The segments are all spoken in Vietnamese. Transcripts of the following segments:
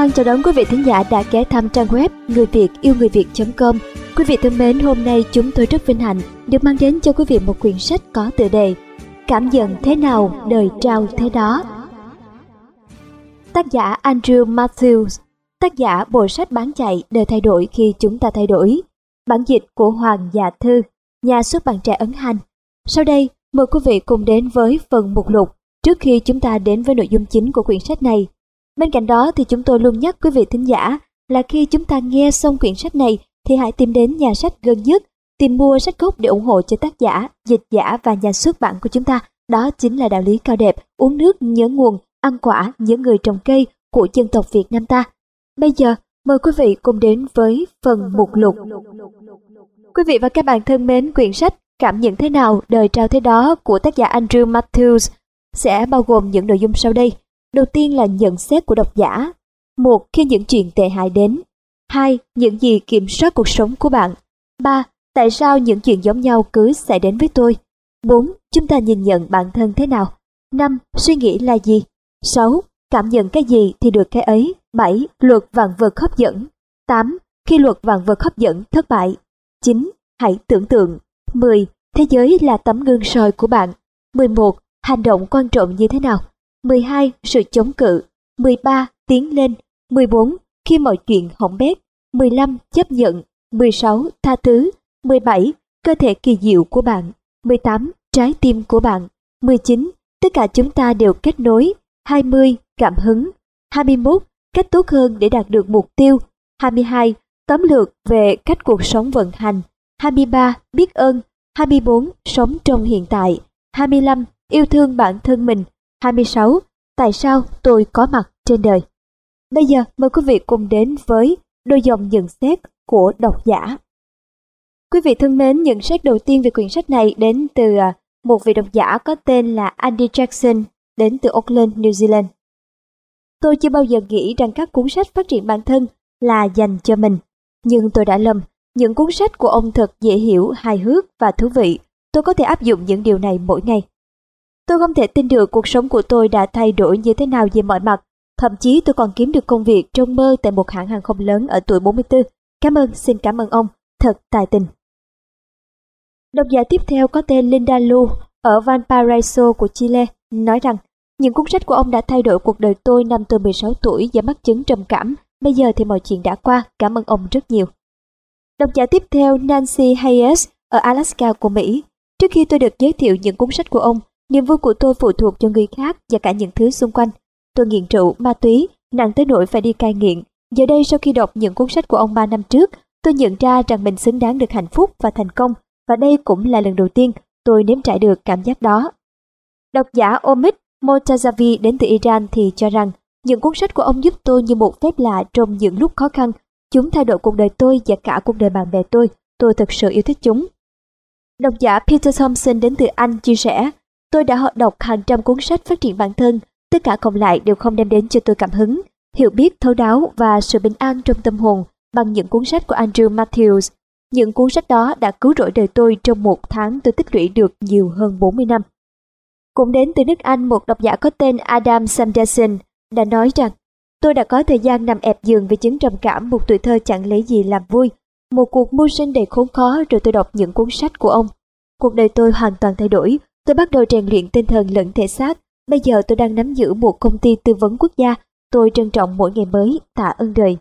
Hoan chào đón quý vị thính giả đã ghé thăm trang web người việt yêu người việt.com. Quý vị thân mến, hôm nay chúng tôi rất vinh hạnh được mang đến cho quý vị một quyển sách có tựa đề Cảm nhận thế nào đời trao thế đó. Tác giả Andrew Matthews, tác giả bộ sách bán chạy đời thay đổi khi chúng ta thay đổi. Bản dịch của Hoàng Dạ Thư, nhà xuất bản trẻ ấn hành. Sau đây, mời quý vị cùng đến với phần mục lục trước khi chúng ta đến với nội dung chính của quyển sách này Bên cạnh đó thì chúng tôi luôn nhắc quý vị thính giả là khi chúng ta nghe xong quyển sách này thì hãy tìm đến nhà sách gần nhất, tìm mua sách gốc để ủng hộ cho tác giả, dịch giả và nhà xuất bản của chúng ta. Đó chính là đạo lý cao đẹp, uống nước nhớ nguồn, ăn quả nhớ người trồng cây của dân tộc Việt Nam ta. Bây giờ, mời quý vị cùng đến với phần mục lục. Quý vị và các bạn thân mến, quyển sách Cảm nhận thế nào, đời trao thế đó của tác giả Andrew Matthews sẽ bao gồm những nội dung sau đây. Đầu tiên là nhận xét của độc giả. Một, khi những chuyện tệ hại đến. Hai, những gì kiểm soát cuộc sống của bạn. Ba, tại sao những chuyện giống nhau cứ xảy đến với tôi. Bốn, chúng ta nhìn nhận bản thân thế nào. Năm, suy nghĩ là gì. Sáu, cảm nhận cái gì thì được cái ấy. Bảy, luật vạn vật hấp dẫn. Tám, khi luật vạn vật hấp dẫn thất bại. Chín, hãy tưởng tượng. Mười, thế giới là tấm gương soi của bạn. Mười một, hành động quan trọng như thế nào. 12. Sự chống cự 13. Tiến lên 14. Khi mọi chuyện hỏng bét 15. Chấp nhận 16. Tha thứ 17. Cơ thể kỳ diệu của bạn 18. Trái tim của bạn 19. Tất cả chúng ta đều kết nối 20. Cảm hứng 21. Cách tốt hơn để đạt được mục tiêu 22. Tóm lược về cách cuộc sống vận hành 23. Biết ơn 24. Sống trong hiện tại 25. Yêu thương bản thân mình 26. Tại sao tôi có mặt trên đời? Bây giờ mời quý vị cùng đến với đôi dòng nhận xét của độc giả. Quý vị thân mến, nhận xét đầu tiên về quyển sách này đến từ à, một vị độc giả có tên là Andy Jackson đến từ Auckland, New Zealand. Tôi chưa bao giờ nghĩ rằng các cuốn sách phát triển bản thân là dành cho mình. Nhưng tôi đã lầm, những cuốn sách của ông thật dễ hiểu, hài hước và thú vị. Tôi có thể áp dụng những điều này mỗi ngày. Tôi không thể tin được cuộc sống của tôi đã thay đổi như thế nào về mọi mặt. Thậm chí tôi còn kiếm được công việc trong mơ tại một hãng hàng không lớn ở tuổi 44. Cảm ơn, xin cảm ơn ông. Thật tài tình. Độc giả tiếp theo có tên Linda Lu ở Valparaiso của Chile nói rằng những cuốn sách của ông đã thay đổi cuộc đời tôi năm tôi 16 tuổi và mắc chứng trầm cảm. Bây giờ thì mọi chuyện đã qua. Cảm ơn ông rất nhiều. Độc giả tiếp theo Nancy Hayes ở Alaska của Mỹ. Trước khi tôi được giới thiệu những cuốn sách của ông, Niềm vui của tôi phụ thuộc cho người khác và cả những thứ xung quanh. Tôi nghiện rượu, ma túy, nặng tới nỗi phải đi cai nghiện. Giờ đây sau khi đọc những cuốn sách của ông 3 năm trước, tôi nhận ra rằng mình xứng đáng được hạnh phúc và thành công và đây cũng là lần đầu tiên tôi nếm trải được cảm giác đó. Độc giả Omid Motazavi đến từ Iran thì cho rằng những cuốn sách của ông giúp tôi như một phép lạ trong những lúc khó khăn. Chúng thay đổi cuộc đời tôi và cả cuộc đời bạn bè tôi. Tôi thật sự yêu thích chúng. Độc giả Peter Thompson đến từ Anh chia sẻ Tôi đã đọc hàng trăm cuốn sách phát triển bản thân, tất cả cộng lại đều không đem đến cho tôi cảm hứng, hiểu biết thấu đáo và sự bình an trong tâm hồn bằng những cuốn sách của Andrew Matthews. Những cuốn sách đó đã cứu rỗi đời tôi trong một tháng tôi tích lũy được nhiều hơn 40 năm. Cũng đến từ nước Anh một độc giả có tên Adam Sanderson đã nói rằng Tôi đã có thời gian nằm ẹp giường vì chứng trầm cảm một tuổi thơ chẳng lấy gì làm vui. Một cuộc mưu sinh đầy khốn khó rồi tôi đọc những cuốn sách của ông. Cuộc đời tôi hoàn toàn thay đổi, Tôi bắt đầu rèn luyện tinh thần lẫn thể xác. Bây giờ tôi đang nắm giữ một công ty tư vấn quốc gia. Tôi trân trọng mỗi ngày mới, tạ ơn đời.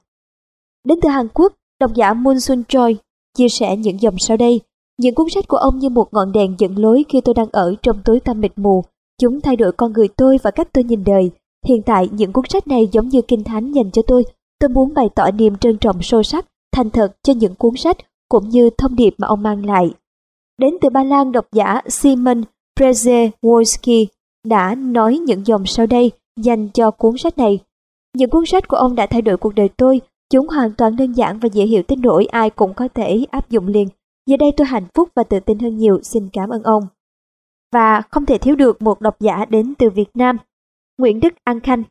Đến từ Hàn Quốc, độc giả Moon Sun Choi chia sẻ những dòng sau đây. Những cuốn sách của ông như một ngọn đèn dẫn lối khi tôi đang ở trong tối tăm mịt mù. Chúng thay đổi con người tôi và cách tôi nhìn đời. Hiện tại, những cuốn sách này giống như kinh thánh dành cho tôi. Tôi muốn bày tỏ niềm trân trọng sâu sắc, thành thật cho những cuốn sách cũng như thông điệp mà ông mang lại. Đến từ Ba Lan độc giả Simon Przewoski đã nói những dòng sau đây dành cho cuốn sách này. Những cuốn sách của ông đã thay đổi cuộc đời tôi, chúng hoàn toàn đơn giản và dễ hiểu tới nỗi ai cũng có thể áp dụng liền. Giờ đây tôi hạnh phúc và tự tin hơn nhiều, xin cảm ơn ông. Và không thể thiếu được một độc giả đến từ Việt Nam. Nguyễn Đức An Khanh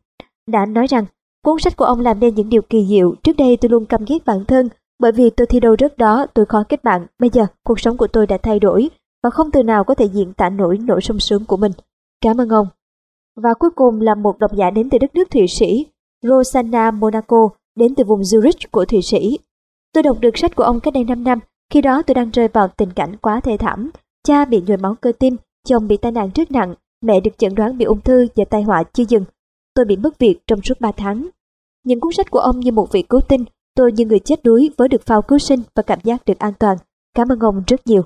đã nói rằng cuốn sách của ông làm nên những điều kỳ diệu. Trước đây tôi luôn căm ghét bản thân, bởi vì tôi thi đấu rất đó, tôi khó kết bạn. Bây giờ, cuộc sống của tôi đã thay đổi và không từ nào có thể diễn tả nổi nỗi sung sướng của mình. Cảm ơn ông. Và cuối cùng là một độc giả đến từ đất nước Thụy Sĩ, Rosanna Monaco đến từ vùng Zurich của Thụy Sĩ. Tôi đọc được sách của ông cách đây 5 năm, khi đó tôi đang rơi vào tình cảnh quá thê thảm. Cha bị nhồi máu cơ tim, chồng bị tai nạn rất nặng, mẹ được chẩn đoán bị ung thư và tai họa chưa dừng. Tôi bị mất việc trong suốt 3 tháng. Những cuốn sách của ông như một vị cứu tinh, tôi như người chết đuối với được phao cứu sinh và cảm giác được an toàn. Cảm ơn ông rất nhiều.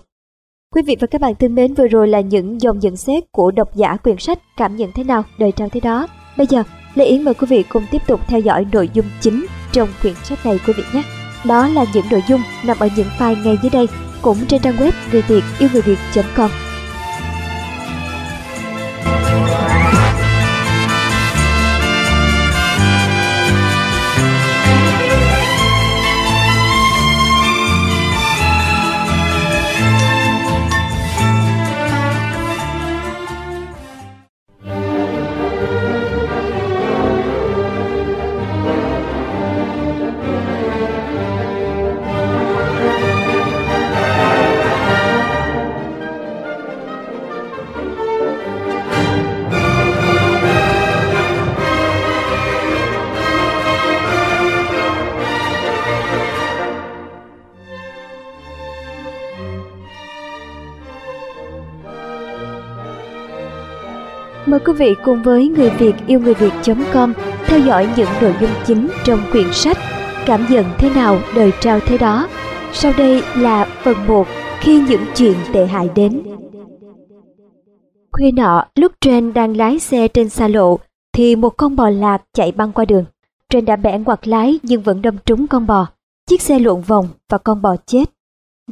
Quý vị và các bạn thân mến, vừa rồi là những dòng nhận xét của độc giả quyển sách Cảm nhận thế nào, đời trao thế đó. Bây giờ, Lê Yến mời quý vị cùng tiếp tục theo dõi nội dung chính trong quyển sách này quý vị nhé. Đó là những nội dung nằm ở những file ngay dưới đây, cũng trên trang web người Việt yêu người Việt.com. quý vị cùng với người Việt yêu người Việt.com theo dõi những nội dung chính trong quyển sách Cảm nhận thế nào đời trao thế đó. Sau đây là phần 1 khi những chuyện tệ hại đến. Khuya nọ, lúc Tren đang lái xe trên xa lộ, thì một con bò lạc chạy băng qua đường. Tren đã bẻ ngoặt lái nhưng vẫn đâm trúng con bò. Chiếc xe lộn vòng và con bò chết.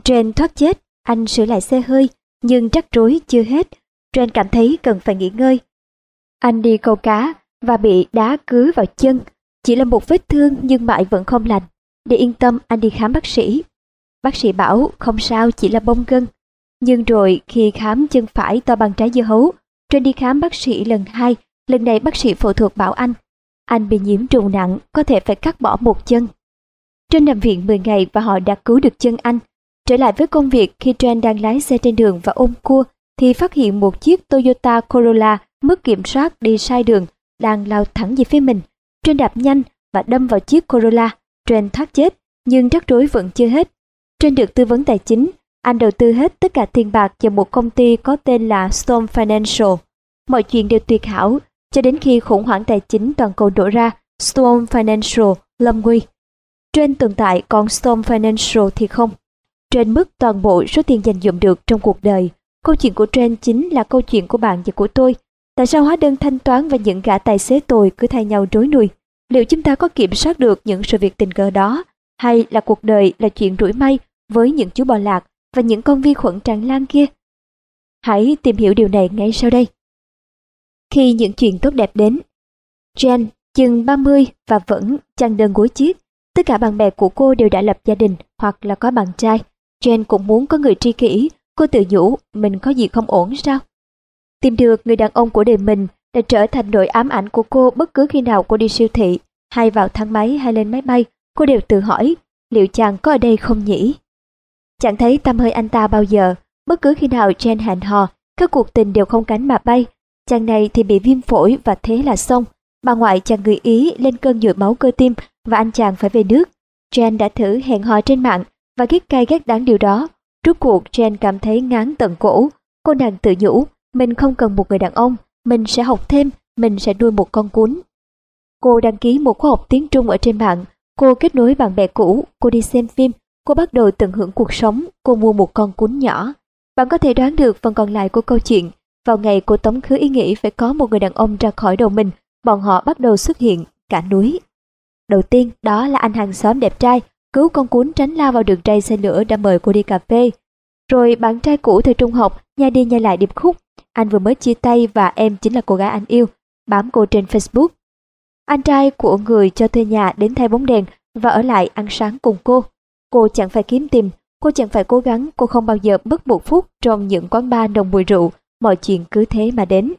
Tren thoát chết, anh sửa lại xe hơi, nhưng rắc rối chưa hết. Tren cảm thấy cần phải nghỉ ngơi anh đi câu cá và bị đá cứ vào chân. Chỉ là một vết thương nhưng mãi vẫn không lành. Để yên tâm anh đi khám bác sĩ. Bác sĩ bảo không sao chỉ là bông gân. Nhưng rồi khi khám chân phải to bằng trái dưa hấu, trên đi khám bác sĩ lần hai, lần này bác sĩ phẫu thuật bảo anh. Anh bị nhiễm trùng nặng, có thể phải cắt bỏ một chân. Trên nằm viện 10 ngày và họ đã cứu được chân anh. Trở lại với công việc khi Trent đang lái xe trên đường và ôm cua thì phát hiện một chiếc Toyota Corolla mất kiểm soát đi sai đường, đang lao thẳng về phía mình. Trên đạp nhanh và đâm vào chiếc Corolla, trên thoát chết, nhưng rắc rối vẫn chưa hết. Trên được tư vấn tài chính, anh đầu tư hết tất cả tiền bạc vào một công ty có tên là Storm Financial. Mọi chuyện đều tuyệt hảo, cho đến khi khủng hoảng tài chính toàn cầu đổ ra, Storm Financial lâm nguy. Trên tồn tại còn Storm Financial thì không. Trên mất toàn bộ số tiền dành dụm được trong cuộc đời. Câu chuyện của Trent chính là câu chuyện của bạn và của tôi Tại sao hóa đơn thanh toán và những gã tài xế tồi cứ thay nhau rối nuôi? Liệu chúng ta có kiểm soát được những sự việc tình cờ đó? Hay là cuộc đời là chuyện rủi may với những chú bò lạc và những con vi khuẩn tràn lan kia? Hãy tìm hiểu điều này ngay sau đây. Khi những chuyện tốt đẹp đến, Jen chừng 30 và vẫn chăn đơn gối chiếc. Tất cả bạn bè của cô đều đã lập gia đình hoặc là có bạn trai. Jen cũng muốn có người tri kỷ. Cô tự nhủ mình có gì không ổn sao? Tìm được người đàn ông của đời mình đã trở thành nỗi ám ảnh của cô bất cứ khi nào cô đi siêu thị, hay vào thang máy hay lên máy bay, cô đều tự hỏi liệu chàng có ở đây không nhỉ? Chẳng thấy tâm hơi anh ta bao giờ, bất cứ khi nào Jen hẹn hò, các cuộc tình đều không cánh mà bay. Chàng này thì bị viêm phổi và thế là xong. Bà ngoại chàng người Ý lên cơn nhồi máu cơ tim và anh chàng phải về nước. Jen đã thử hẹn hò trên mạng và ghét cay ghét đắng điều đó. Rốt cuộc Jen cảm thấy ngán tận cổ. Cô nàng tự nhủ, mình không cần một người đàn ông, mình sẽ học thêm, mình sẽ nuôi một con cún. Cô đăng ký một khóa học tiếng Trung ở trên mạng, cô kết nối bạn bè cũ, cô đi xem phim, cô bắt đầu tận hưởng cuộc sống, cô mua một con cún nhỏ. Bạn có thể đoán được phần còn lại của câu chuyện. Vào ngày cô tống khứ ý nghĩ phải có một người đàn ông ra khỏi đầu mình, bọn họ bắt đầu xuất hiện cả núi. Đầu tiên đó là anh hàng xóm đẹp trai, cứu con cún tránh lao vào đường ray xe lửa đã mời cô đi cà phê. Rồi bạn trai cũ thời trung học, nhà đi nhà lại điệp khúc, anh vừa mới chia tay và em chính là cô gái anh yêu, bám cô trên Facebook. Anh trai của người cho thuê nhà đến thay bóng đèn và ở lại ăn sáng cùng cô. Cô chẳng phải kiếm tìm, cô chẳng phải cố gắng, cô không bao giờ mất một phút trong những quán bar nồng mùi rượu, mọi chuyện cứ thế mà đến.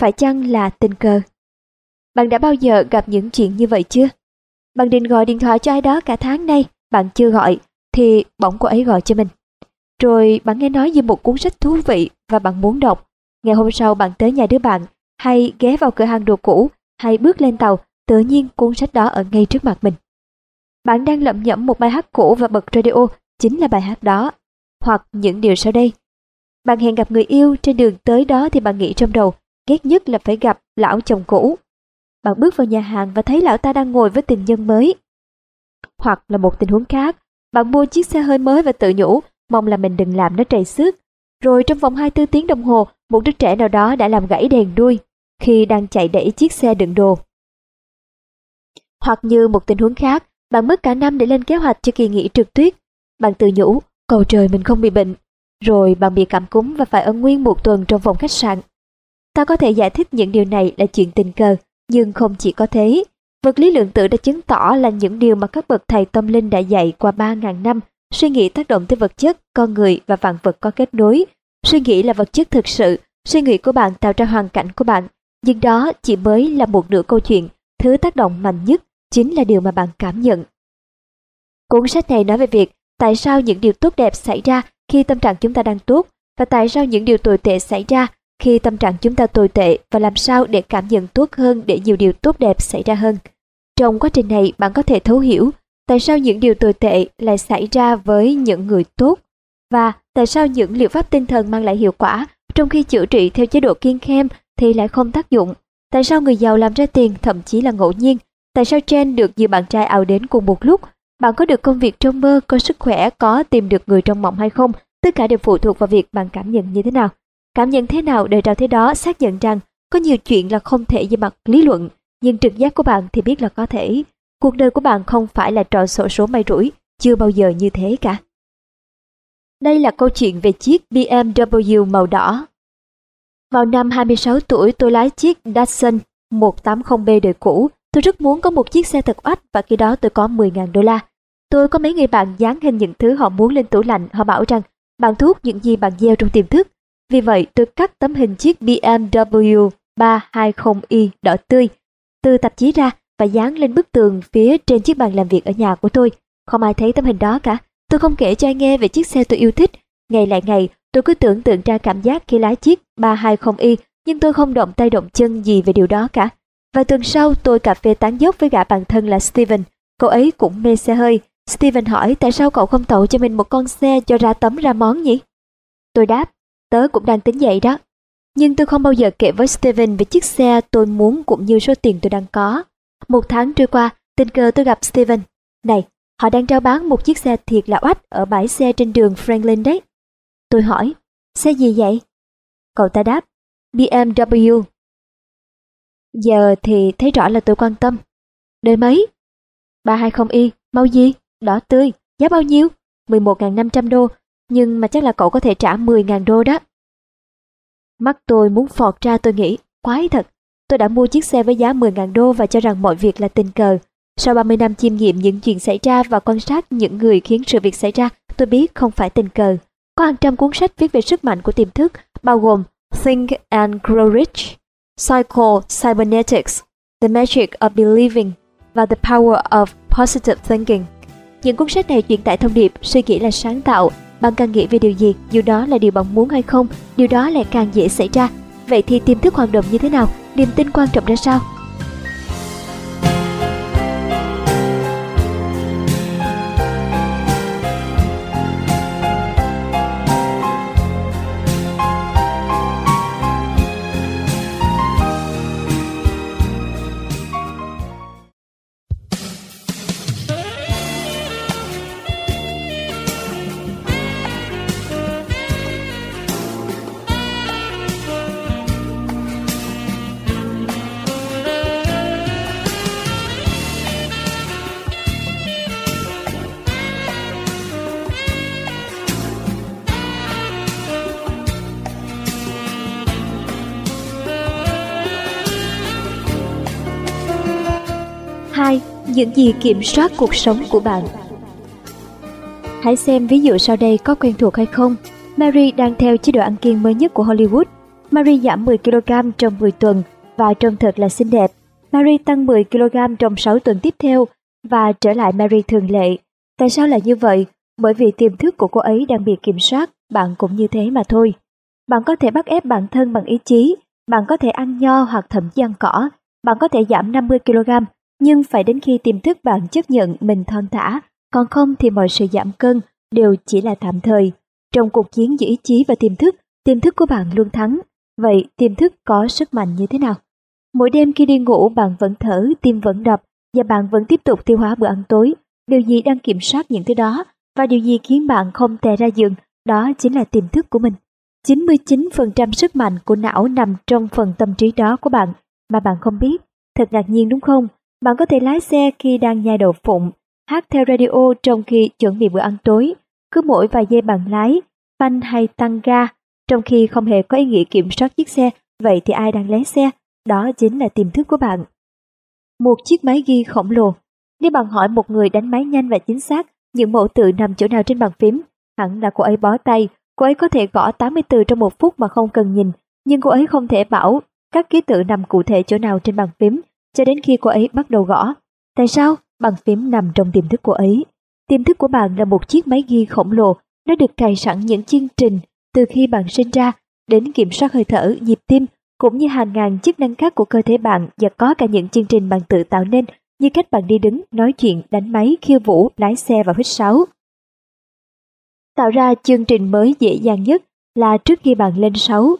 Phải chăng là tình cờ? Bạn đã bao giờ gặp những chuyện như vậy chưa? Bạn định gọi điện thoại cho ai đó cả tháng nay, bạn chưa gọi, thì bỗng cô ấy gọi cho mình. Rồi bạn nghe nói về một cuốn sách thú vị và bạn muốn đọc. Ngày hôm sau bạn tới nhà đứa bạn, hay ghé vào cửa hàng đồ cũ, hay bước lên tàu tự nhiên cuốn sách đó ở ngay trước mặt mình. Bạn đang lẩm nhẩm một bài hát cũ và bật radio chính là bài hát đó, hoặc những điều sau đây. Bạn hẹn gặp người yêu trên đường tới đó thì bạn nghĩ trong đầu, ghét nhất là phải gặp lão chồng cũ. Bạn bước vào nhà hàng và thấy lão ta đang ngồi với tình nhân mới. Hoặc là một tình huống khác, bạn mua chiếc xe hơi mới và tự nhủ, mong là mình đừng làm nó trầy xước. Rồi trong vòng 24 tiếng đồng hồ, một đứa trẻ nào đó đã làm gãy đèn đuôi khi đang chạy đẩy chiếc xe đựng đồ. Hoặc như một tình huống khác, bạn mất cả năm để lên kế hoạch cho kỳ nghỉ trượt tuyết. Bạn tự nhủ, cầu trời mình không bị bệnh. Rồi bạn bị cảm cúm và phải ở nguyên một tuần trong phòng khách sạn. Ta có thể giải thích những điều này là chuyện tình cờ, nhưng không chỉ có thế. Vật lý lượng tử đã chứng tỏ là những điều mà các bậc thầy tâm linh đã dạy qua 3.000 năm, suy nghĩ tác động tới vật chất, con người và vạn vật có kết nối. Suy nghĩ là vật chất thực sự, suy nghĩ của bạn tạo ra hoàn cảnh của bạn, nhưng đó chỉ mới là một nửa câu chuyện, thứ tác động mạnh nhất chính là điều mà bạn cảm nhận. Cuốn sách này nói về việc tại sao những điều tốt đẹp xảy ra khi tâm trạng chúng ta đang tốt và tại sao những điều tồi tệ xảy ra khi tâm trạng chúng ta tồi tệ và làm sao để cảm nhận tốt hơn để nhiều điều tốt đẹp xảy ra hơn. Trong quá trình này bạn có thể thấu hiểu tại sao những điều tồi tệ lại xảy ra với những người tốt và tại sao những liệu pháp tinh thần mang lại hiệu quả trong khi chữa trị theo chế độ kiên khem thì lại không tác dụng. Tại sao người giàu làm ra tiền thậm chí là ngẫu nhiên? Tại sao Jen được nhiều bạn trai ảo đến cùng một lúc? Bạn có được công việc trong mơ, có sức khỏe, có tìm được người trong mộng hay không? Tất cả đều phụ thuộc vào việc bạn cảm nhận như thế nào. Cảm nhận thế nào đời trao thế đó xác nhận rằng có nhiều chuyện là không thể về mặt lý luận, nhưng trực giác của bạn thì biết là có thể. Cuộc đời của bạn không phải là trò sổ số may rủi, chưa bao giờ như thế cả. Đây là câu chuyện về chiếc BMW màu đỏ. Vào năm 26 tuổi tôi lái chiếc Datsun 180B đời cũ. Tôi rất muốn có một chiếc xe thật oách và khi đó tôi có 10.000 đô la. Tôi có mấy người bạn dán hình những thứ họ muốn lên tủ lạnh. Họ bảo rằng bạn thuốc những gì bạn gieo trong tiềm thức. Vì vậy tôi cắt tấm hình chiếc BMW 320i đỏ tươi từ tạp chí ra và dán lên bức tường phía trên chiếc bàn làm việc ở nhà của tôi. Không ai thấy tấm hình đó cả. Tôi không kể cho ai nghe về chiếc xe tôi yêu thích. Ngày lại ngày, tôi cứ tưởng tượng ra cảm giác khi lái chiếc 320i, nhưng tôi không động tay động chân gì về điều đó cả. Vài tuần sau, tôi cà phê tán dốc với gã bạn thân là Steven. Cậu ấy cũng mê xe hơi. Steven hỏi tại sao cậu không tậu cho mình một con xe cho ra tấm ra món nhỉ? Tôi đáp, tớ cũng đang tính vậy đó. Nhưng tôi không bao giờ kể với Steven về chiếc xe tôi muốn cũng như số tiền tôi đang có. Một tháng trôi qua, tình cờ tôi gặp Steven. Này, Họ đang trao bán một chiếc xe thiệt là oách ở bãi xe trên đường Franklin đấy. Tôi hỏi, xe gì vậy? Cậu ta đáp, BMW. Giờ thì thấy rõ là tôi quan tâm. Đời mấy? 320i, màu gì? Đỏ tươi, giá bao nhiêu? 11.500 đô, nhưng mà chắc là cậu có thể trả 10.000 đô đó. Mắt tôi muốn phọt ra tôi nghĩ, quái thật. Tôi đã mua chiếc xe với giá 10.000 đô và cho rằng mọi việc là tình cờ. Sau 30 năm chiêm nghiệm những chuyện xảy ra và quan sát những người khiến sự việc xảy ra, tôi biết không phải tình cờ. Có hàng trăm cuốn sách viết về sức mạnh của tiềm thức, bao gồm Think and Grow Rich, Psycho Cybernetics, The Magic of Believing và The Power of Positive Thinking. Những cuốn sách này truyền tải thông điệp suy nghĩ là sáng tạo, bạn càng nghĩ về điều gì, dù đó là điều bạn muốn hay không, điều đó lại càng dễ xảy ra. Vậy thì tiềm thức hoạt động như thế nào, niềm tin quan trọng ra sao? Những gì kiểm soát cuộc sống của bạn. Hãy xem ví dụ sau đây có quen thuộc hay không. Mary đang theo chế độ ăn kiêng mới nhất của Hollywood. Mary giảm 10kg trong 10 tuần và trông thật là xinh đẹp. Mary tăng 10kg trong 6 tuần tiếp theo và trở lại Mary thường lệ. Tại sao lại như vậy? Bởi vì tiềm thức của cô ấy đang bị kiểm soát, bạn cũng như thế mà thôi. Bạn có thể bắt ép bản thân bằng ý chí, bạn có thể ăn nho hoặc thậm chí ăn cỏ, bạn có thể giảm 50kg, nhưng phải đến khi tiềm thức bạn chấp nhận mình thon thả, còn không thì mọi sự giảm cân đều chỉ là tạm thời. Trong cuộc chiến giữa ý chí và tiềm thức, tiềm thức của bạn luôn thắng. Vậy tiềm thức có sức mạnh như thế nào? Mỗi đêm khi đi ngủ bạn vẫn thở, tim vẫn đập và bạn vẫn tiếp tục tiêu hóa bữa ăn tối. Điều gì đang kiểm soát những thứ đó và điều gì khiến bạn không tè ra giường, đó chính là tiềm thức của mình. 99% sức mạnh của não nằm trong phần tâm trí đó của bạn mà bạn không biết. Thật ngạc nhiên đúng không? Bạn có thể lái xe khi đang nhai đậu phụng, hát theo radio trong khi chuẩn bị bữa ăn tối, cứ mỗi vài giây bạn lái, phanh hay tăng ga, trong khi không hề có ý nghĩa kiểm soát chiếc xe, vậy thì ai đang lái xe? Đó chính là tiềm thức của bạn. Một chiếc máy ghi khổng lồ. Nếu bạn hỏi một người đánh máy nhanh và chính xác, những mẫu tự nằm chỗ nào trên bàn phím, hẳn là cô ấy bó tay, cô ấy có thể gõ 80 từ trong một phút mà không cần nhìn, nhưng cô ấy không thể bảo các ký tự nằm cụ thể chỗ nào trên bàn phím cho đến khi cô ấy bắt đầu gõ. Tại sao? Bàn phím nằm trong tiềm thức của ấy. Tiềm thức của bạn là một chiếc máy ghi khổng lồ, nó được cài sẵn những chương trình từ khi bạn sinh ra đến kiểm soát hơi thở, nhịp tim cũng như hàng ngàn chức năng khác của cơ thể bạn và có cả những chương trình bạn tự tạo nên như cách bạn đi đứng, nói chuyện, đánh máy, khiêu vũ, lái xe và hít sáo. Tạo ra chương trình mới dễ dàng nhất là trước khi bạn lên 6.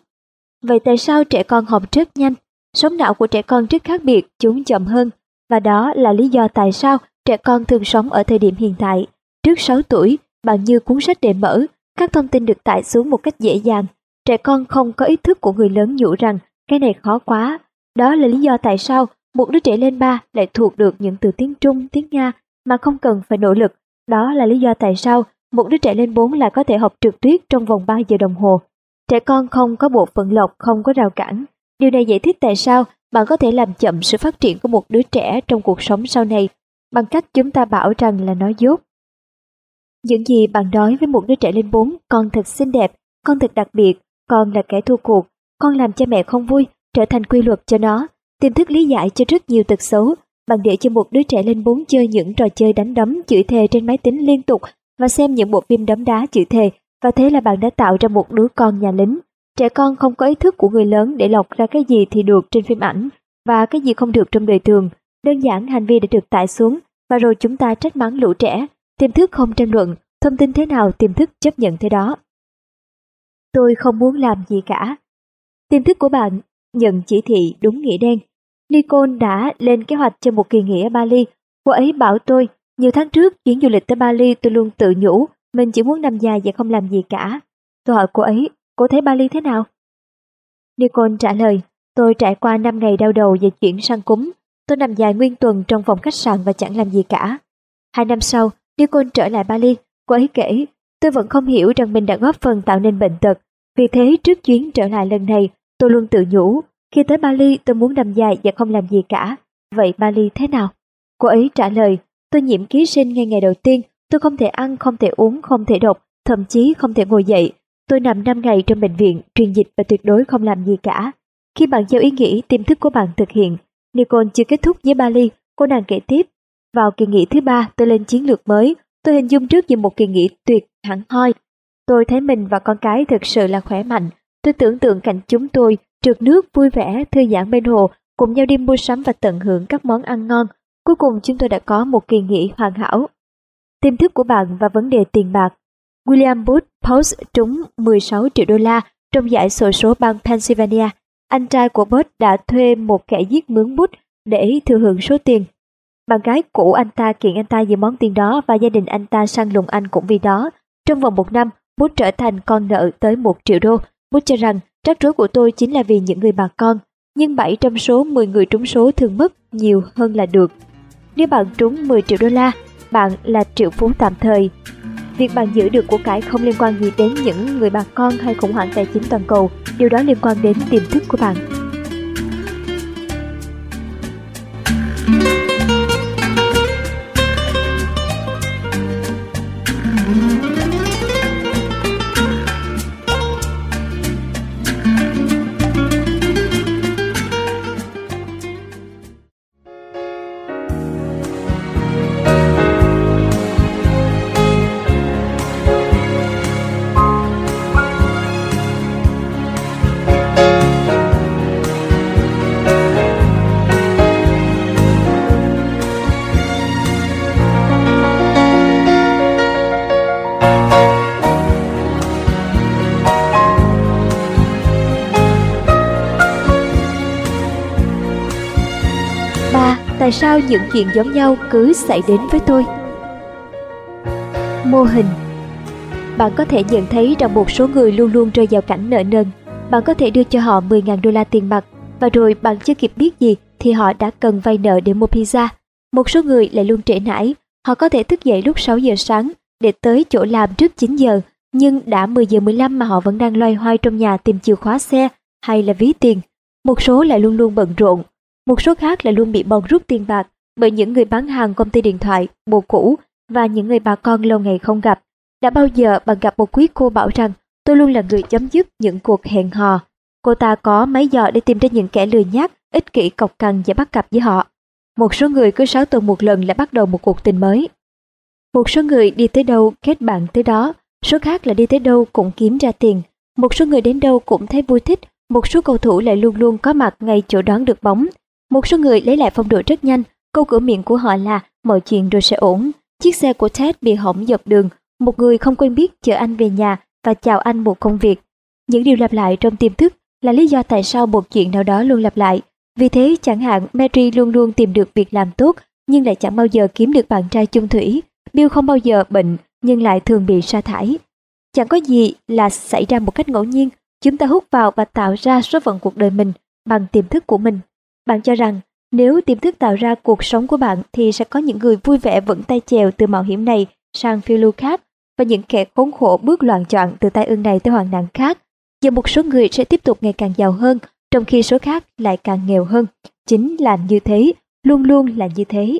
Vậy tại sao trẻ con học rất nhanh? Sống não của trẻ con rất khác biệt, chúng chậm hơn. Và đó là lý do tại sao trẻ con thường sống ở thời điểm hiện tại. Trước 6 tuổi, bạn như cuốn sách để mở, các thông tin được tải xuống một cách dễ dàng. Trẻ con không có ý thức của người lớn nhủ rằng cái này khó quá. Đó là lý do tại sao một đứa trẻ lên ba lại thuộc được những từ tiếng Trung, tiếng Nga mà không cần phải nỗ lực. Đó là lý do tại sao một đứa trẻ lên 4 lại có thể học trượt tuyết trong vòng 3 giờ đồng hồ. Trẻ con không có bộ phận lọc, không có rào cản. Điều này giải thích tại sao bạn có thể làm chậm sự phát triển của một đứa trẻ trong cuộc sống sau này bằng cách chúng ta bảo rằng là nó dốt. Những gì bạn nói với một đứa trẻ lên 4, con thật xinh đẹp, con thật đặc biệt, con là kẻ thua cuộc, con làm cha mẹ không vui, trở thành quy luật cho nó, tìm thức lý giải cho rất nhiều tật xấu. Bạn để cho một đứa trẻ lên 4 chơi những trò chơi đánh đấm chửi thề trên máy tính liên tục và xem những bộ phim đấm đá chửi thề và thế là bạn đã tạo ra một đứa con nhà lính. Trẻ con không có ý thức của người lớn để lọc ra cái gì thì được trên phim ảnh và cái gì không được trong đời thường. Đơn giản hành vi đã được tải xuống và rồi chúng ta trách mắng lũ trẻ. Tiềm thức không tranh luận, thông tin thế nào tiềm thức chấp nhận thế đó. Tôi không muốn làm gì cả. Tiềm thức của bạn nhận chỉ thị đúng nghĩa đen. Nicole đã lên kế hoạch cho một kỳ nghỉ ở Bali. Cô ấy bảo tôi nhiều tháng trước chuyến du lịch tới Bali tôi luôn tự nhủ mình chỉ muốn nằm dài và không làm gì cả. Tôi hỏi cô ấy, cô thấy Bali thế nào? Nicole trả lời, tôi trải qua 5 ngày đau đầu và chuyển sang cúm. Tôi nằm dài nguyên tuần trong phòng khách sạn và chẳng làm gì cả. Hai năm sau, Nicole trở lại Bali. Cô ấy kể, tôi vẫn không hiểu rằng mình đã góp phần tạo nên bệnh tật. Vì thế trước chuyến trở lại lần này, tôi luôn tự nhủ, khi tới Bali tôi muốn nằm dài và không làm gì cả. Vậy Bali thế nào? Cô ấy trả lời, Tôi nhiễm ký sinh ngay ngày đầu tiên, tôi không thể ăn, không thể uống, không thể đọc, thậm chí không thể ngồi dậy. Tôi nằm 5 ngày trong bệnh viện, truyền dịch và tuyệt đối không làm gì cả. Khi bạn giao ý nghĩ tiềm thức của bạn thực hiện, Nicole chưa kết thúc với Bali, cô nàng kể tiếp. Vào kỳ nghỉ thứ ba, tôi lên chiến lược mới. Tôi hình dung trước như một kỳ nghỉ tuyệt hẳn hoi. Tôi thấy mình và con cái thực sự là khỏe mạnh. Tôi tưởng tượng cảnh chúng tôi trượt nước vui vẻ, thư giãn bên hồ, cùng nhau đi mua sắm và tận hưởng các món ăn ngon Cuối cùng chúng tôi đã có một kỳ nghỉ hoàn hảo. Tiềm thức của bạn và vấn đề tiền bạc. William Booth Post trúng 16 triệu đô la trong giải sổ số bang Pennsylvania. Anh trai của Booth đã thuê một kẻ giết mướn Booth để thừa hưởng số tiền. Bạn gái cũ anh ta kiện anh ta vì món tiền đó và gia đình anh ta săn lùng anh cũng vì đó. Trong vòng một năm, Booth trở thành con nợ tới một triệu đô. Booth cho rằng rắc rối của tôi chính là vì những người bà con. Nhưng 7 trong số 10 người trúng số thường mất nhiều hơn là được. Nếu bạn trúng 10 triệu đô la, bạn là triệu phú tạm thời. Việc bạn giữ được của cải không liên quan gì đến những người bà con hay khủng hoảng tài chính toàn cầu, điều đó liên quan đến tiềm thức của bạn. Sao những chuyện giống nhau cứ xảy đến với tôi? Mô hình Bạn có thể nhận thấy rằng một số người luôn luôn rơi vào cảnh nợ nần. Bạn có thể đưa cho họ 10.000 đô la tiền mặt và rồi bạn chưa kịp biết gì thì họ đã cần vay nợ để mua pizza. Một số người lại luôn trễ nải. Họ có thể thức dậy lúc 6 giờ sáng để tới chỗ làm trước 9 giờ, nhưng đã 10 giờ 15 mà họ vẫn đang loay hoay trong nhà tìm chìa khóa xe hay là ví tiền. Một số lại luôn luôn bận rộn, một số khác lại luôn bị bòn rút tiền bạc bởi những người bán hàng công ty điện thoại, bồ cũ và những người bà con lâu ngày không gặp. Đã bao giờ bạn gặp một quý cô bảo rằng tôi luôn là người chấm dứt những cuộc hẹn hò. Cô ta có máy dò để tìm ra những kẻ lười nhác, ích kỷ cọc cằn và bắt cặp với họ. Một số người cứ 6 tuần một lần lại bắt đầu một cuộc tình mới. Một số người đi tới đâu kết bạn tới đó, số khác là đi tới đâu cũng kiếm ra tiền. Một số người đến đâu cũng thấy vui thích, một số cầu thủ lại luôn luôn có mặt ngay chỗ đón được bóng. Một số người lấy lại phong độ rất nhanh, câu cửa miệng của họ là mọi chuyện rồi sẽ ổn. Chiếc xe của Ted bị hỏng dọc đường, một người không quen biết chở anh về nhà và chào anh một công việc. Những điều lặp lại trong tiềm thức là lý do tại sao một chuyện nào đó luôn lặp lại. Vì thế chẳng hạn Mary luôn luôn tìm được việc làm tốt nhưng lại chẳng bao giờ kiếm được bạn trai chung thủy. Bill không bao giờ bệnh nhưng lại thường bị sa thải. Chẳng có gì là xảy ra một cách ngẫu nhiên, chúng ta hút vào và tạo ra số phận cuộc đời mình bằng tiềm thức của mình. Bạn cho rằng nếu tiềm thức tạo ra cuộc sống của bạn thì sẽ có những người vui vẻ vẫn tay chèo từ mạo hiểm này sang phiêu lưu khác và những kẻ khốn khổ bước loạn chọn từ tai ương này tới hoàn nạn khác. Giờ một số người sẽ tiếp tục ngày càng giàu hơn, trong khi số khác lại càng nghèo hơn. Chính là như thế, luôn luôn là như thế.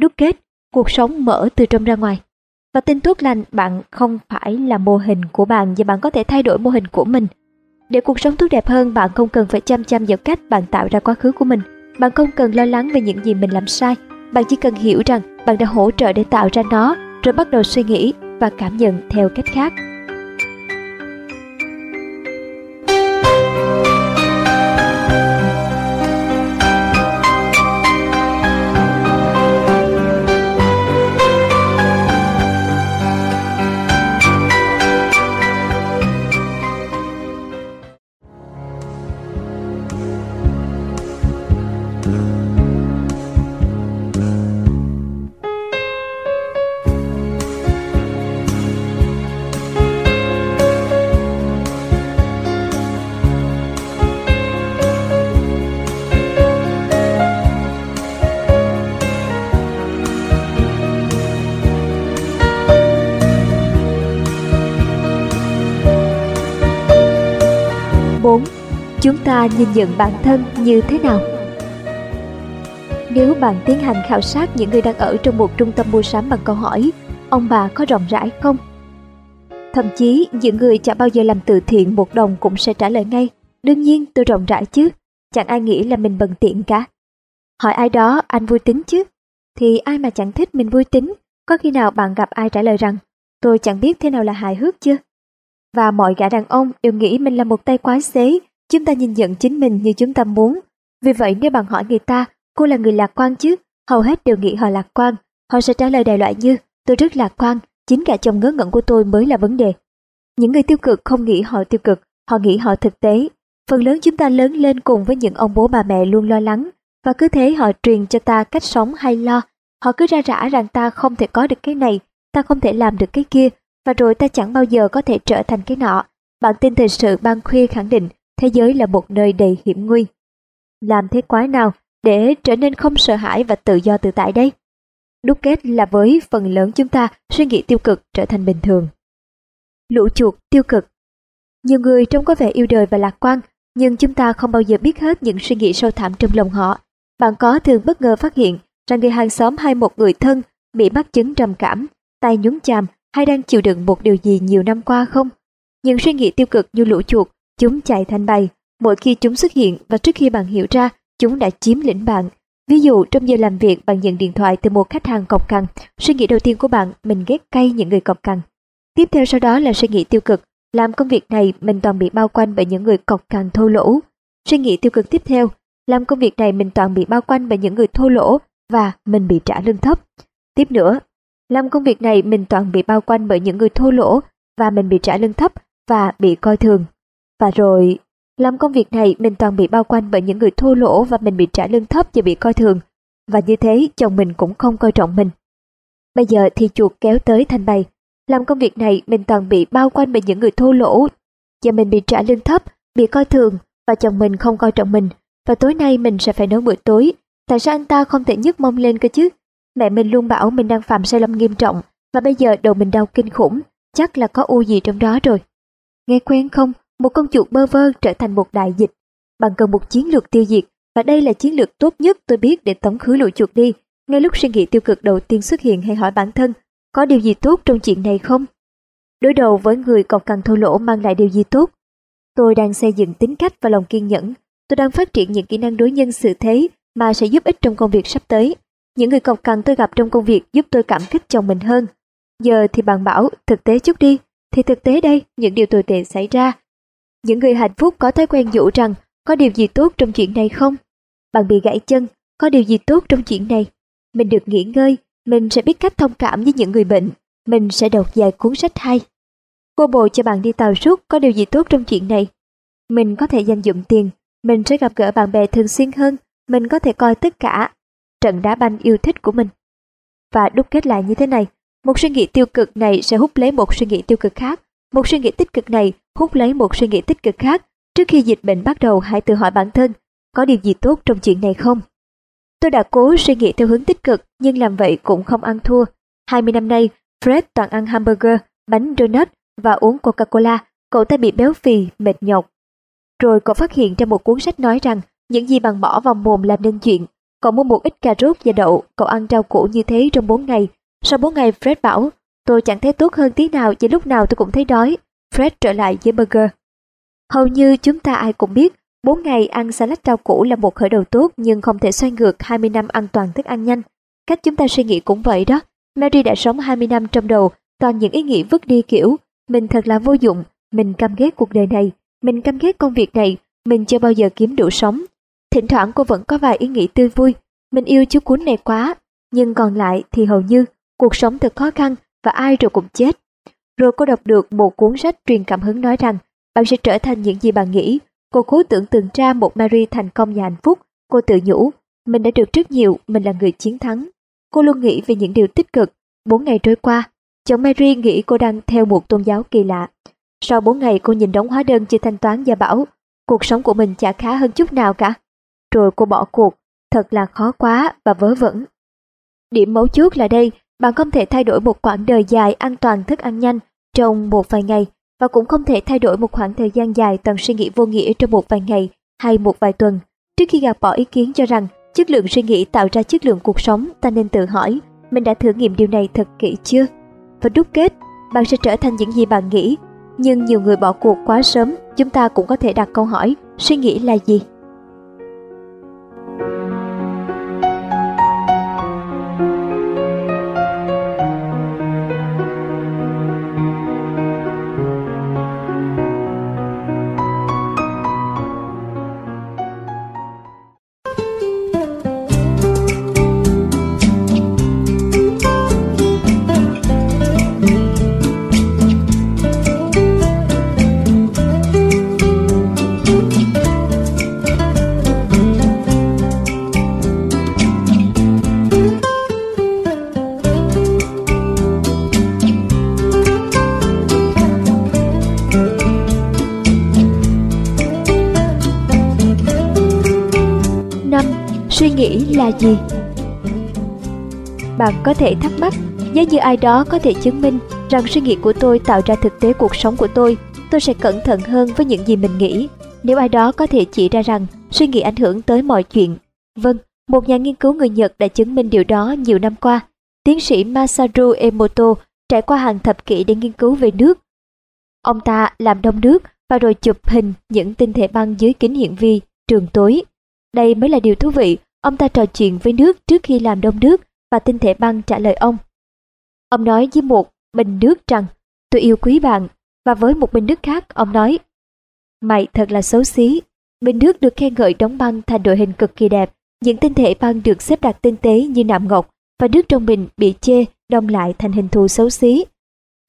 Đúc kết, cuộc sống mở từ trong ra ngoài. Và tin tốt lành bạn không phải là mô hình của bạn và bạn có thể thay đổi mô hình của mình. Để cuộc sống tốt đẹp hơn, bạn không cần phải chăm chăm vào cách bạn tạo ra quá khứ của mình. Bạn không cần lo lắng về những gì mình làm sai. Bạn chỉ cần hiểu rằng bạn đã hỗ trợ để tạo ra nó, rồi bắt đầu suy nghĩ và cảm nhận theo cách khác. Ta nhìn nhận bản thân như thế nào? Nếu bạn tiến hành khảo sát những người đang ở trong một trung tâm mua sắm bằng câu hỏi ông bà có rộng rãi không? Thậm chí những người chẳng bao giờ làm từ thiện một đồng cũng sẽ trả lời ngay đương nhiên tôi rộng rãi chứ, chẳng ai nghĩ là mình bần tiện cả. Hỏi ai đó anh vui tính chứ? Thì ai mà chẳng thích mình vui tính, có khi nào bạn gặp ai trả lời rằng tôi chẳng biết thế nào là hài hước chưa? Và mọi gã đàn ông đều nghĩ mình là một tay quái xế, chúng ta nhìn nhận chính mình như chúng ta muốn. Vì vậy nếu bạn hỏi người ta, cô là người lạc quan chứ, hầu hết đều nghĩ họ lạc quan. Họ sẽ trả lời đại loại như, tôi rất lạc quan, chính cả chồng ngớ ngẩn của tôi mới là vấn đề. Những người tiêu cực không nghĩ họ tiêu cực, họ nghĩ họ thực tế. Phần lớn chúng ta lớn lên cùng với những ông bố bà mẹ luôn lo lắng, và cứ thế họ truyền cho ta cách sống hay lo. Họ cứ ra rã rằng ta không thể có được cái này, ta không thể làm được cái kia, và rồi ta chẳng bao giờ có thể trở thành cái nọ. Bản tin thời sự ban khuya khẳng định thế giới là một nơi đầy hiểm nguy. Làm thế quái nào để trở nên không sợ hãi và tự do tự tại đây? Đúc kết là với phần lớn chúng ta suy nghĩ tiêu cực trở thành bình thường. Lũ chuột tiêu cực Nhiều người trông có vẻ yêu đời và lạc quan, nhưng chúng ta không bao giờ biết hết những suy nghĩ sâu thẳm trong lòng họ. Bạn có thường bất ngờ phát hiện rằng người hàng xóm hay một người thân bị mắc chứng trầm cảm, tay nhúng chàm hay đang chịu đựng một điều gì nhiều năm qua không? Những suy nghĩ tiêu cực như lũ chuột, chúng chạy thành bầy, mỗi khi chúng xuất hiện và trước khi bạn hiểu ra, chúng đã chiếm lĩnh bạn. Ví dụ trong giờ làm việc bạn nhận điện thoại từ một khách hàng cọc cằn, suy nghĩ đầu tiên của bạn mình ghét cay những người cọc cằn. Tiếp theo sau đó là suy nghĩ tiêu cực, làm công việc này mình toàn bị bao quanh bởi những người cọc cằn thô lỗ. Suy nghĩ tiêu cực tiếp theo, làm công việc này mình toàn bị bao quanh bởi những người thô lỗ và mình bị trả lương thấp. Tiếp nữa, làm công việc này mình toàn bị bao quanh bởi những người thô lỗ và mình bị trả lương thấp và bị coi thường. Và rồi, làm công việc này mình toàn bị bao quanh bởi những người thua lỗ và mình bị trả lương thấp và bị coi thường. và như thế chồng mình cũng không coi trọng mình. Bây giờ thì chuột kéo tới thành bầy. Làm công việc này mình toàn bị bao quanh bởi những người thua lỗ. và mình bị trả lương thấp, bị coi thường và chồng mình không coi trọng mình. Và tối nay mình sẽ phải nấu bữa tối. Tại sao anh ta không thể nhấc mông lên cơ chứ? Mẹ mình luôn bảo mình đang phạm sai lầm nghiêm trọng và bây giờ đầu mình đau kinh khủng. Chắc là có u gì trong đó rồi. Nghe quen không? Một con chuột bơ vơ trở thành một đại dịch. Bằng cần một chiến lược tiêu diệt và đây là chiến lược tốt nhất tôi biết để tống khứ lũ chuột đi. Ngay lúc suy nghĩ tiêu cực đầu tiên xuất hiện hay hỏi bản thân, có điều gì tốt trong chuyện này không? Đối đầu với người còn cằn thô lỗ mang lại điều gì tốt? Tôi đang xây dựng tính cách và lòng kiên nhẫn. Tôi đang phát triển những kỹ năng đối nhân xử thế mà sẽ giúp ích trong công việc sắp tới. Những người cọc cằn tôi gặp trong công việc giúp tôi cảm kích chồng mình hơn. Giờ thì bạn bảo thực tế chút đi, thì thực tế đây những điều tồi tệ xảy ra. Những người hạnh phúc có thói quen dụ rằng có điều gì tốt trong chuyện này không? Bạn bị gãy chân, có điều gì tốt trong chuyện này? Mình được nghỉ ngơi, mình sẽ biết cách thông cảm với những người bệnh, mình sẽ đọc vài cuốn sách hay. Cô bồ cho bạn đi tàu suốt có điều gì tốt trong chuyện này? Mình có thể dành dụm tiền, mình sẽ gặp gỡ bạn bè thường xuyên hơn, mình có thể coi tất cả trận đá banh yêu thích của mình. Và đúc kết lại như thế này, một suy nghĩ tiêu cực này sẽ hút lấy một suy nghĩ tiêu cực khác, một suy nghĩ tích cực này hút lấy một suy nghĩ tích cực khác. Trước khi dịch bệnh bắt đầu hãy tự hỏi bản thân, có điều gì tốt trong chuyện này không? Tôi đã cố suy nghĩ theo hướng tích cực nhưng làm vậy cũng không ăn thua. 20 năm nay, Fred toàn ăn hamburger, bánh donut và uống Coca-Cola, cậu ta bị béo phì, mệt nhọc. Rồi cậu phát hiện ra một cuốn sách nói rằng những gì bằng bỏ vào mồm làm nên chuyện. Cậu mua một ít cà rốt và đậu, cậu ăn rau củ như thế trong 4 ngày. Sau 4 ngày Fred bảo, tôi chẳng thấy tốt hơn tí nào chỉ lúc nào tôi cũng thấy đói. Fred trở lại với burger. Hầu như chúng ta ai cũng biết 4 ngày ăn salad rau củ là một khởi đầu tốt nhưng không thể xoay ngược 20 năm ăn toàn thức ăn nhanh. Cách chúng ta suy nghĩ cũng vậy đó. Mary đã sống 20 năm trong đầu toàn những ý nghĩ vứt đi kiểu mình thật là vô dụng, mình căm ghét cuộc đời này, mình căm ghét công việc này, mình chưa bao giờ kiếm đủ sống. Thỉnh thoảng cô vẫn có vài ý nghĩ tươi vui, mình yêu chú cuốn này quá, nhưng còn lại thì hầu như cuộc sống thật khó khăn và ai rồi cũng chết. Rồi cô đọc được một cuốn sách truyền cảm hứng nói rằng bạn sẽ trở thành những gì bạn nghĩ Cô cố tưởng tượng ra một Mary thành công và hạnh phúc. Cô tự nhủ, mình đã được rất nhiều, mình là người chiến thắng. Cô luôn nghĩ về những điều tích cực. Bốn ngày trôi qua, chồng Mary nghĩ cô đang theo một tôn giáo kỳ lạ. Sau bốn ngày cô nhìn đóng hóa đơn chưa thanh toán và bảo, cuộc sống của mình chả khá hơn chút nào cả. Rồi cô bỏ cuộc, thật là khó quá và vớ vẩn. Điểm mấu chốt là đây, bạn không thể thay đổi một quãng đời dài an toàn thức ăn nhanh trong một vài ngày và cũng không thể thay đổi một khoảng thời gian dài toàn suy nghĩ vô nghĩa trong một vài ngày hay một vài tuần. Trước khi gạt bỏ ý kiến cho rằng chất lượng suy nghĩ tạo ra chất lượng cuộc sống, ta nên tự hỏi mình đã thử nghiệm điều này thật kỹ chưa? Và đúc kết, bạn sẽ trở thành những gì bạn nghĩ. Nhưng nhiều người bỏ cuộc quá sớm, chúng ta cũng có thể đặt câu hỏi, suy nghĩ là gì? Gì? Bạn có thể thắc mắc, nếu như ai đó có thể chứng minh rằng suy nghĩ của tôi tạo ra thực tế cuộc sống của tôi tôi sẽ cẩn thận hơn với những gì mình nghĩ. Nếu ai đó có thể chỉ ra rằng suy nghĩ ảnh hưởng tới mọi chuyện vâng một nhà nghiên cứu người nhật đã chứng minh điều đó nhiều năm qua. Tiến sĩ masaru emoto trải qua hàng thập kỷ để nghiên cứu về nước. Ông ta làm đông nước và rồi chụp hình những tinh thể băng dưới kính hiển vi, trường tối. Đây mới là điều thú vị Ông ta trò chuyện với nước trước khi làm đông nước và tinh thể băng trả lời ông. Ông nói với một bình nước rằng tôi yêu quý bạn và với một bình nước khác ông nói Mày thật là xấu xí. Bình nước được khen ngợi đóng băng thành đội hình cực kỳ đẹp. Những tinh thể băng được xếp đặt tinh tế như nạm ngọc và nước trong bình bị chê đông lại thành hình thù xấu xí.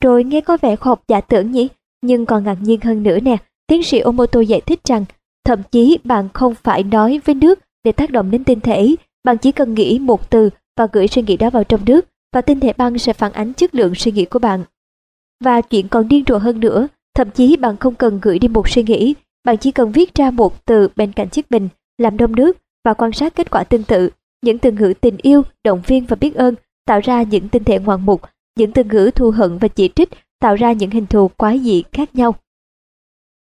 Rồi nghe có vẻ khoa học giả tưởng nhỉ? Nhưng còn ngạc nhiên hơn nữa nè, tiến sĩ Omoto giải thích rằng thậm chí bạn không phải nói với nước để tác động đến tinh thể Bạn chỉ cần nghĩ một từ và gửi suy nghĩ đó vào trong nước và tinh thể băng sẽ phản ánh chất lượng suy nghĩ của bạn. Và chuyện còn điên rồ hơn nữa, thậm chí bạn không cần gửi đi một suy nghĩ, bạn chỉ cần viết ra một từ bên cạnh chiếc bình, làm đông nước và quan sát kết quả tương tự. Những từ ngữ tình yêu, động viên và biết ơn tạo ra những tinh thể ngoạn mục, những từ ngữ thù hận và chỉ trích tạo ra những hình thù quái dị khác nhau.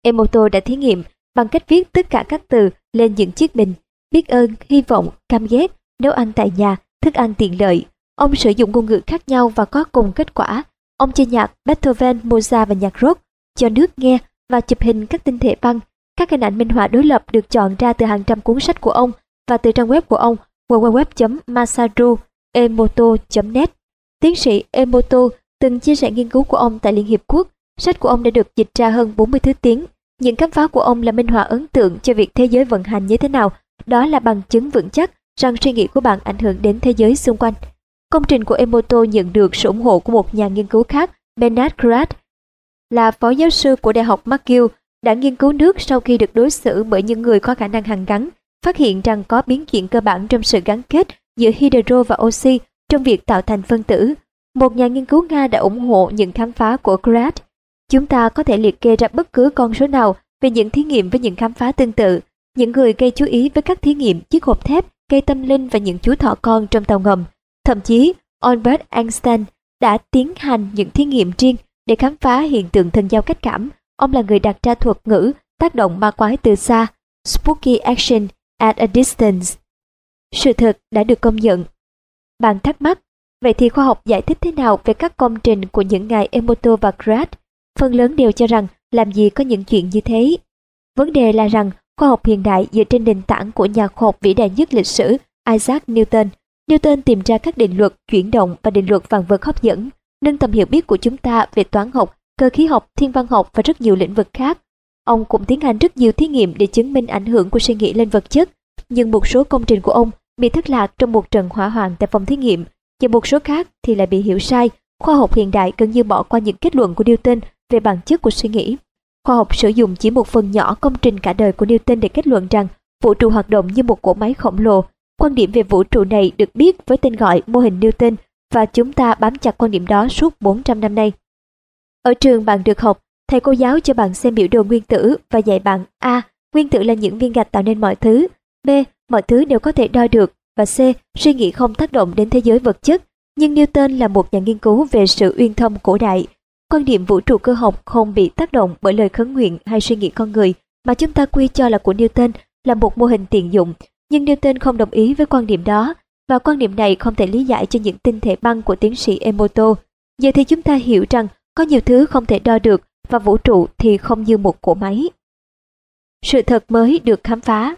Emoto đã thí nghiệm bằng cách viết tất cả các từ lên những chiếc bình, biết ơn, hy vọng, cam ghét, nấu ăn tại nhà, thức ăn tiện lợi. Ông sử dụng ngôn ngữ khác nhau và có cùng kết quả. Ông chơi nhạc Beethoven, Mozart và nhạc rock, cho nước nghe và chụp hình các tinh thể băng. Các hình ảnh minh họa đối lập được chọn ra từ hàng trăm cuốn sách của ông và từ trang web của ông www.masaru-emoto.net. Tiến sĩ Emoto từng chia sẻ nghiên cứu của ông tại Liên Hiệp Quốc. Sách của ông đã được dịch ra hơn 40 thứ tiếng. Những khám phá của ông là minh họa ấn tượng cho việc thế giới vận hành như thế nào. Đó là bằng chứng vững chắc rằng suy nghĩ của bạn ảnh hưởng đến thế giới xung quanh. Công trình của Emoto nhận được sự ủng hộ của một nhà nghiên cứu khác, Bernard Grad, là phó giáo sư của Đại học McGill, đã nghiên cứu nước sau khi được đối xử bởi những người có khả năng hàn gắn, phát hiện rằng có biến chuyển cơ bản trong sự gắn kết giữa hydro và oxy trong việc tạo thành phân tử. Một nhà nghiên cứu Nga đã ủng hộ những khám phá của Grad. Chúng ta có thể liệt kê ra bất cứ con số nào về những thí nghiệm với những khám phá tương tự. Những người gây chú ý với các thí nghiệm chiếc hộp thép, cây tâm linh và những chú thỏ con trong tàu ngầm. Thậm chí, Albert Einstein đã tiến hành những thí nghiệm riêng để khám phá hiện tượng thân giao cách cảm. Ông là người đặt ra thuật ngữ tác động ma quái từ xa, spooky action at a distance. Sự thật đã được công nhận. Bạn thắc mắc, vậy thì khoa học giải thích thế nào về các công trình của những ngài Emoto và Grad? Phần lớn đều cho rằng làm gì có những chuyện như thế. Vấn đề là rằng khoa học hiện đại dựa trên nền tảng của nhà khoa học vĩ đại nhất lịch sử Isaac Newton. Newton tìm ra các định luật chuyển động và định luật vạn vật hấp dẫn, nâng tầm hiểu biết của chúng ta về toán học, cơ khí học, thiên văn học và rất nhiều lĩnh vực khác. Ông cũng tiến hành rất nhiều thí nghiệm để chứng minh ảnh hưởng của suy nghĩ lên vật chất, nhưng một số công trình của ông bị thất lạc trong một trận hỏa hoạn tại phòng thí nghiệm, và một số khác thì lại bị hiểu sai. Khoa học hiện đại gần như bỏ qua những kết luận của Newton về bản chất của suy nghĩ. Khoa học sử dụng chỉ một phần nhỏ công trình cả đời của Newton để kết luận rằng vũ trụ hoạt động như một cỗ máy khổng lồ. Quan điểm về vũ trụ này được biết với tên gọi mô hình Newton và chúng ta bám chặt quan điểm đó suốt 400 năm nay. Ở trường bạn được học, thầy cô giáo cho bạn xem biểu đồ nguyên tử và dạy bạn A. Nguyên tử là những viên gạch tạo nên mọi thứ. B. Mọi thứ đều có thể đo được. Và C. Suy nghĩ không tác động đến thế giới vật chất. Nhưng Newton là một nhà nghiên cứu về sự uyên thâm cổ đại. Quan điểm vũ trụ cơ học không bị tác động bởi lời khấn nguyện hay suy nghĩ con người, mà chúng ta quy cho là của Newton là một mô hình tiện dụng. Nhưng Newton không đồng ý với quan điểm đó, và quan điểm này không thể lý giải cho những tinh thể băng của tiến sĩ Emoto. Giờ thì chúng ta hiểu rằng có nhiều thứ không thể đo được và vũ trụ thì không như một cỗ máy. Sự thật mới được khám phá.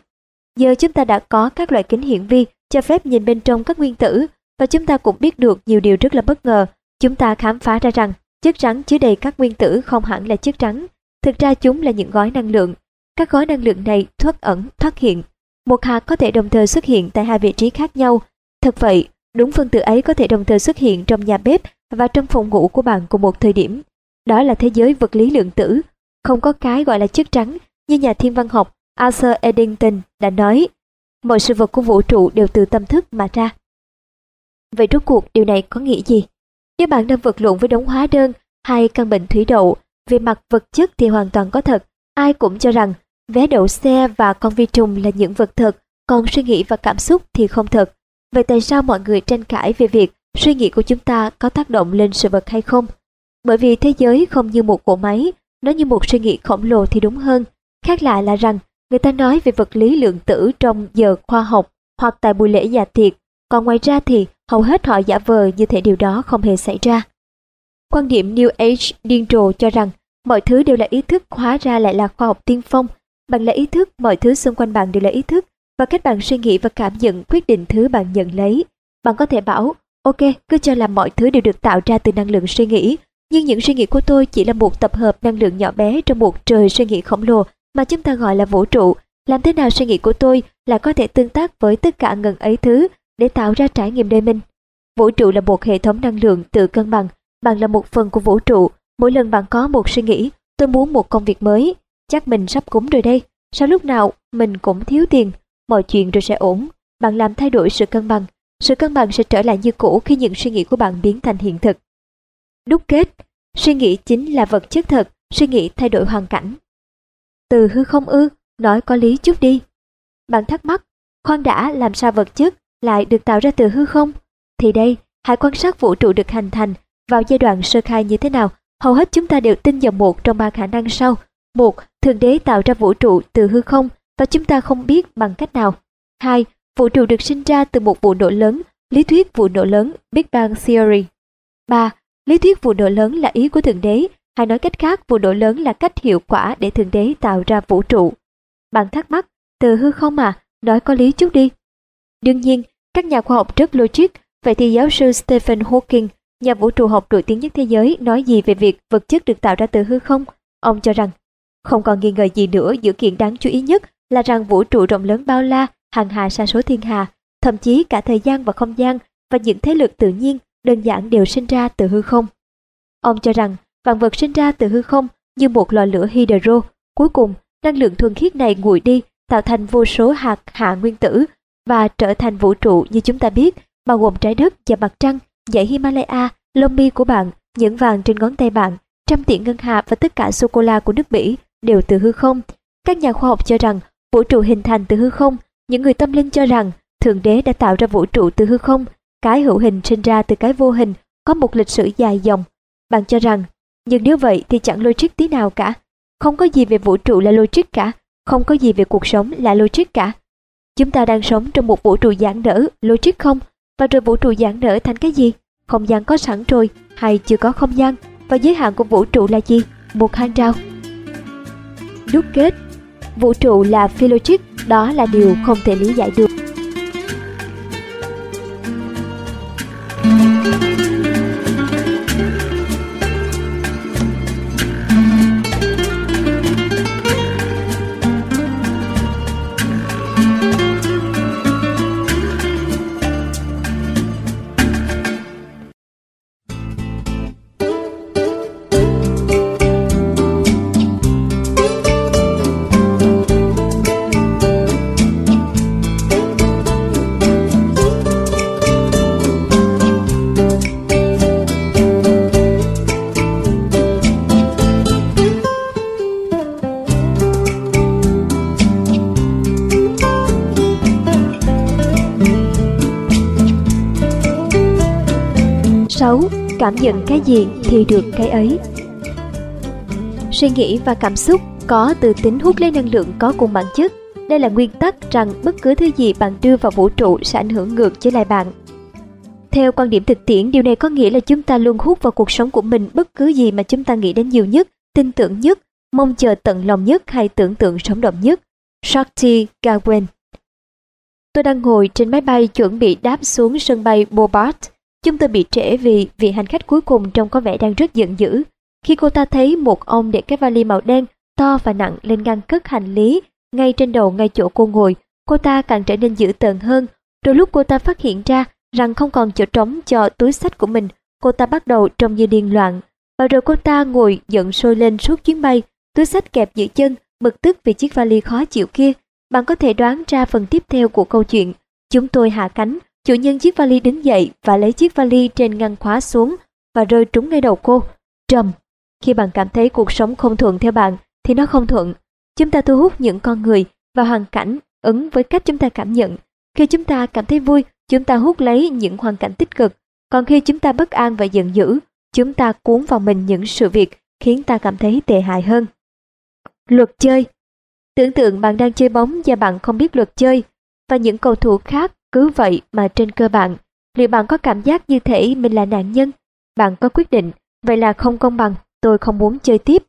Giờ chúng ta đã có các loại kính hiển vi cho phép nhìn bên trong các nguyên tử, và chúng ta cũng biết được nhiều điều rất là bất ngờ. Chúng ta khám phá ra rằng chất rắn chứa đầy các nguyên tử không hẳn là chất rắn. Thực ra chúng là những gói năng lượng. Các gói năng lượng này thoát ẩn, thoát hiện. Một hạt có thể đồng thời xuất hiện tại hai vị trí khác nhau Thật vậy, đúng phân tử ấy có thể đồng thời xuất hiện trong nhà bếp và trong phòng ngủ của bạn cùng một thời điểm. Đó là thế giới vật lý lượng tử, không có cái gọi là chất trắng như nhà thiên văn học Arthur Eddington đã nói. Mọi sự vật của vũ trụ đều từ tâm thức mà ra. Vậy rốt cuộc điều này có nghĩa gì? Nếu bạn đang vật lộn với đống hóa đơn hay căn bệnh thủy đậu, về mặt vật chất thì hoàn toàn có thật. Ai cũng cho rằng vé đậu xe và con vi trùng là những vật thật, còn suy nghĩ và cảm xúc thì không thật. Vậy tại sao mọi người tranh cãi về việc suy nghĩ của chúng ta có tác động lên sự vật hay không? Bởi vì thế giới không như một cỗ máy, nó như một suy nghĩ khổng lồ thì đúng hơn. Khác lạ là rằng, người ta nói về vật lý lượng tử trong giờ khoa học hoặc tại buổi lễ dạ tiệc, còn ngoài ra thì hầu hết họ giả vờ như thể điều đó không hề xảy ra. Quan điểm New Age điên rồ cho rằng mọi thứ đều là ý thức hóa ra lại là khoa học tiên phong. Bạn là ý thức, mọi thứ xung quanh bạn đều là ý thức và cách bạn suy nghĩ và cảm nhận quyết định thứ bạn nhận lấy. Bạn có thể bảo, ok, cứ cho là mọi thứ đều được tạo ra từ năng lượng suy nghĩ, nhưng những suy nghĩ của tôi chỉ là một tập hợp năng lượng nhỏ bé trong một trời suy nghĩ khổng lồ mà chúng ta gọi là vũ trụ. Làm thế nào suy nghĩ của tôi là có thể tương tác với tất cả ngần ấy thứ để tạo ra trải nghiệm đời mình? Vũ trụ là một hệ thống năng lượng tự cân bằng, bạn là một phần của vũ trụ. Mỗi lần bạn có một suy nghĩ, tôi muốn một công việc mới, chắc mình sắp cúng rồi đây. Sao lúc nào mình cũng thiếu tiền, mọi chuyện rồi sẽ ổn. bạn làm thay đổi sự cân bằng. Sự cân bằng sẽ trở lại như cũ khi những suy nghĩ của bạn biến thành hiện thực. Đúc kết, suy nghĩ chính là vật chất thật, suy nghĩ thay đổi hoàn cảnh. Từ hư không ư, nói có lý chút đi. Bạn thắc mắc, khoan đã làm sao vật chất lại được tạo ra từ hư không? Thì đây, hãy quan sát vũ trụ được hình thành vào giai đoạn sơ khai như thế nào. Hầu hết chúng ta đều tin vào một trong ba khả năng sau. Một, Thượng Đế tạo ra vũ trụ từ hư không và chúng ta không biết bằng cách nào. Hai, Vũ trụ được sinh ra từ một vụ nổ lớn, lý thuyết vụ nổ lớn Big Bang Theory. ba Lý thuyết vụ nổ lớn là ý của Thượng Đế, hay nói cách khác vụ nổ lớn là cách hiệu quả để Thượng Đế tạo ra vũ trụ. Bạn thắc mắc, từ hư không mà nói có lý chút đi. Đương nhiên, các nhà khoa học rất logic, vậy thì giáo sư Stephen Hawking, nhà vũ trụ học nổi tiếng nhất thế giới, nói gì về việc vật chất được tạo ra từ hư không? Ông cho rằng, không còn nghi ngờ gì nữa dữ kiện đáng chú ý nhất là rằng vũ trụ rộng lớn bao la, hàng hà sa số thiên hà, thậm chí cả thời gian và không gian và những thế lực tự nhiên đơn giản đều sinh ra từ hư không. Ông cho rằng vạn vật sinh ra từ hư không như một lò lửa hydro, cuối cùng năng lượng thuần khiết này nguội đi tạo thành vô số hạt hạ nguyên tử và trở thành vũ trụ như chúng ta biết, bao gồm trái đất và mặt trăng, dãy Himalaya, lông mi của bạn, những vàng trên ngón tay bạn, trăm tỷ ngân hà và tất cả sô-cô-la của nước Mỹ đều từ hư không. Các nhà khoa học cho rằng vũ trụ hình thành từ hư không, những người tâm linh cho rằng Thượng Đế đã tạo ra vũ trụ từ hư không, cái hữu hình sinh ra từ cái vô hình, có một lịch sử dài dòng. Bạn cho rằng, nhưng nếu vậy thì chẳng logic tí nào cả. Không có gì về vũ trụ là logic cả, không có gì về cuộc sống là logic cả. Chúng ta đang sống trong một vũ trụ giãn nở, logic không? Và rồi vũ trụ giãn nở thành cái gì? Không gian có sẵn rồi, hay chưa có không gian? Và giới hạn của vũ trụ là gì? Một hang rào. Đúc kết Vũ trụ là phi logic, đó là điều không thể lý giải được. Nhận cái gì thì được cái ấy Suy nghĩ và cảm xúc có từ tính hút lấy năng lượng có cùng bản chất. Đây là nguyên tắc rằng bất cứ thứ gì bạn đưa vào vũ trụ sẽ ảnh hưởng ngược trở lại bạn. Theo quan điểm thực tiễn, điều này có nghĩa là chúng ta luôn hút vào cuộc sống của mình bất cứ gì mà chúng ta nghĩ đến nhiều nhất, tin tưởng nhất, mong chờ tận lòng nhất hay tưởng tượng sống động nhất. Shakti Gawain Tôi đang ngồi trên máy bay chuẩn bị đáp xuống sân bay Bobart Chúng tôi bị trễ vì vị hành khách cuối cùng trông có vẻ đang rất giận dữ. Khi cô ta thấy một ông để cái vali màu đen to và nặng lên ngăn cất hành lý ngay trên đầu ngay chỗ cô ngồi, cô ta càng trở nên dữ tợn hơn. Rồi lúc cô ta phát hiện ra rằng không còn chỗ trống cho túi sách của mình, cô ta bắt đầu trông như điên loạn. Và rồi cô ta ngồi giận sôi lên suốt chuyến bay, túi sách kẹp giữa chân, bực tức vì chiếc vali khó chịu kia. Bạn có thể đoán ra phần tiếp theo của câu chuyện. Chúng tôi hạ cánh Chủ nhân chiếc vali đứng dậy và lấy chiếc vali trên ngăn khóa xuống và rơi trúng ngay đầu cô. Trầm. Khi bạn cảm thấy cuộc sống không thuận theo bạn thì nó không thuận. Chúng ta thu hút những con người và hoàn cảnh ứng với cách chúng ta cảm nhận. Khi chúng ta cảm thấy vui, chúng ta hút lấy những hoàn cảnh tích cực. Còn khi chúng ta bất an và giận dữ, chúng ta cuốn vào mình những sự việc khiến ta cảm thấy tệ hại hơn. Luật chơi Tưởng tượng bạn đang chơi bóng và bạn không biết luật chơi, và những cầu thủ khác cứ vậy mà trên cơ bản, liệu bạn có cảm giác như thể mình là nạn nhân? Bạn có quyết định, vậy là không công bằng, tôi không muốn chơi tiếp.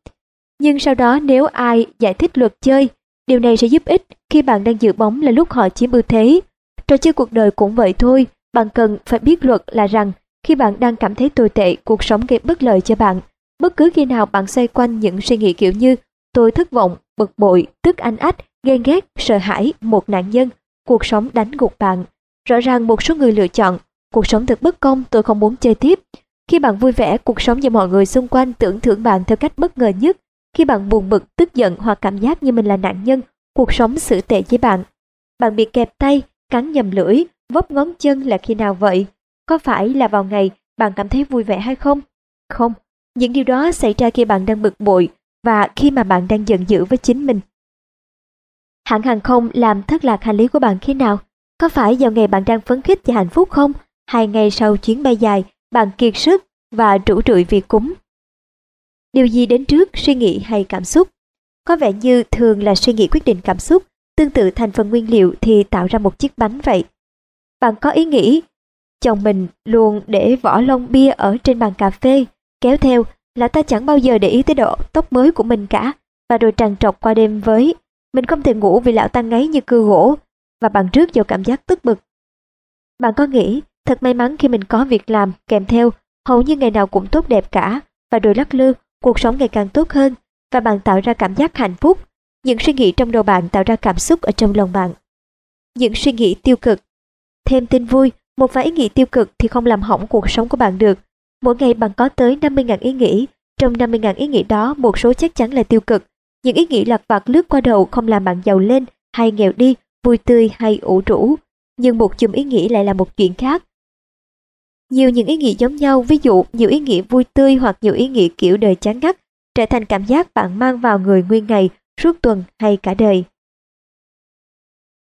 Nhưng sau đó nếu ai giải thích luật chơi, điều này sẽ giúp ích khi bạn đang giữ bóng là lúc họ chiếm ưu thế. Trò chơi cuộc đời cũng vậy thôi, bạn cần phải biết luật là rằng khi bạn đang cảm thấy tồi tệ, cuộc sống gây bất lợi cho bạn. Bất cứ khi nào bạn xoay quanh những suy nghĩ kiểu như tôi thất vọng, bực bội, tức anh ách, ghen ghét, sợ hãi, một nạn nhân, cuộc sống đánh gục bạn, Rõ ràng một số người lựa chọn, cuộc sống thật bất công tôi không muốn chơi tiếp. Khi bạn vui vẻ, cuộc sống và mọi người xung quanh tưởng thưởng bạn theo cách bất ngờ nhất. Khi bạn buồn bực, tức giận hoặc cảm giác như mình là nạn nhân, cuộc sống xử tệ với bạn. Bạn bị kẹp tay, cắn nhầm lưỡi, vấp ngón chân là khi nào vậy? Có phải là vào ngày bạn cảm thấy vui vẻ hay không? Không, những điều đó xảy ra khi bạn đang bực bội và khi mà bạn đang giận dữ với chính mình. Hãng hàng không làm thất lạc hành lý của bạn khi nào? Có phải vào ngày bạn đang phấn khích và hạnh phúc không? Hai ngày sau chuyến bay dài, bạn kiệt sức và trũ rượi vì cúng. Điều gì đến trước suy nghĩ hay cảm xúc? Có vẻ như thường là suy nghĩ quyết định cảm xúc, tương tự thành phần nguyên liệu thì tạo ra một chiếc bánh vậy. Bạn có ý nghĩ, chồng mình luôn để vỏ lông bia ở trên bàn cà phê, kéo theo là ta chẳng bao giờ để ý tới độ tóc mới của mình cả, và rồi tràn trọc qua đêm với. Mình không thể ngủ vì lão ta ngáy như cưa gỗ, và bạn trước vào cảm giác tức bực. Bạn có nghĩ, thật may mắn khi mình có việc làm kèm theo, hầu như ngày nào cũng tốt đẹp cả, và rồi lắc lư, cuộc sống ngày càng tốt hơn, và bạn tạo ra cảm giác hạnh phúc. Những suy nghĩ trong đầu bạn tạo ra cảm xúc ở trong lòng bạn. Những suy nghĩ tiêu cực. Thêm tin vui, một vài ý nghĩ tiêu cực thì không làm hỏng cuộc sống của bạn được. Mỗi ngày bạn có tới 50.000 ý nghĩ, trong 50.000 ý nghĩ đó một số chắc chắn là tiêu cực. Những ý nghĩ lặt vặt lướt qua đầu không làm bạn giàu lên hay nghèo đi, vui tươi hay ủ rũ. Nhưng một chùm ý nghĩ lại là một chuyện khác. Nhiều những ý nghĩ giống nhau, ví dụ nhiều ý nghĩ vui tươi hoặc nhiều ý nghĩ kiểu đời chán ngắt, trở thành cảm giác bạn mang vào người nguyên ngày, suốt tuần hay cả đời.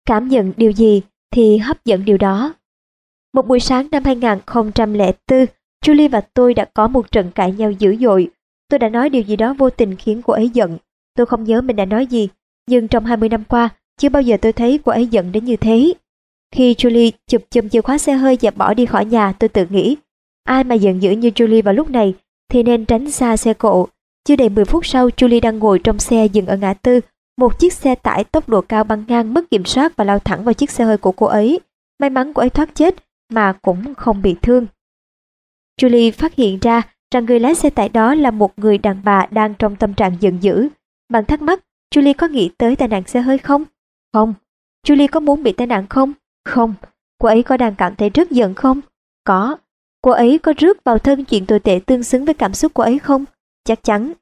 Cảm nhận điều gì thì hấp dẫn điều đó. Một buổi sáng năm 2004, Julie và tôi đã có một trận cãi nhau dữ dội. Tôi đã nói điều gì đó vô tình khiến cô ấy giận. Tôi không nhớ mình đã nói gì, nhưng trong 20 năm qua, chưa bao giờ tôi thấy cô ấy giận đến như thế. Khi Julie chụp chùm chìa khóa xe hơi và bỏ đi khỏi nhà, tôi tự nghĩ, ai mà giận dữ như Julie vào lúc này thì nên tránh xa xe cộ. Chưa đầy 10 phút sau, Julie đang ngồi trong xe dừng ở ngã tư. Một chiếc xe tải tốc độ cao băng ngang mất kiểm soát và lao thẳng vào chiếc xe hơi của cô ấy. May mắn cô ấy thoát chết mà cũng không bị thương. Julie phát hiện ra rằng người lái xe tải đó là một người đàn bà đang trong tâm trạng giận dữ. Bạn thắc mắc, Julie có nghĩ tới tai nạn xe hơi không? Không. Julie có muốn bị tai nạn không? Không. Cô ấy có đang cảm thấy rất giận không? Có. Cô ấy có rước vào thân chuyện tồi tệ tương xứng với cảm xúc của ấy không? Chắc chắn.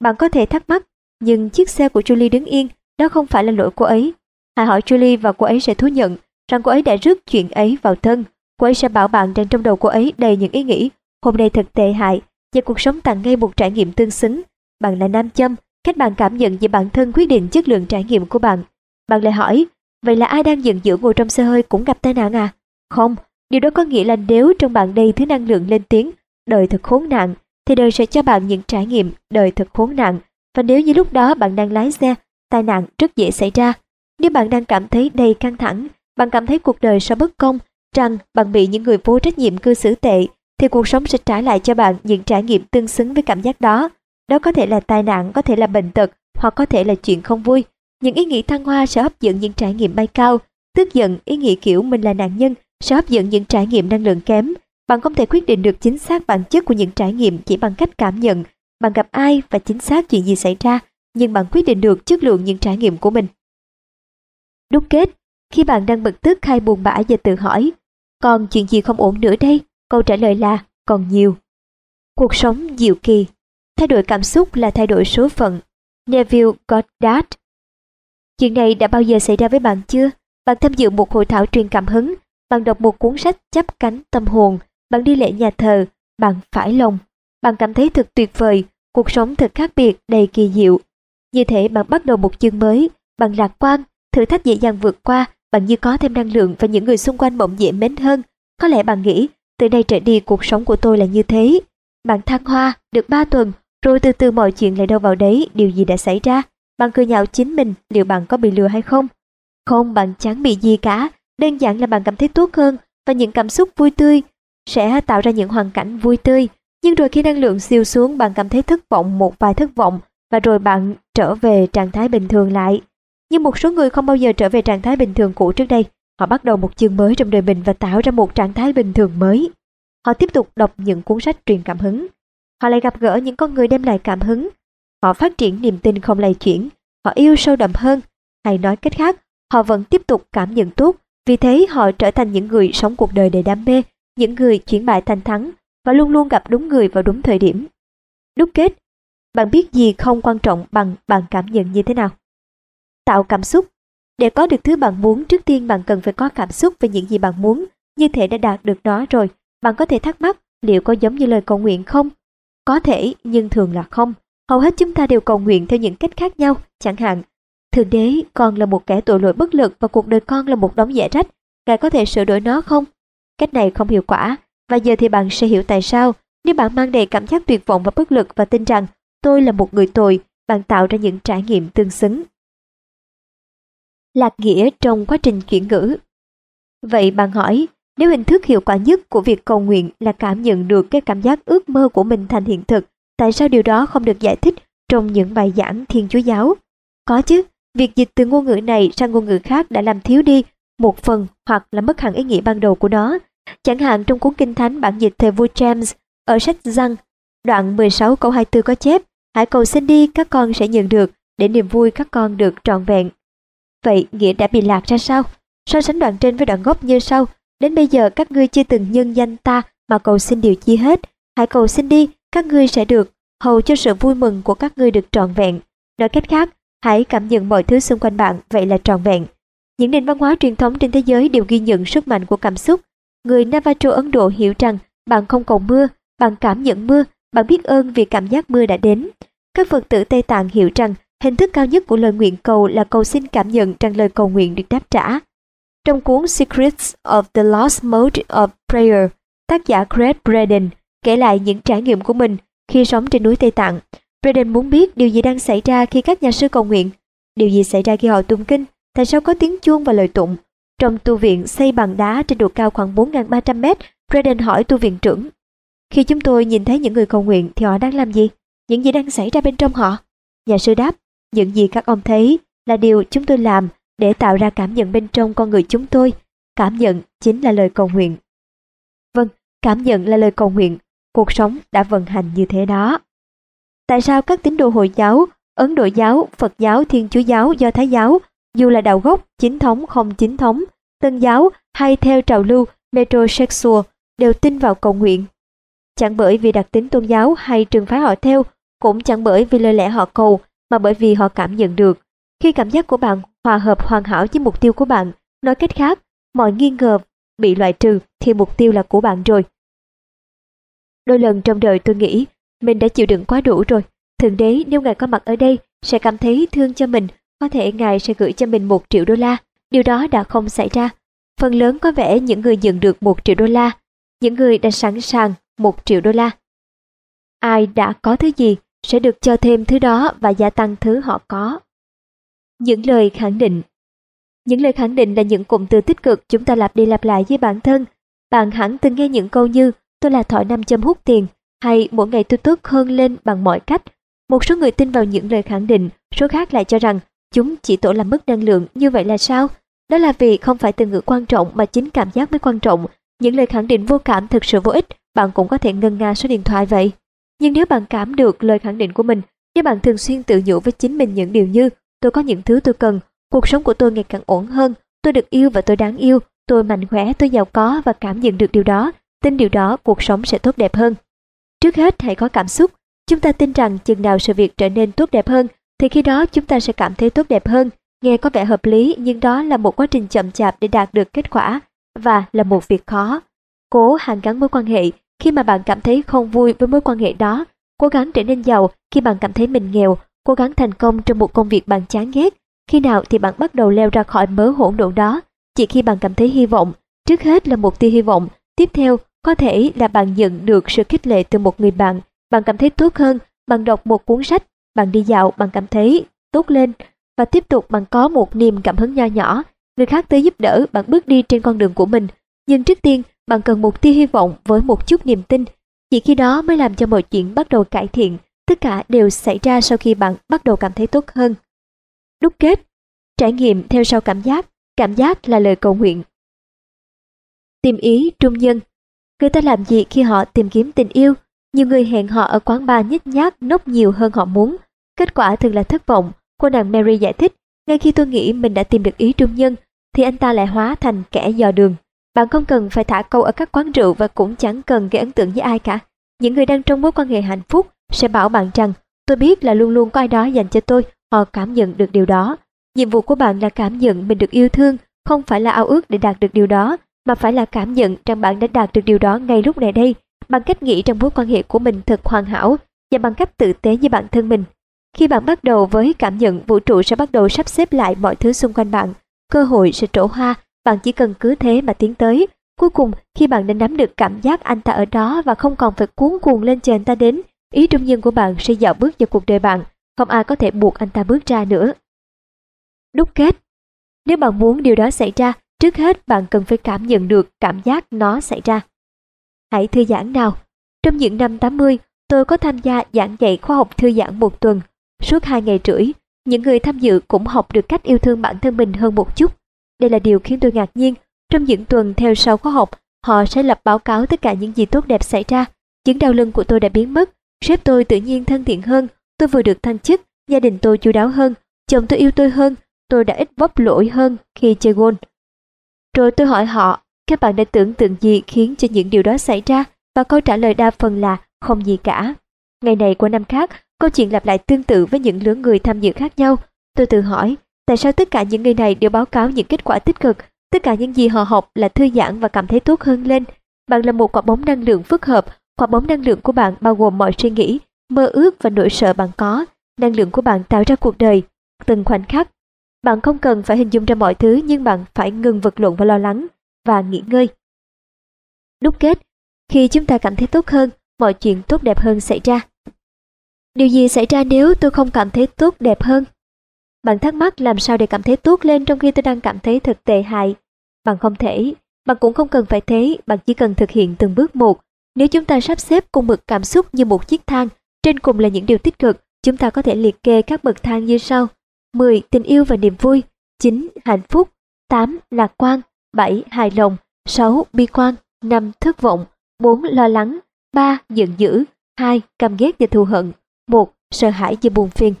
Bạn có thể thắc mắc, nhưng chiếc xe của Julie đứng yên, đó không phải là lỗi của ấy. Hãy hỏi Julie và cô ấy sẽ thú nhận rằng cô ấy đã rước chuyện ấy vào thân. Cô ấy sẽ bảo bạn rằng trong đầu cô ấy đầy những ý nghĩ hôm nay thật tệ hại và cuộc sống tặng ngay một trải nghiệm tương xứng. Bạn là nam châm, cách bạn cảm nhận về bản thân quyết định chất lượng trải nghiệm của bạn. Bạn lại hỏi, vậy là ai đang giận dữ ngồi trong xe hơi cũng gặp tai nạn à? Không, điều đó có nghĩa là nếu trong bạn đầy thứ năng lượng lên tiếng, đời thật khốn nạn, thì đời sẽ cho bạn những trải nghiệm đời thật khốn nạn. Và nếu như lúc đó bạn đang lái xe, tai nạn rất dễ xảy ra. Nếu bạn đang cảm thấy đầy căng thẳng, bạn cảm thấy cuộc đời sao bất công, rằng bạn bị những người vô trách nhiệm cư xử tệ, thì cuộc sống sẽ trả lại cho bạn những trải nghiệm tương xứng với cảm giác đó. Đó có thể là tai nạn, có thể là bệnh tật, hoặc có thể là chuyện không vui. Những ý nghĩ thăng hoa sẽ hấp dẫn những trải nghiệm bay cao. Tức giận, ý nghĩ kiểu mình là nạn nhân sẽ hấp dẫn những trải nghiệm năng lượng kém. Bạn không thể quyết định được chính xác bản chất của những trải nghiệm chỉ bằng cách cảm nhận. Bạn gặp ai và chính xác chuyện gì xảy ra, nhưng bạn quyết định được chất lượng những trải nghiệm của mình. Đúc kết, khi bạn đang bực tức hay buồn bã và tự hỏi, còn chuyện gì không ổn nữa đây? Câu trả lời là còn nhiều. Cuộc sống diệu kỳ. Thay đổi cảm xúc là thay đổi số phận. Neville Goddard Chuyện này đã bao giờ xảy ra với bạn chưa? Bạn tham dự một hội thảo truyền cảm hứng, bạn đọc một cuốn sách chấp cánh tâm hồn, bạn đi lễ nhà thờ, bạn phải lòng. Bạn cảm thấy thật tuyệt vời, cuộc sống thật khác biệt, đầy kỳ diệu. Như thế bạn bắt đầu một chương mới, bạn lạc quan, thử thách dễ dàng vượt qua, bạn như có thêm năng lượng và những người xung quanh mộng dễ mến hơn. Có lẽ bạn nghĩ từ đây trở đi cuộc sống của tôi là như thế. Bạn thăng hoa, được 3 tuần, rồi từ từ mọi chuyện lại đâu vào đấy, điều gì đã xảy ra? Bạn cười nhạo chính mình, liệu bạn có bị lừa hay không? Không, bạn chẳng bị gì cả, đơn giản là bạn cảm thấy tốt hơn và những cảm xúc vui tươi sẽ tạo ra những hoàn cảnh vui tươi. Nhưng rồi khi năng lượng siêu xuống bạn cảm thấy thất vọng một vài thất vọng và rồi bạn trở về trạng thái bình thường lại. Nhưng một số người không bao giờ trở về trạng thái bình thường cũ trước đây. Họ bắt đầu một chương mới trong đời mình và tạo ra một trạng thái bình thường mới. Họ tiếp tục đọc những cuốn sách truyền cảm hứng. Họ lại gặp gỡ những con người đem lại cảm hứng. Họ phát triển niềm tin không lay chuyển. Họ yêu sâu đậm hơn. Hay nói cách khác, họ vẫn tiếp tục cảm nhận tốt. Vì thế họ trở thành những người sống cuộc đời đầy đam mê, những người chuyển bại thành thắng và luôn luôn gặp đúng người vào đúng thời điểm. Đúc kết, bạn biết gì không quan trọng bằng bạn cảm nhận như thế nào? Tạo cảm xúc Để có được thứ bạn muốn, trước tiên bạn cần phải có cảm xúc về những gì bạn muốn, như thể đã đạt được nó rồi. Bạn có thể thắc mắc liệu có giống như lời cầu nguyện không? Có thể, nhưng thường là không. Hầu hết chúng ta đều cầu nguyện theo những cách khác nhau, chẳng hạn. Thượng đế, con là một kẻ tội lỗi bất lực và cuộc đời con là một đống dẻ rách. Ngài có thể sửa đổi nó không? Cách này không hiệu quả. Và giờ thì bạn sẽ hiểu tại sao. Nếu bạn mang đầy cảm giác tuyệt vọng và bất lực và tin rằng tôi là một người tồi, bạn tạo ra những trải nghiệm tương xứng. Lạc nghĩa trong quá trình chuyển ngữ Vậy bạn hỏi, nếu hình thức hiệu quả nhất của việc cầu nguyện là cảm nhận được cái cảm giác ước mơ của mình thành hiện thực, tại sao điều đó không được giải thích trong những bài giảng Thiên Chúa Giáo? Có chứ, việc dịch từ ngôn ngữ này sang ngôn ngữ khác đã làm thiếu đi một phần hoặc là mất hẳn ý nghĩa ban đầu của nó. Chẳng hạn trong cuốn Kinh Thánh bản dịch thời vua James ở sách Răng, đoạn 16 câu 24 có chép, hãy cầu xin đi các con sẽ nhận được, để niềm vui các con được trọn vẹn. Vậy nghĩa đã bị lạc ra sao? So sánh đoạn trên với đoạn gốc như sau, đến bây giờ các ngươi chưa từng nhân danh ta mà cầu xin điều chi hết, hãy cầu xin đi, các ngươi sẽ được, hầu cho sự vui mừng của các ngươi được trọn vẹn. Nói cách khác, hãy cảm nhận mọi thứ xung quanh bạn vậy là trọn vẹn. Những nền văn hóa truyền thống trên thế giới đều ghi nhận sức mạnh của cảm xúc. Người Navajo Ấn Độ hiểu rằng bạn không cầu mưa, bạn cảm nhận mưa, bạn biết ơn vì cảm giác mưa đã đến. Các Phật tử Tây Tạng hiểu rằng hình thức cao nhất của lời nguyện cầu là cầu xin cảm nhận rằng lời cầu nguyện được đáp trả. Trong cuốn Secrets of the Lost Mode of Prayer, tác giả Craig Braden kể lại những trải nghiệm của mình khi sống trên núi Tây Tạng. Braden muốn biết điều gì đang xảy ra khi các nhà sư cầu nguyện, điều gì xảy ra khi họ tụng kinh, tại sao có tiếng chuông và lời tụng. Trong tu viện xây bằng đá trên độ cao khoảng 4.300 mét, Braden hỏi tu viện trưởng. Khi chúng tôi nhìn thấy những người cầu nguyện thì họ đang làm gì? Những gì đang xảy ra bên trong họ? Nhà sư đáp, những gì các ông thấy là điều chúng tôi làm để tạo ra cảm nhận bên trong con người chúng tôi. Cảm nhận chính là lời cầu nguyện. Vâng, cảm nhận là lời cầu nguyện. Cuộc sống đã vận hành như thế đó. Tại sao các tín đồ Hồi giáo, Ấn Độ giáo, Phật giáo, Thiên Chúa giáo, Do Thái giáo, dù là đạo gốc, chính thống không chính thống, tân giáo hay theo trào lưu metrosexual đều tin vào cầu nguyện? Chẳng bởi vì đặc tính tôn giáo hay trường phái họ theo, cũng chẳng bởi vì lời lẽ họ cầu, mà bởi vì họ cảm nhận được. Khi cảm giác của bạn hòa hợp hoàn hảo với mục tiêu của bạn, nói cách khác, mọi nghi ngờ bị loại trừ thì mục tiêu là của bạn rồi. Đôi lần trong đời tôi nghĩ mình đã chịu đựng quá đủ rồi. Thượng đế nếu ngài có mặt ở đây sẽ cảm thấy thương cho mình, có thể ngài sẽ gửi cho mình một triệu đô la. Điều đó đã không xảy ra. Phần lớn có vẻ những người nhận được một triệu đô la, những người đã sẵn sàng một triệu đô la. Ai đã có thứ gì sẽ được cho thêm thứ đó và gia tăng thứ họ có. Những lời khẳng định Những lời khẳng định là những cụm từ tích cực chúng ta lặp đi lặp lại với bản thân. Bạn hẳn từng nghe những câu như tôi là thỏi nam châm hút tiền hay mỗi ngày tôi tốt hơn lên bằng mọi cách. Một số người tin vào những lời khẳng định, số khác lại cho rằng chúng chỉ tổ làm mất năng lượng. Như vậy là sao? Đó là vì không phải từ ngữ quan trọng mà chính cảm giác mới quan trọng. Những lời khẳng định vô cảm thực sự vô ích, bạn cũng có thể ngân nga số điện thoại vậy. Nhưng nếu bạn cảm được lời khẳng định của mình, nếu bạn thường xuyên tự nhủ với chính mình những điều như tôi có những thứ tôi cần, cuộc sống của tôi ngày càng ổn hơn, tôi được yêu và tôi đáng yêu, tôi mạnh khỏe, tôi giàu có và cảm nhận được điều đó, tin điều đó cuộc sống sẽ tốt đẹp hơn. Trước hết hãy có cảm xúc, chúng ta tin rằng chừng nào sự việc trở nên tốt đẹp hơn thì khi đó chúng ta sẽ cảm thấy tốt đẹp hơn. Nghe có vẻ hợp lý nhưng đó là một quá trình chậm chạp để đạt được kết quả và là một việc khó. Cố hàn gắn mối quan hệ. Khi mà bạn cảm thấy không vui với mối quan hệ đó, cố gắng trở nên giàu. Khi bạn cảm thấy mình nghèo, cố gắng thành công trong một công việc bạn chán ghét. Khi nào thì bạn bắt đầu leo ra khỏi mớ hỗn độn đó? Chỉ khi bạn cảm thấy hy vọng, trước hết là một tia hy vọng, tiếp theo có thể là bạn nhận được sự khích lệ từ một người bạn, bạn cảm thấy tốt hơn, bạn đọc một cuốn sách, bạn đi dạo, bạn cảm thấy tốt lên và tiếp tục bạn có một niềm cảm hứng nho nhỏ, người khác tới giúp đỡ bạn bước đi trên con đường của mình. Nhưng trước tiên, bạn cần một tia hy vọng với một chút niềm tin. Chỉ khi đó mới làm cho mọi chuyện bắt đầu cải thiện, tất cả đều xảy ra sau khi bạn bắt đầu cảm thấy tốt hơn. Đúc kết, trải nghiệm theo sau cảm giác, cảm giác là lời cầu nguyện. Tìm ý trung nhân Người ta làm gì khi họ tìm kiếm tình yêu? Nhiều người hẹn họ ở quán bar nhích nhác nốc nhiều hơn họ muốn. Kết quả thường là thất vọng. Cô nàng Mary giải thích, ngay khi tôi nghĩ mình đã tìm được ý trung nhân, thì anh ta lại hóa thành kẻ dò đường. Bạn không cần phải thả câu ở các quán rượu và cũng chẳng cần gây ấn tượng với ai cả. Những người đang trong mối quan hệ hạnh phúc sẽ bảo bạn rằng tôi biết là luôn luôn có ai đó dành cho tôi, họ cảm nhận được điều đó. Nhiệm vụ của bạn là cảm nhận mình được yêu thương, không phải là ao ước để đạt được điều đó, mà phải là cảm nhận rằng bạn đã đạt được điều đó ngay lúc này đây, bằng cách nghĩ rằng mối quan hệ của mình thật hoàn hảo và bằng cách tử tế với bản thân mình. Khi bạn bắt đầu với cảm nhận, vũ trụ sẽ bắt đầu sắp xếp lại mọi thứ xung quanh bạn. Cơ hội sẽ trổ hoa, bạn chỉ cần cứ thế mà tiến tới. Cuối cùng, khi bạn đã nắm được cảm giác anh ta ở đó và không còn phải cuốn cuồng lên chờ anh ta đến, ý trung nhân của bạn sẽ dạo bước vào cuộc đời bạn. Không ai có thể buộc anh ta bước ra nữa. Đúc kết Nếu bạn muốn điều đó xảy ra, trước hết bạn cần phải cảm nhận được cảm giác nó xảy ra. Hãy thư giãn nào. Trong những năm 80, tôi có tham gia giảng dạy khoa học thư giãn một tuần. Suốt hai ngày rưỡi, những người tham dự cũng học được cách yêu thương bản thân mình hơn một chút. Đây là điều khiến tôi ngạc nhiên. Trong những tuần theo sau khóa học, họ sẽ lập báo cáo tất cả những gì tốt đẹp xảy ra. Chứng đau lưng của tôi đã biến mất, sếp tôi tự nhiên thân thiện hơn, tôi vừa được thăng chức, gia đình tôi chu đáo hơn, chồng tôi yêu tôi hơn, tôi đã ít vấp lỗi hơn khi chơi golf. Rồi tôi hỏi họ, các bạn đã tưởng tượng gì khiến cho những điều đó xảy ra? Và câu trả lời đa phần là không gì cả. Ngày này qua năm khác, câu chuyện lặp lại tương tự với những lứa người tham dự khác nhau. Tôi tự hỏi, tại sao tất cả những người này đều báo cáo những kết quả tích cực? Tất cả những gì họ học là thư giãn và cảm thấy tốt hơn lên. Bạn là một quả bóng năng lượng phức hợp. Quả bóng năng lượng của bạn bao gồm mọi suy nghĩ, mơ ước và nỗi sợ bạn có. Năng lượng của bạn tạo ra cuộc đời, từng khoảnh khắc. Bạn không cần phải hình dung ra mọi thứ nhưng bạn phải ngừng vật lộn và lo lắng và nghỉ ngơi. Đúc kết, khi chúng ta cảm thấy tốt hơn, mọi chuyện tốt đẹp hơn xảy ra. Điều gì xảy ra nếu tôi không cảm thấy tốt đẹp hơn? Bạn thắc mắc làm sao để cảm thấy tốt lên trong khi tôi đang cảm thấy thật tệ hại. Bạn không thể, bạn cũng không cần phải thế, bạn chỉ cần thực hiện từng bước một. Nếu chúng ta sắp xếp cung bậc cảm xúc như một chiếc thang, trên cùng là những điều tích cực, chúng ta có thể liệt kê các bậc thang như sau. 10. Tình yêu và niềm vui 9. Hạnh phúc 8. Lạc quan 7. Hài lòng 6. Bi quan 5. Thất vọng 4. Lo lắng 3. Giận dữ 2. Căm ghét và thù hận 1. Sợ hãi và buồn phiền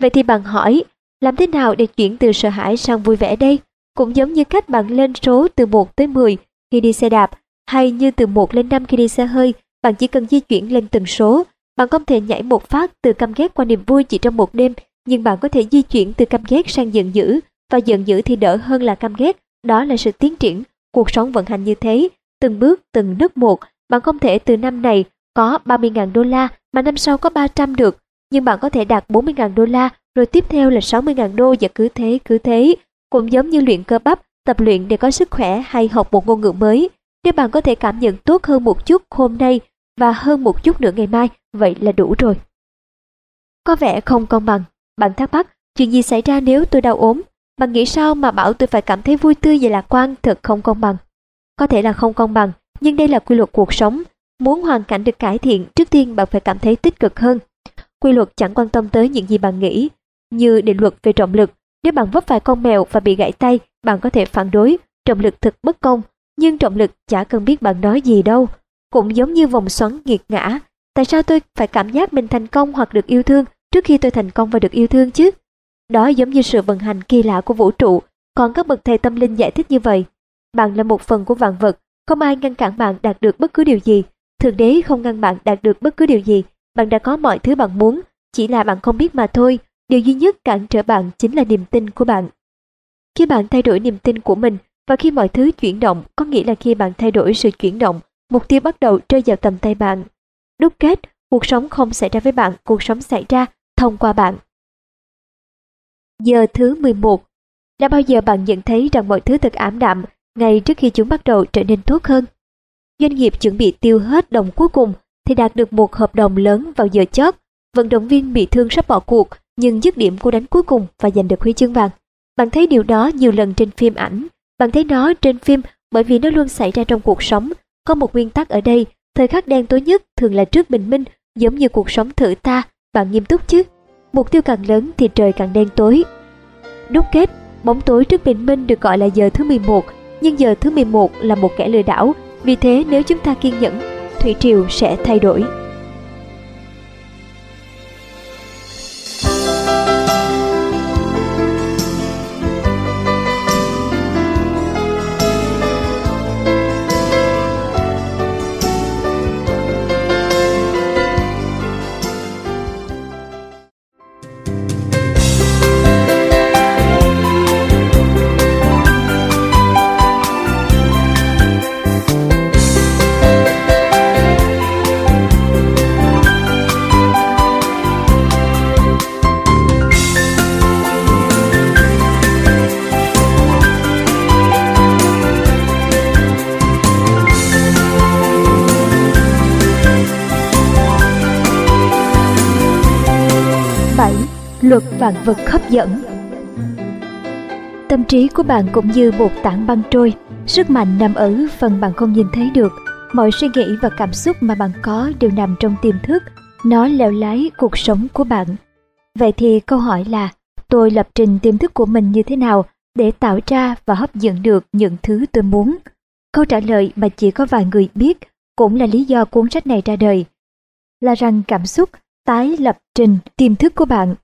Vậy thì bạn hỏi, làm thế nào để chuyển từ sợ hãi sang vui vẻ đây? Cũng giống như cách bạn lên số từ 1 tới 10 khi đi xe đạp, hay như từ 1 lên 5 khi đi xe hơi, bạn chỉ cần di chuyển lên từng số. Bạn không thể nhảy một phát từ căm ghét qua niềm vui chỉ trong một đêm, nhưng bạn có thể di chuyển từ căm ghét sang giận dữ, và giận dữ thì đỡ hơn là căm ghét, đó là sự tiến triển. Cuộc sống vận hành như thế, từng bước, từng nấc một, bạn không thể từ năm này có 30.000 đô la mà năm sau có 300 được, nhưng bạn có thể đạt 40.000 đô la, rồi tiếp theo là 60.000 đô và cứ thế cứ thế. Cũng giống như luyện cơ bắp, tập luyện để có sức khỏe hay học một ngôn ngữ mới. Nếu bạn có thể cảm nhận tốt hơn một chút hôm nay và hơn một chút nữa ngày mai, vậy là đủ rồi. Có vẻ không công bằng. Bạn thắc mắc, chuyện gì xảy ra nếu tôi đau ốm? Bạn nghĩ sao mà bảo tôi phải cảm thấy vui tươi và lạc quan thật không công bằng? Có thể là không công bằng, nhưng đây là quy luật cuộc sống. Muốn hoàn cảnh được cải thiện, trước tiên bạn phải cảm thấy tích cực hơn. Quy luật chẳng quan tâm tới những gì bạn nghĩ, như định luật về trọng lực. Nếu bạn vấp phải con mèo và bị gãy tay, bạn có thể phản đối, trọng lực thực bất công, nhưng trọng lực chả cần biết bạn nói gì đâu. Cũng giống như vòng xoắn nghiệt ngã. Tại sao tôi phải cảm giác mình thành công hoặc được yêu thương trước khi tôi thành công và được yêu thương chứ? Đó giống như sự vận hành kỳ lạ của vũ trụ, còn các bậc thầy tâm linh giải thích như vậy. Bạn là một phần của vạn vật, không ai ngăn cản bạn đạt được bất cứ điều gì. Thượng đế không ngăn bạn đạt được bất cứ điều gì, bạn đã có mọi thứ bạn muốn, chỉ là bạn không biết mà thôi. Điều duy nhất cản trở bạn chính là niềm tin của bạn. Khi bạn thay đổi niềm tin của mình và khi mọi thứ chuyển động, có nghĩa là khi bạn thay đổi sự chuyển động, mục tiêu bắt đầu rơi vào tầm tay bạn. Đúc kết, cuộc sống không xảy ra với bạn, cuộc sống xảy ra thông qua bạn. Giờ thứ 11 Đã bao giờ bạn nhận thấy rằng mọi thứ thật ảm đạm ngay trước khi chúng bắt đầu trở nên tốt hơn? Doanh nghiệp chuẩn bị tiêu hết đồng cuối cùng thì đạt được một hợp đồng lớn vào giờ chót. Vận động viên bị thương sắp bỏ cuộc nhưng dứt điểm cú đánh cuối cùng và giành được huy chương vàng. Bạn thấy điều đó nhiều lần trên phim ảnh. Bạn thấy nó trên phim bởi vì nó luôn xảy ra trong cuộc sống. Có một nguyên tắc ở đây, thời khắc đen tối nhất thường là trước bình minh, giống như cuộc sống thử ta. Bạn nghiêm túc chứ? Mục tiêu càng lớn thì trời càng đen tối. Đúc kết, bóng tối trước bình minh được gọi là giờ thứ 11, nhưng giờ thứ 11 là một kẻ lừa đảo. Vì thế nếu chúng ta kiên nhẫn, thủy triều sẽ thay đổi. Luật vạn vật hấp dẫn. Tâm trí của bạn cũng như một tảng băng trôi, sức mạnh nằm ở phần bạn không nhìn thấy được. Mọi suy nghĩ và cảm xúc mà bạn có đều nằm trong tiềm thức, nó leo lái cuộc sống của bạn. Vậy thì câu hỏi là, tôi lập trình tiềm thức của mình như thế nào để tạo ra và hấp dẫn được những thứ tôi muốn? Câu trả lời mà chỉ có vài người biết cũng là lý do cuốn sách này ra đời, là rằng cảm xúc tái lập trình tiềm thức của bạn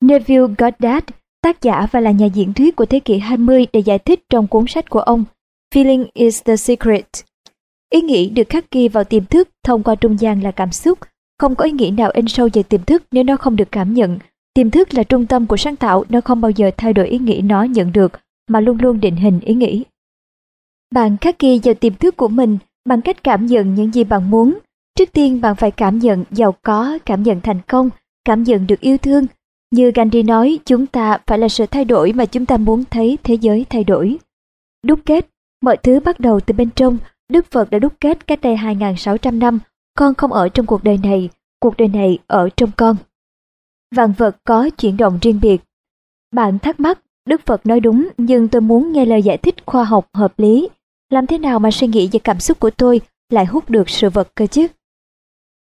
Neville Goddard tác giả và là nhà diễn thuyết của thế kỷ 20 để giải thích trong cuốn sách của ông Feeling is the Secret. Ý nghĩ được khắc ghi vào tiềm thức thông qua trung gian là cảm xúc. Không có ý nghĩ nào in sâu về tiềm thức nếu nó không được cảm nhận. Tiềm thức là trung tâm của sáng tạo, nó không bao giờ thay đổi ý nghĩ nó nhận được, mà luôn luôn định hình ý nghĩ. Bạn khắc ghi vào tiềm thức của mình bằng cách cảm nhận những gì bạn muốn. Trước tiên bạn phải cảm nhận giàu có, cảm nhận thành công, cảm nhận được yêu thương, như Gandhi nói, chúng ta phải là sự thay đổi mà chúng ta muốn thấy thế giới thay đổi. Đúc kết, mọi thứ bắt đầu từ bên trong, Đức Phật đã đúc kết cách đây 2.600 năm, con không ở trong cuộc đời này, cuộc đời này ở trong con. Vạn vật có chuyển động riêng biệt. Bạn thắc mắc, Đức Phật nói đúng nhưng tôi muốn nghe lời giải thích khoa học hợp lý. Làm thế nào mà suy nghĩ và cảm xúc của tôi lại hút được sự vật cơ chứ?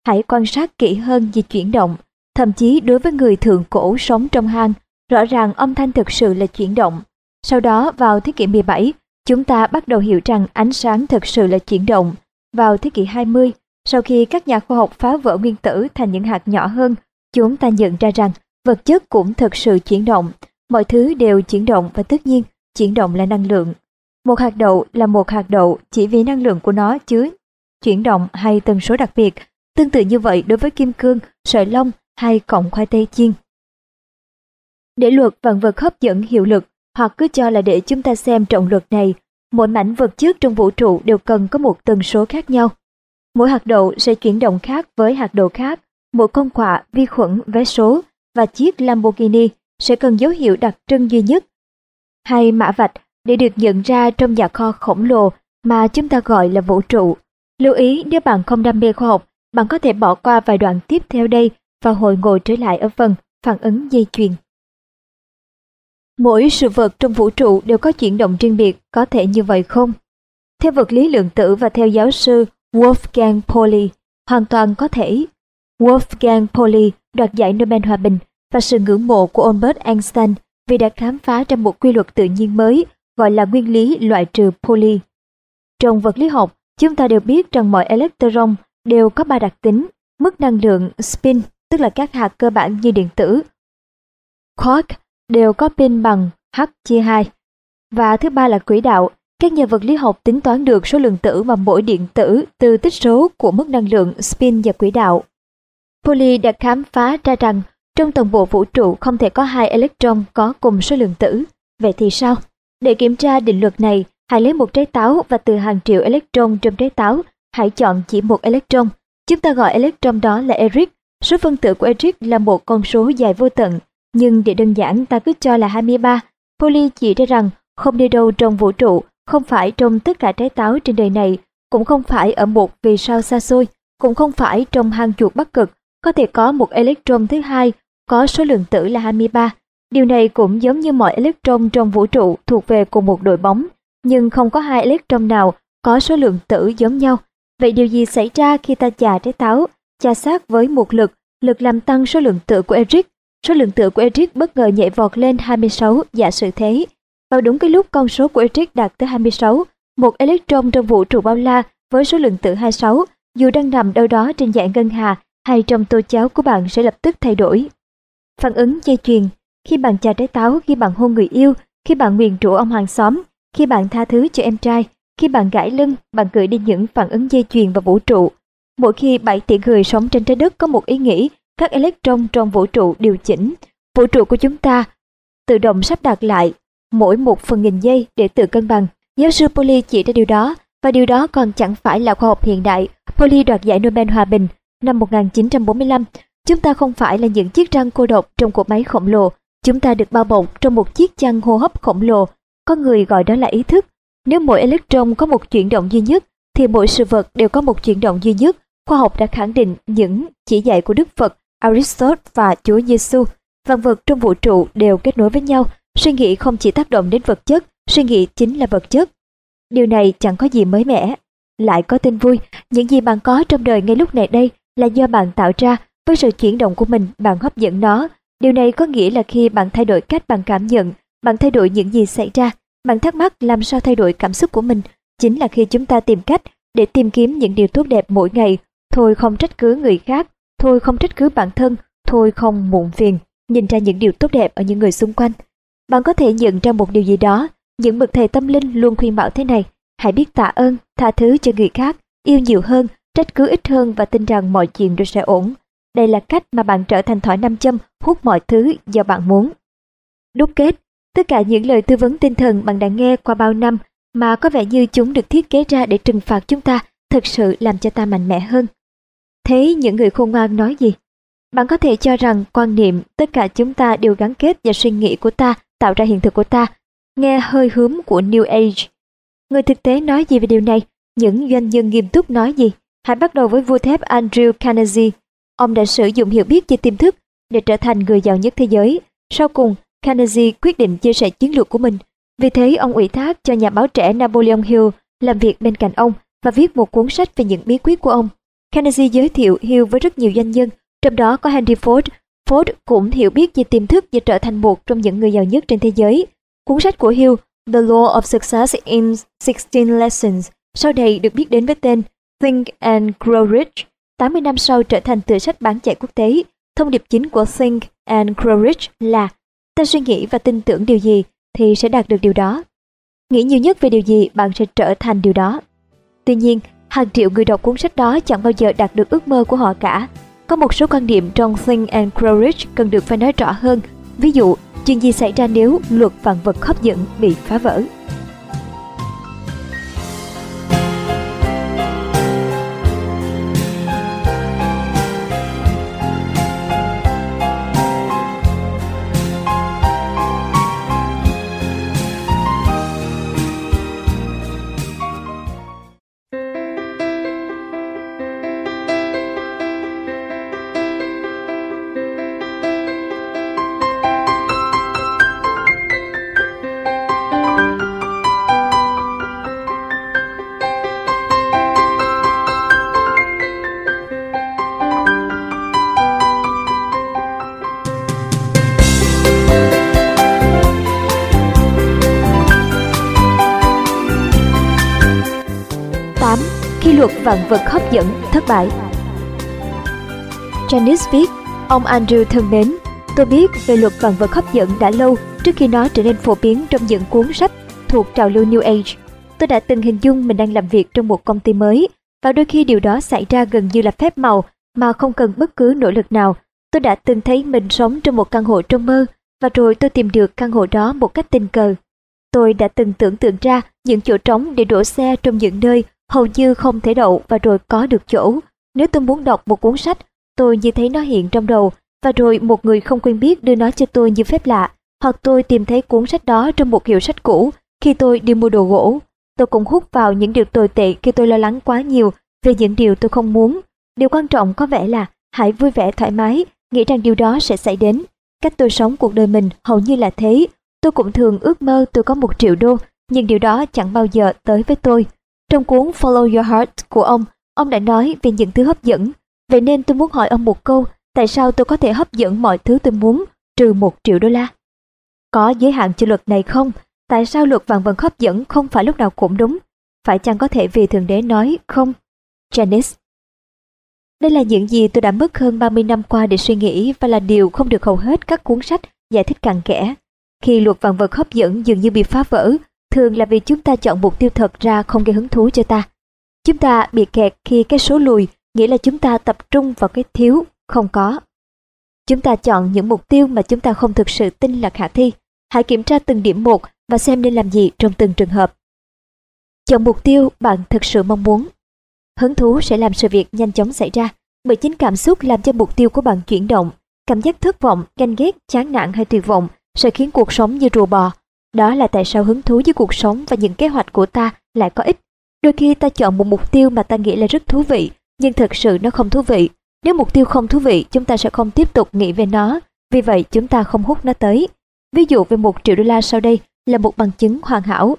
Hãy quan sát kỹ hơn về chuyển động, Thậm chí đối với người thượng cổ sống trong hang, rõ ràng âm thanh thực sự là chuyển động. Sau đó vào thế kỷ 17, chúng ta bắt đầu hiểu rằng ánh sáng thực sự là chuyển động. Vào thế kỷ 20, sau khi các nhà khoa học phá vỡ nguyên tử thành những hạt nhỏ hơn, chúng ta nhận ra rằng vật chất cũng thực sự chuyển động. Mọi thứ đều chuyển động và tất nhiên, chuyển động là năng lượng. Một hạt đậu là một hạt đậu chỉ vì năng lượng của nó chứa chuyển động hay tần số đặc biệt. Tương tự như vậy đối với kim cương, sợi lông hay cọng khoai tây chiên. Để luật vạn vật hấp dẫn hiệu lực hoặc cứ cho là để chúng ta xem trọng luật này, mỗi mảnh vật chất trong vũ trụ đều cần có một tần số khác nhau. Mỗi hạt đậu sẽ chuyển động khác với hạt đậu khác, mỗi con quạ, vi khuẩn, vé số và chiếc Lamborghini sẽ cần dấu hiệu đặc trưng duy nhất hay mã vạch để được nhận ra trong nhà kho khổng lồ mà chúng ta gọi là vũ trụ. Lưu ý nếu bạn không đam mê khoa học, bạn có thể bỏ qua vài đoạn tiếp theo đây và hồi ngồi trở lại ở phần phản ứng dây chuyền. Mỗi sự vật trong vũ trụ đều có chuyển động riêng biệt, có thể như vậy không? Theo vật lý lượng tử và theo giáo sư Wolfgang Pauli, hoàn toàn có thể. Wolfgang Pauli đoạt giải Nobel Hòa Bình và sự ngưỡng mộ của Albert Einstein vì đã khám phá ra một quy luật tự nhiên mới gọi là nguyên lý loại trừ Pauli. Trong vật lý học, chúng ta đều biết rằng mọi electron đều có ba đặc tính, mức năng lượng spin tức là các hạt cơ bản như điện tử. Quark đều có pin bằng H chia 2. Và thứ ba là quỹ đạo. Các nhà vật lý học tính toán được số lượng tử mà mỗi điện tử từ tích số của mức năng lượng spin và quỹ đạo. Pauli đã khám phá ra rằng trong toàn bộ vũ trụ không thể có hai electron có cùng số lượng tử. Vậy thì sao? Để kiểm tra định luật này, hãy lấy một trái táo và từ hàng triệu electron trong trái táo, hãy chọn chỉ một electron. Chúng ta gọi electron đó là Eric Số phân tử của Eric là một con số dài vô tận, nhưng để đơn giản ta cứ cho là 23. Polly chỉ ra rằng không đi đâu trong vũ trụ, không phải trong tất cả trái táo trên đời này, cũng không phải ở một vì sao xa xôi, cũng không phải trong hang chuột bắc cực, có thể có một electron thứ hai có số lượng tử là 23. Điều này cũng giống như mọi electron trong vũ trụ thuộc về cùng một đội bóng, nhưng không có hai electron nào có số lượng tử giống nhau. Vậy điều gì xảy ra khi ta chà trái táo cha sát với một lực, lực làm tăng số lượng tử của Eric. Số lượng tử của Eric bất ngờ nhảy vọt lên 26 giả sử thế. Vào đúng cái lúc con số của Eric đạt tới 26, một electron trong vũ trụ bao la với số lượng tử 26, dù đang nằm đâu đó trên dạng ngân hà hay trong tô cháo của bạn sẽ lập tức thay đổi. Phản ứng dây chuyền Khi bạn chà trái táo, khi bạn hôn người yêu, khi bạn nguyền rủa ông hàng xóm, khi bạn tha thứ cho em trai, khi bạn gãi lưng, bạn gửi đi những phản ứng dây chuyền vào vũ trụ. Mỗi khi 7 tỷ người sống trên trái đất có một ý nghĩ, các electron trong vũ trụ điều chỉnh. Vũ trụ của chúng ta tự động sắp đặt lại mỗi một phần nghìn giây để tự cân bằng. Giáo sư Pauli chỉ ra điều đó, và điều đó còn chẳng phải là khoa học hiện đại. Pauli đoạt giải Nobel Hòa Bình năm 1945. Chúng ta không phải là những chiếc răng cô độc trong cuộc máy khổng lồ. Chúng ta được bao bọc trong một chiếc chăn hô hấp khổng lồ. Có người gọi đó là ý thức. Nếu mỗi electron có một chuyển động duy nhất, thì mỗi sự vật đều có một chuyển động duy nhất khoa học đã khẳng định những chỉ dạy của Đức Phật, Aristotle và Chúa Giêsu. vạn vật trong vũ trụ đều kết nối với nhau, suy nghĩ không chỉ tác động đến vật chất, suy nghĩ chính là vật chất. Điều này chẳng có gì mới mẻ. Lại có tin vui, những gì bạn có trong đời ngay lúc này đây là do bạn tạo ra, với sự chuyển động của mình bạn hấp dẫn nó. Điều này có nghĩa là khi bạn thay đổi cách bạn cảm nhận, bạn thay đổi những gì xảy ra, bạn thắc mắc làm sao thay đổi cảm xúc của mình, chính là khi chúng ta tìm cách để tìm kiếm những điều tốt đẹp mỗi ngày, thôi không trách cứ người khác, thôi không trách cứ bản thân, thôi không muộn phiền, nhìn ra những điều tốt đẹp ở những người xung quanh. Bạn có thể nhận ra một điều gì đó, những bậc thầy tâm linh luôn khuyên bảo thế này, hãy biết tạ ơn, tha thứ cho người khác, yêu nhiều hơn, trách cứ ít hơn và tin rằng mọi chuyện đều sẽ ổn. Đây là cách mà bạn trở thành thỏi nam châm hút mọi thứ do bạn muốn. Đúc kết, tất cả những lời tư vấn tinh thần bạn đã nghe qua bao năm mà có vẻ như chúng được thiết kế ra để trừng phạt chúng ta thực sự làm cho ta mạnh mẽ hơn. Thế những người khôn ngoan nói gì? Bạn có thể cho rằng quan niệm tất cả chúng ta đều gắn kết và suy nghĩ của ta tạo ra hiện thực của ta, nghe hơi hướng của New Age. Người thực tế nói gì về điều này? Những doanh nhân nghiêm túc nói gì? Hãy bắt đầu với vua thép Andrew Carnegie. Ông đã sử dụng hiểu biết về tiềm thức để trở thành người giàu nhất thế giới. Sau cùng, Carnegie quyết định chia sẻ chiến lược của mình. Vì thế, ông ủy thác cho nhà báo trẻ Napoleon Hill làm việc bên cạnh ông và viết một cuốn sách về những bí quyết của ông. Carnegie giới thiệu Hill với rất nhiều doanh nhân, trong đó có Henry Ford. Ford cũng hiểu biết về tiềm thức và trở thành một trong những người giàu nhất trên thế giới. Cuốn sách của Hill, The Law of Success in 16 Lessons, sau đây được biết đến với tên Think and Grow Rich. 80 năm sau trở thành tựa sách bán chạy quốc tế. Thông điệp chính của Think and Grow Rich là ta suy nghĩ và tin tưởng điều gì thì sẽ đạt được điều đó. Nghĩ nhiều nhất về điều gì bạn sẽ trở thành điều đó. Tuy nhiên, hàng triệu người đọc cuốn sách đó chẳng bao giờ đạt được ước mơ của họ cả. Có một số quan điểm trong Think and Grow Rich cần được phải nói rõ hơn. Ví dụ, chuyện gì xảy ra nếu luật vạn vật hấp dẫn bị phá vỡ. Vật hấp dẫn thất bại Janice viết, ông Andrew thân mến, tôi biết về luật vạn vật hấp dẫn đã lâu trước khi nó trở nên phổ biến trong những cuốn sách thuộc trào lưu New Age. Tôi đã từng hình dung mình đang làm việc trong một công ty mới và đôi khi điều đó xảy ra gần như là phép màu mà không cần bất cứ nỗ lực nào. Tôi đã từng thấy mình sống trong một căn hộ trong mơ và rồi tôi tìm được căn hộ đó một cách tình cờ. Tôi đã từng tưởng tượng ra những chỗ trống để đổ xe trong những nơi hầu như không thể đậu và rồi có được chỗ. Nếu tôi muốn đọc một cuốn sách, tôi như thấy nó hiện trong đầu và rồi một người không quen biết đưa nó cho tôi như phép lạ, hoặc tôi tìm thấy cuốn sách đó trong một hiệu sách cũ khi tôi đi mua đồ gỗ. Tôi cũng hút vào những điều tồi tệ khi tôi lo lắng quá nhiều về những điều tôi không muốn. Điều quan trọng có vẻ là hãy vui vẻ thoải mái, nghĩ rằng điều đó sẽ xảy đến. Cách tôi sống cuộc đời mình hầu như là thế. Tôi cũng thường ước mơ tôi có một triệu đô, nhưng điều đó chẳng bao giờ tới với tôi. Trong cuốn Follow Your Heart của ông, ông đã nói về những thứ hấp dẫn. Vậy nên tôi muốn hỏi ông một câu, tại sao tôi có thể hấp dẫn mọi thứ tôi muốn, trừ một triệu đô la? Có giới hạn cho luật này không? Tại sao luật vạn vật hấp dẫn không phải lúc nào cũng đúng? Phải chăng có thể vì Thượng Đế nói không? Janice Đây là những gì tôi đã mất hơn 30 năm qua để suy nghĩ và là điều không được hầu hết các cuốn sách giải thích cặn kẽ. Khi luật vạn vật hấp dẫn dường như bị phá vỡ, thường là vì chúng ta chọn mục tiêu thật ra không gây hứng thú cho ta. Chúng ta bị kẹt khi cái số lùi, nghĩa là chúng ta tập trung vào cái thiếu, không có. Chúng ta chọn những mục tiêu mà chúng ta không thực sự tin là khả thi. Hãy kiểm tra từng điểm một và xem nên làm gì trong từng trường hợp. Chọn mục tiêu bạn thực sự mong muốn. Hứng thú sẽ làm sự việc nhanh chóng xảy ra, bởi chính cảm xúc làm cho mục tiêu của bạn chuyển động. Cảm giác thất vọng, ganh ghét, chán nản hay tuyệt vọng sẽ khiến cuộc sống như rùa bò, đó là tại sao hứng thú với cuộc sống và những kế hoạch của ta lại có ích. Đôi khi ta chọn một mục tiêu mà ta nghĩ là rất thú vị, nhưng thực sự nó không thú vị. Nếu mục tiêu không thú vị, chúng ta sẽ không tiếp tục nghĩ về nó, vì vậy chúng ta không hút nó tới. Ví dụ về một triệu đô la sau đây là một bằng chứng hoàn hảo.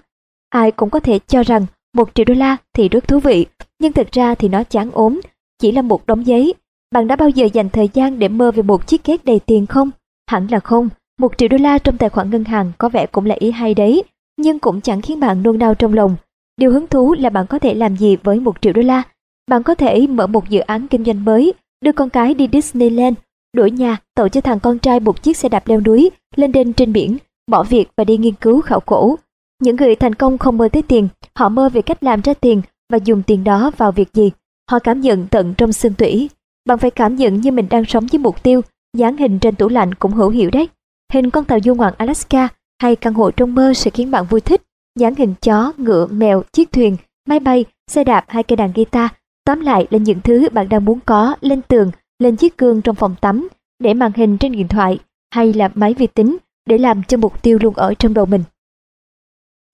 Ai cũng có thể cho rằng một triệu đô la thì rất thú vị, nhưng thực ra thì nó chán ốm, chỉ là một đống giấy. Bạn đã bao giờ dành thời gian để mơ về một chiếc két đầy tiền không? Hẳn là không. Một triệu đô la trong tài khoản ngân hàng có vẻ cũng là ý hay đấy, nhưng cũng chẳng khiến bạn nôn nao trong lòng. Điều hứng thú là bạn có thể làm gì với một triệu đô la. Bạn có thể mở một dự án kinh doanh mới, đưa con cái đi Disneyland, đổi nhà, tậu cho thằng con trai một chiếc xe đạp leo núi, lên đên trên biển, bỏ việc và đi nghiên cứu khảo cổ. Những người thành công không mơ tới tiền, họ mơ về cách làm ra tiền và dùng tiền đó vào việc gì. Họ cảm nhận tận trong xương tủy. Bạn phải cảm nhận như mình đang sống với mục tiêu, dáng hình trên tủ lạnh cũng hữu hiệu đấy. Hình con tàu du ngoạn Alaska hay căn hộ trong mơ sẽ khiến bạn vui thích. Dáng hình chó, ngựa, mèo, chiếc thuyền, máy bay, xe đạp hay cây đàn guitar. Tóm lại là những thứ bạn đang muốn có lên tường, lên chiếc gương trong phòng tắm, để màn hình trên điện thoại hay là máy vi tính để làm cho mục tiêu luôn ở trong đầu mình.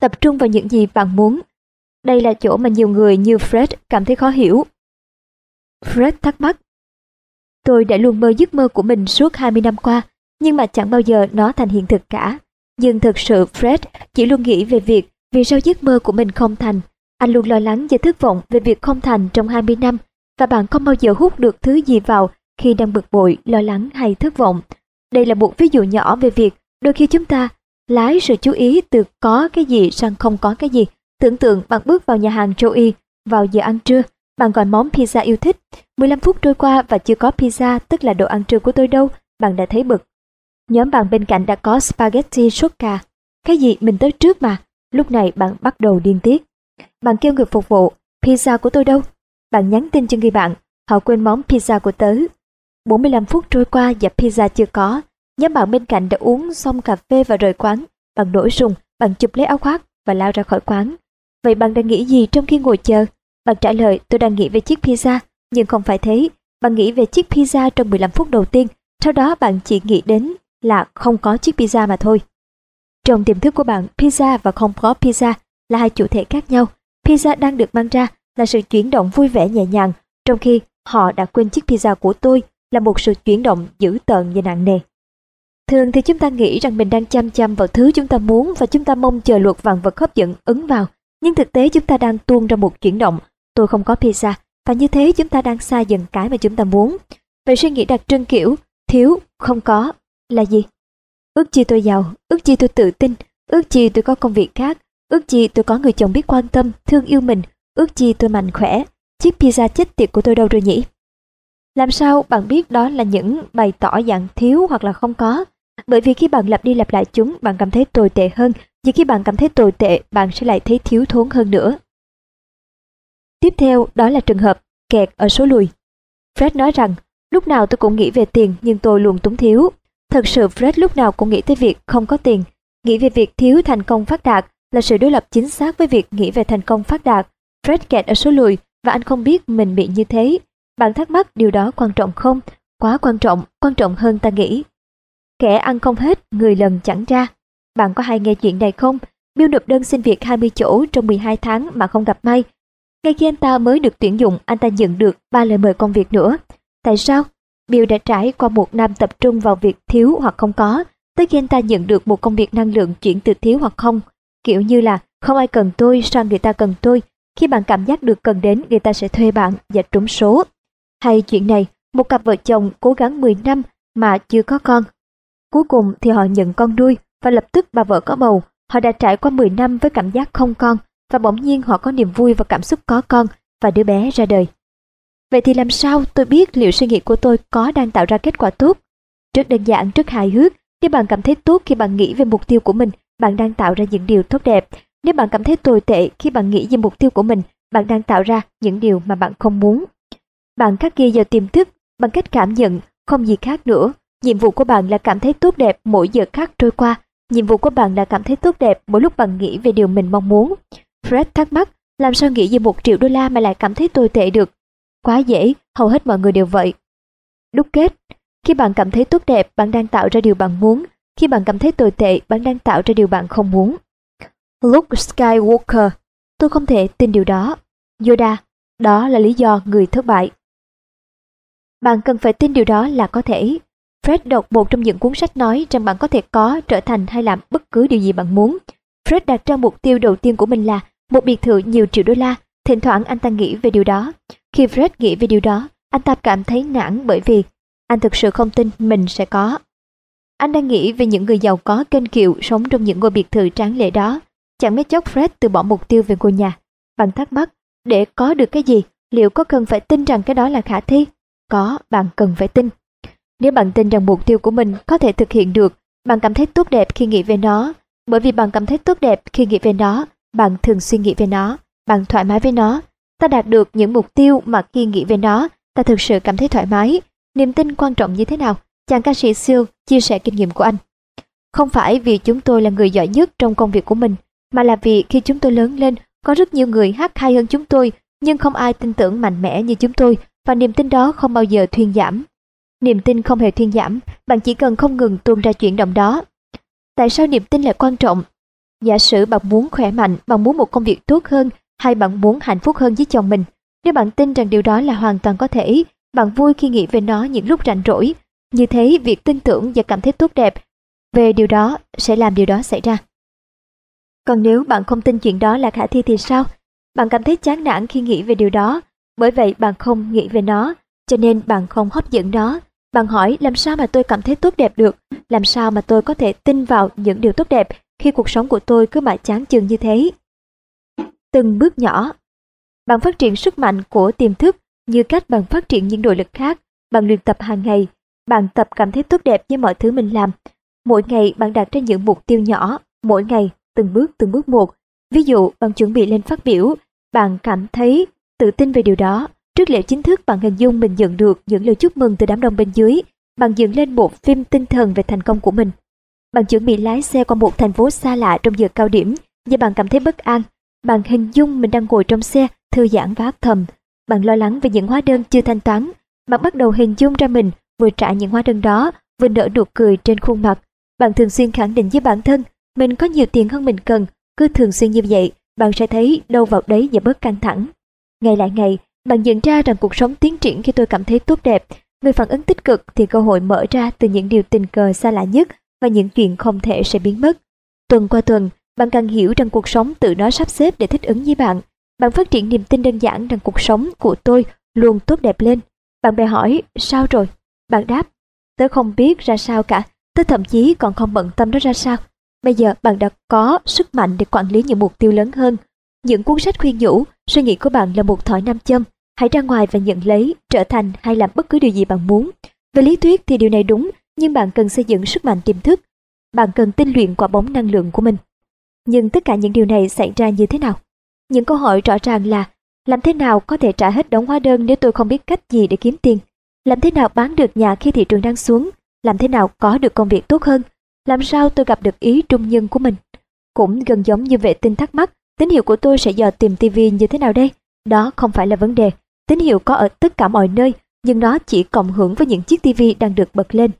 Tập trung vào những gì bạn muốn. Đây là chỗ mà nhiều người như Fred cảm thấy khó hiểu. Fred thắc mắc. Tôi đã luôn mơ giấc mơ của mình suốt 20 năm qua, nhưng mà chẳng bao giờ nó thành hiện thực cả. Nhưng thực sự Fred chỉ luôn nghĩ về việc vì sao giấc mơ của mình không thành. Anh luôn lo lắng và thất vọng về việc không thành trong 20 năm và bạn không bao giờ hút được thứ gì vào khi đang bực bội, lo lắng hay thất vọng. Đây là một ví dụ nhỏ về việc đôi khi chúng ta lái sự chú ý từ có cái gì sang không có cái gì. Tưởng tượng bạn bước vào nhà hàng Joey vào giờ ăn trưa, bạn gọi món pizza yêu thích. 15 phút trôi qua và chưa có pizza, tức là đồ ăn trưa của tôi đâu, bạn đã thấy bực. Nhóm bạn bên cạnh đã có spaghetti sốt cà. Cái gì mình tới trước mà. Lúc này bạn bắt đầu điên tiết. Bạn kêu người phục vụ, pizza của tôi đâu? Bạn nhắn tin cho người bạn, họ quên món pizza của tớ. 45 phút trôi qua và pizza chưa có. Nhóm bạn bên cạnh đã uống xong cà phê và rời quán. Bạn nổi sùng, bạn chụp lấy áo khoác và lao ra khỏi quán. Vậy bạn đang nghĩ gì trong khi ngồi chờ? Bạn trả lời tôi đang nghĩ về chiếc pizza, nhưng không phải thế. Bạn nghĩ về chiếc pizza trong 15 phút đầu tiên, sau đó bạn chỉ nghĩ đến là không có chiếc pizza mà thôi. Trong tiềm thức của bạn, pizza và không có pizza là hai chủ thể khác nhau. Pizza đang được mang ra là sự chuyển động vui vẻ nhẹ nhàng, trong khi họ đã quên chiếc pizza của tôi là một sự chuyển động dữ tợn và nặng nề. Thường thì chúng ta nghĩ rằng mình đang chăm chăm vào thứ chúng ta muốn và chúng ta mong chờ luật vạn vật hấp dẫn ứng vào. Nhưng thực tế chúng ta đang tuôn ra một chuyển động, tôi không có pizza, và như thế chúng ta đang xa dần cái mà chúng ta muốn. Vậy suy nghĩ đặc trưng kiểu thiếu, không có là gì? Ước chi tôi giàu, ước chi tôi tự tin, ước chi tôi có công việc khác, ước chi tôi có người chồng biết quan tâm, thương yêu mình, ước chi tôi mạnh khỏe. Chiếc pizza chết tiệt của tôi đâu rồi nhỉ? Làm sao bạn biết đó là những bày tỏ dạng thiếu hoặc là không có? Bởi vì khi bạn lặp đi lặp lại chúng, bạn cảm thấy tồi tệ hơn, nhưng khi bạn cảm thấy tồi tệ, bạn sẽ lại thấy thiếu thốn hơn nữa. Tiếp theo, đó là trường hợp kẹt ở số lùi. Fred nói rằng, lúc nào tôi cũng nghĩ về tiền nhưng tôi luôn túng thiếu. Thật sự Fred lúc nào cũng nghĩ tới việc không có tiền. Nghĩ về việc thiếu thành công phát đạt là sự đối lập chính xác với việc nghĩ về thành công phát đạt. Fred kẹt ở số lùi và anh không biết mình bị như thế. Bạn thắc mắc điều đó quan trọng không? Quá quan trọng, quan trọng hơn ta nghĩ. Kẻ ăn không hết, người lần chẳng ra. Bạn có hay nghe chuyện này không? Bill nộp đơn xin việc 20 chỗ trong 12 tháng mà không gặp may. Ngay khi anh ta mới được tuyển dụng, anh ta nhận được ba lời mời công việc nữa. Tại sao? Bill đã trải qua một năm tập trung vào việc thiếu hoặc không có, tới khi anh ta nhận được một công việc năng lượng chuyển từ thiếu hoặc không. Kiểu như là không ai cần tôi, sao người ta cần tôi. Khi bạn cảm giác được cần đến, người ta sẽ thuê bạn và trúng số. Hay chuyện này, một cặp vợ chồng cố gắng 10 năm mà chưa có con. Cuối cùng thì họ nhận con nuôi và lập tức bà vợ có bầu. Họ đã trải qua 10 năm với cảm giác không con và bỗng nhiên họ có niềm vui và cảm xúc có con và đứa bé ra đời. Vậy thì làm sao tôi biết liệu suy nghĩ của tôi có đang tạo ra kết quả tốt? Rất đơn giản, rất hài hước. Nếu bạn cảm thấy tốt khi bạn nghĩ về mục tiêu của mình, bạn đang tạo ra những điều tốt đẹp. Nếu bạn cảm thấy tồi tệ khi bạn nghĩ về mục tiêu của mình, bạn đang tạo ra những điều mà bạn không muốn. Bạn khắc ghi vào tiềm thức bằng cách cảm nhận, không gì khác nữa. Nhiệm vụ của bạn là cảm thấy tốt đẹp mỗi giờ khác trôi qua. Nhiệm vụ của bạn là cảm thấy tốt đẹp mỗi lúc bạn nghĩ về điều mình mong muốn. Fred thắc mắc, làm sao nghĩ về một triệu đô la mà lại cảm thấy tồi tệ được? Quá dễ, hầu hết mọi người đều vậy. Đúc kết, khi bạn cảm thấy tốt đẹp, bạn đang tạo ra điều bạn muốn. Khi bạn cảm thấy tồi tệ, bạn đang tạo ra điều bạn không muốn. Luke Skywalker, tôi không thể tin điều đó. Yoda, đó là lý do người thất bại. Bạn cần phải tin điều đó là có thể. Fred đọc một trong những cuốn sách nói rằng bạn có thể có, trở thành hay làm bất cứ điều gì bạn muốn. Fred đặt ra mục tiêu đầu tiên của mình là một biệt thự nhiều triệu đô la. Thỉnh thoảng anh ta nghĩ về điều đó. Khi Fred nghĩ về điều đó, anh ta cảm thấy nản bởi vì anh thực sự không tin mình sẽ có. Anh đang nghĩ về những người giàu có kênh kiệu sống trong những ngôi biệt thự tráng lệ đó. Chẳng mấy chốc Fred từ bỏ mục tiêu về ngôi nhà. Bạn thắc mắc, để có được cái gì, liệu có cần phải tin rằng cái đó là khả thi? Có, bạn cần phải tin. Nếu bạn tin rằng mục tiêu của mình có thể thực hiện được, bạn cảm thấy tốt đẹp khi nghĩ về nó. Bởi vì bạn cảm thấy tốt đẹp khi nghĩ về nó, bạn thường suy nghĩ về nó, bạn thoải mái với nó. Ta đạt được những mục tiêu mà khi nghĩ về nó, ta thực sự cảm thấy thoải mái. Niềm tin quan trọng như thế nào? Chàng ca sĩ Siêu chia sẻ kinh nghiệm của anh. Không phải vì chúng tôi là người giỏi nhất trong công việc của mình, mà là vì khi chúng tôi lớn lên, có rất nhiều người hát hay hơn chúng tôi, nhưng không ai tin tưởng mạnh mẽ như chúng tôi, và niềm tin đó không bao giờ thuyên giảm. Niềm tin không hề thuyên giảm, bạn chỉ cần không ngừng tuôn ra chuyển động đó. Tại sao niềm tin lại quan trọng? Giả sử bạn muốn khỏe mạnh, bạn muốn một công việc tốt hơn, hay bạn muốn hạnh phúc hơn với chồng mình. Nếu bạn tin rằng điều đó là hoàn toàn có thể, bạn vui khi nghĩ về nó những lúc rảnh rỗi. Như thế, việc tin tưởng và cảm thấy tốt đẹp về điều đó sẽ làm điều đó xảy ra. Còn nếu bạn không tin chuyện đó là khả thi thì sao? Bạn cảm thấy chán nản khi nghĩ về điều đó, bởi vậy bạn không nghĩ về nó, cho nên bạn không hấp dẫn nó. Bạn hỏi làm sao mà tôi cảm thấy tốt đẹp được, làm sao mà tôi có thể tin vào những điều tốt đẹp khi cuộc sống của tôi cứ mãi chán chừng như thế. Từng bước nhỏ Bạn phát triển sức mạnh của tiềm thức như cách bạn phát triển những nội lực khác, bạn luyện tập hàng ngày, bạn tập cảm thấy tốt đẹp với mọi thứ mình làm. Mỗi ngày bạn đặt ra những mục tiêu nhỏ, mỗi ngày, từng bước từng bước một. Ví dụ, bạn chuẩn bị lên phát biểu, bạn cảm thấy tự tin về điều đó. Trước lễ chính thức bạn hình dung mình nhận được những lời chúc mừng từ đám đông bên dưới. Bạn dựng lên một phim tinh thần về thành công của mình. Bạn chuẩn bị lái xe qua một thành phố xa lạ trong giờ cao điểm và bạn cảm thấy bất an. Bạn hình dung mình đang ngồi trong xe, thư giãn và thầm. Bạn lo lắng về những hóa đơn chưa thanh toán. Bạn bắt đầu hình dung ra mình vừa trả những hóa đơn đó, vừa nở nụ cười trên khuôn mặt. Bạn thường xuyên khẳng định với bản thân, mình có nhiều tiền hơn mình cần. Cứ thường xuyên như vậy, bạn sẽ thấy đâu vào đấy và bớt căng thẳng. Ngày lại ngày, bạn nhận ra rằng cuộc sống tiến triển khi tôi cảm thấy tốt đẹp. Người phản ứng tích cực thì cơ hội mở ra từ những điều tình cờ xa lạ nhất và những chuyện không thể sẽ biến mất. Tuần qua tuần, bạn càng hiểu rằng cuộc sống tự nó sắp xếp để thích ứng với bạn. Bạn phát triển niềm tin đơn giản rằng cuộc sống của tôi luôn tốt đẹp lên. Bạn bè hỏi, sao rồi? Bạn đáp, tớ không biết ra sao cả, tớ thậm chí còn không bận tâm nó ra sao. Bây giờ bạn đã có sức mạnh để quản lý những mục tiêu lớn hơn. Những cuốn sách khuyên nhủ, suy nghĩ của bạn là một thỏi nam châm. Hãy ra ngoài và nhận lấy, trở thành hay làm bất cứ điều gì bạn muốn. Về lý thuyết thì điều này đúng, nhưng bạn cần xây dựng sức mạnh tiềm thức. Bạn cần tinh luyện quả bóng năng lượng của mình. Nhưng tất cả những điều này xảy ra như thế nào? Những câu hỏi rõ ràng là làm thế nào có thể trả hết đống hóa đơn nếu tôi không biết cách gì để kiếm tiền? Làm thế nào bán được nhà khi thị trường đang xuống? Làm thế nào có được công việc tốt hơn? Làm sao tôi gặp được ý trung nhân của mình? Cũng gần giống như vệ tinh thắc mắc, tín hiệu của tôi sẽ dò tìm tivi như thế nào đây? Đó không phải là vấn đề. Tín hiệu có ở tất cả mọi nơi, nhưng nó chỉ cộng hưởng với những chiếc tivi đang được bật lên.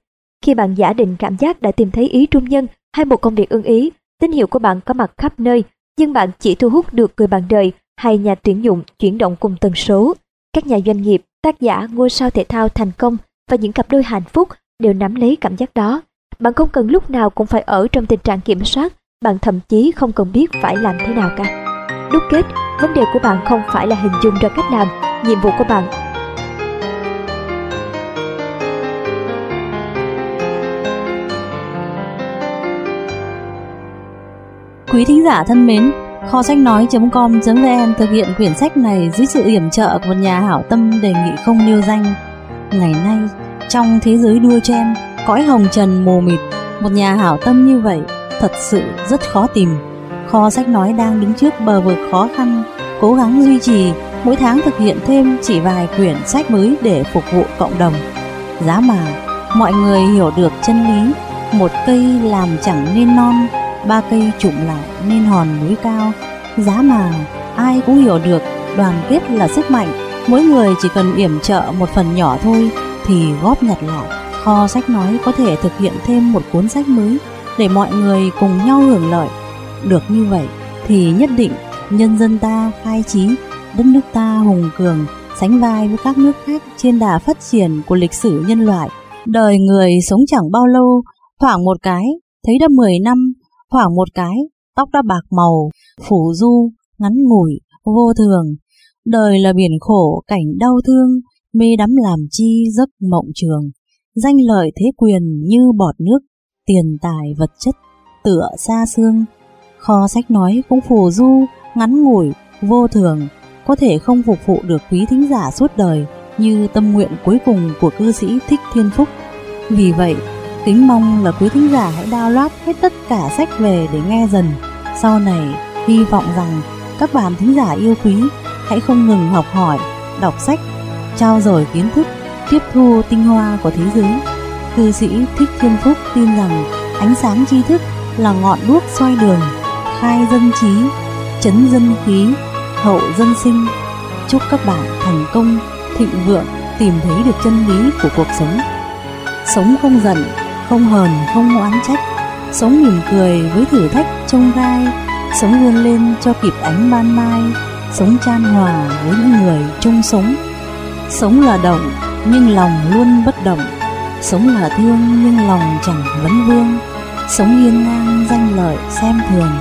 Khi bạn giả định cảm giác đã tìm thấy ý trung nhân hay một công việc ưng ý, tín hiệu của bạn có mặt khắp nơi, nhưng bạn chỉ thu hút được người bạn đời hay nhà tuyển dụng chuyển động cùng tần số. Các nhà doanh nghiệp, tác giả, ngôi sao thể thao thành công và những cặp đôi hạnh phúc đều nắm lấy cảm giác đó. Bạn không cần lúc nào cũng phải ở trong tình trạng kiểm soát, bạn thậm chí không cần biết phải làm thế nào cả. Đúc kết, vấn đề của bạn không phải là hình dung ra cách làm, nhiệm vụ của bạn Quý thính giả thân mến, kho sách nói.com.vn thực hiện quyển sách này dưới sự yểm trợ của một nhà hảo tâm đề nghị không nêu danh. Ngày nay, trong thế giới đua chen, cõi hồng trần mù mịt, một nhà hảo tâm như vậy thật sự rất khó tìm. Kho sách nói đang đứng trước bờ vực khó khăn, cố gắng duy trì, mỗi tháng thực hiện thêm chỉ vài quyển sách mới để phục vụ cộng đồng. Giá mà, mọi người hiểu được chân lý, một cây làm chẳng nên non, ba cây trụm lại nên hòn núi cao. Giá mà, ai cũng hiểu được đoàn kết là sức mạnh, mỗi người chỉ cần yểm trợ một phần nhỏ thôi thì góp nhặt lại. Kho sách nói có thể thực hiện thêm một cuốn sách mới để mọi người cùng nhau hưởng lợi. Được như vậy thì nhất định nhân dân ta khai trí, đất nước ta hùng cường, sánh vai với các nước khác trên đà phát triển của lịch sử nhân loại. Đời người sống chẳng bao lâu, thoảng một cái, thấy đã 10 năm, khoảng một cái, tóc đã bạc màu, phủ du, ngắn ngủi, vô thường. Đời là biển khổ, cảnh đau thương, mê đắm làm chi giấc mộng trường. Danh lợi thế quyền như bọt nước, tiền tài vật chất, tựa xa xương. Kho sách nói cũng phù du, ngắn ngủi, vô thường, có thể không phục vụ được quý thính giả suốt đời như tâm nguyện cuối cùng của cư sĩ Thích Thiên Phúc. Vì vậy, kính mong là quý thính giả hãy download hết tất cả sách về để nghe dần. Sau này, hy vọng rằng các bạn thính giả yêu quý hãy không ngừng học hỏi, đọc sách, trao dồi kiến thức, tiếp thu tinh hoa của thế giới. Cư sĩ Thích Thiên Phúc tin rằng ánh sáng tri thức là ngọn đuốc soi đường, khai dân trí, chấn dân khí, hậu dân sinh. Chúc các bạn thành công, thịnh vượng, tìm thấy được chân lý của cuộc sống. Sống không giận, không hờn, không oán trách. Sống mỉm cười với thử thách trông gai. Sống vươn lên cho kịp ánh ban mai. Sống chan hòa với những người chung sống. Sống là động, nhưng lòng luôn bất động. Sống là thương, nhưng lòng chẳng vấn vương. Sống yên ngang danh lợi xem thường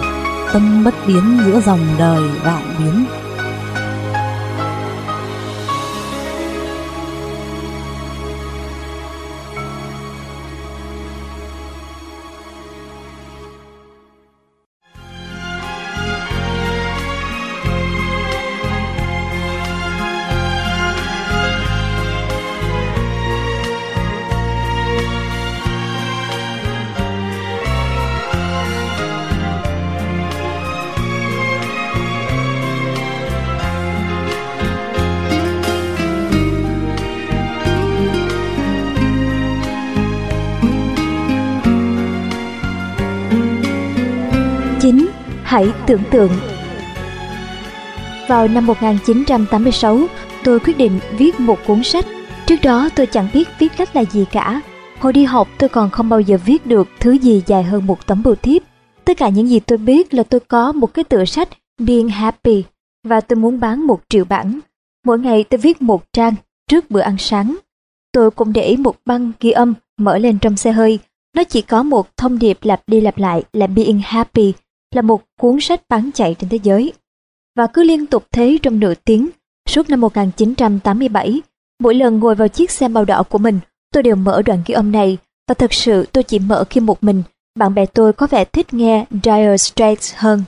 tâm bất biến giữa dòng đời vạn biến Hãy tưởng tượng Vào năm 1986, tôi quyết định viết một cuốn sách. Trước đó tôi chẳng biết viết lách là gì cả. Hồi đi học tôi còn không bao giờ viết được thứ gì dài hơn một tấm bưu thiếp. Tất cả những gì tôi biết là tôi có một cái tựa sách Being Happy và tôi muốn bán một triệu bản. Mỗi ngày tôi viết một trang trước bữa ăn sáng. Tôi cũng để một băng ghi âm mở lên trong xe hơi. Nó chỉ có một thông điệp lặp đi lặp lại là Being Happy là một cuốn sách bán chạy trên thế giới. Và cứ liên tục thế trong nửa tiếng, suốt năm 1987, mỗi lần ngồi vào chiếc xe màu đỏ của mình, tôi đều mở đoạn ghi âm này và thật sự tôi chỉ mở khi một mình, bạn bè tôi có vẻ thích nghe Dire Straits hơn.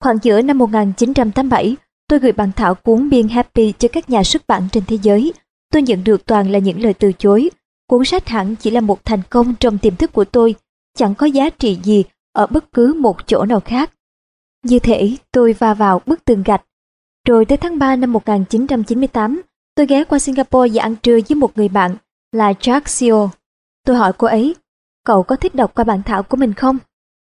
Khoảng giữa năm 1987, tôi gửi bản thảo cuốn Being Happy cho các nhà xuất bản trên thế giới. Tôi nhận được toàn là những lời từ chối. Cuốn sách hẳn chỉ là một thành công trong tiềm thức của tôi, chẳng có giá trị gì ở bất cứ một chỗ nào khác. Như thể tôi va vào bức tường gạch. Rồi tới tháng 3 năm 1998, tôi ghé qua Singapore và ăn trưa với một người bạn là Jack Seo. Tôi hỏi cô ấy, cậu có thích đọc qua bản thảo của mình không?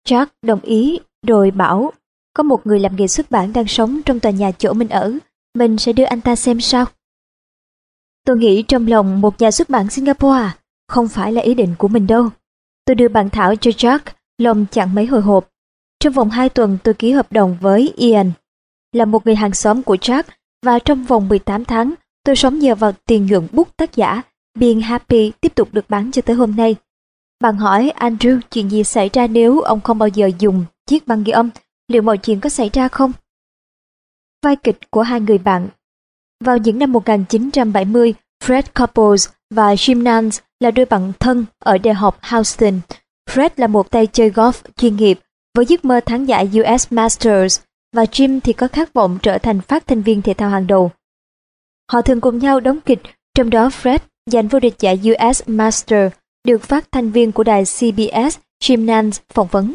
Jack đồng ý rồi bảo, có một người làm nghề xuất bản đang sống trong tòa nhà chỗ mình ở, mình sẽ đưa anh ta xem sao. Tôi nghĩ trong lòng một nhà xuất bản Singapore à, không phải là ý định của mình đâu. Tôi đưa bản thảo cho Jack lòng chẳng mấy hồi hộp. Trong vòng 2 tuần tôi ký hợp đồng với Ian, là một người hàng xóm của Jack và trong vòng 18 tháng tôi sống nhờ vào tiền nhuận bút tác giả Being Happy tiếp tục được bán cho tới hôm nay. Bạn hỏi Andrew chuyện gì xảy ra nếu ông không bao giờ dùng chiếc băng ghi âm, liệu mọi chuyện có xảy ra không? Vai kịch của hai người bạn Vào những năm 1970, Fred Couples và Jim Nance là đôi bạn thân ở Đại học Houston Fred là một tay chơi golf chuyên nghiệp với giấc mơ thắng giải US Masters và Jim thì có khát vọng trở thành phát thanh viên thể thao hàng đầu. Họ thường cùng nhau đóng kịch, trong đó Fred giành vô địch giải US Master được phát thanh viên của đài CBS Jim Nance phỏng vấn.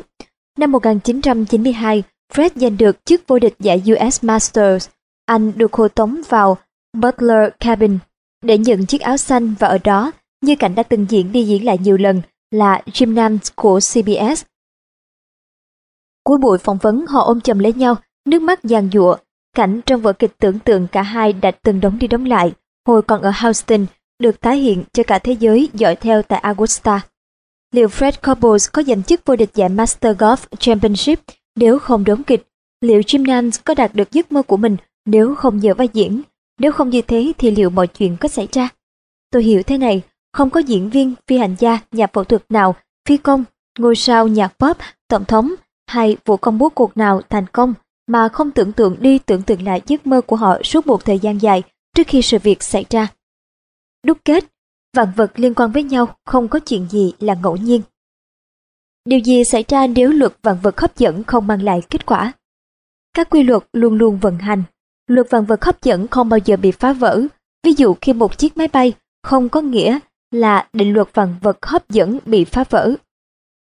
Năm 1992, Fred giành được chức vô địch giải US Masters. Anh được hộ tống vào Butler Cabin để nhận chiếc áo xanh và ở đó, như cảnh đã từng diễn đi diễn lại nhiều lần, là Jim Nance của CBS. Cuối buổi phỏng vấn họ ôm chầm lấy nhau, nước mắt giàn giụa. Cảnh trong vở kịch tưởng tượng cả hai đã từng đóng đi đóng lại, hồi còn ở Houston, được tái hiện cho cả thế giới dõi theo tại Augusta. Liệu Fred Couples có giành chức vô địch giải Master Golf Championship nếu không đóng kịch? Liệu Jim Nance có đạt được giấc mơ của mình nếu không nhờ vai diễn? Nếu không như thế thì liệu mọi chuyện có xảy ra? Tôi hiểu thế này, không có diễn viên, phi hành gia, nhà phẫu thuật nào, phi công, ngôi sao nhạc pop, tổng thống hay vụ công bố cuộc nào thành công mà không tưởng tượng đi tưởng tượng lại giấc mơ của họ suốt một thời gian dài trước khi sự việc xảy ra. Đúc kết, vạn vật liên quan với nhau không có chuyện gì là ngẫu nhiên. Điều gì xảy ra nếu luật vạn vật hấp dẫn không mang lại kết quả? Các quy luật luôn luôn vận hành. Luật vạn vật hấp dẫn không bao giờ bị phá vỡ. Ví dụ khi một chiếc máy bay không có nghĩa là định luật vạn vật hấp dẫn bị phá vỡ.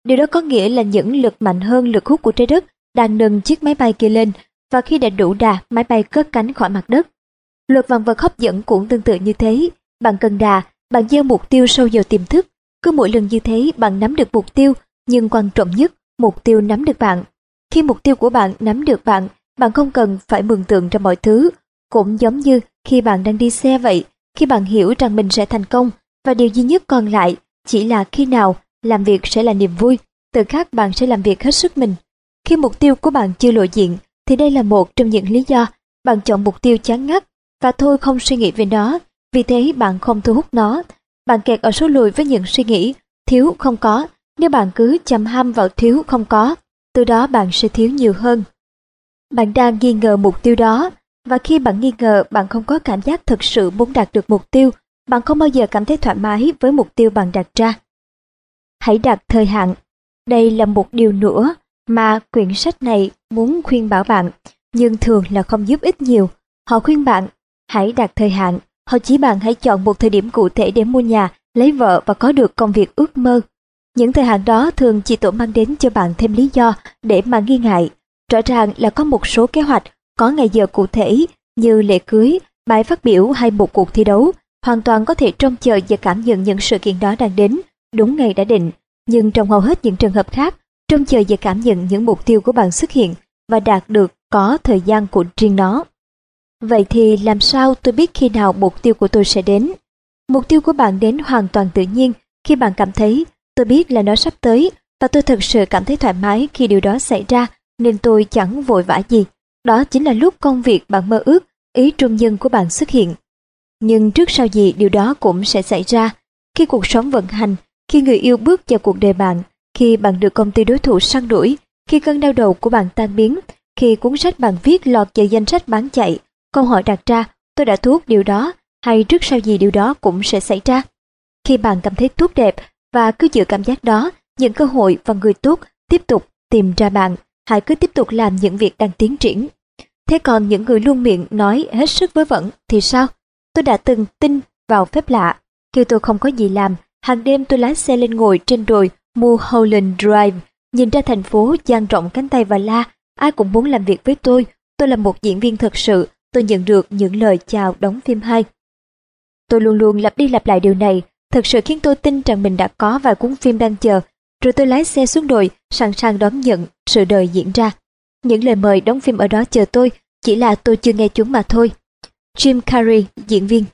Điều đó có nghĩa là những lực mạnh hơn lực hút của trái đất đang nâng chiếc máy bay kia lên và khi đã đủ đà, máy bay cất cánh khỏi mặt đất. Luật vạn vật hấp dẫn cũng tương tự như thế. Bạn cần đà, bạn gieo mục tiêu sâu vào tiềm thức. Cứ mỗi lần như thế bạn nắm được mục tiêu, nhưng quan trọng nhất, mục tiêu nắm được bạn. Khi mục tiêu của bạn nắm được bạn, bạn không cần phải mường tượng ra mọi thứ. Cũng giống như khi bạn đang đi xe vậy, khi bạn hiểu rằng mình sẽ thành công và điều duy nhất còn lại chỉ là khi nào làm việc sẽ là niềm vui, từ khắc bạn sẽ làm việc hết sức mình. Khi mục tiêu của bạn chưa lộ diện, thì đây là một trong những lý do bạn chọn mục tiêu chán ngắt và thôi không suy nghĩ về nó, vì thế bạn không thu hút nó. Bạn kẹt ở số lùi với những suy nghĩ thiếu không có, nếu bạn cứ chăm ham vào thiếu không có, từ đó bạn sẽ thiếu nhiều hơn. Bạn đang nghi ngờ mục tiêu đó, và khi bạn nghi ngờ bạn không có cảm giác thực sự muốn đạt được mục tiêu, bạn không bao giờ cảm thấy thoải mái với mục tiêu bạn đặt ra. Hãy đặt thời hạn. Đây là một điều nữa mà quyển sách này muốn khuyên bảo bạn, nhưng thường là không giúp ích nhiều. Họ khuyên bạn, hãy đặt thời hạn. Họ chỉ bạn hãy chọn một thời điểm cụ thể để mua nhà, lấy vợ và có được công việc ước mơ. Những thời hạn đó thường chỉ tổ mang đến cho bạn thêm lý do để mà nghi ngại. Rõ ràng là có một số kế hoạch, có ngày giờ cụ thể như lễ cưới, bài phát biểu hay một cuộc thi đấu, hoàn toàn có thể trông chờ và cảm nhận những sự kiện đó đang đến, đúng ngày đã định. Nhưng trong hầu hết những trường hợp khác, trông chờ và cảm nhận những mục tiêu của bạn xuất hiện và đạt được có thời gian của riêng nó. Vậy thì làm sao tôi biết khi nào mục tiêu của tôi sẽ đến? Mục tiêu của bạn đến hoàn toàn tự nhiên khi bạn cảm thấy tôi biết là nó sắp tới và tôi thật sự cảm thấy thoải mái khi điều đó xảy ra nên tôi chẳng vội vã gì. Đó chính là lúc công việc bạn mơ ước, ý trung nhân của bạn xuất hiện. Nhưng trước sau gì điều đó cũng sẽ xảy ra. Khi cuộc sống vận hành, khi người yêu bước vào cuộc đời bạn, khi bạn được công ty đối thủ săn đuổi, khi cơn đau đầu của bạn tan biến, khi cuốn sách bạn viết lọt vào danh sách bán chạy, câu hỏi đặt ra tôi đã thuốc điều đó hay trước sau gì điều đó cũng sẽ xảy ra. Khi bạn cảm thấy tốt đẹp và cứ giữ cảm giác đó, những cơ hội và người tốt tiếp tục tìm ra bạn, hãy cứ tiếp tục làm những việc đang tiến triển. Thế còn những người luôn miệng nói hết sức với vẫn thì sao? Tôi đã từng tin vào phép lạ. Khi tôi không có gì làm, hàng đêm tôi lái xe lên ngồi trên đồi Mulholland Drive, nhìn ra thành phố dang rộng cánh tay và la, ai cũng muốn làm việc với tôi. Tôi là một diễn viên thật sự, tôi nhận được những lời chào đóng phim hay. Tôi luôn luôn lặp đi lặp lại điều này, thật sự khiến tôi tin rằng mình đã có vài cuốn phim đang chờ. Rồi tôi lái xe xuống đồi, sẵn sàng đón nhận sự đời diễn ra. Những lời mời đóng phim ở đó chờ tôi, chỉ là tôi chưa nghe chúng mà thôi. Jim Carrey, diễn viên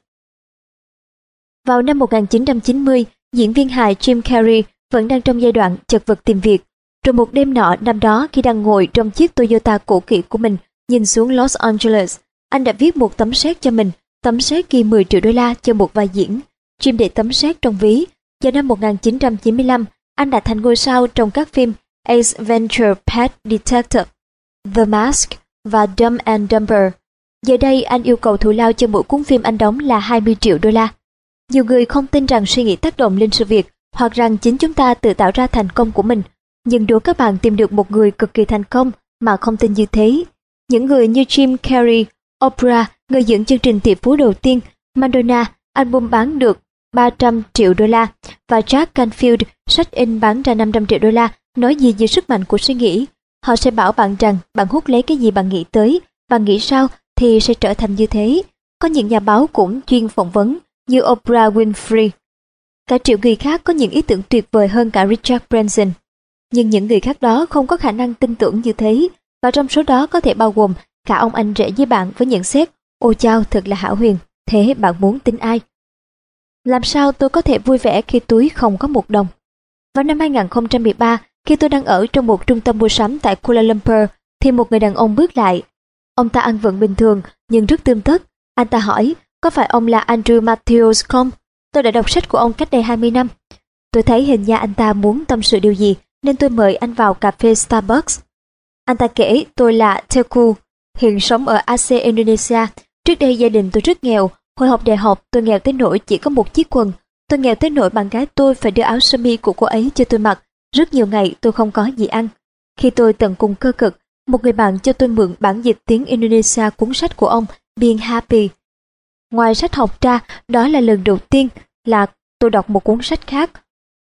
Vào năm 1990, diễn viên hài Jim Carrey vẫn đang trong giai đoạn chật vật tìm việc. Rồi một đêm nọ năm đó khi đang ngồi trong chiếc Toyota cổ kỹ của mình, nhìn xuống Los Angeles, anh đã viết một tấm séc cho mình, tấm séc ghi 10 triệu đô la cho một vai diễn. Jim để tấm séc trong ví. Vào năm 1995, anh đã thành ngôi sao trong các phim Ace Venture Pet Detective, The Mask và Dumb and Dumber. Giờ đây anh yêu cầu thù lao cho mỗi cuốn phim anh đóng là 20 triệu đô la. Nhiều người không tin rằng suy nghĩ tác động lên sự việc hoặc rằng chính chúng ta tự tạo ra thành công của mình. Nhưng đố các bạn tìm được một người cực kỳ thành công mà không tin như thế, những người như Jim Carrey, Oprah, người dẫn chương trình tỷ phú đầu tiên, Madonna, album bán được 300 triệu đô la và Jack Canfield, sách in bán ra 500 triệu đô la, nói gì về sức mạnh của suy nghĩ. Họ sẽ bảo bạn rằng bạn hút lấy cái gì bạn nghĩ tới, bạn nghĩ sao thì sẽ trở thành như thế. Có những nhà báo cũng chuyên phỏng vấn như Oprah Winfrey. Cả triệu người khác có những ý tưởng tuyệt vời hơn cả Richard Branson. Nhưng những người khác đó không có khả năng tin tưởng như thế, và trong số đó có thể bao gồm cả ông anh rể với bạn với nhận xét Ôi chao, thật là hảo huyền, thế bạn muốn tin ai? Làm sao tôi có thể vui vẻ khi túi không có một đồng? Vào năm 2013, khi tôi đang ở trong một trung tâm mua sắm tại Kuala Lumpur, thì một người đàn ông bước lại. Ông ta ăn vận bình thường, nhưng rất tươm tất. Anh ta hỏi, có phải ông là Andrew Matthews không? Tôi đã đọc sách của ông cách đây 20 năm. Tôi thấy hình như anh ta muốn tâm sự điều gì, nên tôi mời anh vào cà phê Starbucks. Anh ta kể tôi là Teku, hiện sống ở AC Indonesia. Trước đây gia đình tôi rất nghèo. Hồi học đại học tôi nghèo tới nỗi chỉ có một chiếc quần. Tôi nghèo tới nỗi bạn gái tôi phải đưa áo sơ mi của cô ấy cho tôi mặc. Rất nhiều ngày tôi không có gì ăn. Khi tôi tận cùng cơ cực, một người bạn cho tôi mượn bản dịch tiếng Indonesia cuốn sách của ông Being Happy. Ngoài sách học ra, đó là lần đầu tiên là tôi đọc một cuốn sách khác.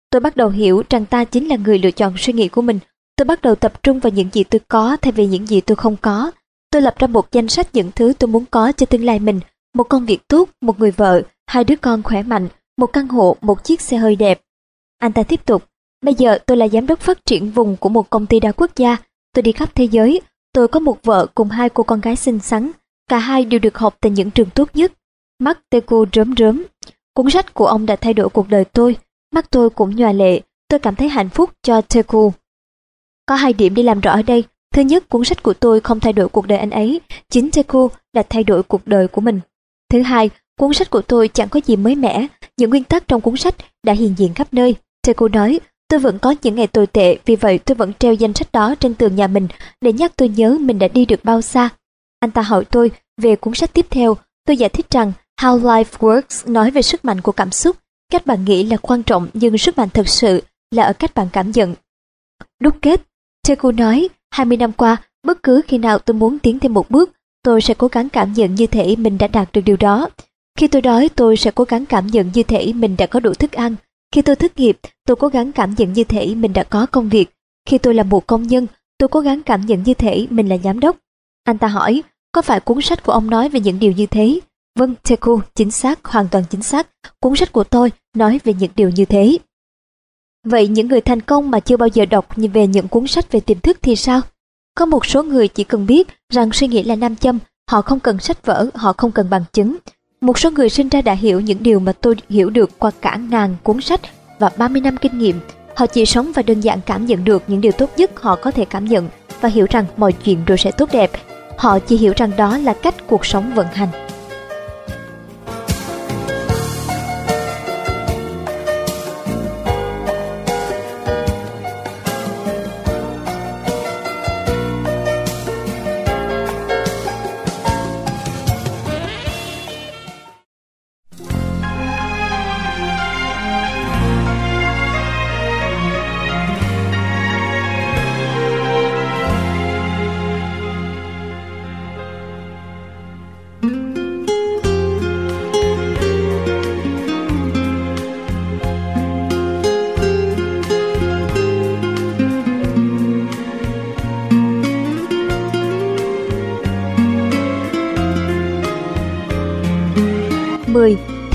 Tôi bắt đầu hiểu rằng ta chính là người lựa chọn suy nghĩ của mình. Tôi bắt đầu tập trung vào những gì tôi có thay vì những gì tôi không có. Tôi lập ra một danh sách những thứ tôi muốn có cho tương lai mình. Một công việc tốt, một người vợ, hai đứa con khỏe mạnh, một căn hộ, một chiếc xe hơi đẹp. Anh ta tiếp tục, bây giờ tôi là giám đốc phát triển vùng của một công ty đa quốc gia. Tôi đi khắp thế giới, tôi có một vợ cùng hai cô con gái xinh xắn. Cả hai đều được học tại những trường tốt nhất. Mắt Teku rớm rớm. Cuốn sách của ông đã thay đổi cuộc đời tôi. Mắt tôi cũng nhòa lệ. Tôi cảm thấy hạnh phúc cho Teku. Có hai điểm để làm rõ ở đây. Thứ nhất, cuốn sách của tôi không thay đổi cuộc đời anh ấy. Chính Teku đã thay đổi cuộc đời của mình. Thứ hai, cuốn sách của tôi chẳng có gì mới mẻ. Những nguyên tắc trong cuốn sách đã hiện diện khắp nơi. Teku nói, tôi vẫn có những ngày tồi tệ, vì vậy tôi vẫn treo danh sách đó trên tường nhà mình để nhắc tôi nhớ mình đã đi được bao xa. Anh ta hỏi tôi về cuốn sách tiếp theo. Tôi giải thích rằng How Life Works nói về sức mạnh của cảm xúc. Cách bạn nghĩ là quan trọng nhưng sức mạnh thực sự là ở cách bạn cảm nhận. Đúc kết, Teku nói, 20 năm qua, bất cứ khi nào tôi muốn tiến thêm một bước, tôi sẽ cố gắng cảm nhận như thể mình đã đạt được điều đó. Khi tôi đói, tôi sẽ cố gắng cảm nhận như thể mình đã có đủ thức ăn. Khi tôi thất nghiệp, tôi cố gắng cảm nhận như thể mình đã có công việc. Khi tôi là một công nhân, tôi cố gắng cảm nhận như thể mình là giám đốc. Anh ta hỏi, có phải cuốn sách của ông nói về những điều như thế? Vâng, Teku, chính xác, hoàn toàn chính xác. Cuốn sách của tôi nói về những điều như thế. Vậy những người thành công mà chưa bao giờ đọc về những cuốn sách về tiềm thức thì sao? Có một số người chỉ cần biết rằng suy nghĩ là nam châm, họ không cần sách vở, họ không cần bằng chứng. Một số người sinh ra đã hiểu những điều mà tôi hiểu được qua cả ngàn cuốn sách và 30 năm kinh nghiệm. Họ chỉ sống và đơn giản cảm nhận được những điều tốt nhất họ có thể cảm nhận và hiểu rằng mọi chuyện rồi sẽ tốt đẹp. Họ chỉ hiểu rằng đó là cách cuộc sống vận hành.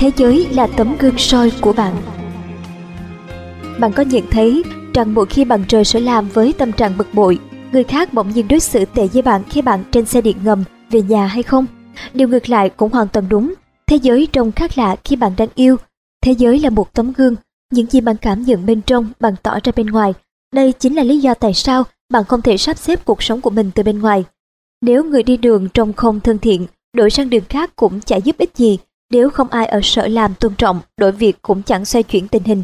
Thế giới là tấm gương soi của bạn Bạn có nhận thấy rằng mỗi khi bạn rời sở làm với tâm trạng bực bội, người khác bỗng nhiên đối xử tệ với bạn khi bạn trên xe điện ngầm về nhà hay không? Điều ngược lại cũng hoàn toàn đúng. Thế giới trông khác lạ khi bạn đang yêu. Thế giới là một tấm gương. Những gì bạn cảm nhận bên trong, bạn tỏ ra bên ngoài. Đây chính là lý do tại sao bạn không thể sắp xếp cuộc sống của mình từ bên ngoài. Nếu người đi đường trông không thân thiện, đổi sang đường khác cũng chả giúp ích gì nếu không ai ở sở làm tôn trọng, đổi việc cũng chẳng xoay chuyển tình hình.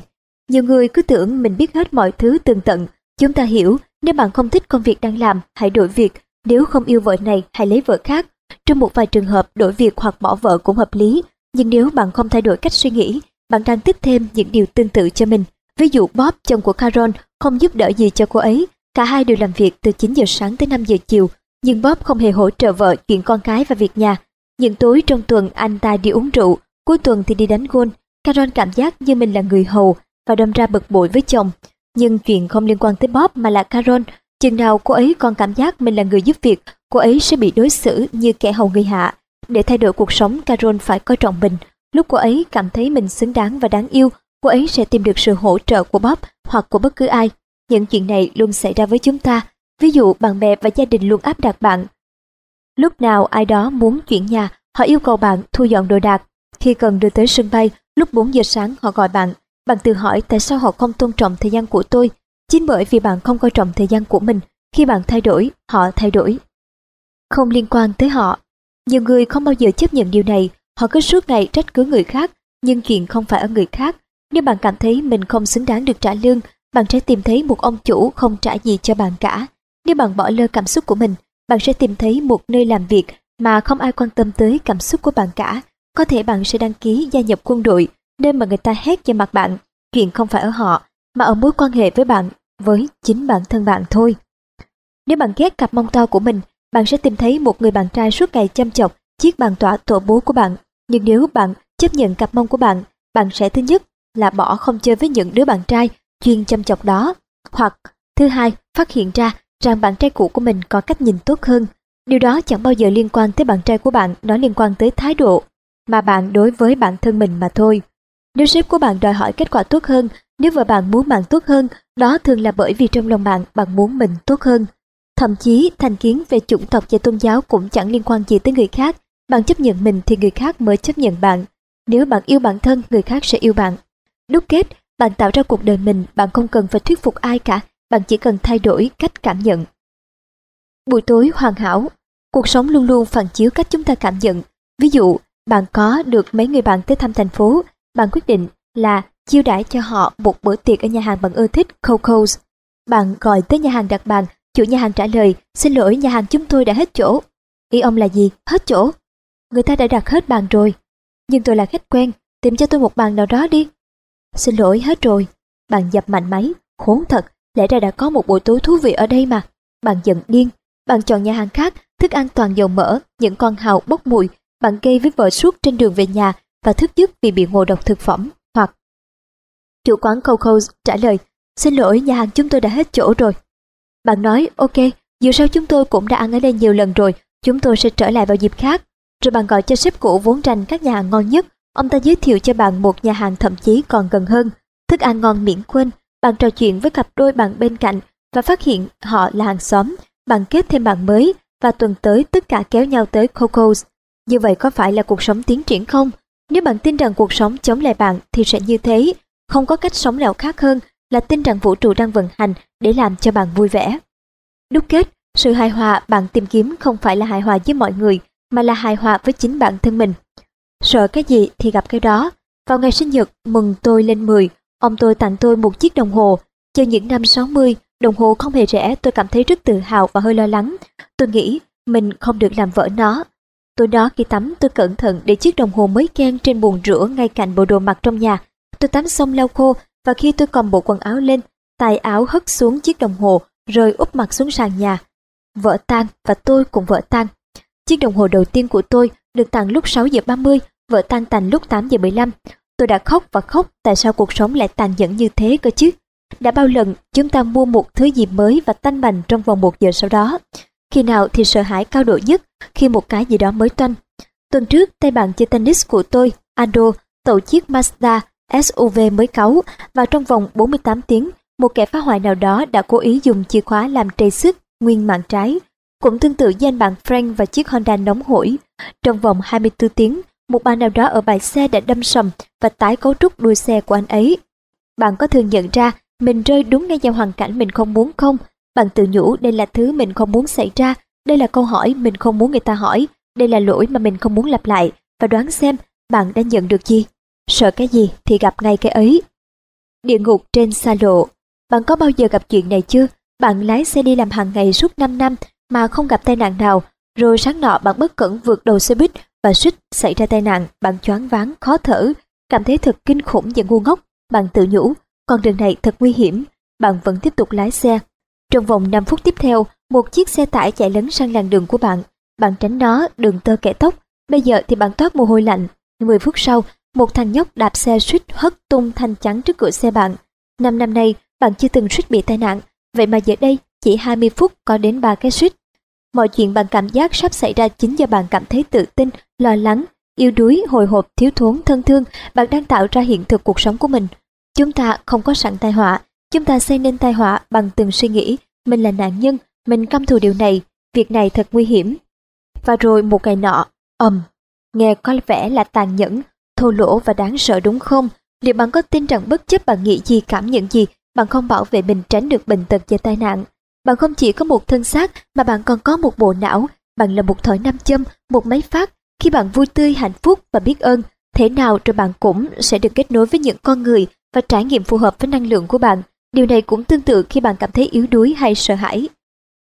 Nhiều người cứ tưởng mình biết hết mọi thứ tường tận. Chúng ta hiểu, nếu bạn không thích công việc đang làm, hãy đổi việc. Nếu không yêu vợ này, hãy lấy vợ khác. Trong một vài trường hợp, đổi việc hoặc bỏ vợ cũng hợp lý. Nhưng nếu bạn không thay đổi cách suy nghĩ, bạn đang tiếp thêm những điều tương tự cho mình. Ví dụ Bob, chồng của Carol, không giúp đỡ gì cho cô ấy. Cả hai đều làm việc từ 9 giờ sáng tới 5 giờ chiều. Nhưng Bob không hề hỗ trợ vợ chuyện con cái và việc nhà những tối trong tuần anh ta đi uống rượu, cuối tuần thì đi đánh gôn. Carol cảm giác như mình là người hầu và đâm ra bực bội với chồng. Nhưng chuyện không liên quan tới Bob mà là Carol. Chừng nào cô ấy còn cảm giác mình là người giúp việc, cô ấy sẽ bị đối xử như kẻ hầu người hạ. Để thay đổi cuộc sống, Carol phải coi trọng mình. Lúc cô ấy cảm thấy mình xứng đáng và đáng yêu, cô ấy sẽ tìm được sự hỗ trợ của Bob hoặc của bất cứ ai. Những chuyện này luôn xảy ra với chúng ta. Ví dụ bạn bè và gia đình luôn áp đặt bạn Lúc nào ai đó muốn chuyển nhà, họ yêu cầu bạn thu dọn đồ đạc. Khi cần đưa tới sân bay, lúc 4 giờ sáng họ gọi bạn. Bạn tự hỏi tại sao họ không tôn trọng thời gian của tôi. Chính bởi vì bạn không coi trọng thời gian của mình. Khi bạn thay đổi, họ thay đổi. Không liên quan tới họ. Nhiều người không bao giờ chấp nhận điều này. Họ cứ suốt ngày trách cứ người khác. nhưng chuyện không phải ở người khác. Nếu bạn cảm thấy mình không xứng đáng được trả lương, bạn sẽ tìm thấy một ông chủ không trả gì cho bạn cả. Nếu bạn bỏ lơ cảm xúc của mình, bạn sẽ tìm thấy một nơi làm việc mà không ai quan tâm tới cảm xúc của bạn cả. Có thể bạn sẽ đăng ký gia nhập quân đội, nơi mà người ta hét vào mặt bạn. Chuyện không phải ở họ, mà ở mối quan hệ với bạn, với chính bản thân bạn thôi. Nếu bạn ghét cặp mông to của mình, bạn sẽ tìm thấy một người bạn trai suốt ngày chăm chọc chiếc bàn tọa tổ bố của bạn. Nhưng nếu bạn chấp nhận cặp mông của bạn, bạn sẽ thứ nhất là bỏ không chơi với những đứa bạn trai chuyên chăm chọc đó. Hoặc thứ hai, phát hiện ra rằng bạn trai cũ của mình có cách nhìn tốt hơn. Điều đó chẳng bao giờ liên quan tới bạn trai của bạn, nó liên quan tới thái độ mà bạn đối với bản thân mình mà thôi. Nếu sếp của bạn đòi hỏi kết quả tốt hơn, nếu vợ bạn muốn bạn tốt hơn, đó thường là bởi vì trong lòng bạn, bạn muốn mình tốt hơn. Thậm chí, thành kiến về chủng tộc và tôn giáo cũng chẳng liên quan gì tới người khác. Bạn chấp nhận mình thì người khác mới chấp nhận bạn. Nếu bạn yêu bản thân, người khác sẽ yêu bạn. Đúc kết, bạn tạo ra cuộc đời mình, bạn không cần phải thuyết phục ai cả, bạn chỉ cần thay đổi cách cảm nhận. Buổi tối hoàn hảo, cuộc sống luôn luôn phản chiếu cách chúng ta cảm nhận. Ví dụ, bạn có được mấy người bạn tới thăm thành phố, bạn quyết định là chiêu đãi cho họ một bữa tiệc ở nhà hàng bạn ưa thích Coco's. Bạn gọi tới nhà hàng đặt bàn, chủ nhà hàng trả lời, xin lỗi nhà hàng chúng tôi đã hết chỗ. Ý ông là gì? Hết chỗ? Người ta đã đặt hết bàn rồi. Nhưng tôi là khách quen, tìm cho tôi một bàn nào đó đi. Xin lỗi hết rồi. Bạn dập mạnh máy, khốn thật, lẽ ra đã có một buổi tối thú vị ở đây mà. Bạn giận điên, bạn chọn nhà hàng khác, thức ăn toàn dầu mỡ, những con hào bốc mùi, bạn gây với vợ suốt trên đường về nhà và thức giấc vì bị ngộ độc thực phẩm, hoặc chủ quán Coco's trả lời, xin lỗi nhà hàng chúng tôi đã hết chỗ rồi. Bạn nói, ok, dù sao chúng tôi cũng đã ăn ở đây nhiều lần rồi, chúng tôi sẽ trở lại vào dịp khác. Rồi bạn gọi cho sếp cũ vốn tranh các nhà hàng ngon nhất, ông ta giới thiệu cho bạn một nhà hàng thậm chí còn gần hơn. Thức ăn ngon miễn quên, bạn trò chuyện với cặp đôi bạn bên cạnh và phát hiện họ là hàng xóm, bạn kết thêm bạn mới và tuần tới tất cả kéo nhau tới Coco's. Như vậy có phải là cuộc sống tiến triển không? Nếu bạn tin rằng cuộc sống chống lại bạn thì sẽ như thế, không có cách sống nào khác hơn là tin rằng vũ trụ đang vận hành để làm cho bạn vui vẻ. Đúc kết, sự hài hòa bạn tìm kiếm không phải là hài hòa với mọi người, mà là hài hòa với chính bản thân mình. Sợ cái gì thì gặp cái đó. Vào ngày sinh nhật mừng tôi lên 10, ông tôi tặng tôi một chiếc đồng hồ. Chờ những năm 60, đồng hồ không hề rẻ, tôi cảm thấy rất tự hào và hơi lo lắng. Tôi nghĩ mình không được làm vỡ nó. Tôi đó khi tắm tôi cẩn thận để chiếc đồng hồ mới ken trên bồn rửa ngay cạnh bộ đồ mặc trong nhà. Tôi tắm xong lau khô và khi tôi cầm bộ quần áo lên, tay áo hất xuống chiếc đồng hồ rồi úp mặt xuống sàn nhà. Vỡ tan và tôi cũng vỡ tan. Chiếc đồng hồ đầu tiên của tôi được tặng lúc 6 giờ 30, vỡ tan tành lúc 8 giờ 15. Tôi đã khóc và khóc tại sao cuộc sống lại tàn nhẫn như thế cơ chứ. Đã bao lần chúng ta mua một thứ gì mới và tanh bành trong vòng một giờ sau đó. Khi nào thì sợ hãi cao độ nhất khi một cái gì đó mới toanh. Tuần trước tay bạn chơi tennis của tôi, Ando, tậu chiếc Mazda SUV mới cáu và trong vòng 48 tiếng, một kẻ phá hoại nào đó đã cố ý dùng chìa khóa làm trầy sức nguyên mạng trái. Cũng tương tự với anh bạn Frank và chiếc Honda nóng hổi. Trong vòng 24 tiếng, một bạn nào đó ở bãi xe đã đâm sầm và tái cấu trúc đuôi xe của anh ấy. Bạn có thường nhận ra mình rơi đúng ngay vào hoàn cảnh mình không muốn không? Bạn tự nhủ đây là thứ mình không muốn xảy ra, đây là câu hỏi mình không muốn người ta hỏi, đây là lỗi mà mình không muốn lặp lại và đoán xem bạn đã nhận được gì. Sợ cái gì thì gặp ngay cái ấy. Địa ngục trên xa lộ. Bạn có bao giờ gặp chuyện này chưa? Bạn lái xe đi làm hàng ngày suốt 5 năm mà không gặp tai nạn nào, rồi sáng nọ bạn bất cẩn vượt đầu xe buýt và suýt xảy ra tai nạn, bạn choáng váng, khó thở, cảm thấy thật kinh khủng và ngu ngốc. Bạn tự nhủ, con đường này thật nguy hiểm, bạn vẫn tiếp tục lái xe. Trong vòng 5 phút tiếp theo, một chiếc xe tải chạy lấn sang làn đường của bạn. Bạn tránh nó, đường tơ kẻ tóc. Bây giờ thì bạn toát mồ hôi lạnh. 10 phút sau, một thằng nhóc đạp xe suýt hất tung thanh chắn trước cửa xe bạn. Năm năm nay, bạn chưa từng suýt bị tai nạn, vậy mà giờ đây chỉ 20 phút có đến ba cái suýt. Mọi chuyện bạn cảm giác sắp xảy ra chính do bạn cảm thấy tự tin, lo lắng, yêu đuối, hồi hộp, thiếu thốn, thân thương, bạn đang tạo ra hiện thực cuộc sống của mình. Chúng ta không có sẵn tai họa, chúng ta xây nên tai họa bằng từng suy nghĩ, mình là nạn nhân, mình căm thù điều này, việc này thật nguy hiểm. Và rồi một ngày nọ, ầm, nghe có vẻ là tàn nhẫn, thô lỗ và đáng sợ đúng không? Liệu bạn có tin rằng bất chấp bạn nghĩ gì, cảm nhận gì, bạn không bảo vệ mình tránh được bệnh tật và tai nạn? Bạn không chỉ có một thân xác mà bạn còn có một bộ não, bạn là một thỏi nam châm, một máy phát. Khi bạn vui tươi, hạnh phúc và biết ơn, Thế nào rồi bạn cũng sẽ được kết nối với những con người và trải nghiệm phù hợp với năng lượng của bạn. Điều này cũng tương tự khi bạn cảm thấy yếu đuối hay sợ hãi.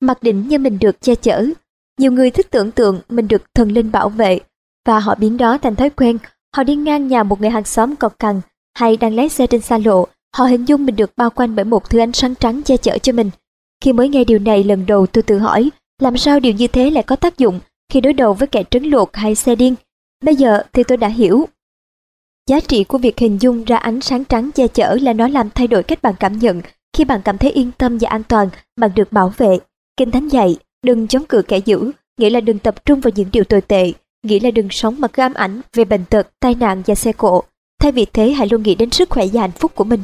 Mặc định như mình được che chở. Nhiều người thích tưởng tượng mình được thần linh bảo vệ và họ biến đó thành thói quen. Họ đi ngang nhà một người hàng xóm cọc cằn hay đang lái xe trên xa lộ. Họ hình dung mình được bao quanh bởi một thứ ánh sáng trắng che chở cho mình. Khi mới nghe điều này lần đầu tôi tự hỏi làm sao điều như thế lại có tác dụng khi đối đầu với kẻ trấn lột hay xe điên. Bây giờ thì tôi đã hiểu. Giá trị của việc hình dung ra ánh sáng trắng che chở là nó làm thay đổi cách bạn cảm nhận khi bạn cảm thấy yên tâm và an toàn, bạn được bảo vệ. Kinh Thánh dạy, đừng chống cự kẻ dữ, nghĩa là đừng tập trung vào những điều tồi tệ, nghĩa là đừng sống mà cứ ám ảnh về bệnh tật, tai nạn và xe cộ. Thay vì thế hãy luôn nghĩ đến sức khỏe và hạnh phúc của mình.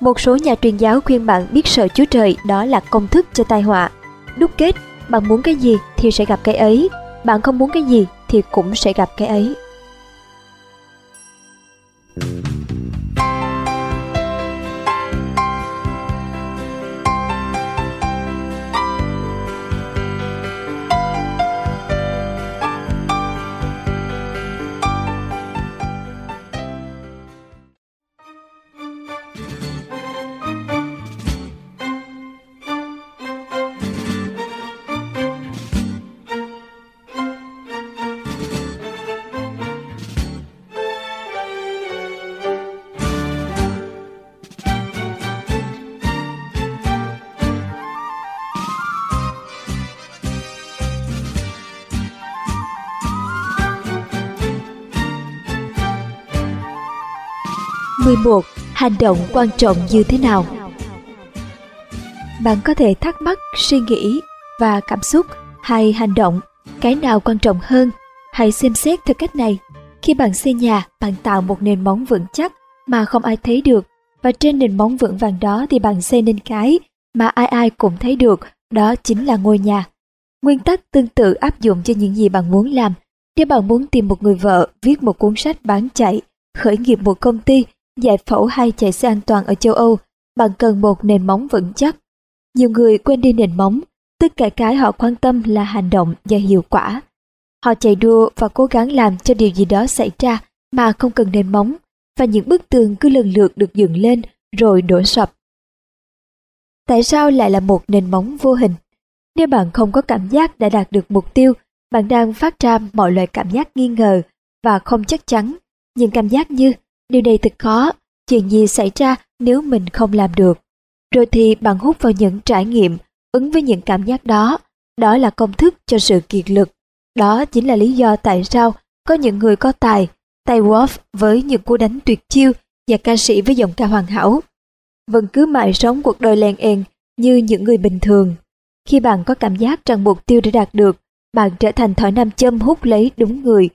Một số nhà truyền giáo khuyên bạn biết sợ Chúa Trời đó là công thức cho tai họa. Đúc kết, bạn muốn cái gì thì sẽ gặp cái ấy, bạn không muốn cái gì thì cũng sẽ gặp cái ấy. 11. Hành động quan trọng như thế nào? Bạn có thể thắc mắc, suy nghĩ và cảm xúc hay hành động, cái nào quan trọng hơn? Hãy xem xét theo cách này. Khi bạn xây nhà, bạn tạo một nền móng vững chắc mà không ai thấy được và trên nền móng vững vàng đó thì bạn xây nên cái mà ai ai cũng thấy được, đó chính là ngôi nhà. Nguyên tắc tương tự áp dụng cho những gì bạn muốn làm. Nếu bạn muốn tìm một người vợ, viết một cuốn sách bán chạy, khởi nghiệp một công ty giải phẫu hay chạy xe an toàn ở châu Âu, bạn cần một nền móng vững chắc. Nhiều người quên đi nền móng, tất cả cái họ quan tâm là hành động và hiệu quả. Họ chạy đua và cố gắng làm cho điều gì đó xảy ra mà không cần nền móng, và những bức tường cứ lần lượt được dựng lên rồi đổ sập. Tại sao lại là một nền móng vô hình? Nếu bạn không có cảm giác đã đạt được mục tiêu, bạn đang phát ra mọi loại cảm giác nghi ngờ và không chắc chắn. Những cảm giác như Điều này thật khó, chuyện gì xảy ra nếu mình không làm được. Rồi thì bạn hút vào những trải nghiệm, ứng với những cảm giác đó. Đó là công thức cho sự kiệt lực. Đó chính là lý do tại sao có những người có tài, tay Wolf với những cú đánh tuyệt chiêu và ca sĩ với giọng ca hoàn hảo. Vẫn cứ mãi sống cuộc đời lèn en như những người bình thường. Khi bạn có cảm giác rằng mục tiêu đã đạt được, bạn trở thành thỏi nam châm hút lấy đúng người.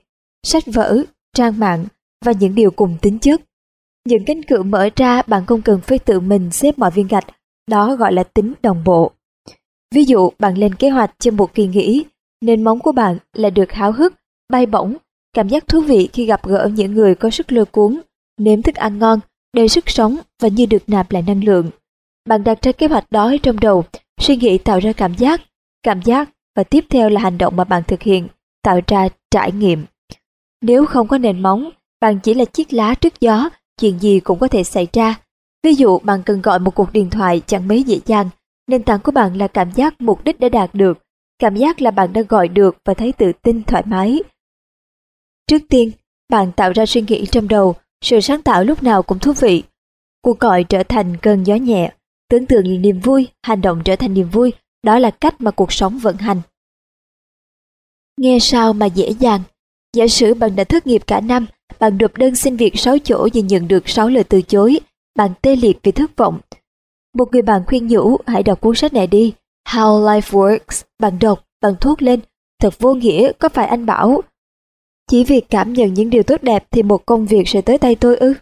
Sách vở, trang mạng và những điều cùng tính chất. Những cánh cửa mở ra bạn không cần phải tự mình xếp mọi viên gạch, đó gọi là tính đồng bộ. Ví dụ bạn lên kế hoạch cho một kỳ nghỉ, nền móng của bạn là được háo hức, bay bổng, cảm giác thú vị khi gặp gỡ những người có sức lôi cuốn, nếm thức ăn ngon, đầy sức sống và như được nạp lại năng lượng. Bạn đặt ra kế hoạch đó trong đầu, suy nghĩ tạo ra cảm giác, cảm giác và tiếp theo là hành động mà bạn thực hiện, tạo ra trải nghiệm. Nếu không có nền móng, bạn chỉ là chiếc lá trước gió, chuyện gì cũng có thể xảy ra. Ví dụ bạn cần gọi một cuộc điện thoại chẳng mấy dễ dàng, nền tảng của bạn là cảm giác mục đích đã đạt được, cảm giác là bạn đã gọi được và thấy tự tin thoải mái. Trước tiên, bạn tạo ra suy nghĩ trong đầu, sự sáng tạo lúc nào cũng thú vị. Cuộc gọi trở thành cơn gió nhẹ, tưởng tượng niềm vui, hành động trở thành niềm vui, đó là cách mà cuộc sống vận hành. Nghe sao mà dễ dàng. Giả sử bạn đã thất nghiệp cả năm bạn nộp đơn xin việc 6 chỗ và nhận được 6 lời từ chối. Bạn tê liệt vì thất vọng. Một người bạn khuyên nhủ hãy đọc cuốn sách này đi. How Life Works. Bạn đọc, bạn thốt lên. Thật vô nghĩa, có phải anh bảo chỉ việc cảm nhận những điều tốt đẹp thì một công việc sẽ tới tay tôi ư?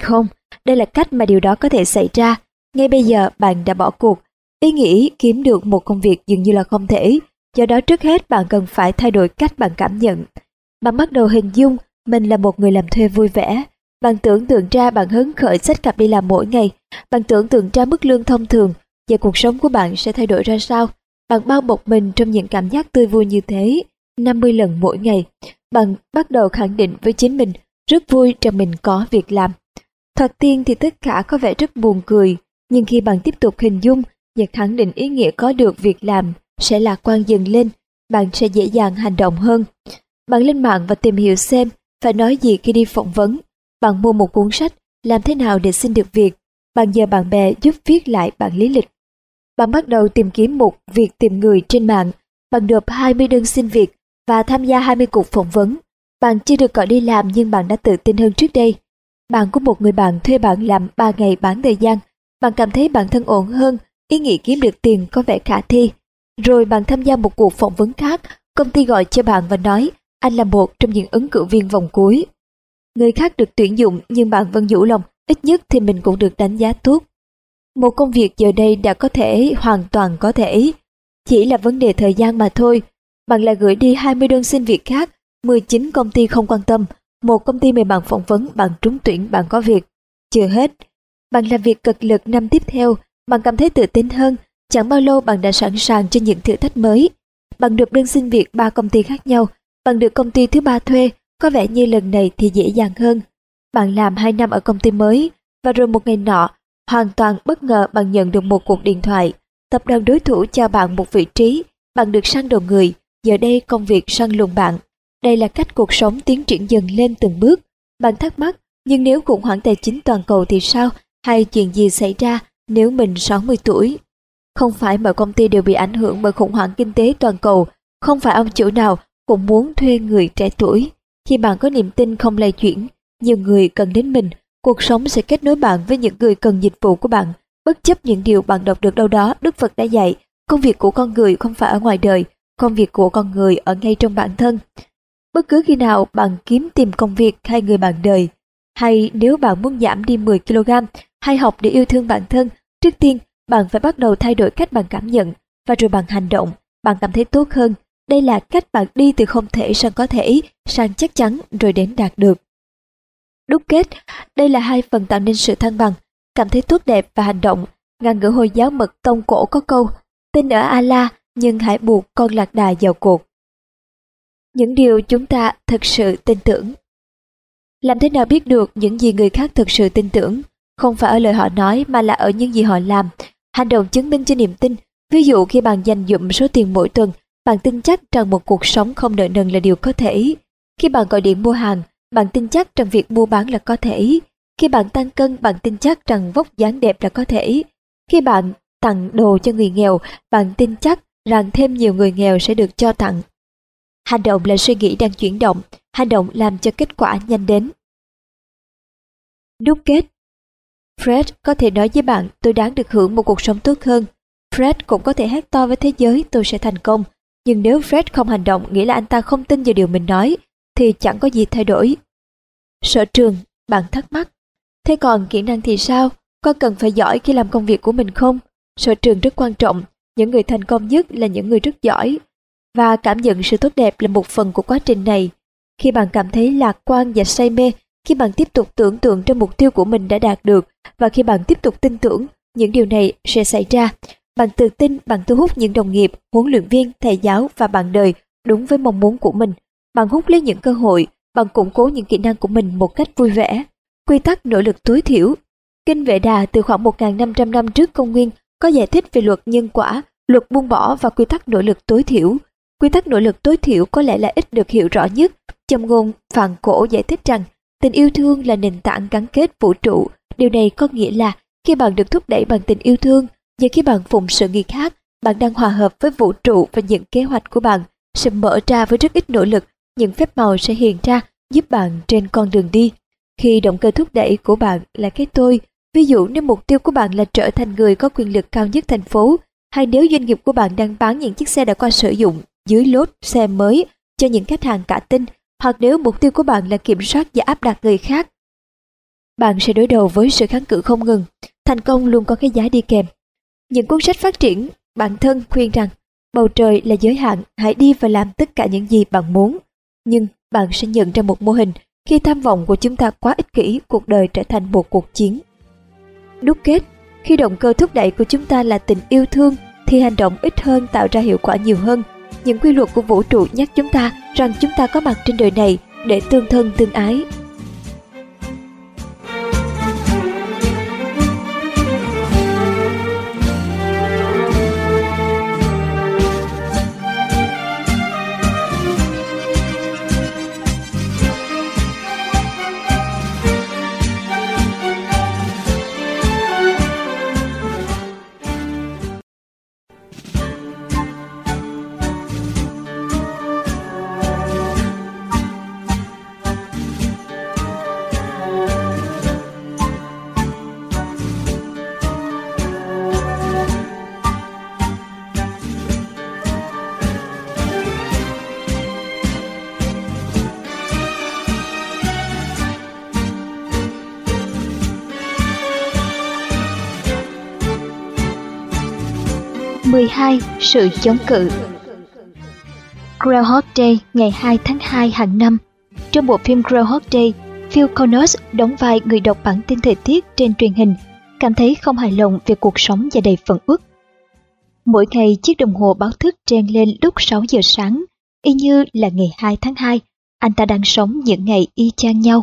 Không, đây là cách mà điều đó có thể xảy ra. Ngay bây giờ bạn đã bỏ cuộc. Ý nghĩ kiếm được một công việc dường như là không thể. Do đó trước hết bạn cần phải thay đổi cách bạn cảm nhận. Bạn bắt đầu hình dung mình là một người làm thuê vui vẻ. Bạn tưởng tượng ra bạn hứng khởi sách cặp đi làm mỗi ngày. Bạn tưởng tượng ra mức lương thông thường và cuộc sống của bạn sẽ thay đổi ra sao. Bạn bao bọc mình trong những cảm giác tươi vui như thế 50 lần mỗi ngày. Bạn bắt đầu khẳng định với chính mình rất vui rằng mình có việc làm. Thoạt tiên thì tất cả có vẻ rất buồn cười, nhưng khi bạn tiếp tục hình dung và khẳng định ý nghĩa có được việc làm sẽ lạc quan dần lên, bạn sẽ dễ dàng hành động hơn. Bạn lên mạng và tìm hiểu xem phải nói gì khi đi phỏng vấn. Bạn mua một cuốn sách làm thế nào để xin được việc. Bạn nhờ bạn bè giúp viết lại bản lý lịch. Bạn bắt đầu tìm kiếm một việc tìm người trên mạng. Bạn nộp 20 đơn xin việc và tham gia 20 cuộc phỏng vấn. Bạn chưa được gọi đi làm nhưng bạn đã tự tin hơn trước đây. Bạn có một người bạn thuê bạn làm 3 ngày bán thời gian. Bạn cảm thấy bản thân ổn hơn, ý nghĩ kiếm được tiền có vẻ khả thi. Rồi bạn tham gia một cuộc phỏng vấn khác, công ty gọi cho bạn và nói anh là một trong những ứng cử viên vòng cuối. Người khác được tuyển dụng nhưng bạn vẫn nhủ lòng, ít nhất thì mình cũng được đánh giá tốt. Một công việc giờ đây đã có thể hoàn toàn có thể, chỉ là vấn đề thời gian mà thôi. Bạn lại gửi đi 20 đơn xin việc khác, 19 công ty không quan tâm, một công ty mời bạn phỏng vấn, bạn trúng tuyển, bạn có việc. Chưa hết, bạn làm việc cực lực năm tiếp theo, bạn cảm thấy tự tin hơn, chẳng bao lâu bạn đã sẵn sàng cho những thử thách mới. Bạn được đơn xin việc ba công ty khác nhau, bạn được công ty thứ ba thuê, có vẻ như lần này thì dễ dàng hơn. Bạn làm 2 năm ở công ty mới, và rồi một ngày nọ, hoàn toàn bất ngờ bạn nhận được một cuộc điện thoại. Tập đoàn đối thủ cho bạn một vị trí, bạn được săn đầu người, giờ đây công việc săn lùng bạn. Đây là cách cuộc sống tiến triển dần lên từng bước. Bạn thắc mắc, nhưng nếu khủng hoảng tài chính toàn cầu thì sao? Hay chuyện gì xảy ra nếu mình 60 tuổi? Không phải mọi công ty đều bị ảnh hưởng bởi khủng hoảng kinh tế toàn cầu, không phải ông chủ nào cũng muốn thuê người trẻ tuổi. Khi bạn có niềm tin không lay chuyển, nhiều người cần đến mình, cuộc sống sẽ kết nối bạn với những người cần dịch vụ của bạn. Bất chấp những điều bạn đọc được đâu đó, Đức Phật đã dạy, công việc của con người không phải ở ngoài đời, công việc của con người ở ngay trong bản thân. Bất cứ khi nào bạn kiếm tìm công việc hay người bạn đời, hay nếu bạn muốn giảm đi 10kg, hay học để yêu thương bản thân, trước tiên bạn phải bắt đầu thay đổi cách bạn cảm nhận, và rồi bạn hành động, bạn cảm thấy tốt hơn. Đây là cách bạn đi từ không thể sang có thể, sang chắc chắn rồi đến đạt được. Đúc kết, đây là hai phần tạo nên sự thăng bằng, cảm thấy tốt đẹp và hành động. Ngàn ngữ Hồi giáo mật tông cổ có câu, tin ở Allah nhưng hãy buộc con lạc đà vào cuộc. Những điều chúng ta thực sự tin tưởng. Làm thế nào biết được những gì người khác thực sự tin tưởng? Không phải ở lời họ nói mà là ở những gì họ làm. Hành động chứng minh cho niềm tin. Ví dụ khi bạn dành dụm số tiền mỗi tuần, bạn tin chắc rằng một cuộc sống không nợ nần là điều có thể. Khi bạn gọi điện mua hàng, bạn tin chắc rằng việc mua bán là có thể. Khi bạn tăng cân, bạn tin chắc rằng vóc dáng đẹp là có thể. Khi bạn tặng đồ cho người nghèo, bạn tin chắc rằng thêm nhiều người nghèo sẽ được cho tặng. Hành động là suy nghĩ đang chuyển động, hành động làm cho kết quả nhanh đến. Đúc kết Fred có thể nói với bạn tôi đáng được hưởng một cuộc sống tốt hơn. Fred cũng có thể hét to với thế giới tôi sẽ thành công. Nhưng nếu Fred không hành động nghĩa là anh ta không tin vào điều mình nói, thì chẳng có gì thay đổi. Sở trường, bạn thắc mắc. Thế còn kỹ năng thì sao? Có cần phải giỏi khi làm công việc của mình không? Sở trường rất quan trọng. Những người thành công nhất là những người rất giỏi. Và cảm nhận sự tốt đẹp là một phần của quá trình này. Khi bạn cảm thấy lạc quan và say mê, khi bạn tiếp tục tưởng tượng trong mục tiêu của mình đã đạt được và khi bạn tiếp tục tin tưởng những điều này sẽ xảy ra, bạn tự tin bạn thu hút những đồng nghiệp, huấn luyện viên, thầy giáo và bạn đời đúng với mong muốn của mình. Bạn hút lấy những cơ hội, bạn củng cố những kỹ năng của mình một cách vui vẻ. Quy tắc nỗ lực tối thiểu Kinh Vệ Đà từ khoảng 1.500 năm trước công nguyên có giải thích về luật nhân quả, luật buông bỏ và quy tắc nỗ lực tối thiểu. Quy tắc nỗ lực tối thiểu có lẽ là ít được hiểu rõ nhất. Châm ngôn Phạn Cổ giải thích rằng tình yêu thương là nền tảng gắn kết vũ trụ. Điều này có nghĩa là khi bạn được thúc đẩy bằng tình yêu thương và khi bạn phụng sự người khác, bạn đang hòa hợp với vũ trụ và những kế hoạch của bạn sẽ mở ra với rất ít nỗ lực những phép màu sẽ hiện ra giúp bạn trên con đường đi. Khi động cơ thúc đẩy của bạn là cái tôi, ví dụ nếu mục tiêu của bạn là trở thành người có quyền lực cao nhất thành phố, hay nếu doanh nghiệp của bạn đang bán những chiếc xe đã qua sử dụng dưới lốt xe mới cho những khách hàng cả tin, hoặc nếu mục tiêu của bạn là kiểm soát và áp đặt người khác, bạn sẽ đối đầu với sự kháng cự không ngừng. Thành công luôn có cái giá đi kèm. Những cuốn sách phát triển bản thân khuyên rằng bầu trời là giới hạn, hãy đi và làm tất cả những gì bạn muốn nhưng bạn sẽ nhận ra một mô hình khi tham vọng của chúng ta quá ích kỷ, cuộc đời trở thành một cuộc chiến. Đúc kết, khi động cơ thúc đẩy của chúng ta là tình yêu thương, thì hành động ít hơn tạo ra hiệu quả nhiều hơn. Những quy luật của vũ trụ nhắc chúng ta rằng chúng ta có mặt trên đời này để tương thân tương ái. 12. Sự chống cự Groundhog Day ngày 2 tháng 2 hàng năm Trong bộ phim Groundhog Day, Phil Connors đóng vai người đọc bản tin thời tiết trên truyền hình, cảm thấy không hài lòng về cuộc sống và đầy phẫn uất. Mỗi ngày chiếc đồng hồ báo thức treo lên lúc 6 giờ sáng, y như là ngày 2 tháng 2, anh ta đang sống những ngày y chang nhau.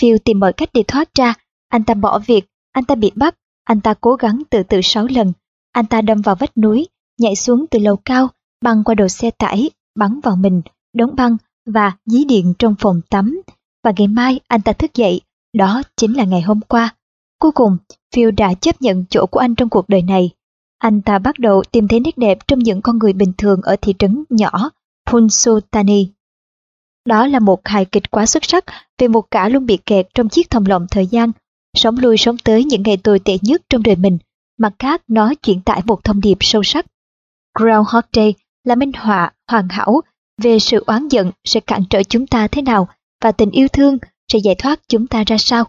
Phil tìm mọi cách để thoát ra, anh ta bỏ việc, anh ta bị bắt, anh ta cố gắng tự tử 6 lần, anh ta đâm vào vách núi, nhảy xuống từ lầu cao, băng qua đầu xe tải, bắn vào mình, đóng băng và dí điện trong phòng tắm. Và ngày mai anh ta thức dậy, đó chính là ngày hôm qua. Cuối cùng, Phil đã chấp nhận chỗ của anh trong cuộc đời này. Anh ta bắt đầu tìm thấy nét đẹp trong những con người bình thường ở thị trấn nhỏ Punsutani. Đó là một hài kịch quá xuất sắc về một cả luôn bị kẹt trong chiếc thòng lọng thời gian, sống lui sống tới những ngày tồi tệ nhất trong đời mình. Mặt khác, nó chuyển tải một thông điệp sâu sắc. Groundhog Day là minh họa hoàn hảo về sự oán giận sẽ cản trở chúng ta thế nào và tình yêu thương sẽ giải thoát chúng ta ra sao.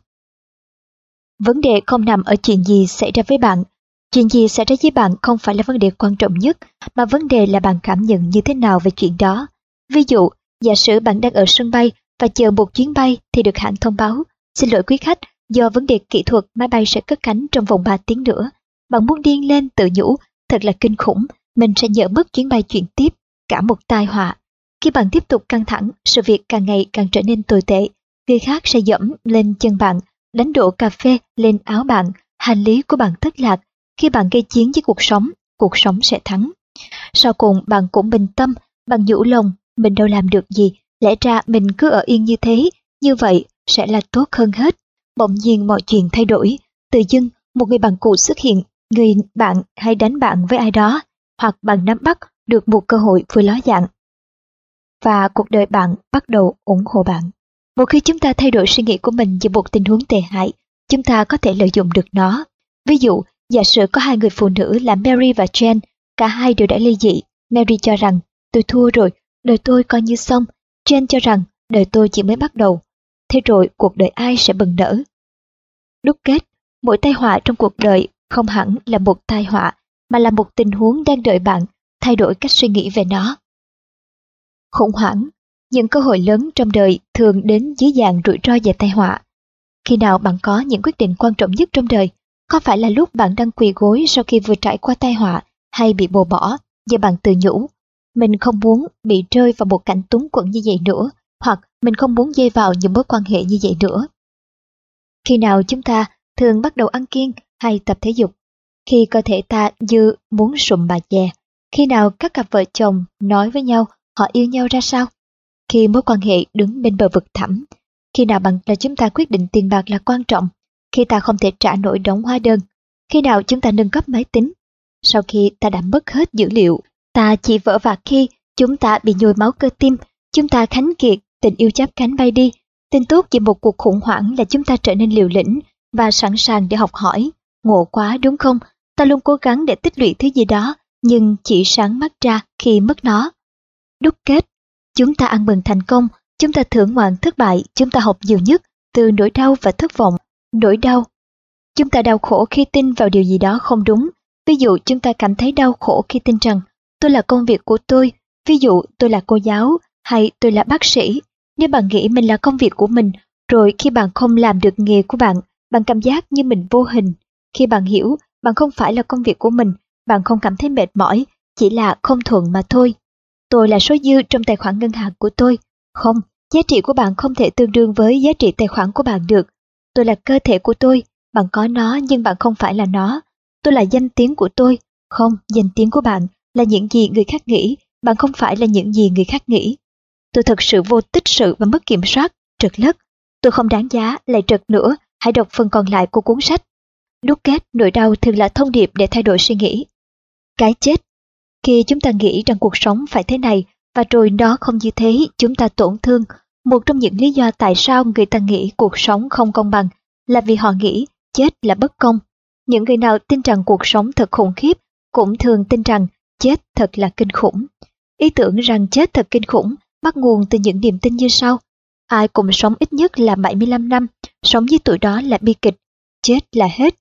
Vấn đề không nằm ở chuyện gì xảy ra với bạn. Chuyện gì xảy ra với bạn không phải là vấn đề quan trọng nhất, mà vấn đề là bạn cảm nhận như thế nào về chuyện đó. Ví dụ, giả sử bạn đang ở sân bay và chờ một chuyến bay thì được hãng thông báo, xin lỗi quý khách, do vấn đề kỹ thuật máy bay sẽ cất cánh trong vòng 3 tiếng nữa. Bạn muốn điên lên tự nhủ, thật là kinh khủng, mình sẽ nhỡ mất chuyến bay chuyển tiếp, cả một tai họa. Khi bạn tiếp tục căng thẳng, sự việc càng ngày càng trở nên tồi tệ. Người khác sẽ dẫm lên chân bạn, đánh đổ cà phê lên áo bạn, hành lý của bạn thất lạc. Khi bạn gây chiến với cuộc sống, cuộc sống sẽ thắng. Sau cùng bạn cũng bình tâm, bạn nhủ lòng, mình đâu làm được gì, lẽ ra mình cứ ở yên như thế, như vậy sẽ là tốt hơn hết. Bỗng nhiên mọi chuyện thay đổi, tự dưng một người bạn cũ xuất hiện, người bạn hay đánh bạn với ai đó, hoặc bạn nắm bắt được một cơ hội vừa ló dạng. Và cuộc đời bạn bắt đầu ủng hộ bạn. Một khi chúng ta thay đổi suy nghĩ của mình về một tình huống tệ hại, chúng ta có thể lợi dụng được nó. Ví dụ, giả sử có hai người phụ nữ là Mary và Jane cả hai đều đã ly dị. Mary cho rằng, tôi thua rồi, đời tôi coi như xong. Jane cho rằng, đời tôi chỉ mới bắt đầu. Thế rồi cuộc đời ai sẽ bừng nở? Đúc kết, mỗi tai họa trong cuộc đời không hẳn là một tai họa, mà là một tình huống đang đợi bạn thay đổi cách suy nghĩ về nó. Khủng hoảng những cơ hội lớn trong đời thường đến dưới dạng rủi ro và tai họa. Khi nào bạn có những quyết định quan trọng nhất trong đời, có phải là lúc bạn đang quỳ gối sau khi vừa trải qua tai họa hay bị bồ bỏ, và bạn tự nhủ, mình không muốn bị rơi vào một cảnh túng quẫn như vậy nữa, hoặc mình không muốn dây vào những mối quan hệ như vậy nữa. Khi nào chúng ta thường bắt đầu ăn kiêng hay tập thể dục, khi cơ thể ta như muốn sụm bà chè, khi nào các cặp vợ chồng nói với nhau họ yêu nhau ra sao, khi mối quan hệ đứng bên bờ vực thẳm, khi nào bằng là chúng ta quyết định tiền bạc là quan trọng, khi ta không thể trả nổi đóng hóa đơn, khi nào chúng ta nâng cấp máy tính. Sau khi ta đã mất hết dữ liệu, ta chỉ vỡ vạc khi chúng ta bị nhồi máu cơ tim, chúng ta khánh kiệt, tình yêu chắp cánh bay đi. Tin tốt chỉ một cuộc khủng hoảng là chúng ta trở nên liều lĩnh và sẵn sàng để học hỏi. Ngộ quá đúng không? Ta luôn cố gắng để tích lũy thứ gì đó, nhưng chỉ sáng mắt ra khi mất nó. Đúc kết Chúng ta ăn mừng thành công, chúng ta thưởng ngoạn thất bại, chúng ta học nhiều nhất từ nỗi đau và thất vọng, nỗi đau. Chúng ta đau khổ khi tin vào điều gì đó không đúng. Ví dụ chúng ta cảm thấy đau khổ khi tin rằng tôi là công việc của tôi, ví dụ tôi là cô giáo hay tôi là bác sĩ. Nếu bạn nghĩ mình là công việc của mình, rồi khi bạn không làm được nghề của bạn, bạn cảm giác như mình vô hình. Khi bạn hiểu bạn không phải là công việc của mình, bạn không cảm thấy mệt mỏi, chỉ là không thuận mà thôi. Tôi là số dư trong tài khoản ngân hàng của tôi. Không, giá trị của bạn không thể tương đương với giá trị tài khoản của bạn được. Tôi là cơ thể của tôi, bạn có nó nhưng bạn không phải là nó. Tôi là danh tiếng của tôi. Không, danh tiếng của bạn là những gì người khác nghĩ, bạn không phải là những gì người khác nghĩ. Tôi thật sự vô tích sự và mất kiểm soát, trật lất. Tôi không đáng giá, lại trật nữa, hãy đọc phần còn lại của cuốn sách. Đúc kết nỗi đau thường là thông điệp để thay đổi suy nghĩ. Cái chết khi chúng ta nghĩ rằng cuộc sống phải thế này và rồi nó không như thế, chúng ta tổn thương. Một trong những lý do tại sao người ta nghĩ cuộc sống không công bằng là vì họ nghĩ chết là bất công. Những người nào tin rằng cuộc sống thật khủng khiếp cũng thường tin rằng chết thật là kinh khủng. Ý tưởng rằng chết thật kinh khủng bắt nguồn từ những niềm tin như sau. Ai cũng sống ít nhất là 75 năm, sống với tuổi đó là bi kịch, chết là hết.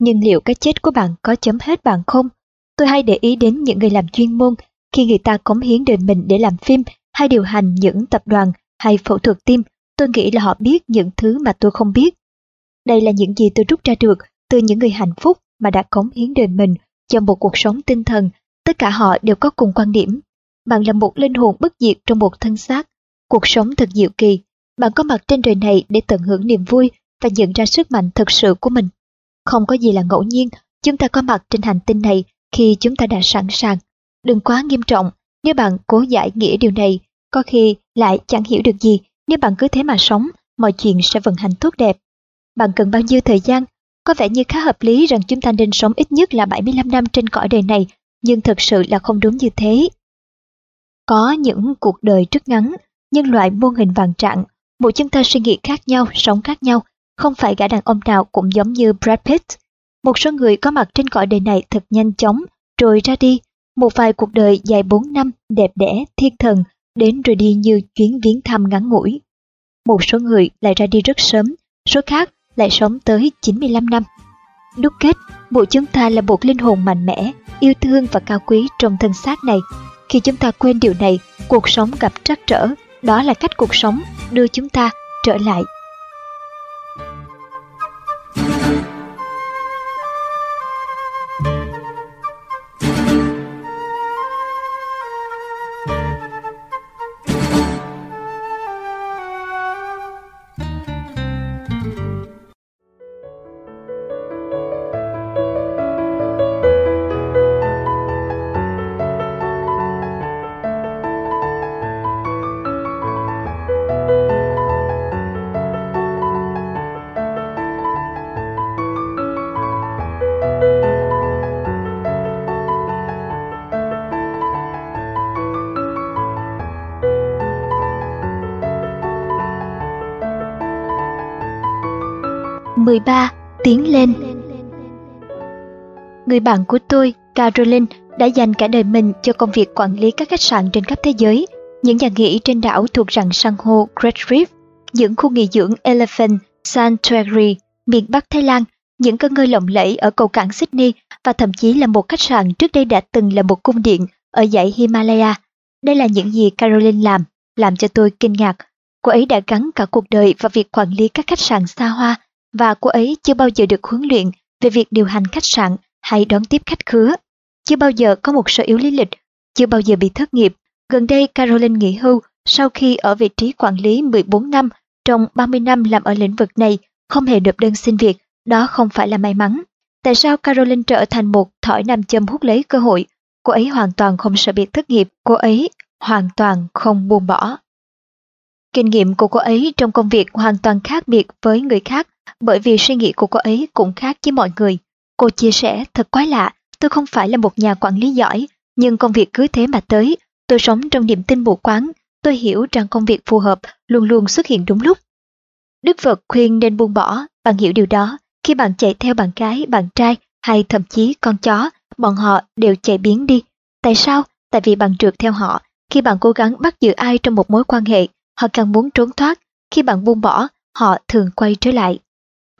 Nhưng liệu cái chết của bạn có chấm hết bạn không? Tôi hay để ý đến những người làm chuyên môn khi người ta cống hiến đời mình để làm phim hay điều hành những tập đoàn hay phẫu thuật tim, tôi nghĩ là họ biết những thứ mà tôi không biết. Đây là những gì tôi rút ra được từ những người hạnh phúc mà đã cống hiến đời mình cho một cuộc sống tinh thần. Tất cả họ đều có cùng quan điểm. Bạn là một linh hồn bất diệt trong một thân xác. Cuộc sống thật diệu kỳ. Bạn có mặt trên đời này để tận hưởng niềm vui và nhận ra sức mạnh thực sự của mình. Không có gì là ngẫu nhiên, chúng ta có mặt trên hành tinh này khi chúng ta đã sẵn sàng. Đừng quá nghiêm trọng, nếu bạn cố giải nghĩa điều này, có khi lại chẳng hiểu được gì, nếu bạn cứ thế mà sống, mọi chuyện sẽ vận hành tốt đẹp. Bạn cần bao nhiêu thời gian? Có vẻ như khá hợp lý rằng chúng ta nên sống ít nhất là 75 năm trên cõi đời này, nhưng thực sự là không đúng như thế. Có những cuộc đời rất ngắn, nhân loại mô hình vàng trạng, mỗi chúng ta suy nghĩ khác nhau, sống khác nhau, không phải gã đàn ông nào cũng giống như Brad Pitt. Một số người có mặt trên cõi đời này thật nhanh chóng, rồi ra đi. Một vài cuộc đời dài 4 năm, đẹp đẽ, thiên thần, đến rồi đi như chuyến viếng thăm ngắn ngủi. Một số người lại ra đi rất sớm, số khác lại sống tới 95 năm. Đúc kết, bộ chúng ta là một linh hồn mạnh mẽ, yêu thương và cao quý trong thân xác này. Khi chúng ta quên điều này, cuộc sống gặp trắc trở, đó là cách cuộc sống đưa chúng ta trở lại Tiến lên Người bạn của tôi, Caroline, đã dành cả đời mình cho công việc quản lý các khách sạn trên khắp thế giới. Những nhà nghỉ trên đảo thuộc rặng san hô Great Reef, những khu nghỉ dưỡng Elephant Sanctuary, miền Bắc Thái Lan, những cơ ngơi lộng lẫy ở cầu cảng Sydney và thậm chí là một khách sạn trước đây đã từng là một cung điện ở dãy Himalaya. Đây là những gì Caroline làm, làm cho tôi kinh ngạc. Cô ấy đã gắn cả cuộc đời vào việc quản lý các khách sạn xa hoa và cô ấy chưa bao giờ được huấn luyện về việc điều hành khách sạn hay đón tiếp khách khứa. Chưa bao giờ có một sở yếu lý lịch, chưa bao giờ bị thất nghiệp. Gần đây Caroline nghỉ hưu sau khi ở vị trí quản lý 14 năm trong 30 năm làm ở lĩnh vực này không hề nộp đơn xin việc, đó không phải là may mắn. Tại sao Caroline trở thành một thỏi nam châm hút lấy cơ hội? Cô ấy hoàn toàn không sợ bị thất nghiệp, cô ấy hoàn toàn không buông bỏ. Kinh nghiệm của cô ấy trong công việc hoàn toàn khác biệt với người khác bởi vì suy nghĩ của cô ấy cũng khác với mọi người. Cô chia sẻ thật quái lạ, tôi không phải là một nhà quản lý giỏi, nhưng công việc cứ thế mà tới. Tôi sống trong niềm tin mù quáng, tôi hiểu rằng công việc phù hợp luôn luôn xuất hiện đúng lúc. Đức Phật khuyên nên buông bỏ, bạn hiểu điều đó. Khi bạn chạy theo bạn gái, bạn trai hay thậm chí con chó, bọn họ đều chạy biến đi. Tại sao? Tại vì bạn trượt theo họ. Khi bạn cố gắng bắt giữ ai trong một mối quan hệ, họ càng muốn trốn thoát. Khi bạn buông bỏ, họ thường quay trở lại.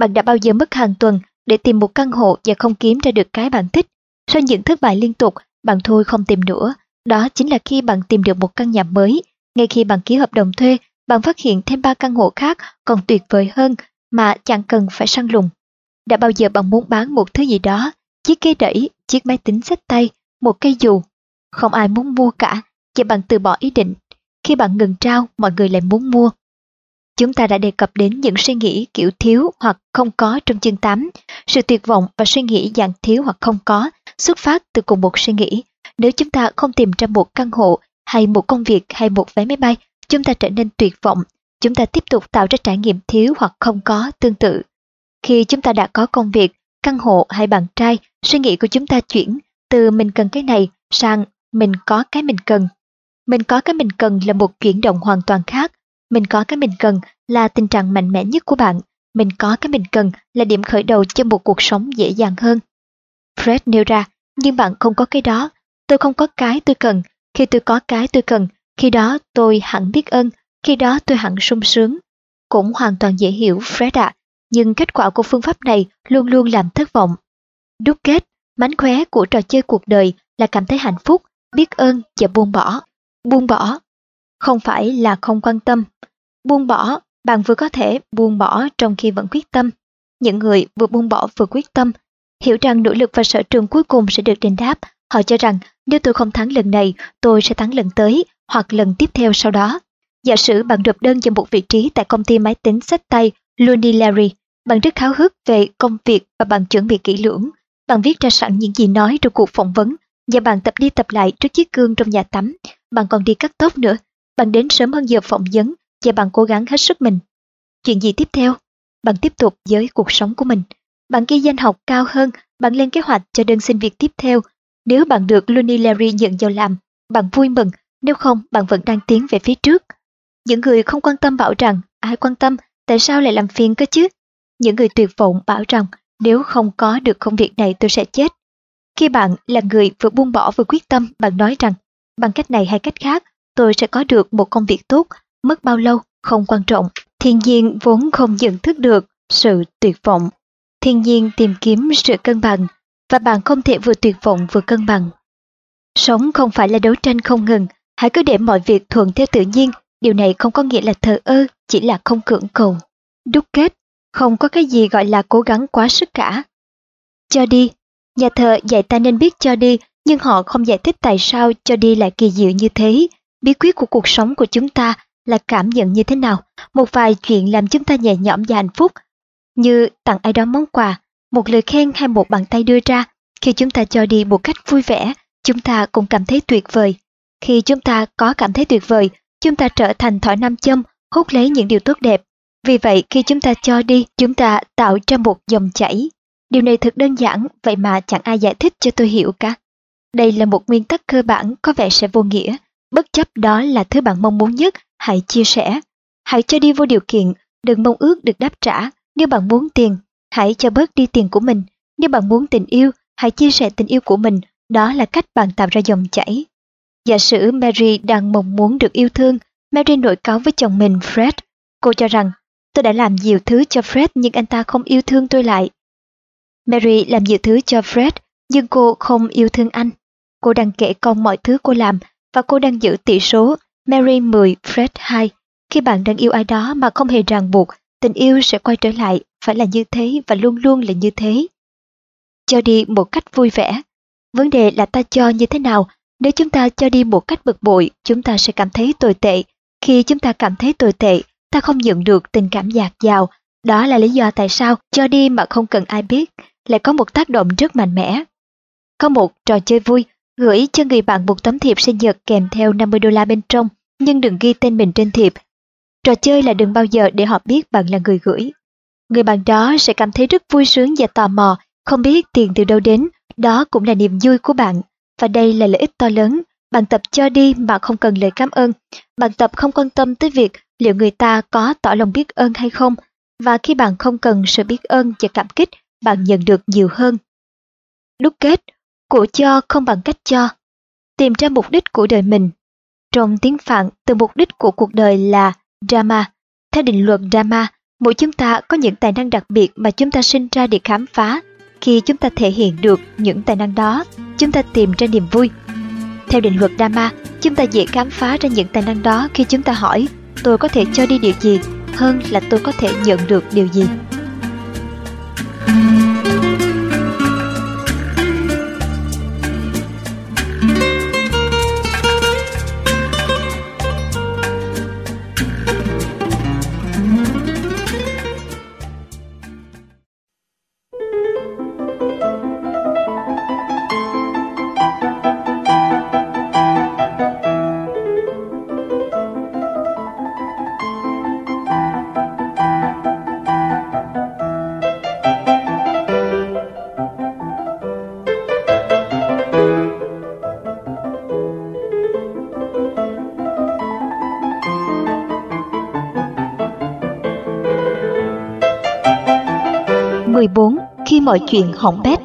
Bạn đã bao giờ mất hàng tuần để tìm một căn hộ và không kiếm ra được cái bạn thích? Sau những thất bại liên tục, bạn thôi không tìm nữa. Đó chính là khi bạn tìm được một căn nhà mới. Ngay khi bạn ký hợp đồng thuê, bạn phát hiện thêm ba căn hộ khác còn tuyệt vời hơn mà chẳng cần phải săn lùng. Đã bao giờ bạn muốn bán một thứ gì đó, chiếc cây đẩy, chiếc máy tính sách tay, một cây dù. Không ai muốn mua cả, và bạn từ bỏ ý định. Khi bạn ngừng trao, mọi người lại muốn mua. Chúng ta đã đề cập đến những suy nghĩ kiểu thiếu hoặc không có trong chương 8. Sự tuyệt vọng và suy nghĩ dạng thiếu hoặc không có xuất phát từ cùng một suy nghĩ. Nếu chúng ta không tìm ra một căn hộ hay một công việc hay một vé máy bay, chúng ta trở nên tuyệt vọng. Chúng ta tiếp tục tạo ra trải nghiệm thiếu hoặc không có tương tự. Khi chúng ta đã có công việc, căn hộ hay bạn trai, suy nghĩ của chúng ta chuyển từ mình cần cái này sang mình có cái mình cần. Mình có cái mình cần là một chuyển động hoàn toàn khác mình có cái mình cần là tình trạng mạnh mẽ nhất của bạn. Mình có cái mình cần là điểm khởi đầu cho một cuộc sống dễ dàng hơn. Fred nêu ra, nhưng bạn không có cái đó. Tôi không có cái tôi cần. Khi tôi có cái tôi cần, khi đó tôi hẳn biết ơn, khi đó tôi hẳn sung sướng. Cũng hoàn toàn dễ hiểu Fred ạ, nhưng kết quả của phương pháp này luôn luôn làm thất vọng. Đúc kết, Mánh khóe của trò chơi cuộc đời là cảm thấy hạnh phúc, biết ơn và buông bỏ. Buông bỏ không phải là không quan tâm. Buông bỏ, bạn vừa có thể buông bỏ trong khi vẫn quyết tâm. Những người vừa buông bỏ vừa quyết tâm, hiểu rằng nỗ lực và sở trường cuối cùng sẽ được đền đáp. Họ cho rằng nếu tôi không thắng lần này, tôi sẽ thắng lần tới hoặc lần tiếp theo sau đó. Giả sử bạn nộp đơn cho một vị trí tại công ty máy tính sách tay Lunilary, bạn rất háo hức về công việc và bạn chuẩn bị kỹ lưỡng. Bạn viết ra sẵn những gì nói trong cuộc phỏng vấn và bạn tập đi tập lại trước chiếc gương trong nhà tắm. Bạn còn đi cắt tóc nữa. Bạn đến sớm hơn giờ phỏng vấn và bạn cố gắng hết sức mình. Chuyện gì tiếp theo? Bạn tiếp tục với cuộc sống của mình. Bạn ghi danh học cao hơn, bạn lên kế hoạch cho đơn xin việc tiếp theo. Nếu bạn được Lunilary nhận vào làm, bạn vui mừng, nếu không bạn vẫn đang tiến về phía trước. Những người không quan tâm bảo rằng, ai quan tâm, tại sao lại làm phiền cơ chứ? Những người tuyệt vọng bảo rằng, nếu không có được công việc này tôi sẽ chết. Khi bạn là người vừa buông bỏ vừa quyết tâm, bạn nói rằng, bằng cách này hay cách khác, tôi sẽ có được một công việc tốt, mất bao lâu, không quan trọng. Thiên nhiên vốn không nhận thức được sự tuyệt vọng. Thiên nhiên tìm kiếm sự cân bằng, và bạn không thể vừa tuyệt vọng vừa cân bằng. Sống không phải là đấu tranh không ngừng, hãy cứ để mọi việc thuận theo tự nhiên, điều này không có nghĩa là thờ ơ, chỉ là không cưỡng cầu. Đúc kết, không có cái gì gọi là cố gắng quá sức cả. Cho đi, nhà thờ dạy ta nên biết cho đi, nhưng họ không giải thích tại sao cho đi lại kỳ diệu như thế. Bí quyết của cuộc sống của chúng ta là cảm nhận như thế nào, một vài chuyện làm chúng ta nhẹ nhõm và hạnh phúc, như tặng ai đó món quà, một lời khen hay một bàn tay đưa ra. Khi chúng ta cho đi một cách vui vẻ, chúng ta cũng cảm thấy tuyệt vời. Khi chúng ta có cảm thấy tuyệt vời, chúng ta trở thành thỏi nam châm, hút lấy những điều tốt đẹp. Vì vậy khi chúng ta cho đi, chúng ta tạo ra một dòng chảy. Điều này thật đơn giản, vậy mà chẳng ai giải thích cho tôi hiểu cả. Đây là một nguyên tắc cơ bản có vẻ sẽ vô nghĩa, bất chấp đó là thứ bạn mong muốn nhất, hãy chia sẻ. Hãy cho đi vô điều kiện, đừng mong ước được đáp trả. Nếu bạn muốn tiền, hãy cho bớt đi tiền của mình. Nếu bạn muốn tình yêu, hãy chia sẻ tình yêu của mình, đó là cách bạn tạo ra dòng chảy. Giả sử Mary đang mong muốn được yêu thương, Mary nổi cáo với chồng mình Fred. Cô cho rằng, tôi đã làm nhiều thứ cho Fred nhưng anh ta không yêu thương tôi lại. Mary làm nhiều thứ cho Fred, nhưng cô không yêu thương anh. Cô đang kể công mọi thứ cô làm và cô đang giữ tỷ số Mary 10, Fred 2. Khi bạn đang yêu ai đó mà không hề ràng buộc, tình yêu sẽ quay trở lại, phải là như thế và luôn luôn là như thế. Cho đi một cách vui vẻ. Vấn đề là ta cho như thế nào. Nếu chúng ta cho đi một cách bực bội, chúng ta sẽ cảm thấy tồi tệ. Khi chúng ta cảm thấy tồi tệ, ta không nhận được tình cảm dạt dào. Đó là lý do tại sao cho đi mà không cần ai biết lại có một tác động rất mạnh mẽ. Có một trò chơi vui, gửi cho người bạn một tấm thiệp sinh nhật kèm theo 50 đô la bên trong, nhưng đừng ghi tên mình trên thiệp. Trò chơi là đừng bao giờ để họ biết bạn là người gửi. Người bạn đó sẽ cảm thấy rất vui sướng và tò mò, không biết tiền từ đâu đến, đó cũng là niềm vui của bạn. Và đây là lợi ích to lớn, bạn tập cho đi mà không cần lời cảm ơn. Bạn tập không quan tâm tới việc liệu người ta có tỏ lòng biết ơn hay không, và khi bạn không cần sự biết ơn và cảm kích, bạn nhận được nhiều hơn. Đúc kết, của cho không bằng cách cho. Tìm ra mục đích của đời mình. Trong tiếng Phạn, từ mục đích của cuộc đời là drama. Theo định luật drama, mỗi chúng ta có những tài năng đặc biệt mà chúng ta sinh ra để khám phá. Khi chúng ta thể hiện được những tài năng đó, chúng ta tìm ra niềm vui. Theo định luật drama, chúng ta dễ khám phá ra những tài năng đó khi chúng ta hỏi tôi có thể cho đi điều gì hơn là tôi có thể nhận được điều gì. 14. Khi mọi chuyện hỏng bét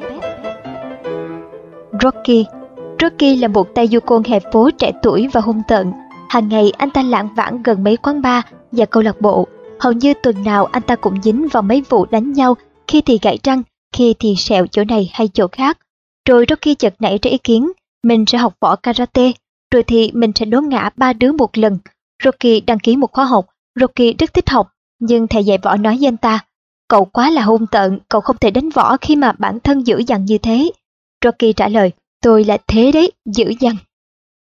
Rocky Rocky là một tay du côn hẹp phố trẻ tuổi và hung tợn. Hàng ngày anh ta lãng vãng gần mấy quán bar và câu lạc bộ. Hầu như tuần nào anh ta cũng dính vào mấy vụ đánh nhau, khi thì gãy răng, khi thì sẹo chỗ này hay chỗ khác. Rồi Rocky chợt nảy ra ý kiến, mình sẽ học võ karate, rồi thì mình sẽ đốn ngã ba đứa một lần. Rocky đăng ký một khóa học, Rocky rất thích học, nhưng thầy dạy võ nói với anh ta, cậu quá là hung tợn, cậu không thể đánh võ khi mà bản thân dữ dằn như thế. Rocky trả lời, tôi là thế đấy, dữ dằn.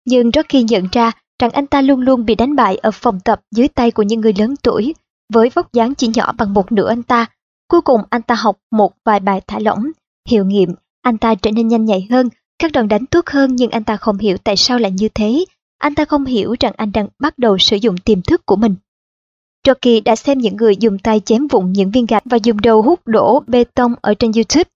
Nhưng Rocky nhận ra rằng anh ta luôn luôn bị đánh bại ở phòng tập dưới tay của những người lớn tuổi, với vóc dáng chỉ nhỏ bằng một nửa anh ta. Cuối cùng anh ta học một vài bài thả lỏng, hiệu nghiệm, anh ta trở nên nhanh nhạy hơn, các đòn đánh tốt hơn nhưng anh ta không hiểu tại sao lại như thế. Anh ta không hiểu rằng anh đang bắt đầu sử dụng tiềm thức của mình. Rocky đã xem những người dùng tay chém vụn những viên gạch và dùng đầu hút đổ bê tông ở trên YouTube.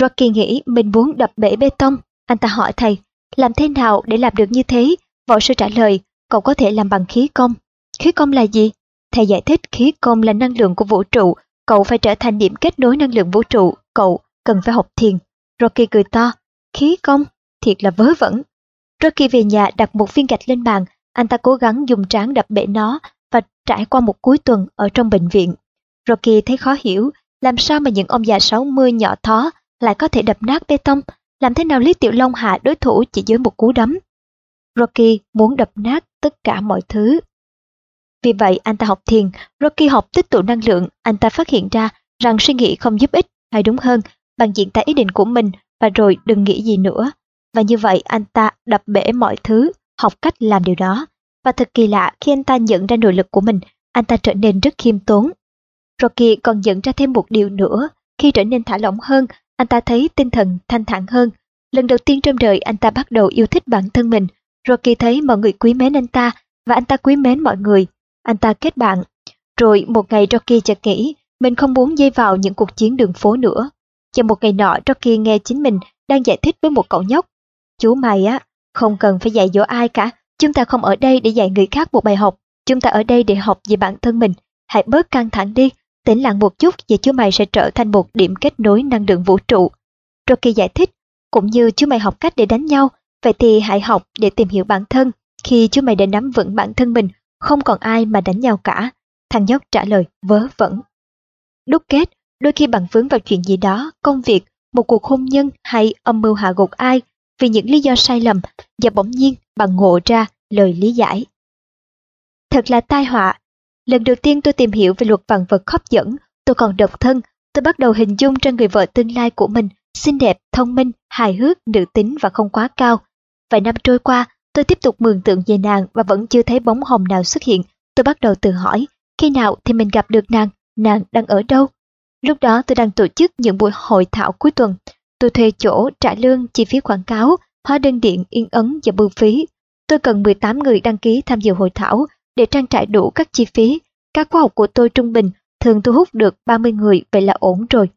Rocky nghĩ mình muốn đập bể bê tông. Anh ta hỏi thầy, làm thế nào để làm được như thế? Võ sư trả lời, cậu có thể làm bằng khí công. Khí công là gì? Thầy giải thích khí công là năng lượng của vũ trụ, cậu phải trở thành điểm kết nối năng lượng vũ trụ, cậu cần phải học thiền. Rocky cười to, khí công, thiệt là vớ vẩn. Rocky về nhà đặt một viên gạch lên bàn, anh ta cố gắng dùng trán đập bể nó trải qua một cuối tuần ở trong bệnh viện. Rocky thấy khó hiểu, làm sao mà những ông già 60 nhỏ thó lại có thể đập nát bê tông, làm thế nào Lý Tiểu Long hạ đối thủ chỉ dưới một cú đấm. Rocky muốn đập nát tất cả mọi thứ. Vì vậy anh ta học thiền, Rocky học tích tụ năng lượng, anh ta phát hiện ra rằng suy nghĩ không giúp ích, hay đúng hơn, bằng diện tả ý định của mình và rồi đừng nghĩ gì nữa. Và như vậy anh ta đập bể mọi thứ, học cách làm điều đó. Và thật kỳ lạ khi anh ta nhận ra nội lực của mình, anh ta trở nên rất khiêm tốn. Rocky còn nhận ra thêm một điều nữa, khi trở nên thả lỏng hơn, anh ta thấy tinh thần thanh thản hơn. Lần đầu tiên trong đời anh ta bắt đầu yêu thích bản thân mình. Rocky thấy mọi người quý mến anh ta và anh ta quý mến mọi người. Anh ta kết bạn. Rồi một ngày Rocky chợt nghĩ mình không muốn dây vào những cuộc chiến đường phố nữa. Và một ngày nọ Rocky nghe chính mình đang giải thích với một cậu nhóc. Chú mày á, không cần phải dạy dỗ ai cả. Chúng ta không ở đây để dạy người khác một bài học. Chúng ta ở đây để học về bản thân mình. Hãy bớt căng thẳng đi, tĩnh lặng một chút và chú mày sẽ trở thành một điểm kết nối năng lượng vũ trụ. Rocky giải thích, cũng như chú mày học cách để đánh nhau, vậy thì hãy học để tìm hiểu bản thân. Khi chú mày đã nắm vững bản thân mình, không còn ai mà đánh nhau cả. Thằng nhóc trả lời vớ vẩn. Đúc kết, đôi khi bạn vướng vào chuyện gì đó, công việc, một cuộc hôn nhân hay âm mưu hạ gục ai vì những lý do sai lầm và bỗng nhiên bạn ngộ ra lời lý giải. Thật là tai họa. Lần đầu tiên tôi tìm hiểu về luật vạn vật hấp dẫn, tôi còn độc thân, tôi bắt đầu hình dung ra người vợ tương lai của mình, xinh đẹp, thông minh, hài hước, nữ tính và không quá cao. Vài năm trôi qua, tôi tiếp tục mường tượng về nàng và vẫn chưa thấy bóng hồng nào xuất hiện. Tôi bắt đầu tự hỏi, khi nào thì mình gặp được nàng, nàng đang ở đâu? Lúc đó tôi đang tổ chức những buổi hội thảo cuối tuần. Tôi thuê chỗ, trả lương, chi phí quảng cáo, hóa đơn điện, yên ấn và bưu phí. Tôi cần 18 người đăng ký tham dự hội thảo để trang trải đủ các chi phí. Các khóa học của tôi trung bình thường thu hút được 30 người, vậy là ổn rồi.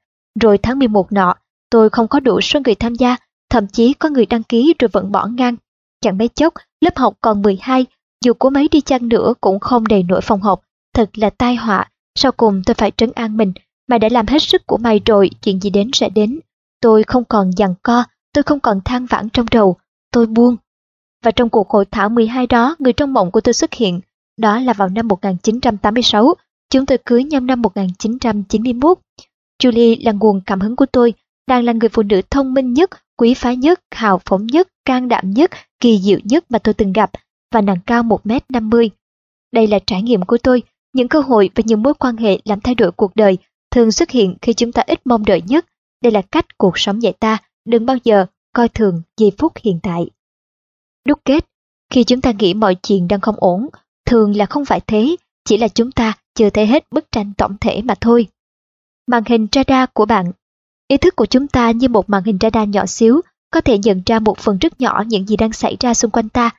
Rồi tháng 11 nọ, tôi không có đủ số người tham gia, thậm chí có người đăng ký rồi vẫn bỏ ngang. Chẳng mấy chốc, lớp học còn 12, dù có mấy đi chăng nữa cũng không đầy nổi phòng học. Thật là tai họa, sau cùng tôi phải trấn an mình. Mày đã làm hết sức của mày rồi, chuyện gì đến sẽ đến. Tôi không còn giằng co, tôi không còn than vãn trong đầu, tôi buông. Và trong cuộc hội thảo 12 đó, người trong mộng của tôi xuất hiện. Đó là vào năm 1986, chúng tôi cưới nhau năm 1991. Julie là nguồn cảm hứng của tôi, đang là người phụ nữ thông minh nhất, quý phái nhất, hào phóng nhất, can đảm nhất, kỳ diệu nhất mà tôi từng gặp, và nàng cao 1m50. Đây là trải nghiệm của tôi, những cơ hội và những mối quan hệ làm thay đổi cuộc đời thường xuất hiện khi chúng ta ít mong đợi nhất. Đây là cách cuộc sống dạy ta, đừng bao giờ coi thường giây phút hiện tại. Đúc kết, khi chúng ta nghĩ mọi chuyện đang không ổn, thường là không phải thế, chỉ là chúng ta chưa thấy hết bức tranh tổng thể mà thôi. Màn hình radar của bạn Ý thức của chúng ta như một màn hình radar nhỏ xíu, có thể nhận ra một phần rất nhỏ những gì đang xảy ra xung quanh ta.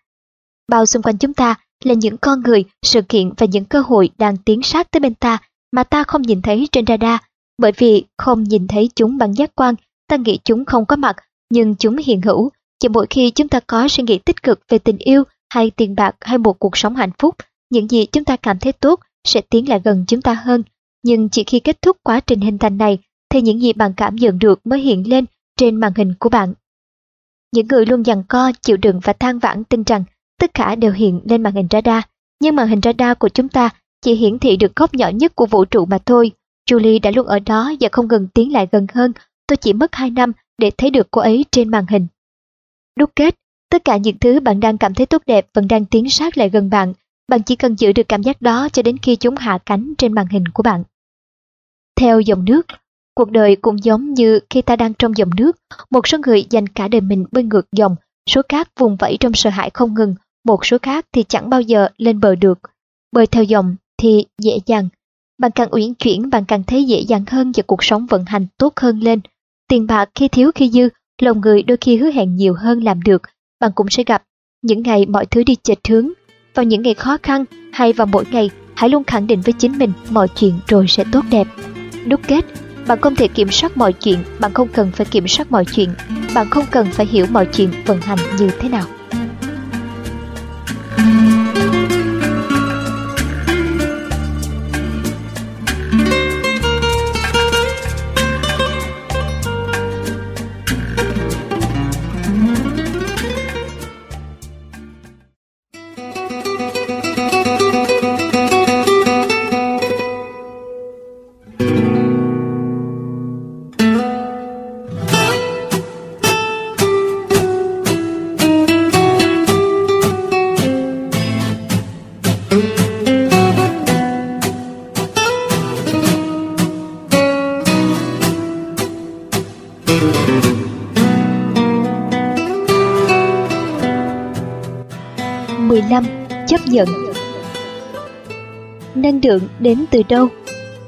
Bao xung quanh chúng ta là những con người, sự kiện và những cơ hội đang tiến sát tới bên ta mà ta không nhìn thấy trên radar, bởi vì không nhìn thấy chúng bằng giác quan, ta nghĩ chúng không có mặt, nhưng chúng hiện hữu. Chỉ mỗi khi chúng ta có suy nghĩ tích cực về tình yêu hay tiền bạc hay một cuộc sống hạnh phúc, những gì chúng ta cảm thấy tốt sẽ tiến lại gần chúng ta hơn. Nhưng chỉ khi kết thúc quá trình hình thành này, thì những gì bạn cảm nhận được mới hiện lên trên màn hình của bạn. Những người luôn dằn co, chịu đựng và than vãn tin rằng tất cả đều hiện lên màn hình radar, nhưng màn hình radar của chúng ta chỉ hiển thị được góc nhỏ nhất của vũ trụ mà thôi. Julie đã luôn ở đó và không ngừng tiến lại gần hơn. Tôi chỉ mất 2 năm để thấy được cô ấy trên màn hình. Đúc kết, tất cả những thứ bạn đang cảm thấy tốt đẹp vẫn đang tiến sát lại gần bạn. Bạn chỉ cần giữ được cảm giác đó cho đến khi chúng hạ cánh trên màn hình của bạn. Theo dòng nước, cuộc đời cũng giống như khi ta đang trong dòng nước, một số người dành cả đời mình bơi ngược dòng, số khác vùng vẫy trong sợ hãi không ngừng, một số khác thì chẳng bao giờ lên bờ được. Bơi theo dòng thì dễ dàng. Bạn càng uyển chuyển bạn càng thấy dễ dàng hơn và cuộc sống vận hành tốt hơn lên. Tiền bạc khi thiếu khi dư, lòng người đôi khi hứa hẹn nhiều hơn làm được, bạn cũng sẽ gặp những ngày mọi thứ đi chệch hướng. Vào những ngày khó khăn hay vào mỗi ngày, hãy luôn khẳng định với chính mình mọi chuyện rồi sẽ tốt đẹp. Đúc kết, bạn không thể kiểm soát mọi chuyện, bạn không cần phải kiểm soát mọi chuyện, bạn không cần phải hiểu mọi chuyện vận hành như thế nào. Năng lượng đến từ đâu?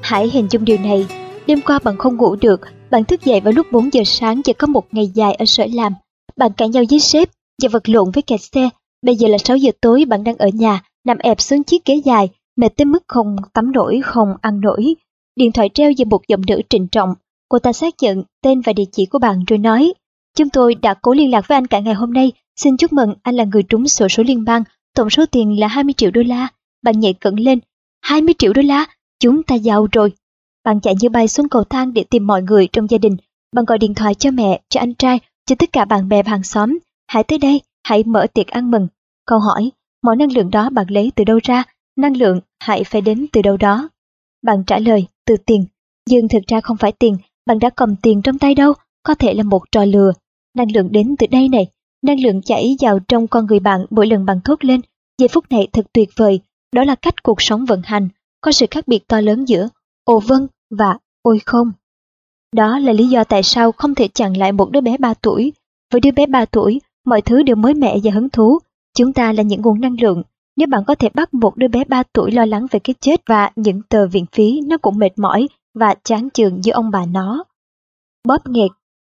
Hãy hình dung điều này. Đêm qua bạn không ngủ được, bạn thức dậy vào lúc 4 giờ sáng và có một ngày dài ở sở làm. Bạn cãi nhau với sếp và vật lộn với kẹt xe. Bây giờ là 6 giờ tối bạn đang ở nhà, nằm ẹp xuống chiếc ghế dài, mệt tới mức không tắm nổi, không ăn nổi. Điện thoại treo về một giọng nữ trịnh trọng. Cô ta xác nhận tên và địa chỉ của bạn rồi nói Chúng tôi đã cố liên lạc với anh cả ngày hôm nay. Xin chúc mừng anh là người trúng sổ số liên bang. Tổng số tiền là 20 triệu đô la. Bạn nhảy cẩn lên. 20 triệu đô la? Chúng ta giàu rồi. Bạn chạy như bay xuống cầu thang để tìm mọi người trong gia đình. Bạn gọi điện thoại cho mẹ, cho anh trai, cho tất cả bạn bè và hàng xóm. Hãy tới đây, hãy mở tiệc ăn mừng. Câu hỏi, mọi năng lượng đó bạn lấy từ đâu ra? Năng lượng hãy phải đến từ đâu đó. Bạn trả lời, từ tiền. Nhưng thực ra không phải tiền, bạn đã cầm tiền trong tay đâu, có thể là một trò lừa. Năng lượng đến từ đây này, năng lượng chảy vào trong con người bạn mỗi lần bạn thốt lên. Giây phút này thật tuyệt vời, đó là cách cuộc sống vận hành, có sự khác biệt to lớn giữa ồ vâng và ôi không. Đó là lý do tại sao không thể chặn lại một đứa bé 3 tuổi. Với đứa bé 3 tuổi, mọi thứ đều mới mẻ và hứng thú. Chúng ta là những nguồn năng lượng. Nếu bạn có thể bắt một đứa bé 3 tuổi lo lắng về cái chết và những tờ viện phí, nó cũng mệt mỏi và chán chường như ông bà nó. Bóp nghẹt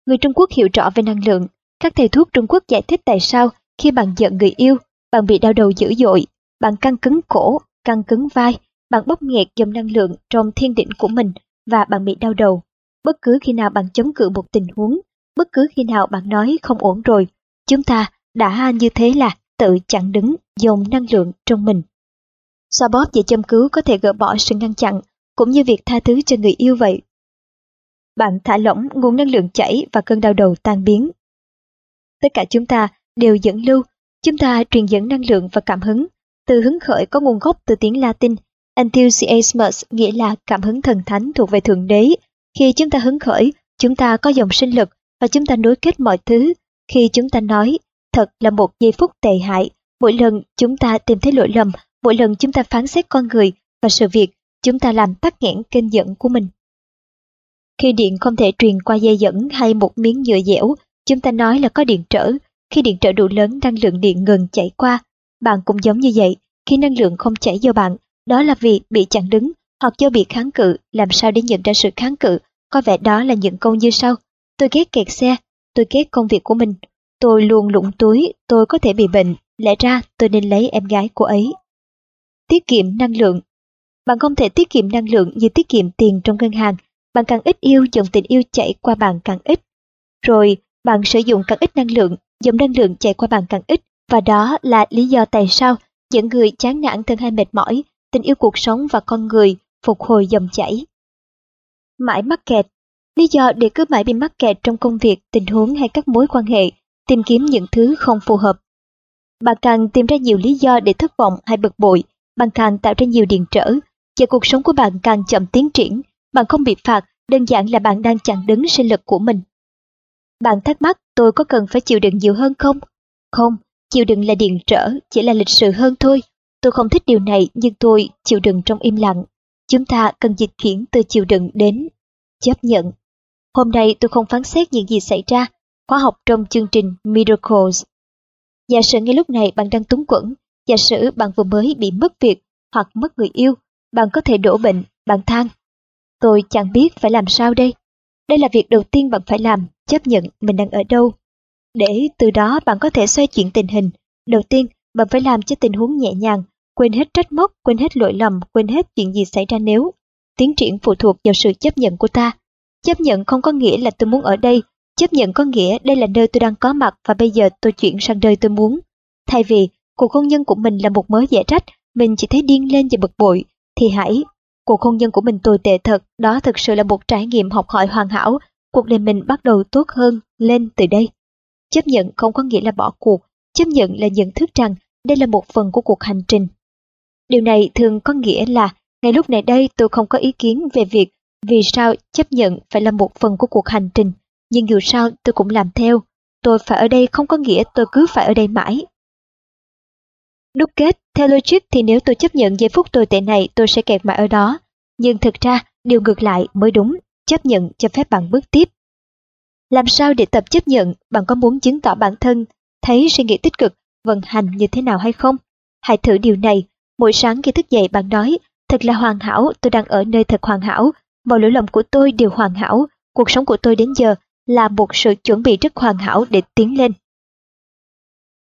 Người Trung Quốc hiểu rõ về năng lượng. Các thầy thuốc Trung Quốc giải thích tại sao khi bạn giận người yêu, bạn bị đau đầu dữ dội, bạn căng cứng cổ, căng cứng vai, bạn bóp nghẹt dòng năng lượng trong thiên đỉnh của mình và bạn bị đau đầu. Bất cứ khi nào bạn chống cự một tình huống, bất cứ khi nào bạn nói không ổn rồi, chúng ta đã như thế là tự chặn đứng dòng năng lượng trong mình. Xoa bóp và châm cứu có thể gỡ bỏ sự ngăn chặn, cũng như việc tha thứ cho người yêu vậy. Bạn thả lỏng nguồn năng lượng chảy và cơn đau đầu tan biến. Tất cả chúng ta đều dẫn lưu, chúng ta truyền dẫn năng lượng và cảm hứng. Từ hứng khởi có nguồn gốc từ tiếng Latin, enthusiasmus nghĩa là cảm hứng thần thánh thuộc về Thượng Đế. Khi chúng ta hứng khởi, chúng ta có dòng sinh lực và chúng ta nối kết mọi thứ. Khi chúng ta nói, thật là một giây phút tệ hại. Mỗi lần chúng ta tìm thấy lỗi lầm, mỗi lần chúng ta phán xét con người và sự việc, chúng ta làm tắc nghẽn kênh dẫn của mình. Khi điện không thể truyền qua dây dẫn hay một miếng nhựa dẻo, chúng ta nói là có điện trở. Khi điện trở đủ lớn năng lượng điện ngừng chảy qua. Bạn cũng giống như vậy, khi năng lượng không chảy vào bạn, đó là vì bị chặn đứng hoặc do bị kháng cự, làm sao để nhận ra sự kháng cự, có vẻ đó là những câu như sau. Tôi ghét kẹt xe, tôi ghét công việc của mình, tôi luôn lụng túi, tôi có thể bị bệnh, lẽ ra tôi nên lấy em gái của ấy. Tiết kiệm năng lượng Bạn không thể tiết kiệm năng lượng như tiết kiệm tiền trong ngân hàng, bạn càng ít yêu dòng tình yêu chảy qua bạn càng ít. Rồi bạn sử dụng càng ít năng lượng, dòng năng lượng chạy qua bạn càng ít và đó là lý do tại sao những người chán nản thân hay mệt mỏi, tình yêu cuộc sống và con người phục hồi dòng chảy. Mãi mắc kẹt Lý do để cứ mãi bị mắc kẹt trong công việc, tình huống hay các mối quan hệ, tìm kiếm những thứ không phù hợp. Bạn càng tìm ra nhiều lý do để thất vọng hay bực bội, bạn càng tạo ra nhiều điện trở, và cuộc sống của bạn càng chậm tiến triển, bạn không bị phạt, đơn giản là bạn đang chặn đứng sinh lực của mình. Bạn thắc mắc tôi có cần phải chịu đựng nhiều hơn không? Không, chịu đựng là điện trở, chỉ là lịch sự hơn thôi. Tôi không thích điều này nhưng tôi chịu đựng trong im lặng. Chúng ta cần dịch chuyển từ chịu đựng đến chấp nhận. Hôm nay tôi không phán xét những gì xảy ra, khóa học trong chương trình Miracles. Giả sử ngay lúc này bạn đang túng quẫn, giả sử bạn vừa mới bị mất việc hoặc mất người yêu, bạn có thể đổ bệnh, bạn than. Tôi chẳng biết phải làm sao đây. Đây là việc đầu tiên bạn phải làm, chấp nhận mình đang ở đâu. Để từ đó bạn có thể xoay chuyển tình hình. Đầu tiên, bạn phải làm cho tình huống nhẹ nhàng, quên hết trách móc, quên hết lỗi lầm, quên hết chuyện gì xảy ra nếu. Tiến triển phụ thuộc vào sự chấp nhận của ta. Chấp nhận không có nghĩa là tôi muốn ở đây, chấp nhận có nghĩa đây là nơi tôi đang có mặt và bây giờ tôi chuyển sang nơi tôi muốn. Thay vì cuộc hôn nhân của mình là một mớ dễ trách, mình chỉ thấy điên lên và bực bội, thì hãy cuộc hôn nhân của mình tồi tệ thật, đó thực sự là một trải nghiệm học hỏi hoàn hảo, cuộc đời mình bắt đầu tốt hơn, lên từ đây. Chấp nhận không có nghĩa là bỏ cuộc, chấp nhận là nhận thức rằng đây là một phần của cuộc hành trình. Điều này thường có nghĩa là ngay lúc này đây tôi không có ý kiến về việc vì sao chấp nhận phải là một phần của cuộc hành trình, nhưng dù sao tôi cũng làm theo. Tôi phải ở đây không có nghĩa tôi cứ phải ở đây mãi. Đúc kết, theo logic thì nếu tôi chấp nhận giây phút tồi tệ này tôi sẽ kẹt mãi ở đó. Nhưng thực ra, điều ngược lại mới đúng, chấp nhận cho phép bạn bước tiếp. Làm sao để tập chấp nhận, bạn có muốn chứng tỏ bản thân, thấy suy nghĩ tích cực, vận hành như thế nào hay không? Hãy thử điều này, mỗi sáng khi thức dậy bạn nói, thật là hoàn hảo, tôi đang ở nơi thật hoàn hảo, mọi lỗi lầm của tôi đều hoàn hảo, cuộc sống của tôi đến giờ là một sự chuẩn bị rất hoàn hảo để tiến lên.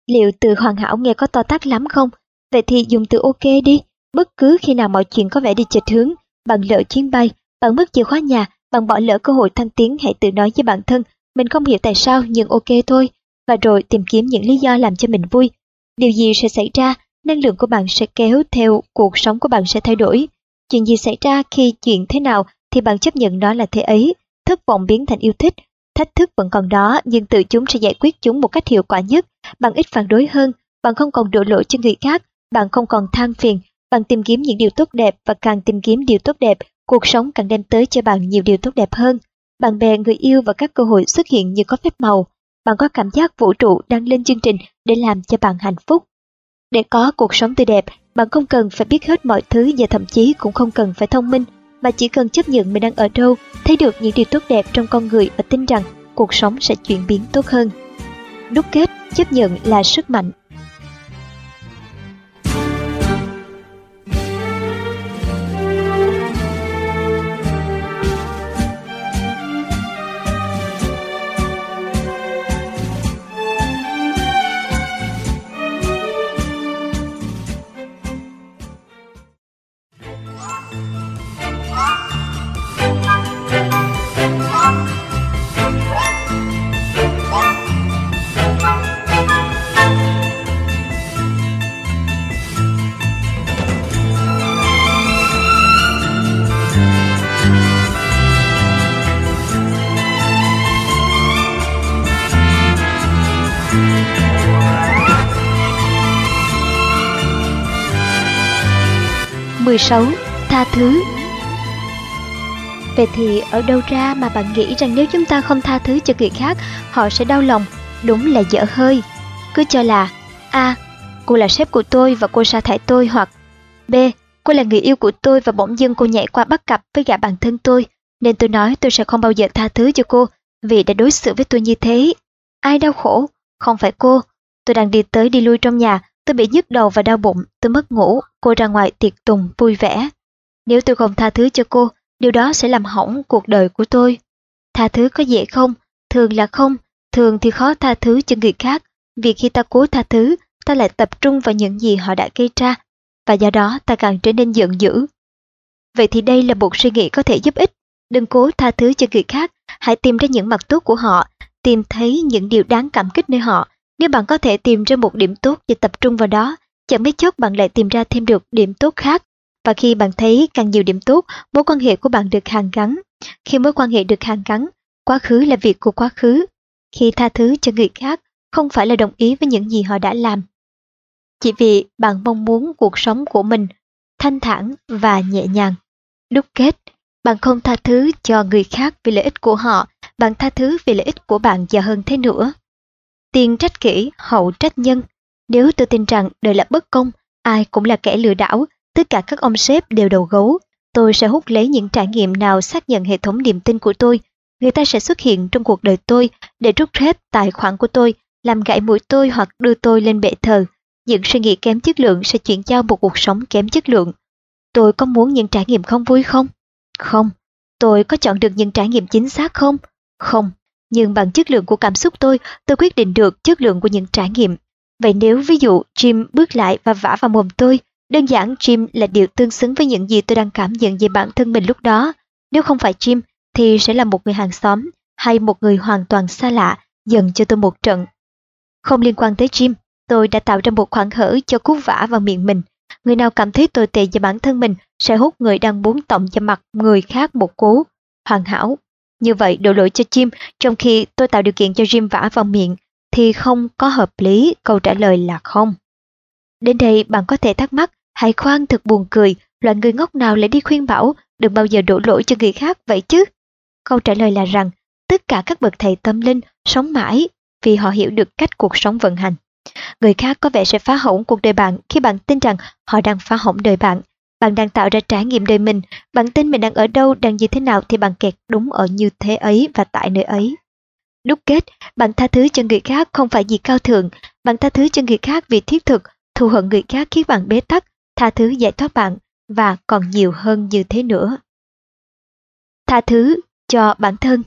Liệu từ hoàn hảo nghe có to tát lắm không? Vậy thì dùng từ ok đi, bất cứ khi nào mọi chuyện có vẻ đi chệch hướng, bạn lỡ chuyến bay, bạn mất chìa khóa nhà, bạn bỏ lỡ cơ hội thăng tiến hãy tự nói với bản thân, mình không hiểu tại sao nhưng ok thôi, và rồi tìm kiếm những lý do làm cho mình vui. Điều gì sẽ xảy ra, năng lượng của bạn sẽ kéo theo cuộc sống của bạn sẽ thay đổi. Chuyện gì xảy ra khi chuyện thế nào thì bạn chấp nhận nó là thế ấy, thất vọng biến thành yêu thích, thách thức vẫn còn đó nhưng tự chúng sẽ giải quyết chúng một cách hiệu quả nhất. Bạn ít phản đối hơn, bạn không còn đổ lỗi cho người khác, bạn không còn than phiền, bạn tìm kiếm những điều tốt đẹp và càng tìm kiếm điều tốt đẹp, cuộc sống càng đem tới cho bạn nhiều điều tốt đẹp hơn. Bạn bè, người yêu và các cơ hội xuất hiện như có phép màu. Bạn có cảm giác vũ trụ đang lên chương trình để làm cho bạn hạnh phúc. Để có cuộc sống tươi đẹp, bạn không cần phải biết hết mọi thứ và thậm chí cũng không cần phải thông minh, mà chỉ cần chấp nhận mình đang ở đâu, thấy được những điều tốt đẹp trong con người và tin rằng cuộc sống sẽ chuyển biến tốt hơn. Đúc kết, chấp nhận là sức mạnh 16. Tha thứ Vậy thì ở đâu ra mà bạn nghĩ rằng nếu chúng ta không tha thứ cho người khác, họ sẽ đau lòng? Đúng là dở hơi. Cứ cho là A. Cô là sếp của tôi và cô sa thải tôi hoặc B. Cô là người yêu của tôi và bỗng dưng cô nhảy qua bắt cặp với gã bạn thân tôi. Nên tôi nói tôi sẽ không bao giờ tha thứ cho cô vì đã đối xử với tôi như thế. Ai đau khổ? Không phải cô. Tôi đang đi tới đi lui trong nhà Tôi bị nhức đầu và đau bụng, tôi mất ngủ, cô ra ngoài tiệc tùng, vui vẻ. Nếu tôi không tha thứ cho cô, điều đó sẽ làm hỏng cuộc đời của tôi. Tha thứ có dễ không? Thường là không, thường thì khó tha thứ cho người khác, vì khi ta cố tha thứ, ta lại tập trung vào những gì họ đã gây ra, và do đó ta càng trở nên giận dữ. Vậy thì đây là một suy nghĩ có thể giúp ích. Đừng cố tha thứ cho người khác, hãy tìm ra những mặt tốt của họ, tìm thấy những điều đáng cảm kích nơi họ nếu bạn có thể tìm ra một điểm tốt và tập trung vào đó, chẳng mấy chốc bạn lại tìm ra thêm được điểm tốt khác. Và khi bạn thấy càng nhiều điểm tốt, mối quan hệ của bạn được hàn gắn. Khi mối quan hệ được hàn gắn, quá khứ là việc của quá khứ. Khi tha thứ cho người khác, không phải là đồng ý với những gì họ đã làm. Chỉ vì bạn mong muốn cuộc sống của mình thanh thản và nhẹ nhàng. Đúc kết, bạn không tha thứ cho người khác vì lợi ích của họ bạn tha thứ vì lợi ích của bạn và hơn thế nữa. tiền trách kỹ, hậu trách nhân. Nếu tôi tin rằng đời là bất công, ai cũng là kẻ lừa đảo, tất cả các ông sếp đều đầu gấu, tôi sẽ hút lấy những trải nghiệm nào xác nhận hệ thống niềm tin của tôi. Người ta sẽ xuất hiện trong cuộc đời tôi để rút hết tài khoản của tôi, làm gãy mũi tôi hoặc đưa tôi lên bệ thờ. Những suy nghĩ kém chất lượng sẽ chuyển giao một cuộc sống kém chất lượng. Tôi có muốn những trải nghiệm không vui không? Không. Tôi có chọn được những trải nghiệm chính xác không? Không. Nhưng bằng chất lượng của cảm xúc tôi, tôi quyết định được chất lượng của những trải nghiệm. Vậy nếu ví dụ Jim bước lại và vả vào mồm tôi, đơn giản Jim là điều tương xứng với những gì tôi đang cảm nhận về bản thân mình lúc đó. Nếu không phải Jim, thì sẽ là một người hàng xóm hay một người hoàn toàn xa lạ dần cho tôi một trận. Không liên quan tới Jim, tôi đã tạo ra một khoảng hở cho cú vả vào miệng mình. Người nào cảm thấy tồi tệ về bản thân mình sẽ hút người đang muốn tổng cho mặt người khác một cú. Hoàn hảo. Như vậy đổ lỗi cho Jim trong khi tôi tạo điều kiện cho Jim vả vào miệng thì không có hợp lý, câu trả lời là không. Đến đây bạn có thể thắc mắc, hãy khoan thật buồn cười, loại người ngốc nào lại đi khuyên bảo đừng bao giờ đổ lỗi cho người khác vậy chứ? Câu trả lời là rằng tất cả các bậc thầy tâm linh sống mãi vì họ hiểu được cách cuộc sống vận hành. Người khác có vẻ sẽ phá hỏng cuộc đời bạn khi bạn tin rằng họ đang phá hỏng đời bạn. Bạn đang tạo ra trải nghiệm đời mình, bạn tin mình đang ở đâu, đang như thế nào thì bạn kẹt đúng ở như thế ấy và tại nơi ấy. Đúc kết, bạn tha thứ cho người khác không phải vì cao thượng, bạn tha thứ cho người khác vì thiết thực, thù hận người khác khiến bạn bế tắc, tha thứ giải thoát bạn, và còn nhiều hơn như thế nữa. Tha thứ cho bản thân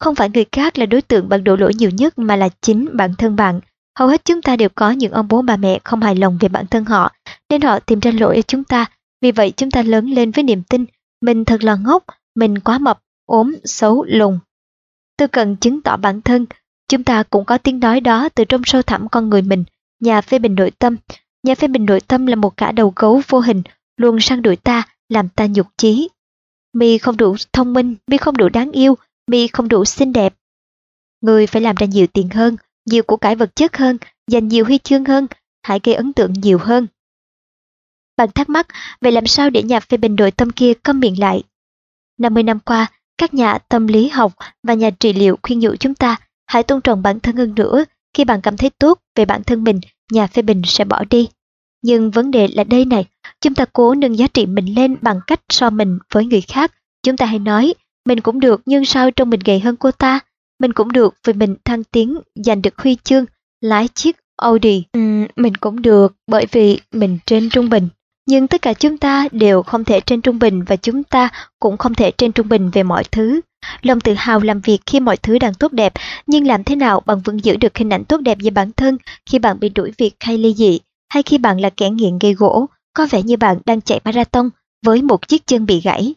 Không phải người khác là đối tượng bạn đổ lỗi nhiều nhất mà là chính bản thân bạn. Hầu hết chúng ta đều có những ông bố bà mẹ không hài lòng về bản thân họ, nên họ tìm ra lỗi ở chúng ta. Vì vậy chúng ta lớn lên với niềm tin, mình thật là ngốc, mình quá mập, ốm, xấu, lùn, Tôi cần chứng tỏ bản thân, chúng ta cũng có tiếng nói đó từ trong sâu thẳm con người mình, nhà phê bình nội tâm. Nhà phê bình nội tâm là một cả đầu gấu vô hình, luôn săn đuổi ta, làm ta nhục chí. Mi không đủ thông minh, Mi không đủ đáng yêu, Mi không đủ xinh đẹp. Người phải làm ra nhiều tiền hơn, nhiều của cải vật chất hơn, giành nhiều huy chương hơn, hãy gây ấn tượng nhiều hơn. Bạn thắc mắc, vậy làm sao để nhà phê bình nội tâm kia câm miệng lại? 50 năm qua, các nhà tâm lý học và nhà trị liệu khuyên nhủ chúng ta hãy tôn trọng bản thân hơn nữa. Khi bạn cảm thấy tốt về bản thân mình, nhà phê bình sẽ bỏ đi. Nhưng vấn đề là đây này, chúng ta cố nâng giá trị mình lên bằng cách so mình với người khác. Chúng ta hay nói, mình cũng được nhưng sao trong mình gầy hơn cô ta? Mình cũng được vì mình thăng tiến, giành được huy chương, lái chiếc Audi. Ừ, mình cũng được bởi vì mình trên trung bình. Nhưng tất cả chúng ta đều không thể trên trung bình và chúng ta cũng không thể trên trung bình về mọi thứ. Lòng tự hào làm việc khi mọi thứ đang tốt đẹp, nhưng làm thế nào bạn vẫn giữ được hình ảnh tốt đẹp về bản thân khi bạn bị đuổi việc hay ly dị, hay khi bạn là kẻ nghiện gây gỗ, có vẻ như bạn đang chạy marathon với một chiếc chân bị gãy.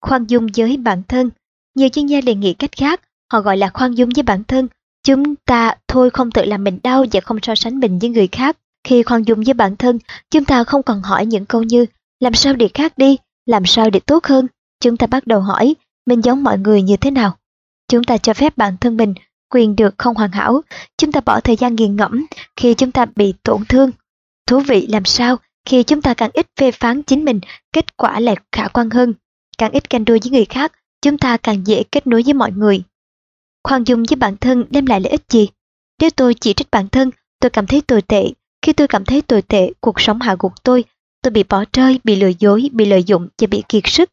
Khoan dung với bản thân Nhiều chuyên gia đề nghị cách khác, họ gọi là khoan dung với bản thân. Chúng ta thôi không tự làm mình đau và không so sánh mình với người khác. Khi khoan dung với bản thân, chúng ta không còn hỏi những câu như làm sao để khác đi, làm sao để tốt hơn. Chúng ta bắt đầu hỏi mình giống mọi người như thế nào. Chúng ta cho phép bản thân mình quyền được không hoàn hảo. Chúng ta bỏ thời gian nghiền ngẫm khi chúng ta bị tổn thương. Thú vị làm sao khi chúng ta càng ít phê phán chính mình, kết quả lại khả quan hơn. Càng ít ganh đua với người khác, chúng ta càng dễ kết nối với mọi người. Khoan dung với bản thân đem lại lợi ích gì? Nếu tôi chỉ trích bản thân, tôi cảm thấy tồi tệ, khi tôi cảm thấy tồi tệ, cuộc sống hạ gục tôi, tôi bị bỏ rơi, bị lừa dối, bị lợi dụng và bị kiệt sức.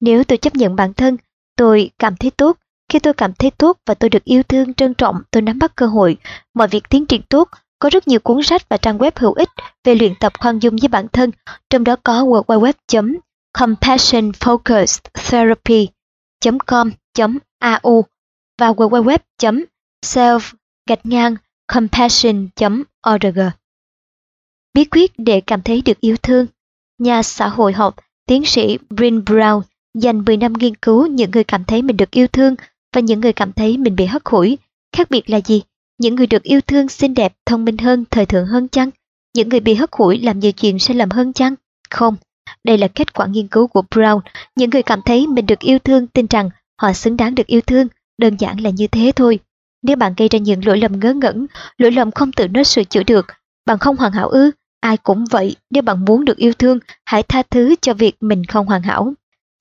Nếu tôi chấp nhận bản thân, tôi cảm thấy tốt. Khi tôi cảm thấy tốt và tôi được yêu thương, trân trọng, tôi nắm bắt cơ hội. Mọi việc tiến triển tốt, có rất nhiều cuốn sách và trang web hữu ích về luyện tập khoan dung với bản thân, trong đó có www.compassionfocusedtherapy.com.au và www.self gạch ngang compassion.org. Bí quyết để cảm thấy được yêu thương Nhà xã hội học, tiến sĩ Bryn Brown dành 10 năm nghiên cứu những người cảm thấy mình được yêu thương và những người cảm thấy mình bị hất hủi. Khác biệt là gì? Những người được yêu thương xinh đẹp, thông minh hơn, thời thượng hơn chăng? Những người bị hất hủi làm nhiều chuyện sai lầm hơn chăng? Không. Đây là kết quả nghiên cứu của Brown. Những người cảm thấy mình được yêu thương tin rằng họ xứng đáng được yêu thương. Đơn giản là như thế thôi. Nếu bạn gây ra những lỗi lầm ngớ ngẩn, lỗi lầm không tự nó sửa chữa được, bạn không hoàn hảo ư? Ai cũng vậy, nếu bạn muốn được yêu thương, hãy tha thứ cho việc mình không hoàn hảo.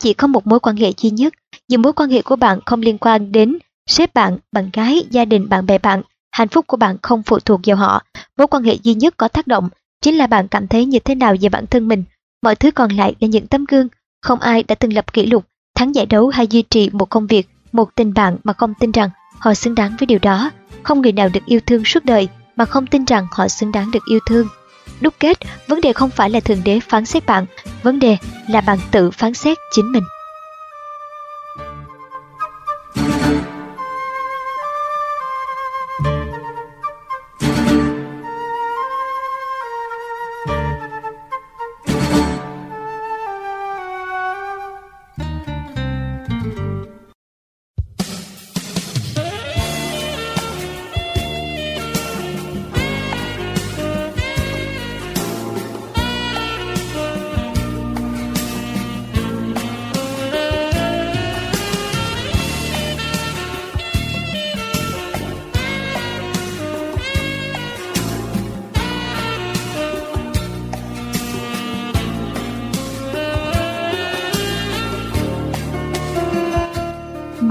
Chỉ có một mối quan hệ duy nhất, những mối quan hệ của bạn không liên quan đến sếp bạn, bạn gái, gia đình, bạn bè bạn, hạnh phúc của bạn không phụ thuộc vào họ. Mối quan hệ duy nhất có tác động chính là bạn cảm thấy như thế nào về bản thân mình. Mọi thứ còn lại là những tấm gương. Không ai đã từng lập kỷ lục, thắng giải đấu hay duy trì một công việc, một tình bạn mà không tin rằng họ xứng đáng với điều đó. Không người nào được yêu thương suốt đời mà không tin rằng họ xứng đáng được yêu thương. Đúc kết, vấn đề không phải là Thượng Đế phán xét bạn, vấn đề là bạn tự phán xét chính mình.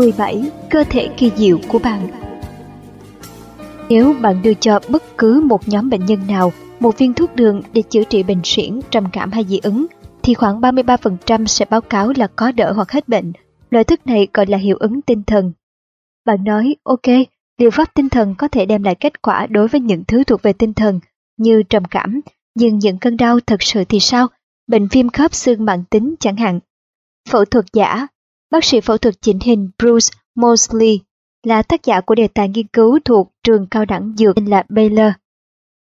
17. Cơ thể kỳ diệu của bạn Nếu bạn đưa cho bất cứ một nhóm bệnh nhân nào một viên thuốc đường để chữa trị bệnh suyễn, trầm cảm hay dị ứng, thì khoảng 33% sẽ báo cáo là có đỡ hoặc hết bệnh. Loại thuốc này gọi là hiệu ứng tinh thần. Bạn nói, ok, liệu pháp tinh thần có thể đem lại kết quả đối với những thứ thuộc về tinh thần, như trầm cảm, nhưng những cơn đau thật sự thì sao? Bệnh viêm khớp xương mạng tính chẳng hạn. Phẫu thuật giả Bác sĩ phẫu thuật chỉnh hình Bruce Mosley là tác giả của đề tài nghiên cứu thuộc trường cao đẳng dược là Baylor.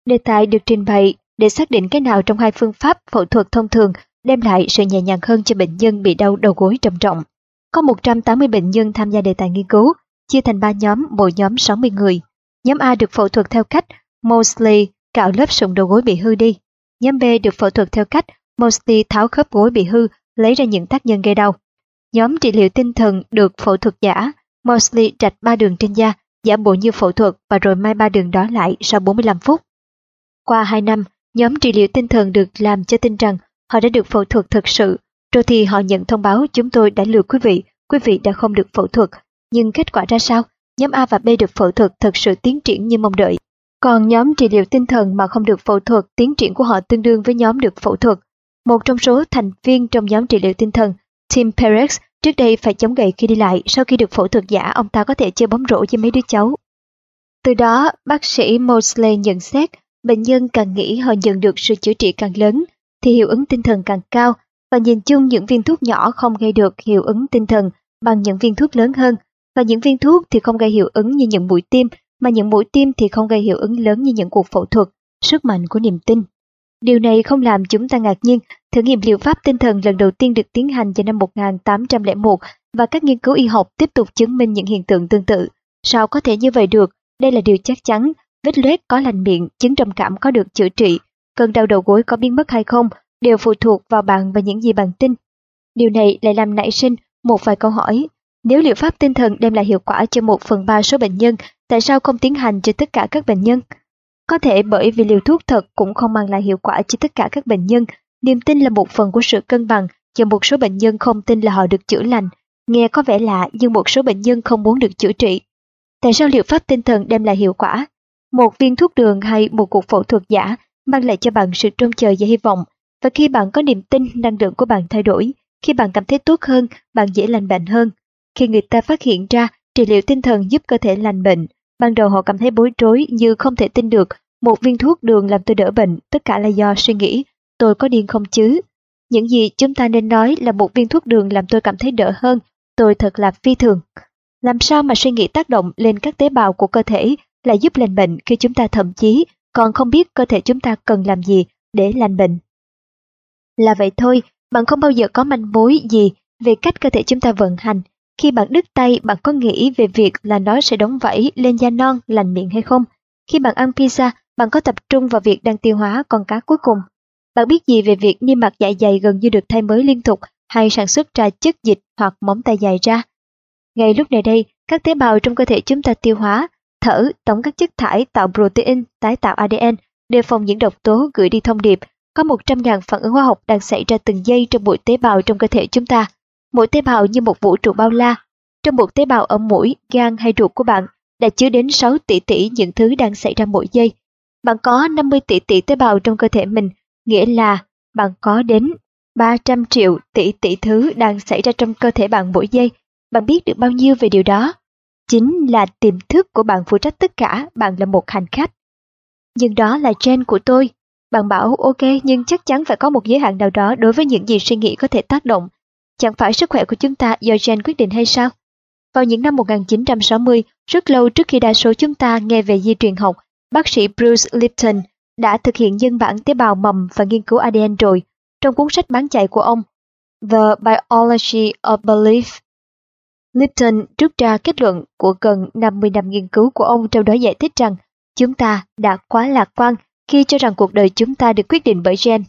Đề tài được trình bày để xác định cái nào trong hai phương pháp phẫu thuật thông thường đem lại sự nhẹ nhàng hơn cho bệnh nhân bị đau đầu gối trầm trọng. Có 180 bệnh nhân tham gia đề tài nghiên cứu, chia thành 3 nhóm, mỗi nhóm 60 người. Nhóm A được phẫu thuật theo cách Mosley cạo lớp sụn đầu gối bị hư đi. Nhóm B được phẫu thuật theo cách Mosley tháo khớp gối bị hư, lấy ra những tác nhân gây đau. Nhóm trị liệu tinh thần được phẫu thuật giả, Mosley rạch ba đường trên da, giả bộ như phẫu thuật và rồi mai ba đường đó lại sau 45 phút. Qua 2 năm, nhóm trị liệu tinh thần được làm cho tin rằng họ đã được phẫu thuật thật sự, rồi thì họ nhận thông báo chúng tôi đã lừa quý vị, quý vị đã không được phẫu thuật. Nhưng kết quả ra sao? Nhóm A và B được phẫu thuật thật sự tiến triển như mong đợi. Còn nhóm trị liệu tinh thần mà không được phẫu thuật, tiến triển của họ tương đương với nhóm được phẫu thuật. Một trong số thành viên trong nhóm trị liệu tinh thần Tim Perex trước đây phải chống gậy khi đi lại, sau khi được phẫu thuật giả ông ta có thể chơi bóng rổ với mấy đứa cháu. Từ đó, bác sĩ Mosley nhận xét, bệnh nhân càng nghĩ họ nhận được sự chữa trị càng lớn, thì hiệu ứng tinh thần càng cao, và nhìn chung những viên thuốc nhỏ không gây được hiệu ứng tinh thần bằng những viên thuốc lớn hơn, và những viên thuốc thì không gây hiệu ứng như những mũi tiêm, mà những mũi tiêm thì không gây hiệu ứng lớn như những cuộc phẫu thuật, sức mạnh của niềm tin. Điều này không làm chúng ta ngạc nhiên, thử nghiệm liệu pháp tinh thần lần đầu tiên được tiến hành vào năm 1801 và các nghiên cứu y học tiếp tục chứng minh những hiện tượng tương tự. Sao có thể như vậy được? Đây là điều chắc chắn. Vết loét có lành miệng, chứng trầm cảm có được chữa trị, cơn đau đầu gối có biến mất hay không đều phụ thuộc vào bạn và những gì bạn tin. Điều này lại làm nảy sinh một vài câu hỏi. Nếu liệu pháp tinh thần đem lại hiệu quả cho một phần ba số bệnh nhân, tại sao không tiến hành cho tất cả các bệnh nhân? Có thể bởi vì liều thuốc thật cũng không mang lại hiệu quả cho tất cả các bệnh nhân, niềm tin là một phần của sự cân bằng và một số bệnh nhân không tin là họ được chữa lành. Nghe có vẻ lạ nhưng một số bệnh nhân không muốn được chữa trị. Tại sao liệu pháp tinh thần đem lại hiệu quả? Một viên thuốc đường hay một cuộc phẫu thuật giả mang lại cho bạn sự trông chờ và hy vọng. Và khi bạn có niềm tin, năng lượng của bạn thay đổi. Khi bạn cảm thấy tốt hơn, bạn dễ lành bệnh hơn. Khi người ta phát hiện ra trị liệu tinh thần giúp cơ thể lành bệnh, Ban đầu họ cảm thấy bối rối như không thể tin được một viên thuốc đường làm tôi đỡ bệnh, tất cả là do suy nghĩ, tôi có điên không chứ? Những gì chúng ta nên nói là một viên thuốc đường làm tôi cảm thấy đỡ hơn, tôi thật là phi thường. Làm sao mà suy nghĩ tác động lên các tế bào của cơ thể là giúp lành bệnh khi chúng ta thậm chí còn không biết cơ thể chúng ta cần làm gì để lành bệnh. Là vậy thôi, bạn không bao giờ có manh mối gì về cách cơ thể chúng ta vận hành khi bạn đứt tay, bạn có nghĩ về việc là nó sẽ đóng vẫy lên da non, lành miệng hay không? Khi bạn ăn pizza, bạn có tập trung vào việc đang tiêu hóa con cá cuối cùng. Bạn biết gì về việc niêm mạc dạ dày gần như được thay mới liên tục hay sản xuất ra chất dịch hoặc móng tay dài ra? Ngay lúc này đây, các tế bào trong cơ thể chúng ta tiêu hóa, thở, tổng các chất thải tạo protein, tái tạo ADN, đề phòng những độc tố gửi đi thông điệp. Có 100.000 phản ứng hóa học đang xảy ra từng giây trong mỗi tế bào trong cơ thể chúng ta. Mỗi tế bào như một vũ trụ bao la. Trong một tế bào ở mũi, gan hay ruột của bạn đã chứa đến 6 tỷ tỷ những thứ đang xảy ra mỗi giây. Bạn có 50 tỷ tỷ tế bào trong cơ thể mình, nghĩa là bạn có đến 300 triệu tỷ tỷ thứ đang xảy ra trong cơ thể bạn mỗi giây. Bạn biết được bao nhiêu về điều đó? Chính là tiềm thức của bạn phụ trách tất cả, bạn là một hành khách. Nhưng đó là gen của tôi. Bạn bảo ok nhưng chắc chắn phải có một giới hạn nào đó đối với những gì suy nghĩ có thể tác động. Chẳng phải sức khỏe của chúng ta do gen quyết định hay sao? Vào những năm 1960, rất lâu trước khi đa số chúng ta nghe về di truyền học, bác sĩ Bruce Lipton đã thực hiện nhân bản tế bào mầm và nghiên cứu ADN rồi. Trong cuốn sách bán chạy của ông, The Biology of Belief, Lipton rút ra kết luận của gần 50 năm nghiên cứu của ông trong đó giải thích rằng chúng ta đã quá lạc quan khi cho rằng cuộc đời chúng ta được quyết định bởi gen.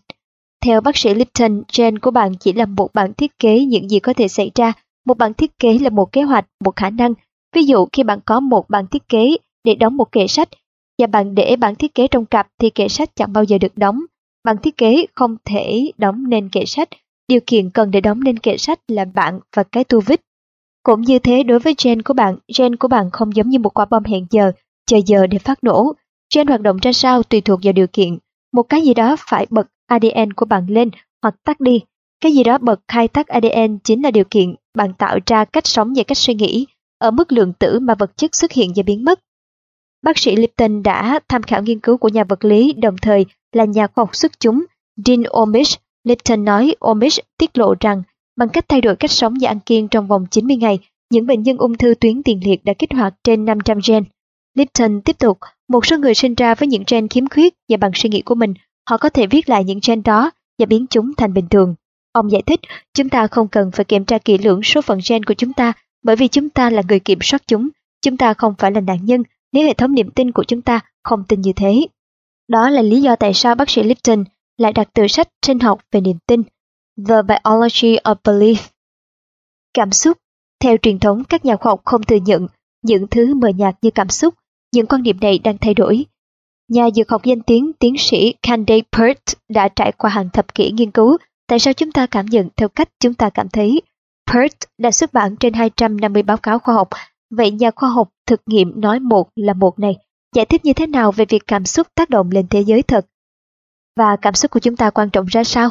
Theo bác sĩ Lipton, gen của bạn chỉ là một bản thiết kế những gì có thể xảy ra. Một bản thiết kế là một kế hoạch, một khả năng. Ví dụ khi bạn có một bản thiết kế để đóng một kệ sách và bạn để bản thiết kế trong cặp thì kệ sách chẳng bao giờ được đóng. Bản thiết kế không thể đóng nên kệ sách. Điều kiện cần để đóng nên kệ sách là bạn và cái tu vít. Cũng như thế đối với gen của bạn, gen của bạn không giống như một quả bom hẹn giờ, chờ giờ để phát nổ. Gen hoạt động ra sao tùy thuộc vào điều kiện. Một cái gì đó phải bật ADN của bạn lên hoặc tắt đi. Cái gì đó bật khai thác ADN chính là điều kiện bạn tạo ra cách sống và cách suy nghĩ ở mức lượng tử mà vật chất xuất hiện và biến mất. Bác sĩ Lipton đã tham khảo nghiên cứu của nhà vật lý đồng thời là nhà khoa học xuất chúng Dean Omish. Lipton nói Omish tiết lộ rằng bằng cách thay đổi cách sống và ăn kiêng trong vòng 90 ngày, những bệnh nhân ung thư tuyến tiền liệt đã kích hoạt trên 500 gen. Lipton tiếp tục, một số người sinh ra với những gen khiếm khuyết và bằng suy nghĩ của mình, họ có thể viết lại những gen đó và biến chúng thành bình thường. Ông giải thích, chúng ta không cần phải kiểm tra kỹ lưỡng số phận gen của chúng ta bởi vì chúng ta là người kiểm soát chúng. Chúng ta không phải là nạn nhân nếu hệ thống niềm tin của chúng ta không tin như thế. Đó là lý do tại sao bác sĩ Lipton lại đặt tựa sách sinh học về niềm tin, The Biology of Belief. Cảm xúc Theo truyền thống, các nhà khoa học không thừa nhận những thứ mờ nhạt như cảm xúc, những quan điểm này đang thay đổi. Nhà dược học danh tiếng tiến sĩ Candace Pert đã trải qua hàng thập kỷ nghiên cứu tại sao chúng ta cảm nhận theo cách chúng ta cảm thấy. Pert đã xuất bản trên 250 báo cáo khoa học, vậy nhà khoa học thực nghiệm nói một là một này, giải thích như thế nào về việc cảm xúc tác động lên thế giới thật? Và cảm xúc của chúng ta quan trọng ra sao?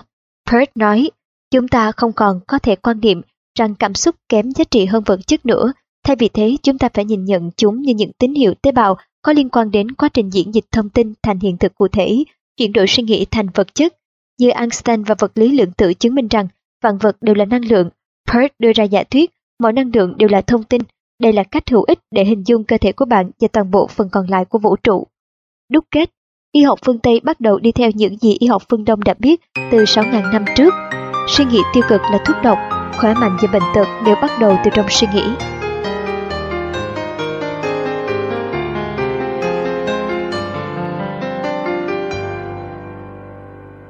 Pert nói, chúng ta không còn có thể quan niệm rằng cảm xúc kém giá trị hơn vật chất nữa, thay vì thế chúng ta phải nhìn nhận chúng như những tín hiệu tế bào có liên quan đến quá trình diễn dịch thông tin thành hiện thực cụ thể, chuyển đổi suy nghĩ thành vật chất. Như Einstein và vật lý lượng tử chứng minh rằng vạn vật đều là năng lượng, Peart đưa ra giả thuyết mọi năng lượng đều là thông tin. Đây là cách hữu ích để hình dung cơ thể của bạn và toàn bộ phần còn lại của vũ trụ. Đúc kết Y học phương Tây bắt đầu đi theo những gì y học phương Đông đã biết từ 6.000 năm trước. Suy nghĩ tiêu cực là thuốc độc, khỏe mạnh và bệnh tật đều bắt đầu từ trong suy nghĩ.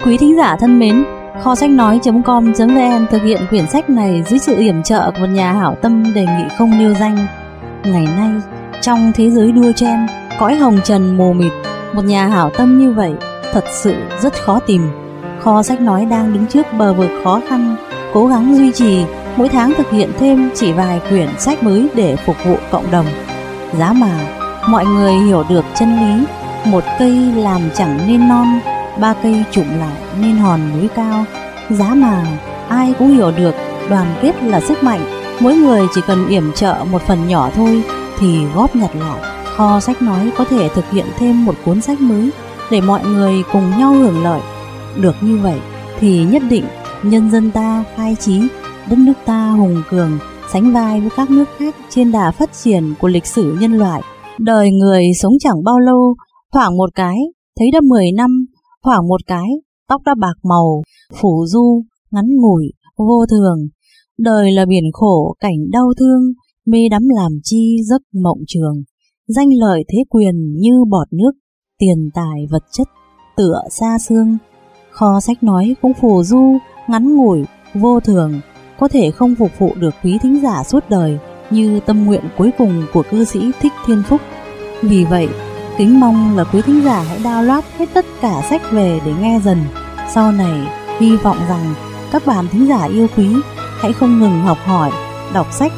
Quý thính giả thân mến, kho sách nói.com.vn thực hiện quyển sách này dưới sự yểm trợ của một nhà hảo tâm đề nghị không nêu danh. Ngày nay, trong thế giới đua chen, cõi hồng trần mù mịt, một nhà hảo tâm như vậy thật sự rất khó tìm. Kho sách nói đang đứng trước bờ vực khó khăn, cố gắng duy trì, mỗi tháng thực hiện thêm chỉ vài quyển sách mới để phục vụ cộng đồng. Giá mà mọi người hiểu được chân lý, một cây làm chẳng nên non, ba cây trụm lại nên hòn núi cao. Giá mà ai cũng hiểu được đoàn kết là sức mạnh, mỗi người chỉ cần yểm trợ một phần nhỏ thôi thì góp nhặt lại. Kho sách nói có thể thực hiện thêm một cuốn sách mới để mọi người cùng nhau hưởng lợi. Được như vậy thì nhất định nhân dân ta khai trí, đất nước ta hùng cường, sánh vai với các nước khác trên đà phát triển của lịch sử nhân loại. Đời người sống chẳng bao lâu, thoảng một cái, thấy đã 10 năm, khoảng một cái, tóc đã bạc màu, phủ du, ngắn ngủi, vô thường. Đời là biển khổ, cảnh đau thương, mê đắm làm chi giấc mộng trường. Danh lợi thế quyền như bọt nước, tiền tài vật chất, tựa xa xương. Kho sách nói cũng phù du, ngắn ngủi, vô thường, có thể không phục vụ được quý thính giả suốt đời như tâm nguyện cuối cùng của cư sĩ Thích Thiên Phúc. Vì vậy, kính mong là quý thính giả hãy download hết tất cả sách về để nghe dần. Sau này, hy vọng rằng các bạn thính giả yêu quý hãy không ngừng học hỏi, đọc sách,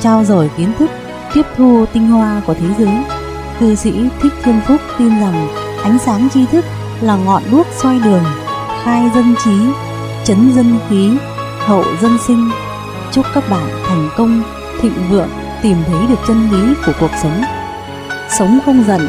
trao dồi kiến thức, tiếp thu tinh hoa của thế giới. Cư sĩ Thích Thiên Phúc tin rằng ánh sáng tri thức là ngọn đuốc soi đường, khai dân trí, chấn dân khí, hậu dân sinh. Chúc các bạn thành công, thịnh vượng, tìm thấy được chân lý của cuộc sống. Sống không giận,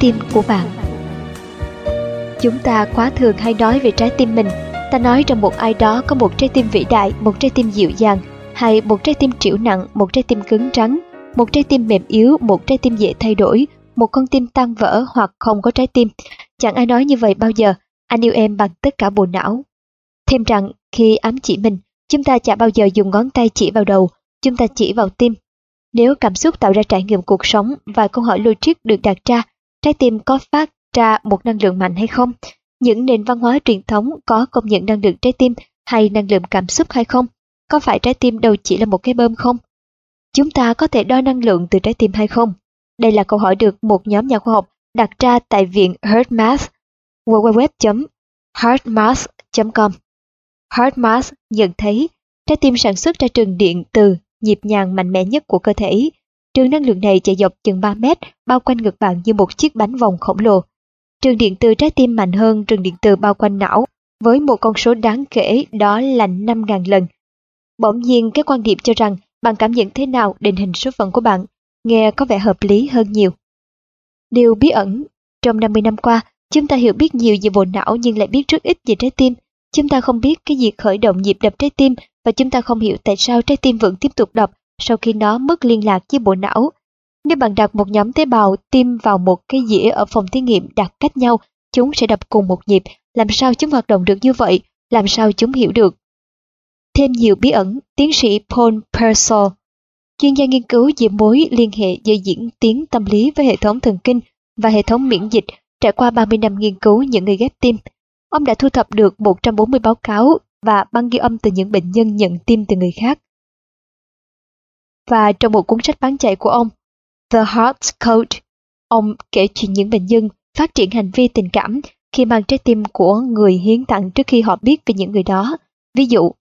Tim của bạn Chúng ta quá thường hay nói về trái tim mình. Ta nói rằng một ai đó có một trái tim vĩ đại, một trái tim dịu dàng, hay một trái tim trĩu nặng, một trái tim cứng rắn, một trái tim mềm yếu, một trái tim dễ thay đổi, một con tim tan vỡ hoặc không có trái tim. Chẳng ai nói như vậy bao giờ, anh yêu em bằng tất cả bộ não. Thêm rằng, khi ám chỉ mình, chúng ta chả bao giờ dùng ngón tay chỉ vào đầu, chúng ta chỉ vào tim, nếu cảm xúc tạo ra trải nghiệm cuộc sống và câu hỏi logic được đặt ra, trái tim có phát ra một năng lượng mạnh hay không? Những nền văn hóa truyền thống có công nhận năng lượng trái tim hay năng lượng cảm xúc hay không? Có phải trái tim đâu chỉ là một cái bơm không? Chúng ta có thể đo năng lượng từ trái tim hay không? Đây là câu hỏi được một nhóm nhà khoa học đặt ra tại viện HeartMath www.heartmath.com HeartMath nhận thấy trái tim sản xuất ra trường điện từ nhịp nhàng mạnh mẽ nhất của cơ thể. Trường năng lượng này chạy dọc chừng 3 mét, bao quanh ngực bạn như một chiếc bánh vòng khổng lồ. Trường điện từ trái tim mạnh hơn trường điện từ bao quanh não, với một con số đáng kể đó là 5.000 lần. Bỗng nhiên cái quan điểm cho rằng bạn cảm nhận thế nào định hình số phận của bạn, nghe có vẻ hợp lý hơn nhiều. Điều bí ẩn, trong 50 năm qua, chúng ta hiểu biết nhiều về bộ não nhưng lại biết rất ít về trái tim. Chúng ta không biết cái gì khởi động nhịp đập trái tim và chúng ta không hiểu tại sao trái tim vẫn tiếp tục đập sau khi nó mất liên lạc với bộ não. Nếu bạn đặt một nhóm tế bào tim vào một cái dĩa ở phòng thí nghiệm đặt cách nhau, chúng sẽ đập cùng một nhịp. Làm sao chúng hoạt động được như vậy? Làm sao chúng hiểu được? Thêm nhiều bí ẩn, tiến sĩ Paul Purcell, chuyên gia nghiên cứu về mối liên hệ giữa diễn tiến tâm lý với hệ thống thần kinh và hệ thống miễn dịch trải qua 30 năm nghiên cứu những người ghép tim. Ông đã thu thập được 140 báo cáo và băng ghi âm từ những bệnh nhân nhận tim từ người khác. Và trong một cuốn sách bán chạy của ông, The Heart Code, ông kể chuyện những bệnh nhân phát triển hành vi tình cảm khi mang trái tim của người hiến tặng trước khi họ biết về những người đó. Ví dụ,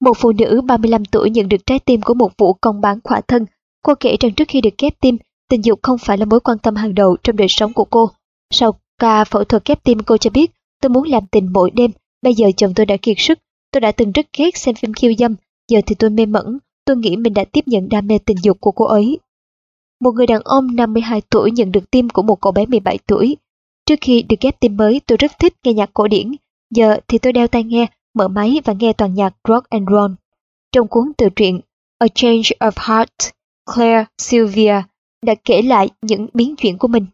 một phụ nữ 35 tuổi nhận được trái tim của một vụ công bán khỏa thân. Cô kể rằng trước khi được ghép tim, tình dục không phải là mối quan tâm hàng đầu trong đời sống của cô. Sau ca phẫu thuật ghép tim cô cho biết, tôi muốn làm tình mỗi đêm Bây giờ chồng tôi đã kiệt sức, tôi đã từng rất ghét xem phim khiêu dâm, giờ thì tôi mê mẩn, tôi nghĩ mình đã tiếp nhận đam mê tình dục của cô ấy. Một người đàn ông 52 tuổi nhận được tim của một cậu bé 17 tuổi. Trước khi được ghép tim mới, tôi rất thích nghe nhạc cổ điển. Giờ thì tôi đeo tai nghe, mở máy và nghe toàn nhạc rock and roll. Trong cuốn tự truyện A Change of Heart, Claire Sylvia đã kể lại những biến chuyển của mình.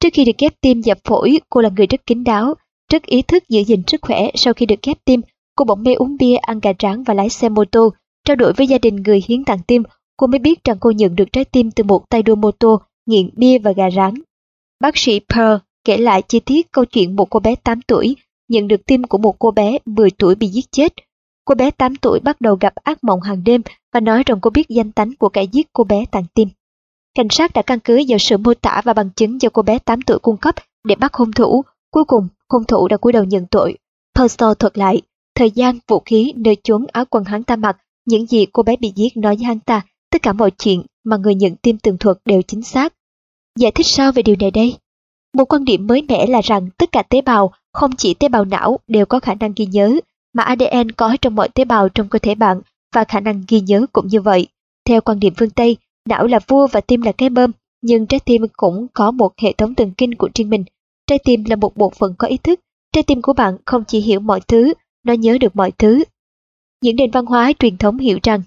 Trước khi được ghép tim dập phổi, cô là người rất kín đáo, rất ý thức giữ gìn sức khỏe sau khi được ghép tim, cô bỗng mê uống bia, ăn gà rán và lái xe mô tô. Trao đổi với gia đình người hiến tặng tim, cô mới biết rằng cô nhận được trái tim từ một tay đua mô tô, nghiện bia và gà rán. Bác sĩ Pearl kể lại chi tiết câu chuyện một cô bé 8 tuổi nhận được tim của một cô bé 10 tuổi bị giết chết. Cô bé 8 tuổi bắt đầu gặp ác mộng hàng đêm và nói rằng cô biết danh tánh của kẻ giết cô bé tặng tim. Cảnh sát đã căn cứ vào sự mô tả và bằng chứng do cô bé 8 tuổi cung cấp để bắt hung thủ. Cuối cùng, hung thủ đã cúi đầu nhận tội. Purcell thuật lại, thời gian, vũ khí, nơi chốn áo quần hắn ta mặc, những gì cô bé bị giết nói với hắn ta, tất cả mọi chuyện mà người nhận tim tường thuật đều chính xác. Giải thích sao về điều này đây? Một quan điểm mới mẻ là rằng tất cả tế bào không chỉ tế bào não đều có khả năng ghi nhớ, mà ADN có trong mọi tế bào trong cơ thể bạn và khả năng ghi nhớ cũng như vậy. Theo quan điểm phương Tây, não là vua và tim là cái bơm, nhưng trái tim cũng có một hệ thống thần kinh của riêng mình. Trái tim là một bộ phận có ý thức. Trái tim của bạn không chỉ hiểu mọi thứ, nó nhớ được mọi thứ. Những nền văn hóa truyền thống hiểu rằng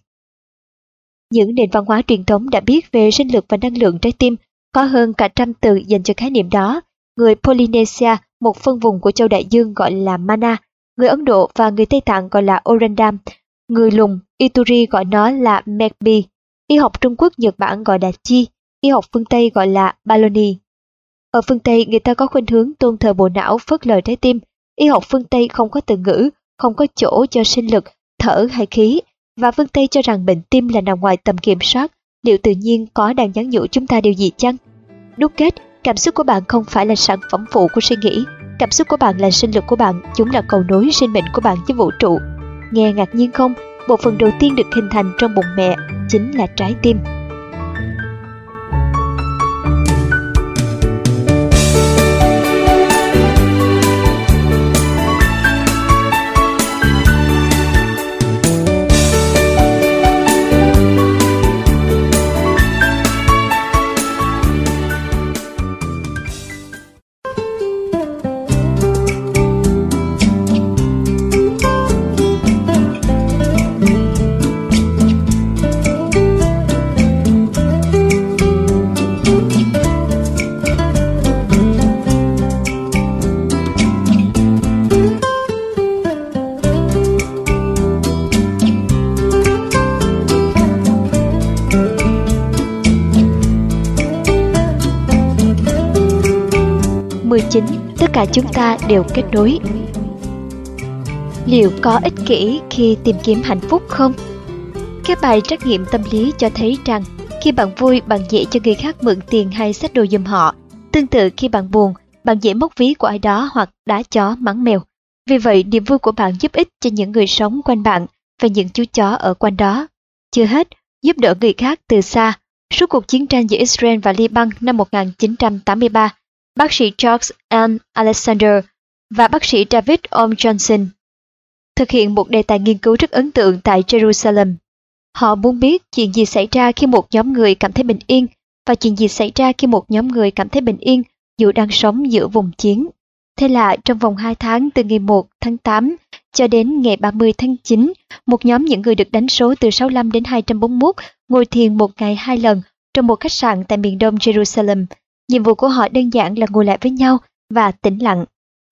những nền văn hóa truyền thống đã biết về sinh lực và năng lượng trái tim có hơn cả trăm từ dành cho khái niệm đó. Người Polynesia, một phân vùng của châu Đại Dương gọi là Mana, người Ấn Độ và người Tây Tạng gọi là Orandam, người Lùng, Ituri gọi nó là Megbi, y học Trung Quốc Nhật Bản gọi là Chi, y học phương Tây gọi là Baloni. Ở phương Tây người ta có khuynh hướng tôn thờ bộ não phớt lờ trái tim, y học phương Tây không có từ ngữ, không có chỗ cho sinh lực, thở hay khí, và phương Tây cho rằng bệnh tim là nằm ngoài tầm kiểm soát, liệu tự nhiên có đang nhắn nhủ chúng ta điều gì chăng? Đúc kết, cảm xúc của bạn không phải là sản phẩm phụ của suy nghĩ, cảm xúc của bạn là sinh lực của bạn, chúng là cầu nối sinh mệnh của bạn với vũ trụ. Nghe ngạc nhiên không? Bộ phận đầu tiên được hình thành trong bụng mẹ chính là trái tim. 19, tất cả chúng ta đều kết nối. Liệu có ích kỷ khi tìm kiếm hạnh phúc không? Các bài trắc nghiệm tâm lý cho thấy rằng khi bạn vui, bạn dễ cho người khác mượn tiền hay sách đồ giùm họ. Tương tự khi bạn buồn, bạn dễ móc ví của ai đó hoặc đá chó mắng mèo. Vì vậy, niềm vui của bạn giúp ích cho những người sống quanh bạn và những chú chó ở quanh đó. Chưa hết, giúp đỡ người khác từ xa. Suốt cuộc chiến tranh giữa Israel và Liban năm 1983, bác sĩ George N. Alexander và bác sĩ David O. Johnson thực hiện một đề tài nghiên cứu rất ấn tượng tại Jerusalem. Họ muốn biết chuyện gì xảy ra khi một nhóm người cảm thấy bình yên và chuyện gì xảy ra khi một nhóm người cảm thấy bình yên dù đang sống giữa vùng chiến. Thế là trong vòng 2 tháng từ ngày 1 tháng 8 cho đến ngày 30 tháng 9, một nhóm những người được đánh số từ 65 đến 241 ngồi thiền một ngày hai lần trong một khách sạn tại miền đông Jerusalem Nhiệm vụ của họ đơn giản là ngồi lại với nhau và tĩnh lặng.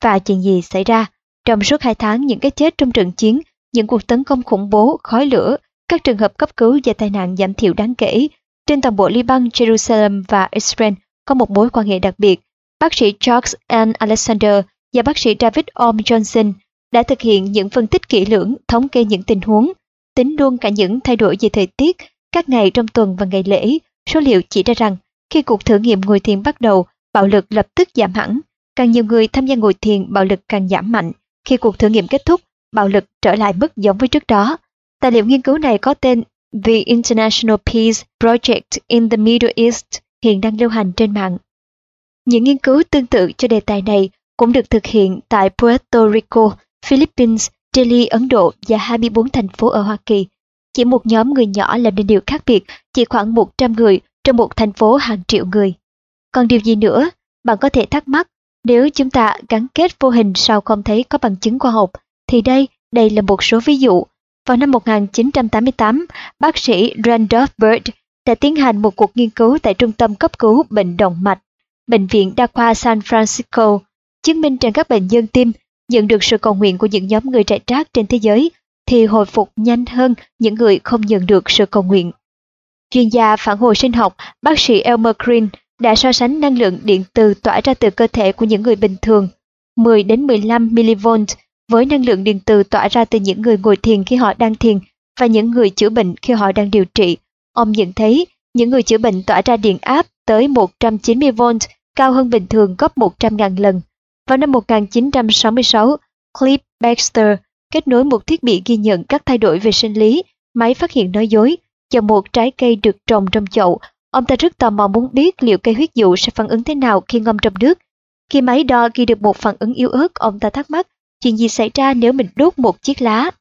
Và chuyện gì xảy ra? Trong suốt hai tháng những cái chết trong trận chiến, những cuộc tấn công khủng bố, khói lửa, các trường hợp cấp cứu và tai nạn giảm thiểu đáng kể. Trên toàn bộ Liban, Jerusalem và Israel có một mối quan hệ đặc biệt. Bác sĩ Charles N. Alexander và bác sĩ David Om Johnson đã thực hiện những phân tích kỹ lưỡng, thống kê những tình huống, tính luôn cả những thay đổi về thời tiết, các ngày trong tuần và ngày lễ. Số liệu chỉ ra rằng khi cuộc thử nghiệm ngồi thiền bắt đầu, bạo lực lập tức giảm hẳn. Càng nhiều người tham gia ngồi thiền, bạo lực càng giảm mạnh. Khi cuộc thử nghiệm kết thúc, bạo lực trở lại mức giống với trước đó. Tài liệu nghiên cứu này có tên The International Peace Project in the Middle East hiện đang lưu hành trên mạng. Những nghiên cứu tương tự cho đề tài này cũng được thực hiện tại Puerto Rico, Philippines, Delhi, Ấn Độ và 24 thành phố ở Hoa Kỳ. Chỉ một nhóm người nhỏ làm nên điều khác biệt, chỉ khoảng 100 người trong một thành phố hàng triệu người. Còn điều gì nữa? Bạn có thể thắc mắc, nếu chúng ta gắn kết vô hình sao không thấy có bằng chứng khoa học, thì đây, đây là một số ví dụ. Vào năm 1988, bác sĩ Randolph Bird đã tiến hành một cuộc nghiên cứu tại Trung tâm cấp cứu bệnh động mạch, Bệnh viện Đa khoa San Francisco, chứng minh rằng các bệnh nhân tim nhận được sự cầu nguyện của những nhóm người trại trác trên thế giới thì hồi phục nhanh hơn những người không nhận được sự cầu nguyện. Chuyên gia phản hồi sinh học, bác sĩ Elmer Green đã so sánh năng lượng điện từ tỏa ra từ cơ thể của những người bình thường 10 đến 15 mV với năng lượng điện từ tỏa ra từ những người ngồi thiền khi họ đang thiền và những người chữa bệnh khi họ đang điều trị. Ông nhận thấy những người chữa bệnh tỏa ra điện áp tới 190V cao hơn bình thường gấp 100.000 lần. Vào năm 1966, Cliff Baxter kết nối một thiết bị ghi nhận các thay đổi về sinh lý, máy phát hiện nói dối cho một trái cây được trồng trong chậu. Ông ta rất tò mò muốn biết liệu cây huyết dụ sẽ phản ứng thế nào khi ngâm trong nước. Khi máy đo ghi được một phản ứng yếu ớt, ông ta thắc mắc chuyện gì xảy ra nếu mình đốt một chiếc lá.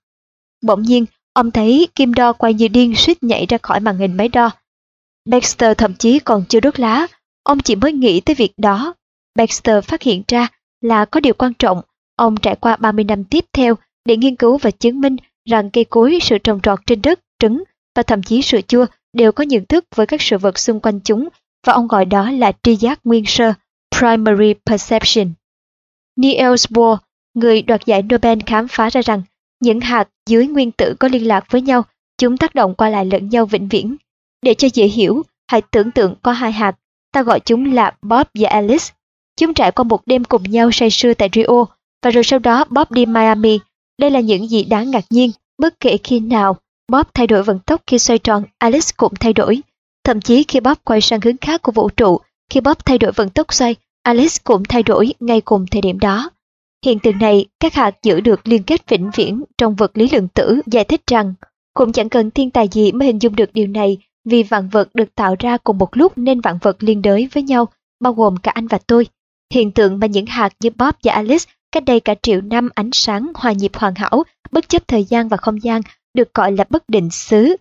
Bỗng nhiên, ông thấy kim đo quay như điên suýt nhảy ra khỏi màn hình máy đo. Baxter thậm chí còn chưa đốt lá, ông chỉ mới nghĩ tới việc đó. Baxter phát hiện ra là có điều quan trọng, ông trải qua 30 năm tiếp theo để nghiên cứu và chứng minh rằng cây cối, sự trồng trọt trên đất, trứng và thậm chí sữa chua đều có nhận thức với các sự vật xung quanh chúng và ông gọi đó là tri giác nguyên sơ, primary perception. Niels Bohr, người đoạt giải Nobel khám phá ra rằng những hạt dưới nguyên tử có liên lạc với nhau, chúng tác động qua lại lẫn nhau vĩnh viễn. Để cho dễ hiểu, hãy tưởng tượng có hai hạt, ta gọi chúng là Bob và Alice. Chúng trải qua một đêm cùng nhau say sưa tại Rio, và rồi sau đó Bob đi Miami. Đây là những gì đáng ngạc nhiên, bất kể khi nào Bob thay đổi vận tốc khi xoay tròn, Alice cũng thay đổi. Thậm chí khi Bob quay sang hướng khác của vũ trụ, khi Bob thay đổi vận tốc xoay, Alice cũng thay đổi ngay cùng thời điểm đó. Hiện tượng này, các hạt giữ được liên kết vĩnh viễn trong vật lý lượng tử giải thích rằng cũng chẳng cần thiên tài gì mới hình dung được điều này vì vạn vật được tạo ra cùng một lúc nên vạn vật liên đới với nhau, bao gồm cả anh và tôi. Hiện tượng mà những hạt như Bob và Alice cách đây cả triệu năm ánh sáng hòa nhịp hoàn hảo, bất chấp thời gian và không gian, được gọi là bất định xứ,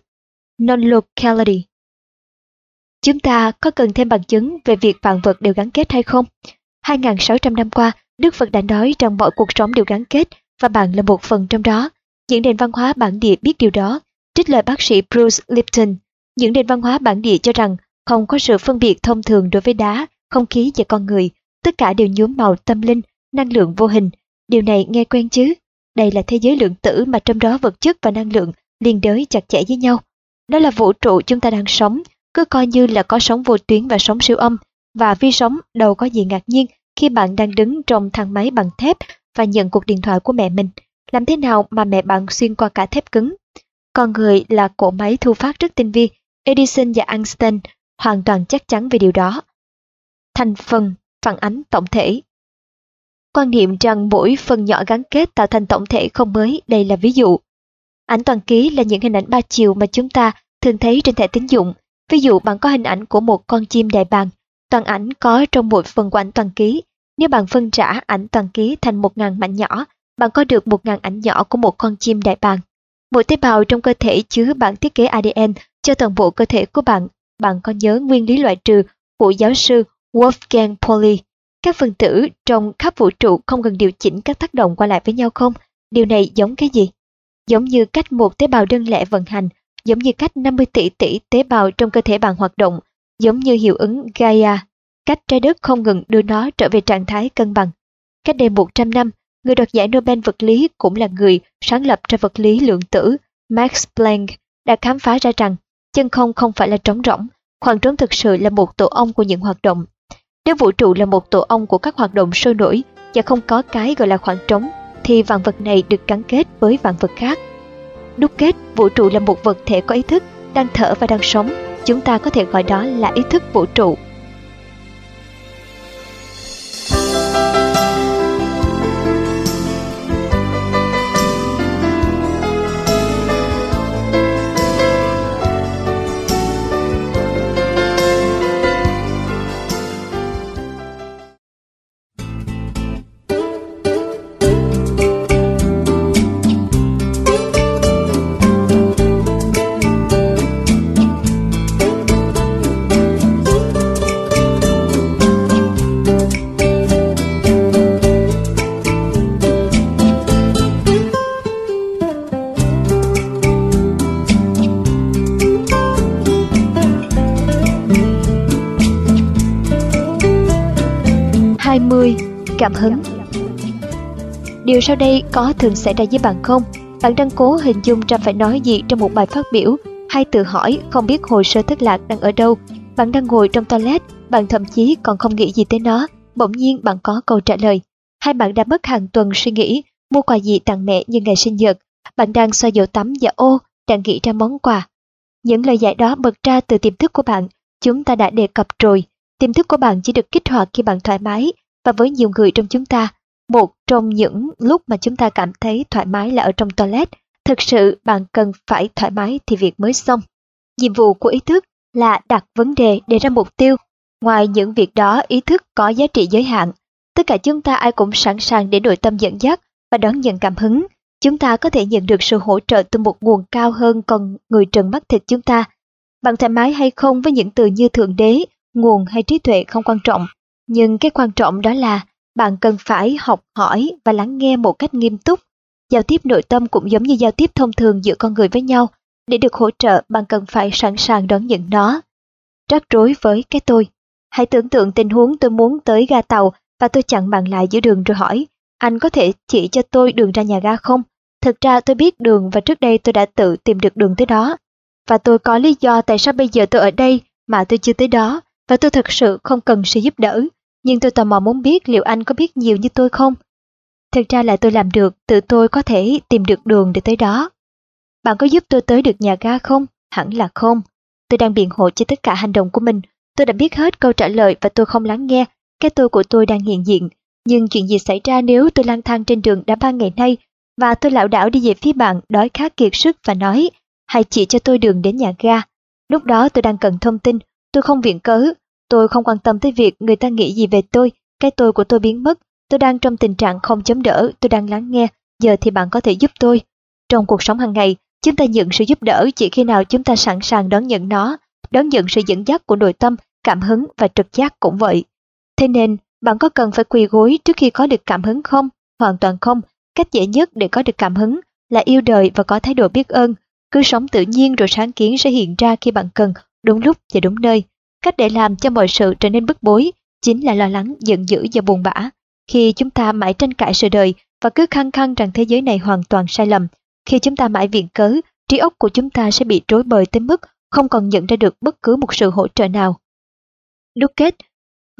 non-locality. Chúng ta có cần thêm bằng chứng về việc vạn vật đều gắn kết hay không? 2.600 năm qua, Đức Phật đã nói rằng mọi cuộc sống đều gắn kết và bạn là một phần trong đó. Những nền văn hóa bản địa biết điều đó. Trích lời bác sĩ Bruce Lipton, những nền văn hóa bản địa cho rằng không có sự phân biệt thông thường đối với đá, không khí và con người. Tất cả đều nhuốm màu tâm linh, năng lượng vô hình. Điều này nghe quen chứ? Đây là thế giới lượng tử mà trong đó vật chất và năng lượng liên đới chặt chẽ với nhau. Đó là vũ trụ chúng ta đang sống, cứ coi như là có sóng vô tuyến và sóng siêu âm. Và vi sóng đâu có gì ngạc nhiên khi bạn đang đứng trong thang máy bằng thép và nhận cuộc điện thoại của mẹ mình. Làm thế nào mà mẹ bạn xuyên qua cả thép cứng? Con người là cỗ máy thu phát rất tinh vi. Edison và Einstein hoàn toàn chắc chắn về điều đó. Thành phần, phản ánh tổng thể Quan niệm rằng mỗi phần nhỏ gắn kết tạo thành tổng thể không mới, đây là ví dụ. Ảnh toàn ký là những hình ảnh ba chiều mà chúng ta thường thấy trên thẻ tín dụng. Ví dụ bạn có hình ảnh của một con chim đại bàng, toàn ảnh có trong một phần của ảnh toàn ký. Nếu bạn phân trả ảnh toàn ký thành một ngàn mảnh nhỏ, bạn có được một ngàn ảnh nhỏ của một con chim đại bàng. Mỗi tế bào trong cơ thể chứa bản thiết kế ADN cho toàn bộ cơ thể của bạn. Bạn có nhớ nguyên lý loại trừ của giáo sư Wolfgang Pauli các phần tử trong khắp vũ trụ không cần điều chỉnh các tác động qua lại với nhau không? Điều này giống cái gì? Giống như cách một tế bào đơn lẻ vận hành, giống như cách 50 tỷ tỷ tế bào trong cơ thể bạn hoạt động, giống như hiệu ứng Gaia, cách trái đất không ngừng đưa nó trở về trạng thái cân bằng. Cách đây 100 năm, người đoạt giải Nobel vật lý cũng là người sáng lập ra vật lý lượng tử Max Planck đã khám phá ra rằng chân không không phải là trống rỗng, khoảng trống thực sự là một tổ ong của những hoạt động nếu vũ trụ là một tổ ong của các hoạt động sôi nổi và không có cái gọi là khoảng trống, thì vạn vật này được gắn kết với vạn vật khác. Đúc kết, vũ trụ là một vật thể có ý thức, đang thở và đang sống. Chúng ta có thể gọi đó là ý thức vũ trụ. Cảm hứng Điều sau đây có thường xảy ra với bạn không? Bạn đang cố hình dung ra phải nói gì trong một bài phát biểu hay tự hỏi không biết hồ sơ thất lạc đang ở đâu. Bạn đang ngồi trong toilet, bạn thậm chí còn không nghĩ gì tới nó. Bỗng nhiên bạn có câu trả lời. Hai bạn đã mất hàng tuần suy nghĩ mua quà gì tặng mẹ như ngày sinh nhật. Bạn đang xoa dầu tắm và ô, đang nghĩ ra món quà. Những lời giải đó bật ra từ tiềm thức của bạn. Chúng ta đã đề cập rồi. Tiềm thức của bạn chỉ được kích hoạt khi bạn thoải mái và với nhiều người trong chúng ta, một trong những lúc mà chúng ta cảm thấy thoải mái là ở trong toilet. Thực sự bạn cần phải thoải mái thì việc mới xong. Nhiệm vụ của ý thức là đặt vấn đề đề ra mục tiêu. Ngoài những việc đó, ý thức có giá trị giới hạn. Tất cả chúng ta ai cũng sẵn sàng để nội tâm dẫn dắt và đón nhận cảm hứng. Chúng ta có thể nhận được sự hỗ trợ từ một nguồn cao hơn còn người trần mắt thịt chúng ta. Bạn thoải mái hay không với những từ như thượng đế, nguồn hay trí tuệ không quan trọng. Nhưng cái quan trọng đó là bạn cần phải học hỏi và lắng nghe một cách nghiêm túc. Giao tiếp nội tâm cũng giống như giao tiếp thông thường giữa con người với nhau. Để được hỗ trợ, bạn cần phải sẵn sàng đón nhận nó. Rắc rối với cái tôi. Hãy tưởng tượng tình huống tôi muốn tới ga tàu và tôi chặn bạn lại giữa đường rồi hỏi, anh có thể chỉ cho tôi đường ra nhà ga không? Thực ra tôi biết đường và trước đây tôi đã tự tìm được đường tới đó. Và tôi có lý do tại sao bây giờ tôi ở đây mà tôi chưa tới đó và tôi thật sự không cần sự giúp đỡ. Nhưng tôi tò mò muốn biết liệu anh có biết nhiều như tôi không? Thực ra là tôi làm được, tự tôi có thể tìm được đường để tới đó. Bạn có giúp tôi tới được nhà ga không? Hẳn là không. Tôi đang biện hộ cho tất cả hành động của mình. Tôi đã biết hết câu trả lời và tôi không lắng nghe. Cái tôi của tôi đang hiện diện. Nhưng chuyện gì xảy ra nếu tôi lang thang trên đường đã ba ngày nay và tôi lảo đảo đi về phía bạn đói khát kiệt sức và nói hãy chỉ cho tôi đường đến nhà ga. Lúc đó tôi đang cần thông tin, tôi không viện cớ, tôi không quan tâm tới việc người ta nghĩ gì về tôi, cái tôi của tôi biến mất, tôi đang trong tình trạng không chống đỡ, tôi đang lắng nghe, giờ thì bạn có thể giúp tôi. Trong cuộc sống hàng ngày, chúng ta nhận sự giúp đỡ chỉ khi nào chúng ta sẵn sàng đón nhận nó, đón nhận sự dẫn dắt của nội tâm, cảm hứng và trực giác cũng vậy. Thế nên, bạn có cần phải quỳ gối trước khi có được cảm hứng không? Hoàn toàn không. Cách dễ nhất để có được cảm hứng là yêu đời và có thái độ biết ơn. Cứ sống tự nhiên rồi sáng kiến sẽ hiện ra khi bạn cần, đúng lúc và đúng nơi. Cách để làm cho mọi sự trở nên bức bối chính là lo lắng, giận dữ và buồn bã. Khi chúng ta mãi tranh cãi sự đời và cứ khăng khăng rằng thế giới này hoàn toàn sai lầm, khi chúng ta mãi viện cớ, trí óc của chúng ta sẽ bị rối bời tới mức không còn nhận ra được bất cứ một sự hỗ trợ nào. Đúc kết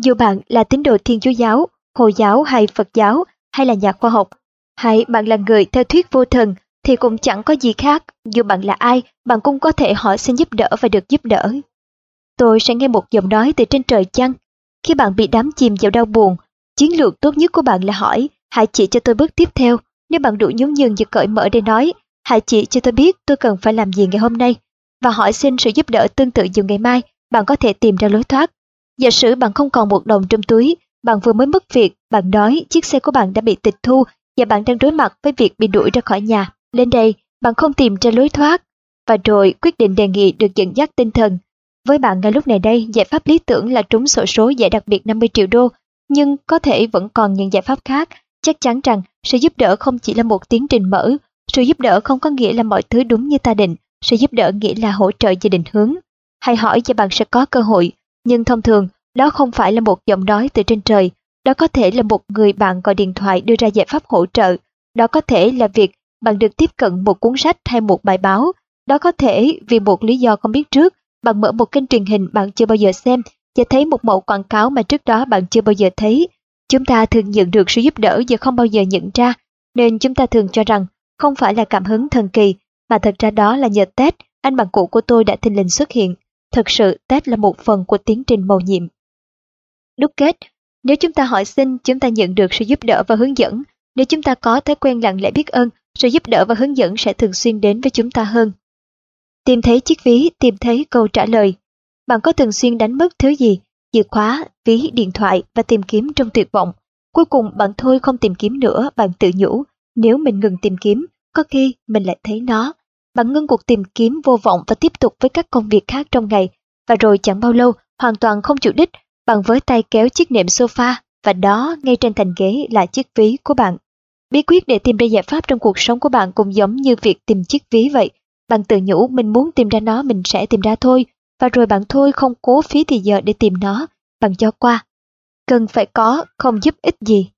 Dù bạn là tín đồ Thiên Chúa giáo, Hồi giáo hay Phật giáo hay là nhà khoa học, hay bạn là người theo thuyết vô thần thì cũng chẳng có gì khác. Dù bạn là ai, bạn cũng có thể hỏi xin giúp đỡ và được giúp đỡ. Tôi sẽ nghe một giọng nói từ trên trời chăng. Khi bạn bị đắm chìm vào đau buồn, chiến lược tốt nhất của bạn là hỏi, hãy chỉ cho tôi bước tiếp theo. Nếu bạn đủ nhún nhường và cởi mở để nói, hãy chỉ cho tôi biết tôi cần phải làm gì ngày hôm nay. Và hỏi xin sự giúp đỡ tương tự dù ngày mai, bạn có thể tìm ra lối thoát. Giả sử bạn không còn một đồng trong túi, bạn vừa mới mất việc, bạn nói chiếc xe của bạn đã bị tịch thu và bạn đang đối mặt với việc bị đuổi ra khỏi nhà. Lên đây, bạn không tìm ra lối thoát, và rồi quyết định đề nghị được dẫn dắt tinh thần. Với bạn ngay lúc này đây, giải pháp lý tưởng là trúng sổ số giải đặc biệt 50 triệu đô, nhưng có thể vẫn còn những giải pháp khác. Chắc chắn rằng sự giúp đỡ không chỉ là một tiến trình mở, sự giúp đỡ không có nghĩa là mọi thứ đúng như ta định, sự giúp đỡ nghĩa là hỗ trợ và định hướng. Hãy hỏi cho bạn sẽ có cơ hội, nhưng thông thường đó không phải là một giọng nói từ trên trời, đó có thể là một người bạn gọi điện thoại đưa ra giải pháp hỗ trợ, đó có thể là việc bạn được tiếp cận một cuốn sách hay một bài báo, đó có thể vì một lý do không biết trước bạn mở một kênh truyền hình bạn chưa bao giờ xem và thấy một mẫu quảng cáo mà trước đó bạn chưa bao giờ thấy. Chúng ta thường nhận được sự giúp đỡ và không bao giờ nhận ra, nên chúng ta thường cho rằng không phải là cảm hứng thần kỳ, mà thật ra đó là nhờ Tết, anh bạn cũ của tôi đã thình lình xuất hiện. Thật sự Tết là một phần của tiến trình mầu nhiệm. Đúc kết, nếu chúng ta hỏi xin, chúng ta nhận được sự giúp đỡ và hướng dẫn. Nếu chúng ta có thói quen lặng lẽ biết ơn, sự giúp đỡ và hướng dẫn sẽ thường xuyên đến với chúng ta hơn. Tìm thấy chiếc ví, tìm thấy câu trả lời. Bạn có thường xuyên đánh mất thứ gì? Chìa khóa, ví, điện thoại và tìm kiếm trong tuyệt vọng. Cuối cùng bạn thôi không tìm kiếm nữa, bạn tự nhủ. Nếu mình ngừng tìm kiếm, có khi mình lại thấy nó. Bạn ngưng cuộc tìm kiếm vô vọng và tiếp tục với các công việc khác trong ngày. Và rồi chẳng bao lâu, hoàn toàn không chủ đích, bạn với tay kéo chiếc nệm sofa và đó ngay trên thành ghế là chiếc ví của bạn. Bí quyết để tìm ra giải pháp trong cuộc sống của bạn cũng giống như việc tìm chiếc ví vậy. Bạn tự nhủ mình muốn tìm ra nó mình sẽ tìm ra thôi, và rồi bạn thôi không cố phí thì giờ để tìm nó, bạn cho qua. Cần phải có, không giúp ích gì.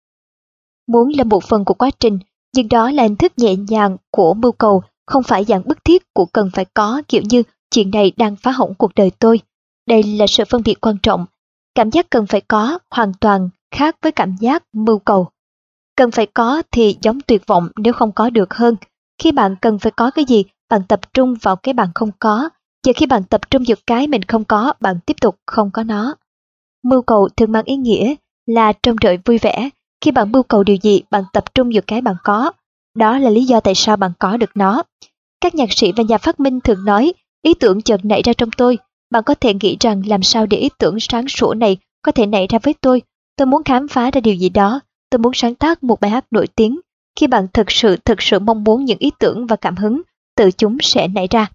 Muốn là một phần của quá trình, nhưng đó là hình thức nhẹ nhàng của mưu cầu, không phải dạng bức thiết của cần phải có kiểu như chuyện này đang phá hỏng cuộc đời tôi. Đây là sự phân biệt quan trọng. Cảm giác cần phải có hoàn toàn khác với cảm giác mưu cầu. Cần phải có thì giống tuyệt vọng nếu không có được hơn. Khi bạn cần phải có cái gì, bạn tập trung vào cái bạn không có, và khi bạn tập trung vào cái mình không có, bạn tiếp tục không có nó. Mưu cầu thường mang ý nghĩa là trông đợi vui vẻ. Khi bạn mưu cầu điều gì, bạn tập trung vào cái bạn có. Đó là lý do tại sao bạn có được nó. Các nhạc sĩ và nhà phát minh thường nói, ý tưởng chợt nảy ra trong tôi. Bạn có thể nghĩ rằng làm sao để ý tưởng sáng sủa này có thể nảy ra với tôi. Tôi muốn khám phá ra điều gì đó, tôi muốn sáng tác một bài hát nổi tiếng. Khi bạn thực sự thực sự mong muốn những ý tưởng và cảm hứng, tự chúng sẽ nảy ra.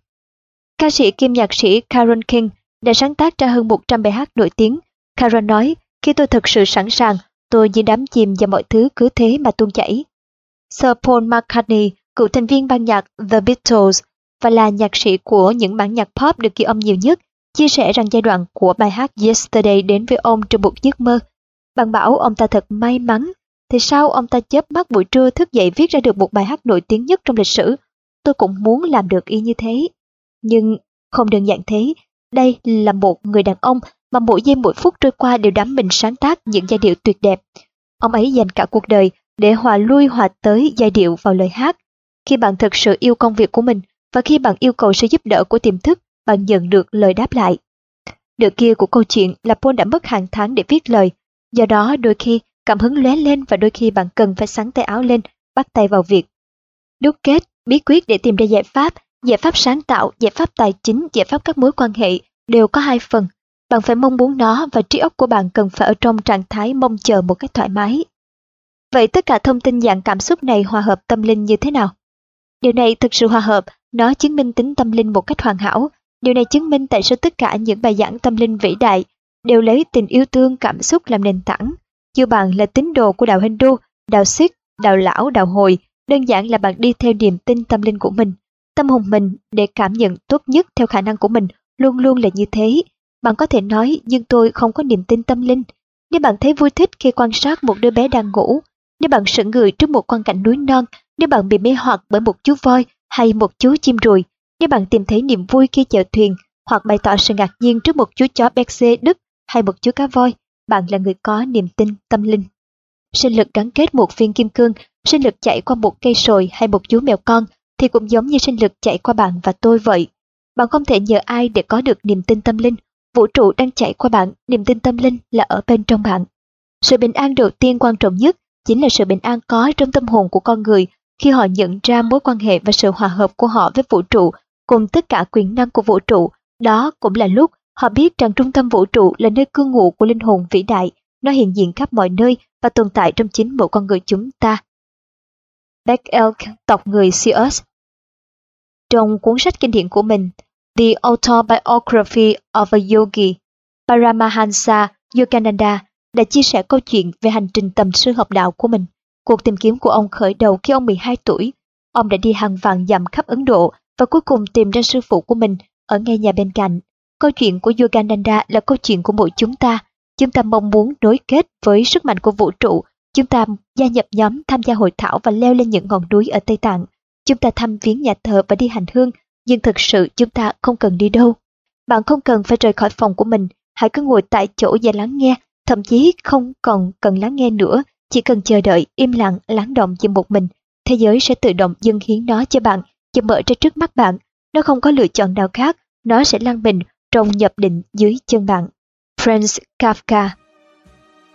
Ca sĩ kim nhạc sĩ Karen King đã sáng tác ra hơn 100 bài hát nổi tiếng. Karen nói, khi tôi thực sự sẵn sàng, tôi như đám chìm và mọi thứ cứ thế mà tuôn chảy. Sir Paul McCartney, cựu thành viên ban nhạc The Beatles và là nhạc sĩ của những bản nhạc pop được ghi âm nhiều nhất, chia sẻ rằng giai đoạn của bài hát Yesterday đến với ông trong một giấc mơ. Bạn bảo ông ta thật may mắn, thì sao ông ta chớp mắt buổi trưa thức dậy viết ra được một bài hát nổi tiếng nhất trong lịch sử. Tôi cũng muốn làm được y như thế. Nhưng không đơn giản thế, đây là một người đàn ông mà mỗi giây mỗi phút trôi qua đều đắm mình sáng tác những giai điệu tuyệt đẹp. Ông ấy dành cả cuộc đời để hòa lui hòa tới giai điệu vào lời hát. Khi bạn thực sự yêu công việc của mình và khi bạn yêu cầu sự giúp đỡ của tiềm thức, bạn nhận được lời đáp lại. Nửa kia của câu chuyện là Paul đã mất hàng tháng để viết lời, do đó đôi khi cảm hứng lóe lên và đôi khi bạn cần phải sắn tay áo lên, bắt tay vào việc. Đúc kết, bí quyết để tìm ra giải pháp, giải pháp sáng tạo, giải pháp tài chính, giải pháp các mối quan hệ đều có hai phần. Bạn phải mong muốn nó và trí óc của bạn cần phải ở trong trạng thái mong chờ một cách thoải mái. Vậy tất cả thông tin dạng cảm xúc này hòa hợp tâm linh như thế nào? Điều này thực sự hòa hợp, nó chứng minh tính tâm linh một cách hoàn hảo. Điều này chứng minh tại sao tất cả những bài giảng tâm linh vĩ đại đều lấy tình yêu thương cảm xúc làm nền tảng. Dù bạn là tín đồ của đạo Hindu, đạo Sikh, đạo lão, đạo hồi, đơn giản là bạn đi theo niềm tin tâm linh của mình. Tâm hồn mình để cảm nhận tốt nhất theo khả năng của mình luôn luôn là như thế. Bạn có thể nói nhưng tôi không có niềm tin tâm linh. Nếu bạn thấy vui thích khi quan sát một đứa bé đang ngủ, nếu bạn sững người trước một quan cảnh núi non, nếu bạn bị mê hoặc bởi một chú voi hay một chú chim ruồi, nếu bạn tìm thấy niềm vui khi chèo thuyền hoặc bày tỏ sự ngạc nhiên trước một chú chó Berkshire Đức hay một chú cá voi, bạn là người có niềm tin tâm linh. Sinh lực gắn kết một viên kim cương, sinh lực chạy qua một cây sồi hay một chú mèo con thì cũng giống như sinh lực chạy qua bạn và tôi vậy. Bạn không thể nhờ ai để có được niềm tin tâm linh. Vũ trụ đang chạy qua bạn, niềm tin tâm linh là ở bên trong bạn. Sự bình an đầu tiên quan trọng nhất chính là sự bình an có trong tâm hồn của con người khi họ nhận ra mối quan hệ và sự hòa hợp của họ với vũ trụ cùng tất cả quyền năng của vũ trụ. Đó cũng là lúc họ biết rằng trung tâm vũ trụ là nơi cư ngụ của linh hồn vĩ đại, nó hiện diện khắp mọi nơi và tồn tại trong chính mỗi con người chúng ta. Beck Elk, tộc người Sius Trong cuốn sách kinh điển của mình, The Autobiography of a Yogi, Paramahansa Yogananda đã chia sẻ câu chuyện về hành trình tầm sư học đạo của mình. Cuộc tìm kiếm của ông khởi đầu khi ông 12 tuổi. Ông đã đi hàng vạn dặm khắp Ấn Độ và cuối cùng tìm ra sư phụ của mình ở ngay nhà bên cạnh. Câu chuyện của Yogananda là câu chuyện của mỗi chúng ta. Chúng ta mong muốn nối kết với sức mạnh của vũ trụ. Chúng ta gia nhập nhóm tham gia hội thảo và leo lên những ngọn núi ở Tây Tạng. Chúng ta thăm viếng nhà thờ và đi hành hương, nhưng thực sự chúng ta không cần đi đâu. Bạn không cần phải rời khỏi phòng của mình, hãy cứ ngồi tại chỗ và lắng nghe, thậm chí không còn cần lắng nghe nữa, chỉ cần chờ đợi, im lặng, lắng động chỉ một mình. Thế giới sẽ tự động dâng hiến nó cho bạn, cho mở ra trước mắt bạn. Nó không có lựa chọn nào khác, nó sẽ lăn mình trong nhập định dưới chân bạn. Franz Kafka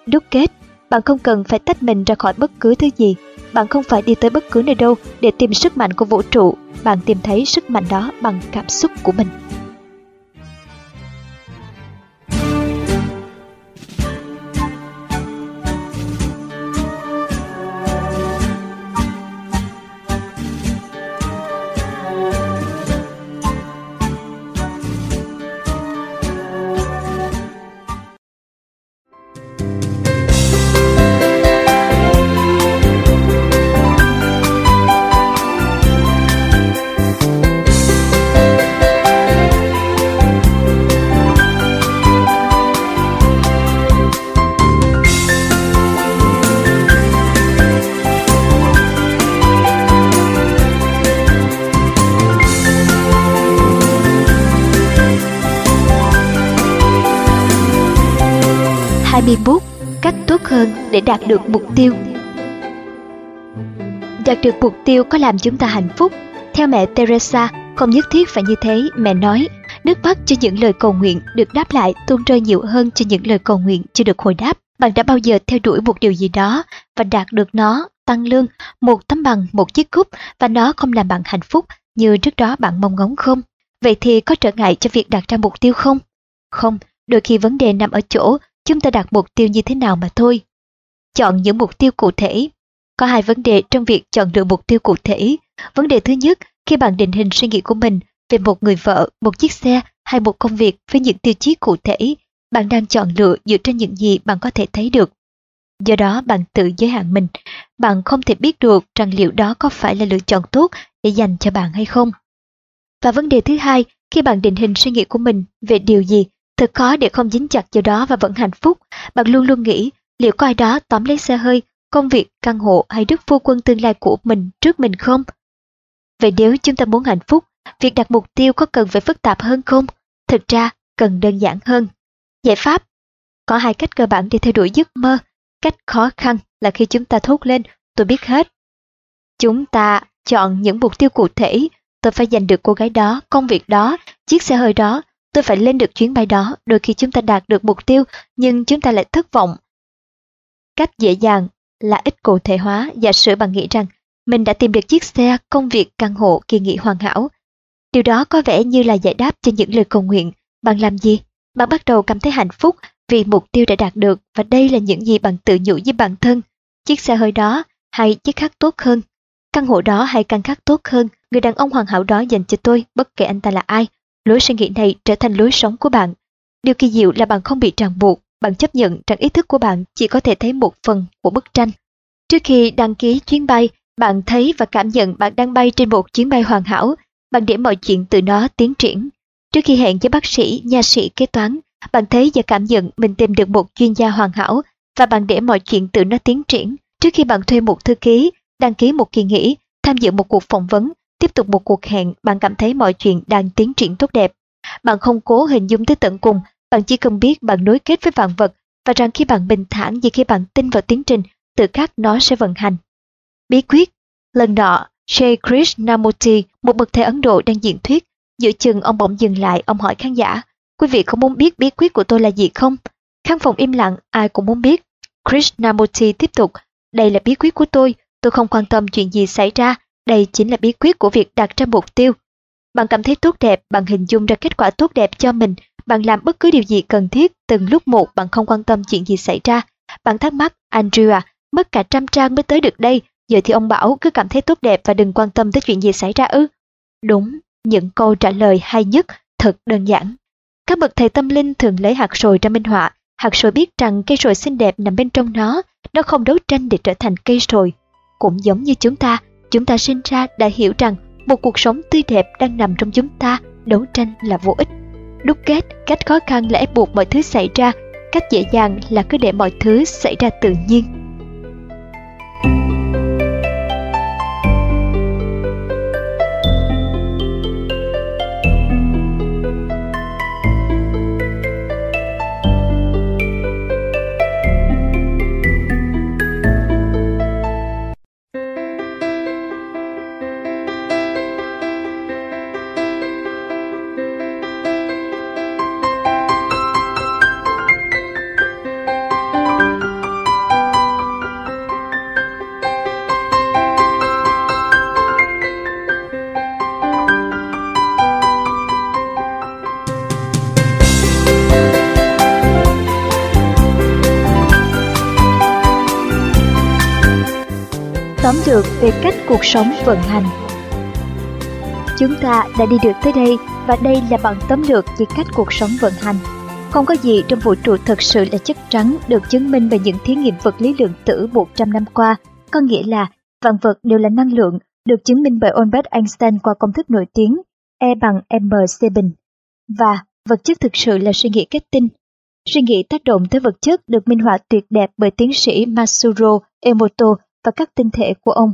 Đúc kết, bạn không cần phải tách mình ra khỏi bất cứ thứ gì. Bạn không phải đi tới bất cứ nơi đâu để tìm sức mạnh của vũ trụ. Bạn tìm thấy sức mạnh đó bằng cảm xúc của mình. Để đạt được mục tiêu Đạt được mục tiêu có làm chúng ta hạnh phúc. Theo mẹ Teresa, không nhất thiết phải như thế, mẹ nói, nước mắt cho những lời cầu nguyện được đáp lại tuôn rơi nhiều hơn cho những lời cầu nguyện chưa được hồi đáp. Bạn đã bao giờ theo đuổi một điều gì đó và đạt được nó, tăng lương, một tấm bằng, một chiếc cúp và nó không làm bạn hạnh phúc như trước đó bạn mong ngóng không? Vậy thì có trở ngại cho việc đạt ra mục tiêu không? Không, đôi khi vấn đề nằm ở chỗ chúng ta đặt mục tiêu như thế nào mà thôi. Chọn những mục tiêu cụ thể. Có hai vấn đề trong việc chọn lựa mục tiêu cụ thể. Vấn đề thứ nhất, khi bạn định hình suy nghĩ của mình về một người vợ, một chiếc xe hay một công việc với những tiêu chí cụ thể, bạn đang chọn lựa dựa trên những gì bạn có thể thấy được. Do đó bạn tự giới hạn mình, bạn không thể biết được rằng liệu đó có phải là lựa chọn tốt để dành cho bạn hay không. Và vấn đề thứ hai, khi bạn định hình suy nghĩ của mình về điều gì, thật khó để không dính chặt vào đó và vẫn hạnh phúc, bạn luôn luôn nghĩ liệu có ai đó tóm lấy xe hơi, công việc, căn hộ hay đức phu quân tương lai của mình trước mình không? Vậy nếu chúng ta muốn hạnh phúc, việc đặt mục tiêu có cần phải phức tạp hơn không? Thực ra, cần đơn giản hơn. Giải pháp Có hai cách cơ bản để theo đuổi giấc mơ. Cách khó khăn là khi chúng ta thốt lên, tôi biết hết. Chúng ta chọn những mục tiêu cụ thể, tôi phải giành được cô gái đó, công việc đó, chiếc xe hơi đó, tôi phải lên được chuyến bay đó. Đôi khi chúng ta đạt được mục tiêu, nhưng chúng ta lại thất vọng. Cách dễ dàng là ít cụ thể hóa, giả sử bạn nghĩ rằng mình đã tìm được chiếc xe, công việc, căn hộ, kỳ nghỉ hoàn hảo. Điều đó có vẻ như là giải đáp cho những lời cầu nguyện. Bạn làm gì? Bạn bắt đầu cảm thấy hạnh phúc vì mục tiêu đã đạt được và đây là những gì bạn tự nhủ với bản thân. Chiếc xe hơi đó hay chiếc khác tốt hơn. Căn hộ đó hay căn khác tốt hơn. Người đàn ông hoàn hảo đó dành cho tôi bất kể anh ta là ai. Lối suy nghĩ này trở thành lối sống của bạn. Điều kỳ diệu là bạn không bị ràng buộc. Bạn chấp nhận rằng ý thức của bạn chỉ có thể thấy một phần của bức tranh. Trước khi đăng ký chuyến bay, bạn thấy và cảm nhận bạn đang bay trên một chuyến bay hoàn hảo. Bạn để mọi chuyện từ nó tiến triển. Trước khi hẹn với bác sĩ, nha sĩ, kế toán, bạn thấy và cảm nhận mình tìm được một chuyên gia hoàn hảo và bạn để mọi chuyện tự nó tiến triển. Trước khi bạn thuê một thư ký, đăng ký một kỳ nghỉ, tham dự một cuộc phỏng vấn, tiếp tục một cuộc hẹn, bạn cảm thấy mọi chuyện đang tiến triển tốt đẹp. Bạn không cố hình dung tới tận cùng, bạn chỉ cần biết bạn nối kết với vạn vật và rằng khi bạn bình thản và khi bạn tin vào tiến trình, tự khắc nó sẽ vận hành. Bí quyết Lần nọ, Shay Krishnamurti, một bậc thầy Ấn Độ đang diễn thuyết, giữa chừng ông bỗng dừng lại, ông hỏi khán giả, quý vị có muốn biết bí quyết của tôi là gì không? Khán phòng im lặng, ai cũng muốn biết. Krishnamurti tiếp tục, đây là bí quyết của tôi, tôi không quan tâm chuyện gì xảy ra, đây chính là bí quyết của việc đặt ra mục tiêu. Bạn cảm thấy tốt đẹp, bạn hình dung ra kết quả tốt đẹp cho mình, bạn làm bất cứ điều gì cần thiết, từng lúc một bạn không quan tâm chuyện gì xảy ra. Bạn thắc mắc, Andrea, à, mất cả trăm trang mới tới được đây, giờ thì ông bảo cứ cảm thấy tốt đẹp và đừng quan tâm tới chuyện gì xảy ra ư. Đúng, những câu trả lời hay nhất, thật đơn giản. Các bậc thầy tâm linh thường lấy hạt sồi ra minh họa, hạt sồi biết rằng cây sồi xinh đẹp nằm bên trong nó, nó không đấu tranh để trở thành cây sồi. Cũng giống như chúng ta, chúng ta sinh ra đã hiểu rằng một cuộc sống tươi đẹp đang nằm trong chúng ta, đấu tranh là vô ích. Đúc kết, cách khó khăn là ép buộc mọi thứ xảy ra, cách dễ dàng là cứ để mọi thứ xảy ra tự nhiên. Được về cách cuộc sống vận hành. Chúng ta đã đi được tới đây và đây là bằng tóm lược về cách cuộc sống vận hành. Không có gì trong vũ trụ thực sự là chất trắng được chứng minh bởi những thí nghiệm vật lý lượng tử 100 năm qua, có nghĩa là vạn vật đều là năng lượng, được chứng minh bởi Albert Einstein qua công thức nổi tiếng E bằng mc bình. Và vật chất thực sự là suy nghĩ kết tinh. Suy nghĩ tác động tới vật chất được minh họa tuyệt đẹp bởi tiến sĩ Masuro Emoto và các tinh thể của ông.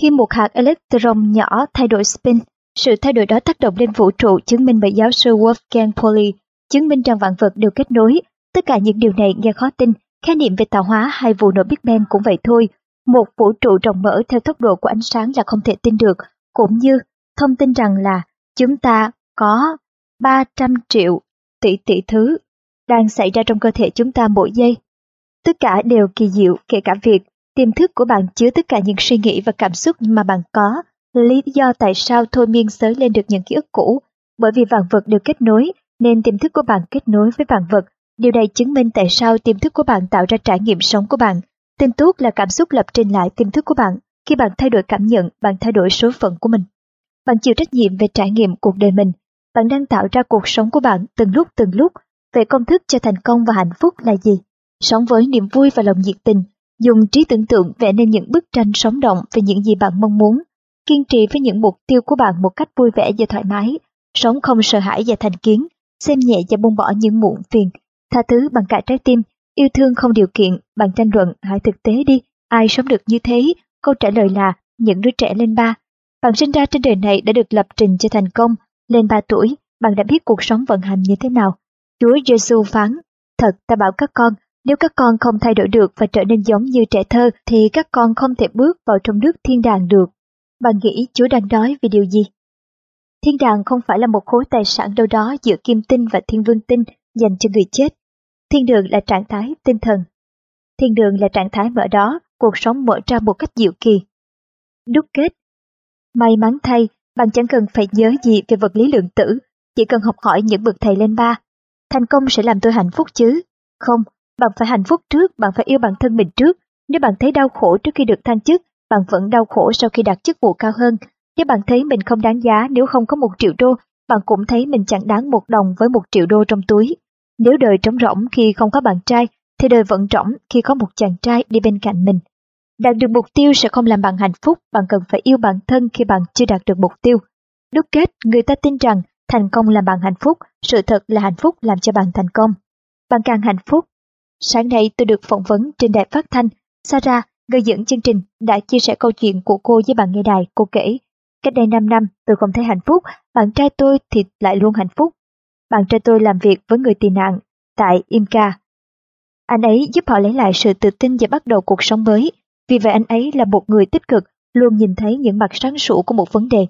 Khi một hạt electron nhỏ thay đổi spin, sự thay đổi đó tác động lên vũ trụ chứng minh bởi giáo sư Wolfgang Pauli, chứng minh rằng vạn vật đều kết nối. Tất cả những điều này nghe khó tin, khái niệm về tạo hóa hay vụ nổ Big Bang cũng vậy thôi. Một vũ trụ rộng mở theo tốc độ của ánh sáng là không thể tin được, cũng như thông tin rằng là chúng ta có 300 triệu tỷ tỷ thứ đang xảy ra trong cơ thể chúng ta mỗi giây. Tất cả đều kỳ diệu, kể cả việc Tiềm thức của bạn chứa tất cả những suy nghĩ và cảm xúc mà bạn có, lý do tại sao thôi miên sới lên được những ký ức cũ. Bởi vì vạn vật đều kết nối, nên tiềm thức của bạn kết nối với vạn vật, Điều này chứng minh tại sao tiềm thức của bạn tạo ra trải nghiệm sống của bạn. Tin tốt là cảm xúc lập trình lại tiềm thức của bạn. Khi bạn thay đổi cảm nhận, bạn thay đổi số phận của mình. Bạn chịu trách nhiệm về trải nghiệm cuộc đời mình. Bạn đang tạo ra cuộc sống của bạn từng lúc từng lúc. Về công thức cho thành công và hạnh phúc là gì? Sống với niềm vui và lòng nhiệt tình. Dùng trí tưởng tượng vẽ nên những bức tranh sống động về những gì bạn mong muốn. Kiên trì với những mục tiêu của bạn một cách vui vẻ và thoải mái. Sống không sợ hãi và thành kiến. Xem nhẹ và buông bỏ những muộn phiền. Tha thứ bằng cả trái tim. Yêu thương không điều kiện. Bạn tranh luận, hãy thực tế đi. Ai sống được như thế? Câu trả lời là những đứa trẻ lên ba bạn sinh ra trên đời này đã được lập trình cho thành công. Lên 3 tuổi, bạn đã biết cuộc sống vận hành như thế nào. Chúa Giêsu phán, thật ta bảo các con, nếu các con không thay đổi được và trở nên giống như trẻ thơ thì các con không thể bước vào trong nước thiên đàng được. Bạn nghĩ Chúa đang nói về điều gì? Thiên đàng không phải là một khối tài sản đâu đó giữa kim tinh và thiên vương tinh dành cho người chết. Thiên đường là trạng thái tinh thần. Thiên đường là trạng thái mở đó, cuộc sống mở ra một cách diệu kỳ. Đúc kết May mắn thay, bạn chẳng cần phải nhớ gì về vật lý lượng tử, chỉ cần học hỏi những bậc thầy lên ba. Thành công sẽ làm tôi hạnh phúc chứ? Không, bạn phải hạnh phúc trước, bạn phải yêu bản thân mình trước. Nếu bạn thấy đau khổ trước khi được thăng chức, bạn vẫn đau khổ sau khi đạt chức vụ cao hơn. Nếu bạn thấy mình không đáng giá nếu không có một triệu đô, bạn cũng thấy mình chẳng đáng một đồng với một triệu đô trong túi. Nếu đời trống rỗng khi không có bạn trai, thì đời vẫn rỗng khi có một chàng trai đi bên cạnh mình. Đạt được mục tiêu sẽ không làm bạn hạnh phúc, bạn cần phải yêu bản thân khi bạn chưa đạt được mục tiêu. Đúc kết, người ta tin rằng thành công làm bạn hạnh phúc, sự thật là hạnh phúc làm cho bạn thành công. Bạn càng hạnh phúc. Sáng nay tôi được phỏng vấn trên đài phát thanh, Sarah, người dẫn chương trình, đã chia sẻ câu chuyện của cô với bạn nghe đài, cô kể. Cách đây 5 năm, tôi không thấy hạnh phúc, bạn trai tôi thì lại luôn hạnh phúc. Bạn trai tôi làm việc với người tị nạn tại Imca. Anh ấy giúp họ lấy lại sự tự tin và bắt đầu cuộc sống mới. Vì vậy anh ấy là một người tích cực, luôn nhìn thấy những mặt sáng sủa của một vấn đề.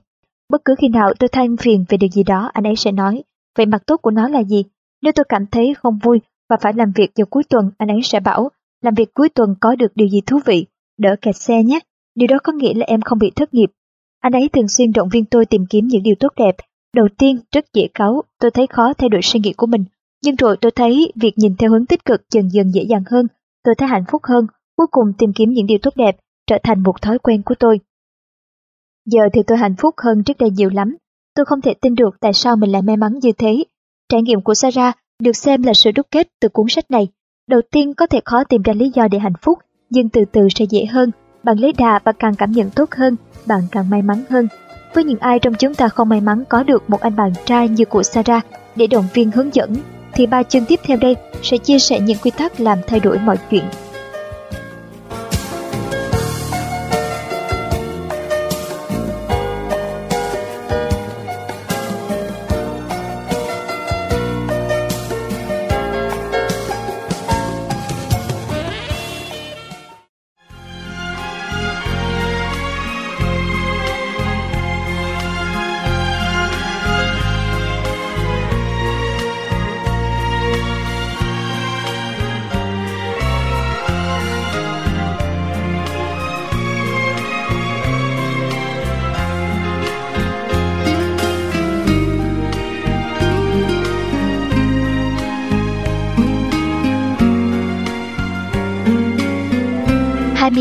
Bất cứ khi nào tôi than phiền về điều gì đó, anh ấy sẽ nói, vậy mặt tốt của nó là gì? Nếu tôi cảm thấy không vui và phải làm việc vào cuối tuần, anh ấy sẽ bảo, làm việc cuối tuần có được điều gì thú vị, đỡ kẹt xe nhé. Điều đó có nghĩa là em không bị thất nghiệp. Anh ấy thường xuyên động viên tôi tìm kiếm những điều tốt đẹp. Đầu tiên, rất dễ cáu, tôi thấy khó thay đổi suy nghĩ của mình. Nhưng rồi tôi thấy việc nhìn theo hướng tích cực dần dần dễ dàng hơn. Tôi thấy hạnh phúc hơn, Cuối cùng tìm kiếm những điều tốt đẹp trở thành một thói quen của tôi. Giờ thì tôi hạnh phúc hơn trước đây nhiều lắm. Tôi không thể tin được tại sao mình lại may mắn như thế. Trải nghiệm của Sarah được xem là sự đúc kết từ cuốn sách này. Đầu tiên có thể khó tìm ra lý do để hạnh phúc, nhưng từ từ sẽ dễ hơn. Bạn lấy đà và càng cảm nhận tốt hơn, bạn càng may mắn hơn. Với những ai trong chúng ta không may mắn có được một anh bạn trai như của Sarah để động viên hướng dẫn, thì ba chương tiếp theo đây sẽ chia sẻ những quy tắc làm thay đổi mọi chuyện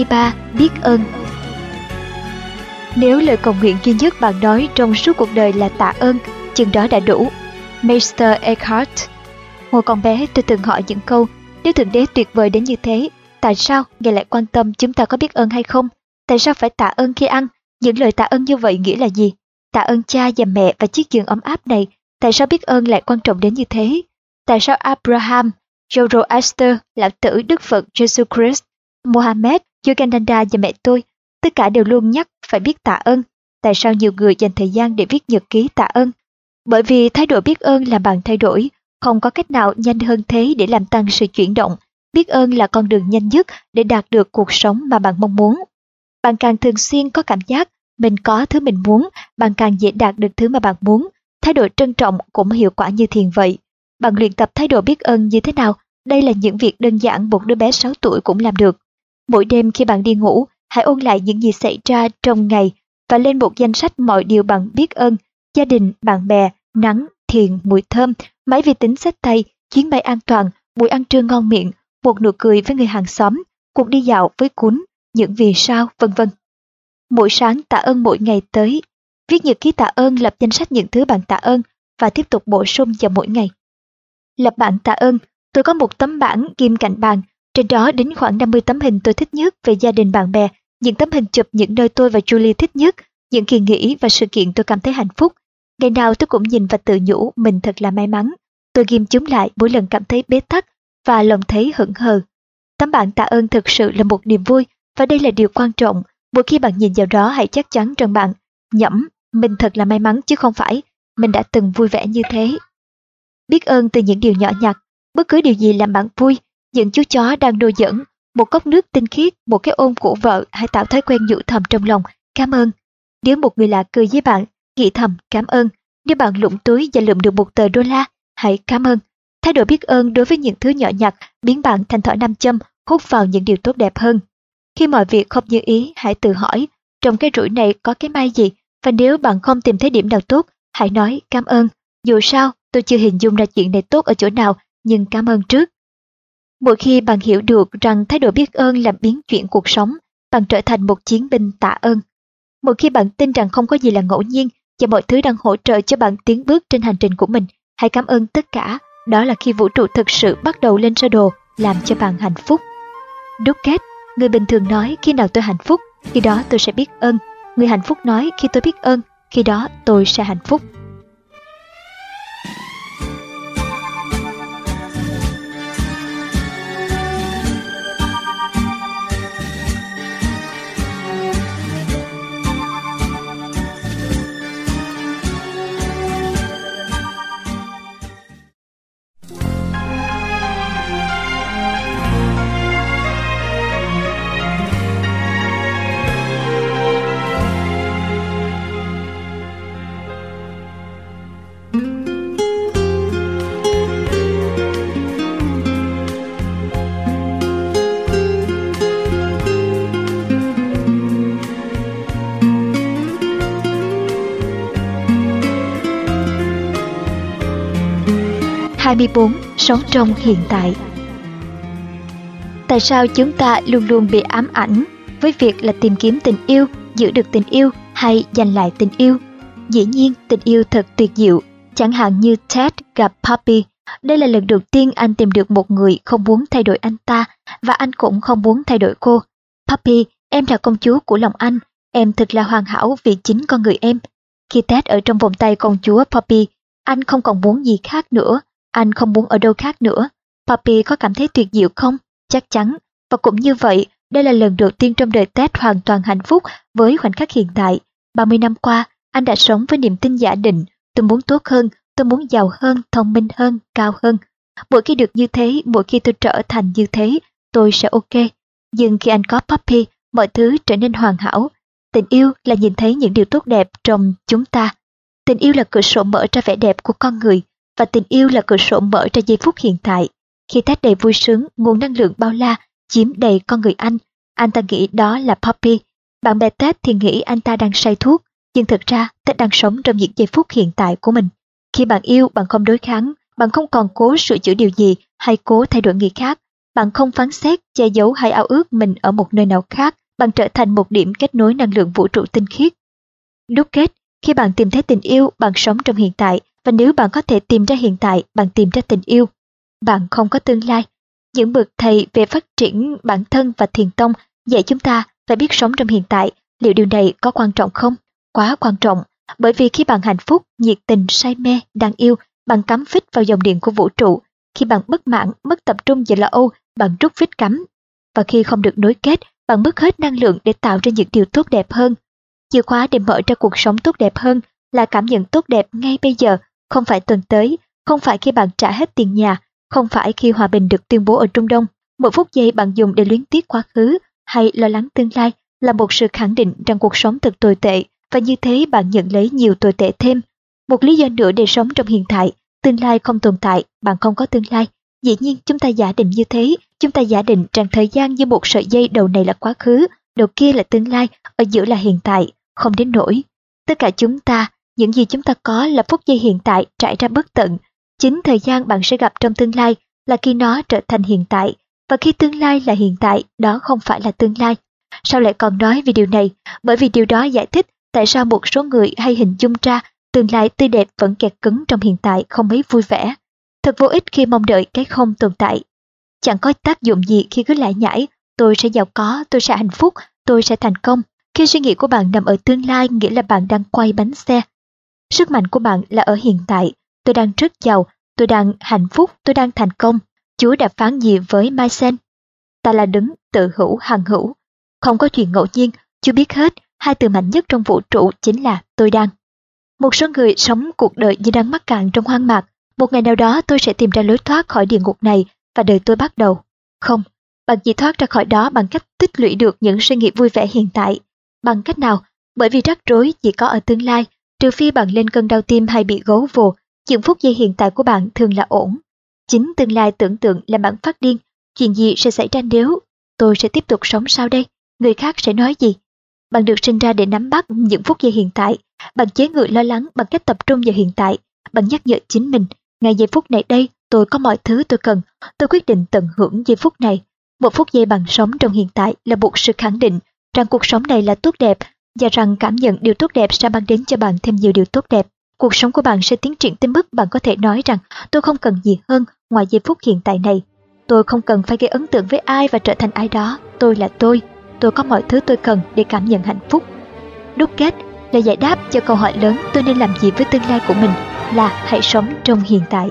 23. Biết ơn Nếu lời cầu nguyện duy nhất bạn nói trong suốt cuộc đời là tạ ơn, chừng đó đã đủ. Meister Eckhart Hồi còn bé tôi từng hỏi những câu Nếu Thượng Đế tuyệt vời đến như thế, tại sao Ngài lại quan tâm chúng ta có biết ơn hay không? Tại sao phải tạ ơn khi ăn? Những lời tạ ơn như vậy nghĩa là gì? Tạ ơn cha và mẹ và chiếc giường ấm áp này, tại sao biết ơn lại quan trọng đến như thế? Tại sao Abraham, Zoroaster, Lão Tử, Đức Phật, Jesus Christ, Mohammed Yogananda và mẹ tôi, tất cả đều luôn nhắc phải biết tạ ơn. Tại sao nhiều người dành thời gian để viết nhật ký tạ ơn? Bởi vì thái độ biết ơn là bạn thay đổi, không có cách nào nhanh hơn thế để làm tăng sự chuyển động. Biết ơn là con đường nhanh nhất để đạt được cuộc sống mà bạn mong muốn. Bạn càng thường xuyên có cảm giác mình có thứ mình muốn, bạn càng dễ đạt được thứ mà bạn muốn. Thái độ trân trọng cũng hiệu quả như thiền vậy. Bạn luyện tập thái độ biết ơn như thế nào? Đây là những việc đơn giản một đứa bé 6 tuổi cũng làm được. Mỗi đêm khi bạn đi ngủ, hãy ôn lại những gì xảy ra trong ngày và lên một danh sách mọi điều bạn biết ơn, gia đình, bạn bè, nắng, thiền, mùi thơm, máy vi tính sách tay, chuyến bay an toàn, buổi ăn trưa ngon miệng, một nụ cười với người hàng xóm, cuộc đi dạo với cuốn, những vì sao, vân vân. Mỗi sáng tạ ơn mỗi ngày tới, viết nhật ký tạ ơn lập danh sách những thứ bạn tạ ơn và tiếp tục bổ sung vào mỗi ngày. Lập bản tạ ơn, tôi có một tấm bảng ghim cạnh bàn, trên đó đính khoảng 50 tấm hình tôi thích nhất về gia đình bạn bè, những tấm hình chụp những nơi tôi và Julie thích nhất, những kỳ nghỉ và sự kiện tôi cảm thấy hạnh phúc. Ngày nào tôi cũng nhìn và tự nhủ mình thật là may mắn. Tôi ghim chúng lại mỗi lần cảm thấy bế tắc và lòng thấy hững hờ. Tấm bản tạ ơn thực sự là một niềm vui và đây là điều quan trọng. Mỗi khi bạn nhìn vào đó hãy chắc chắn rằng bạn nhẩm mình thật là may mắn chứ không phải mình đã từng vui vẻ như thế. Biết ơn từ những điều nhỏ nhặt, bất cứ điều gì làm bạn vui, những chú chó đang đùa dẫn một cốc nước tinh khiết, một cái ôm của vợ hãy tạo thói quen nhủ thầm trong lòng, cảm ơn. Nếu một người lạ cười với bạn, nghĩ thầm cảm ơn. Nếu bạn lụng túi và lượm được một tờ đô la, hãy cảm ơn. Thái độ biết ơn đối với những thứ nhỏ nhặt biến bạn thành thỏi nam châm, hút vào những điều tốt đẹp hơn. Khi mọi việc không như ý, hãy tự hỏi, trong cái rủi này có cái may gì? Và nếu bạn không tìm thấy điểm nào tốt, hãy nói cảm ơn. Dù sao, tôi chưa hình dung ra chuyện này tốt ở chỗ nào, nhưng cảm ơn trước. Mỗi khi bạn hiểu được rằng thái độ biết ơn làm biến chuyển cuộc sống, bạn trở thành một chiến binh tạ ơn. Một khi bạn tin rằng không có gì là ngẫu nhiên và mọi thứ đang hỗ trợ cho bạn tiến bước trên hành trình của mình, hãy cảm ơn tất cả. Đó là khi vũ trụ thực sự bắt đầu lên sơ đồ, làm cho bạn hạnh phúc. Đúc kết, người bình thường nói khi nào tôi hạnh phúc, khi đó tôi sẽ biết ơn. Người hạnh phúc nói khi tôi biết ơn, khi đó tôi sẽ hạnh phúc. 24. Sống trong hiện tại Tại sao chúng ta luôn luôn bị ám ảnh với việc là tìm kiếm tình yêu, giữ được tình yêu hay giành lại tình yêu? Dĩ nhiên, tình yêu thật tuyệt diệu, chẳng hạn như Ted gặp Poppy. Đây là lần đầu tiên anh tìm được một người không muốn thay đổi anh ta và anh cũng không muốn thay đổi cô. Poppy, em là công chúa của lòng anh, em thật là hoàn hảo vì chính con người em. Khi Ted ở trong vòng tay công chúa Poppy, anh không còn muốn gì khác nữa anh không muốn ở đâu khác nữa. Papi có cảm thấy tuyệt diệu không? Chắc chắn. Và cũng như vậy, đây là lần đầu tiên trong đời Ted hoàn toàn hạnh phúc với khoảnh khắc hiện tại. 30 năm qua, anh đã sống với niềm tin giả định. Tôi muốn tốt hơn, tôi muốn giàu hơn, thông minh hơn, cao hơn. Mỗi khi được như thế, mỗi khi tôi trở thành như thế, tôi sẽ ok. Nhưng khi anh có Poppy, mọi thứ trở nên hoàn hảo. Tình yêu là nhìn thấy những điều tốt đẹp trong chúng ta. Tình yêu là cửa sổ mở ra vẻ đẹp của con người và tình yêu là cửa sổ mở ra giây phút hiện tại. Khi Tết đầy vui sướng, nguồn năng lượng bao la chiếm đầy con người anh, anh ta nghĩ đó là Poppy. Bạn bè Tết thì nghĩ anh ta đang say thuốc, nhưng thực ra Tết đang sống trong những giây phút hiện tại của mình. Khi bạn yêu, bạn không đối kháng, bạn không còn cố sửa chữa điều gì hay cố thay đổi người khác. Bạn không phán xét, che giấu hay ao ước mình ở một nơi nào khác, bạn trở thành một điểm kết nối năng lượng vũ trụ tinh khiết. Đúc kết, khi bạn tìm thấy tình yêu, bạn sống trong hiện tại, và nếu bạn có thể tìm ra hiện tại, bạn tìm ra tình yêu. Bạn không có tương lai. Những bậc thầy về phát triển bản thân và thiền tông dạy chúng ta phải biết sống trong hiện tại. Liệu điều này có quan trọng không? Quá quan trọng. Bởi vì khi bạn hạnh phúc, nhiệt tình, say mê, đang yêu, bạn cắm phích vào dòng điện của vũ trụ. Khi bạn bất mãn, mất tập trung và lo âu, bạn rút phích cắm. Và khi không được nối kết, bạn mất hết năng lượng để tạo ra những điều tốt đẹp hơn. Chìa khóa để mở ra cuộc sống tốt đẹp hơn là cảm nhận tốt đẹp ngay bây giờ không phải tuần tới, không phải khi bạn trả hết tiền nhà, không phải khi hòa bình được tuyên bố ở Trung Đông. Mỗi phút giây bạn dùng để luyến tiếc quá khứ hay lo lắng tương lai là một sự khẳng định rằng cuộc sống thật tồi tệ và như thế bạn nhận lấy nhiều tồi tệ thêm. Một lý do nữa để sống trong hiện tại, tương lai không tồn tại, bạn không có tương lai. Dĩ nhiên chúng ta giả định như thế, chúng ta giả định rằng thời gian như một sợi dây đầu này là quá khứ, đầu kia là tương lai, ở giữa là hiện tại, không đến nỗi. Tất cả chúng ta những gì chúng ta có là phút giây hiện tại trải ra bất tận. Chính thời gian bạn sẽ gặp trong tương lai là khi nó trở thành hiện tại, và khi tương lai là hiện tại, đó không phải là tương lai. Sao lại còn nói về điều này? Bởi vì điều đó giải thích tại sao một số người hay hình dung ra tương lai tươi đẹp vẫn kẹt cứng trong hiện tại không mấy vui vẻ. Thật vô ích khi mong đợi cái không tồn tại. Chẳng có tác dụng gì khi cứ lại nhảy, tôi sẽ giàu có, tôi sẽ hạnh phúc, tôi sẽ thành công. Khi suy nghĩ của bạn nằm ở tương lai nghĩa là bạn đang quay bánh xe. Sức mạnh của bạn là ở hiện tại, tôi đang rất giàu, tôi đang hạnh phúc, tôi đang thành công. Chúa đã phán gì với Mai Sen? Ta là đứng tự hữu hằng hữu. Không có chuyện ngẫu nhiên, Chúa biết hết, hai từ mạnh nhất trong vũ trụ chính là tôi đang. Một số người sống cuộc đời như đang mắc cạn trong hoang mạc. Một ngày nào đó tôi sẽ tìm ra lối thoát khỏi địa ngục này và đời tôi bắt đầu. Không, bạn chỉ thoát ra khỏi đó bằng cách tích lũy được những suy nghĩ vui vẻ hiện tại. Bằng cách nào? Bởi vì rắc rối chỉ có ở tương lai, trừ phi bạn lên cơn đau tim hay bị gấu vồ, những phút giây hiện tại của bạn thường là ổn. Chính tương lai tưởng tượng là bạn phát điên, chuyện gì sẽ xảy ra nếu tôi sẽ tiếp tục sống sao đây, người khác sẽ nói gì. Bạn được sinh ra để nắm bắt những phút giây hiện tại, bạn chế ngự lo lắng bằng cách tập trung vào hiện tại, bạn nhắc nhở chính mình, ngay giây phút này đây tôi có mọi thứ tôi cần, tôi quyết định tận hưởng giây phút này. Một phút giây bằng sống trong hiện tại là một sự khẳng định rằng cuộc sống này là tốt đẹp và rằng cảm nhận điều tốt đẹp sẽ mang đến cho bạn thêm nhiều điều tốt đẹp. Cuộc sống của bạn sẽ tiến triển tới mức bạn có thể nói rằng, tôi không cần gì hơn ngoài giây phút hiện tại này. Tôi không cần phải gây ấn tượng với ai và trở thành ai đó. Tôi là tôi. Tôi có mọi thứ tôi cần để cảm nhận hạnh phúc. Đúc kết là giải đáp cho câu hỏi lớn, tôi nên làm gì với tương lai của mình là hãy sống trong hiện tại.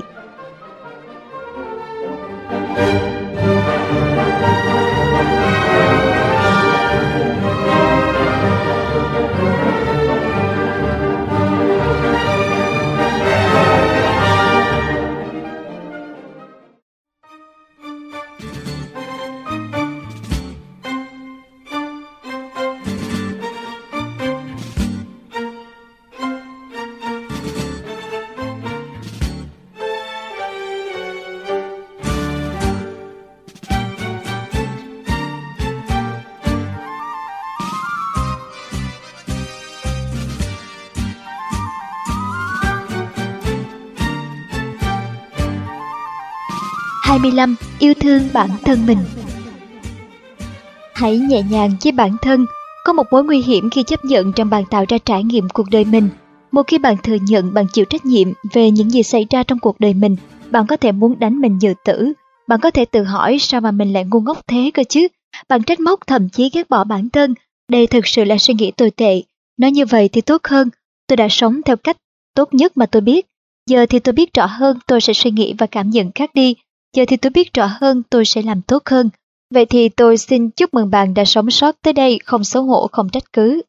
25. Yêu thương bản thân mình Hãy nhẹ nhàng với bản thân. Có một mối nguy hiểm khi chấp nhận rằng bạn tạo ra trải nghiệm cuộc đời mình. Một khi bạn thừa nhận bạn chịu trách nhiệm về những gì xảy ra trong cuộc đời mình, bạn có thể muốn đánh mình dự tử. Bạn có thể tự hỏi sao mà mình lại ngu ngốc thế cơ chứ. Bạn trách móc thậm chí ghét bỏ bản thân. Đây thực sự là suy nghĩ tồi tệ. Nói như vậy thì tốt hơn. Tôi đã sống theo cách tốt nhất mà tôi biết. Giờ thì tôi biết rõ hơn tôi sẽ suy nghĩ và cảm nhận khác đi Giờ thì tôi biết rõ hơn tôi sẽ làm tốt hơn. Vậy thì tôi xin chúc mừng bạn đã sống sót tới đây không xấu hổ không trách cứ.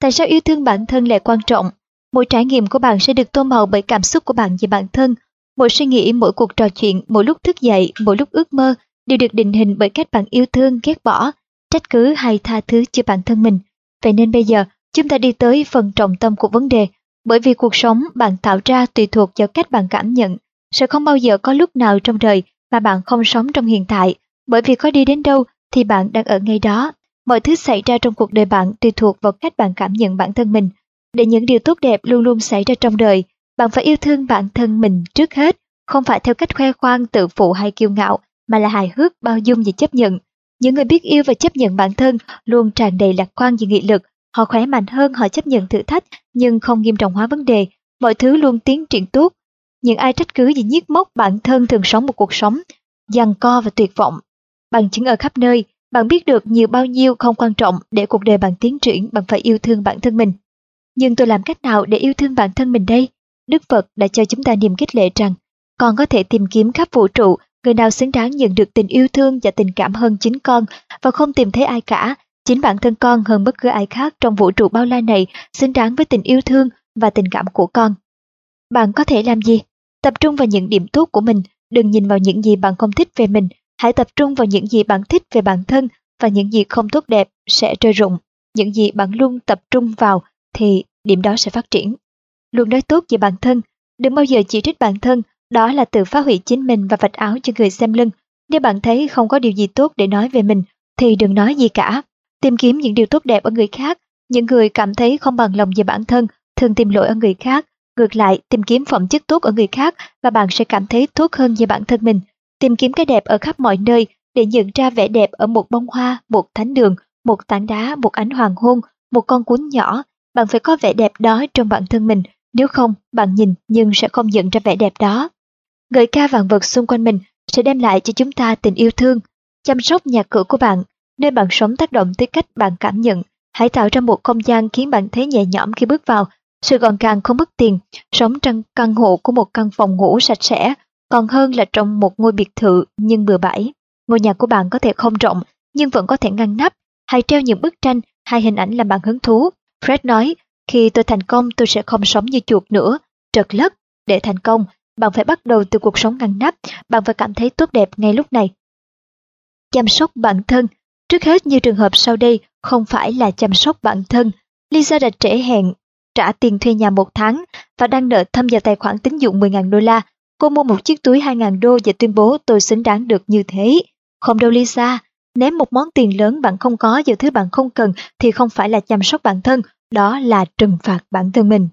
Tại sao yêu thương bản thân lại quan trọng? Mỗi trải nghiệm của bạn sẽ được tô màu bởi cảm xúc của bạn về bản thân. Mỗi suy nghĩ, mỗi cuộc trò chuyện, mỗi lúc thức dậy, mỗi lúc ước mơ đều được định hình bởi cách bạn yêu thương, ghét bỏ, trách cứ hay tha thứ cho bản thân mình. Vậy nên bây giờ, chúng ta đi tới phần trọng tâm của vấn đề, bởi vì cuộc sống bạn tạo ra tùy thuộc vào cách bạn cảm nhận, sẽ không bao giờ có lúc nào trong đời mà bạn không sống trong hiện tại, bởi vì có đi đến đâu thì bạn đang ở ngay đó. Mọi thứ xảy ra trong cuộc đời bạn tùy thuộc vào cách bạn cảm nhận bản thân mình. Để những điều tốt đẹp luôn luôn xảy ra trong đời, bạn phải yêu thương bản thân mình trước hết, không phải theo cách khoe khoang, tự phụ hay kiêu ngạo, mà là hài hước, bao dung và chấp nhận. Những người biết yêu và chấp nhận bản thân luôn tràn đầy lạc quan và nghị lực, họ khỏe mạnh hơn, họ chấp nhận thử thách nhưng không nghiêm trọng hóa vấn đề, mọi thứ luôn tiến triển tốt, những ai trách cứ vì nhiếc mốc bản thân thường sống một cuộc sống giằng co và tuyệt vọng. Bằng chứng ở khắp nơi, bạn biết được nhiều bao nhiêu không quan trọng để cuộc đời bạn tiến triển bạn phải yêu thương bản thân mình. Nhưng tôi làm cách nào để yêu thương bản thân mình đây? Đức Phật đã cho chúng ta niềm khích lệ rằng con có thể tìm kiếm khắp vũ trụ người nào xứng đáng nhận được tình yêu thương và tình cảm hơn chính con và không tìm thấy ai cả. Chính bản thân con hơn bất cứ ai khác trong vũ trụ bao la này xứng đáng với tình yêu thương và tình cảm của con. Bạn có thể làm gì? Tập trung vào những điểm tốt của mình, đừng nhìn vào những gì bạn không thích về mình, hãy tập trung vào những gì bạn thích về bản thân và những gì không tốt đẹp sẽ rơi rụng. Những gì bạn luôn tập trung vào thì điểm đó sẽ phát triển. Luôn nói tốt về bản thân, đừng bao giờ chỉ trích bản thân, đó là tự phá hủy chính mình và vạch áo cho người xem lưng. Nếu bạn thấy không có điều gì tốt để nói về mình thì đừng nói gì cả. Tìm kiếm những điều tốt đẹp ở người khác, những người cảm thấy không bằng lòng về bản thân thường tìm lỗi ở người khác Ngược lại, tìm kiếm phẩm chất tốt ở người khác và bạn sẽ cảm thấy tốt hơn về bản thân mình. tìm kiếm cái đẹp ở khắp mọi nơi để nhận ra vẻ đẹp ở một bông hoa, một thánh đường, một tảng đá, một ánh hoàng hôn, một con cuốn nhỏ. Bạn phải có vẻ đẹp đó trong bản thân mình, nếu không, bạn nhìn nhưng sẽ không nhận ra vẻ đẹp đó. Ngợi ca vạn vật xung quanh mình sẽ đem lại cho chúng ta tình yêu thương, chăm sóc nhà cửa của bạn, nơi bạn sống tác động tới cách bạn cảm nhận. Hãy tạo ra một không gian khiến bạn thấy nhẹ nhõm khi bước vào, sự gọn gàng không mất tiền, sống trong căn hộ của một căn phòng ngủ sạch sẽ, còn hơn là trong một ngôi biệt thự nhưng bừa bãi. Ngôi nhà của bạn có thể không rộng nhưng vẫn có thể ngăn nắp, hay treo những bức tranh hay hình ảnh làm bạn hứng thú. Fred nói, khi tôi thành công tôi sẽ không sống như chuột nữa, trật lất. Để thành công, bạn phải bắt đầu từ cuộc sống ngăn nắp, bạn phải cảm thấy tốt đẹp ngay lúc này. Chăm sóc bản thân, trước hết như trường hợp sau đây không phải là chăm sóc bản thân. Lisa đã trễ hẹn trả tiền thuê nhà một tháng và đang nợ thâm vào tài khoản tín dụng 10.000 đô la. Cô mua một chiếc túi 2.000 đô và tuyên bố tôi xứng đáng được như thế. Không đâu Lisa, ném một món tiền lớn bạn không có vào thứ bạn không cần thì không phải là chăm sóc bản thân, đó là trừng phạt bản thân mình.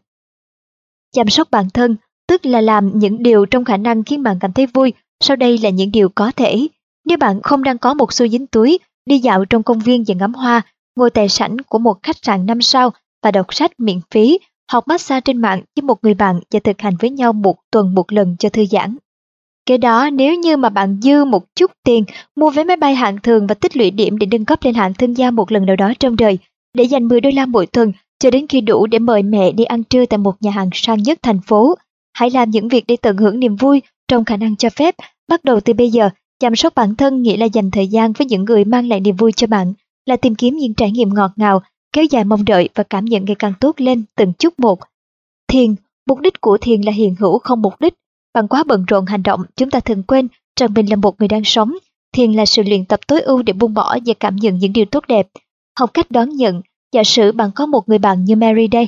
Chăm sóc bản thân tức là làm những điều trong khả năng khiến bạn cảm thấy vui, sau đây là những điều có thể. Nếu bạn không đang có một xu dính túi, đi dạo trong công viên và ngắm hoa, ngồi tại sảnh của một khách sạn năm sao và đọc sách miễn phí, học massage trên mạng với một người bạn và thực hành với nhau một tuần một lần cho thư giãn. Kế đó nếu như mà bạn dư một chút tiền mua vé máy bay hạng thường và tích lũy điểm để nâng cấp lên hạng thương gia một lần nào đó trong đời, để dành 10 đô la mỗi tuần cho đến khi đủ để mời mẹ đi ăn trưa tại một nhà hàng sang nhất thành phố. Hãy làm những việc để tận hưởng niềm vui trong khả năng cho phép. Bắt đầu từ bây giờ, chăm sóc bản thân nghĩa là dành thời gian với những người mang lại niềm vui cho bạn, là tìm kiếm những trải nghiệm ngọt ngào, kéo dài mong đợi và cảm nhận ngày càng tốt lên từng chút một. Thiền, mục đích của thiền là hiện hữu không mục đích. Bằng quá bận rộn hành động, chúng ta thường quên rằng mình là một người đang sống. Thiền là sự luyện tập tối ưu để buông bỏ và cảm nhận những điều tốt đẹp. Học cách đón nhận, giả sử bạn có một người bạn như Mary đây.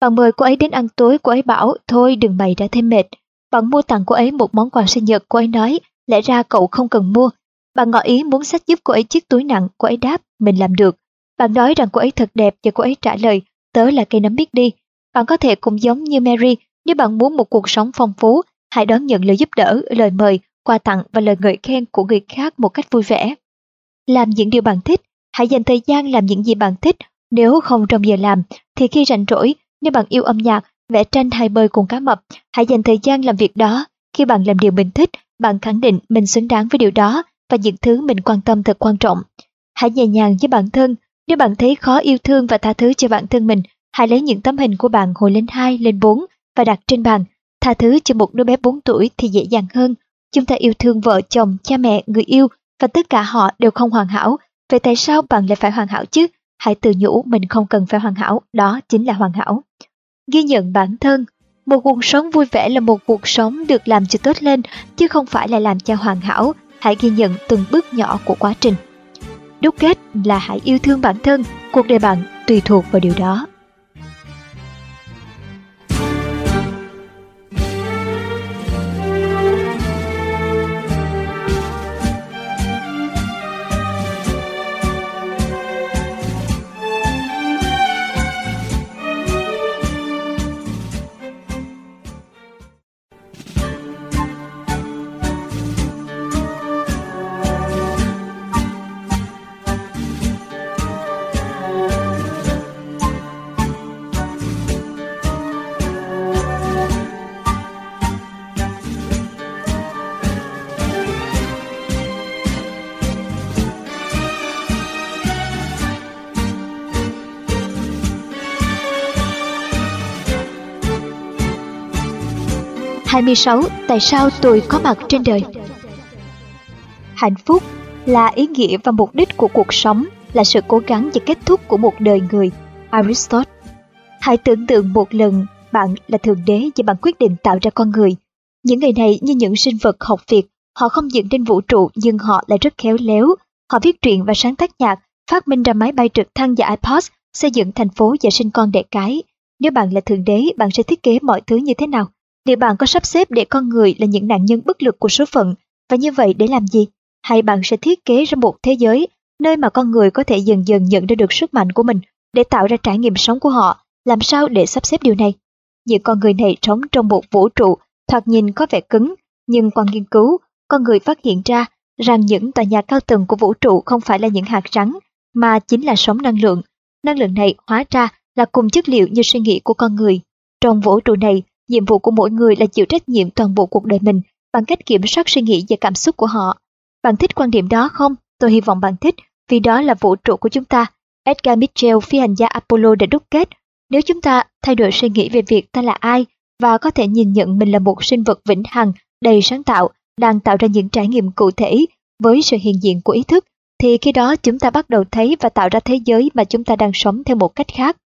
Bạn mời cô ấy đến ăn tối, cô ấy bảo, thôi đừng bày đã thêm mệt. Bạn mua tặng cô ấy một món quà sinh nhật, cô ấy nói, lẽ ra cậu không cần mua. Bạn ngỏ ý muốn sách giúp cô ấy chiếc túi nặng, cô ấy đáp, mình làm được. Bạn nói rằng cô ấy thật đẹp và cô ấy trả lời, tớ là cây nấm biết đi. Bạn có thể cũng giống như Mary, nếu bạn muốn một cuộc sống phong phú, hãy đón nhận lời giúp đỡ, lời mời, quà tặng và lời ngợi khen của người khác một cách vui vẻ. Làm những điều bạn thích, hãy dành thời gian làm những gì bạn thích, nếu không trong giờ làm, thì khi rảnh rỗi, nếu bạn yêu âm nhạc, vẽ tranh hay bơi cùng cá mập, hãy dành thời gian làm việc đó. Khi bạn làm điều mình thích, bạn khẳng định mình xứng đáng với điều đó và những thứ mình quan tâm thật quan trọng. Hãy nhẹ nhàng với bản thân, nếu bạn thấy khó yêu thương và tha thứ cho bản thân mình, hãy lấy những tấm hình của bạn hồi lên 2, lên 4 và đặt trên bàn. Tha thứ cho một đứa bé 4 tuổi thì dễ dàng hơn. Chúng ta yêu thương vợ chồng, cha mẹ, người yêu và tất cả họ đều không hoàn hảo. Vậy tại sao bạn lại phải hoàn hảo chứ? Hãy tự nhủ mình không cần phải hoàn hảo, đó chính là hoàn hảo. Ghi nhận bản thân Một cuộc sống vui vẻ là một cuộc sống được làm cho tốt lên, chứ không phải là làm cho hoàn hảo. Hãy ghi nhận từng bước nhỏ của quá trình. Đúc kết là hãy yêu thương bản thân, cuộc đời bạn tùy thuộc vào điều đó. 26. Tại sao tôi có mặt trên đời? Hạnh phúc là ý nghĩa và mục đích của cuộc sống, là sự cố gắng và kết thúc của một đời người. Aristotle Hãy tưởng tượng một lần bạn là thượng đế và bạn quyết định tạo ra con người. Những người này như những sinh vật học việc, họ không dựng trên vũ trụ nhưng họ lại rất khéo léo. Họ viết truyện và sáng tác nhạc, phát minh ra máy bay trực thăng và iPods, xây dựng thành phố và sinh con đẻ cái. Nếu bạn là thượng đế, bạn sẽ thiết kế mọi thứ như thế nào? Liệu bạn có sắp xếp để con người là những nạn nhân bất lực của số phận và như vậy để làm gì? Hay bạn sẽ thiết kế ra một thế giới nơi mà con người có thể dần dần nhận ra được sức mạnh của mình để tạo ra trải nghiệm sống của họ? Làm sao để sắp xếp điều này? Những con người này sống trong một vũ trụ thoạt nhìn có vẻ cứng, nhưng qua nghiên cứu, con người phát hiện ra rằng những tòa nhà cao tầng của vũ trụ không phải là những hạt rắn, mà chính là sóng năng lượng. Năng lượng này hóa ra là cùng chất liệu như suy nghĩ của con người. Trong vũ trụ này, nhiệm vụ của mỗi người là chịu trách nhiệm toàn bộ cuộc đời mình bằng cách kiểm soát suy nghĩ và cảm xúc của họ. Bạn thích quan điểm đó không? Tôi hy vọng bạn thích, vì đó là vũ trụ của chúng ta. Edgar Mitchell, phi hành gia Apollo đã đúc kết. Nếu chúng ta thay đổi suy nghĩ về việc ta là ai và có thể nhìn nhận mình là một sinh vật vĩnh hằng, đầy sáng tạo, đang tạo ra những trải nghiệm cụ thể với sự hiện diện của ý thức, thì khi đó chúng ta bắt đầu thấy và tạo ra thế giới mà chúng ta đang sống theo một cách khác.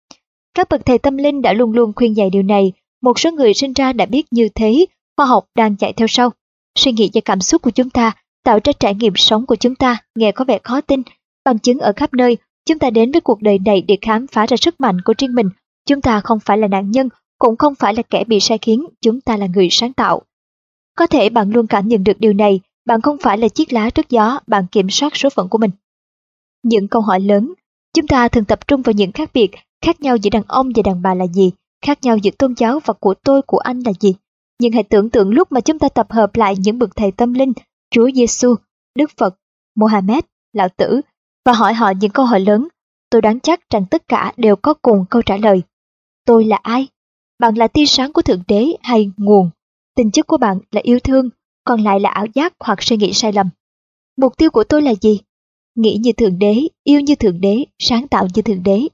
Các bậc thầy tâm linh đã luôn luôn khuyên dạy điều này, một số người sinh ra đã biết như thế, khoa học đang chạy theo sau. Suy nghĩ và cảm xúc của chúng ta tạo ra trải nghiệm sống của chúng ta, nghe có vẻ khó tin. Bằng chứng ở khắp nơi, chúng ta đến với cuộc đời này để khám phá ra sức mạnh của riêng mình. Chúng ta không phải là nạn nhân, cũng không phải là kẻ bị sai khiến, chúng ta là người sáng tạo. Có thể bạn luôn cảm nhận được điều này, bạn không phải là chiếc lá trước gió, bạn kiểm soát số phận của mình. Những câu hỏi lớn, chúng ta thường tập trung vào những khác biệt, khác nhau giữa đàn ông và đàn bà là gì, khác nhau giữa tôn giáo và của tôi của anh là gì. Nhưng hãy tưởng tượng lúc mà chúng ta tập hợp lại những bậc thầy tâm linh, Chúa Giêsu, Đức Phật, Mohammed, Lão Tử và hỏi họ những câu hỏi lớn, tôi đoán chắc rằng tất cả đều có cùng câu trả lời. Tôi là ai? Bạn là tia sáng của Thượng Đế hay nguồn? Tình chất của bạn là yêu thương, còn lại là ảo giác hoặc suy nghĩ sai lầm. Mục tiêu của tôi là gì? Nghĩ như Thượng Đế, yêu như Thượng Đế, sáng tạo như Thượng Đế.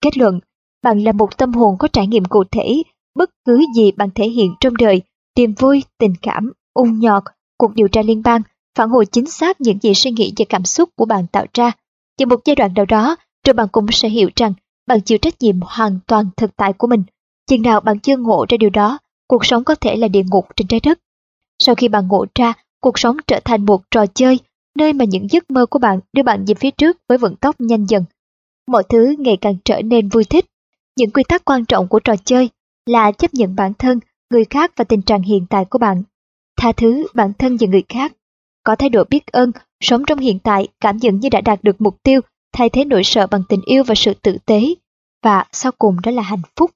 Kết luận, bạn là một tâm hồn có trải nghiệm cụ thể, bất cứ gì bạn thể hiện trong đời, niềm vui, tình cảm, ung nhọt, cuộc điều tra liên bang, phản hồi chính xác những gì suy nghĩ và cảm xúc của bạn tạo ra. Từ một giai đoạn nào đó, rồi bạn cũng sẽ hiểu rằng bạn chịu trách nhiệm hoàn toàn thực tại của mình. Chừng nào bạn chưa ngộ ra điều đó, cuộc sống có thể là địa ngục trên trái đất. Sau khi bạn ngộ ra, cuộc sống trở thành một trò chơi, nơi mà những giấc mơ của bạn đưa bạn về phía trước với vận tốc nhanh dần. Mọi thứ ngày càng trở nên vui thích. Những quy tắc quan trọng của trò chơi là chấp nhận bản thân, người khác và tình trạng hiện tại của bạn. Tha thứ bản thân và người khác. Có thái độ biết ơn, sống trong hiện tại, cảm nhận như đã đạt được mục tiêu, thay thế nỗi sợ bằng tình yêu và sự tử tế. Và sau cùng đó là hạnh phúc.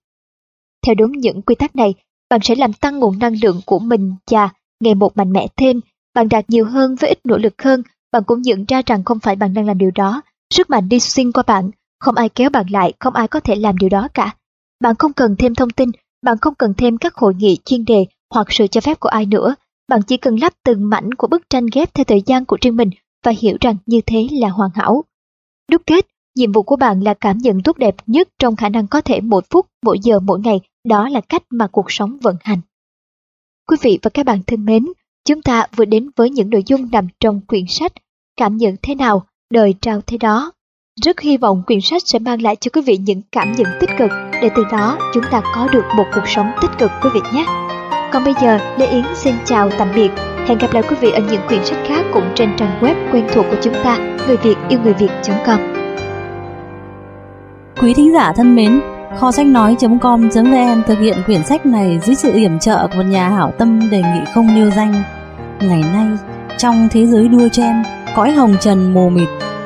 Theo đúng những quy tắc này, bạn sẽ làm tăng nguồn năng lượng của mình và ngày một mạnh mẽ thêm, bạn đạt nhiều hơn với ít nỗ lực hơn, bạn cũng nhận ra rằng không phải bạn đang làm điều đó, sức mạnh đi xuyên qua bạn, không ai kéo bạn lại, không ai có thể làm điều đó cả. Bạn không cần thêm thông tin, bạn không cần thêm các hội nghị chuyên đề hoặc sự cho phép của ai nữa, bạn chỉ cần lắp từng mảnh của bức tranh ghép theo thời gian của riêng mình và hiểu rằng như thế là hoàn hảo. Đúc kết, nhiệm vụ của bạn là cảm nhận tốt đẹp nhất trong khả năng có thể mỗi phút, mỗi giờ, mỗi ngày, đó là cách mà cuộc sống vận hành. Quý vị và các bạn thân mến, chúng ta vừa đến với những nội dung nằm trong quyển sách Cảm nhận thế nào, đời trao thế đó. Rất hy vọng quyển sách sẽ mang lại cho quý vị những cảm nhận tích cực để từ đó chúng ta có được một cuộc sống tích cực quý vị nhé. Còn bây giờ, Lê Yến xin chào tạm biệt. Hẹn gặp lại quý vị ở những quyển sách khác cũng trên trang web quen thuộc của chúng ta, người Việt yêu người Việt.com. Quý thính giả thân mến, kho sách nói.com.vn thực hiện quyển sách này dưới sự yểm trợ của một nhà hảo tâm đề nghị không nêu danh. Ngày nay, trong thế giới đua chen, cõi hồng trần mù mịt,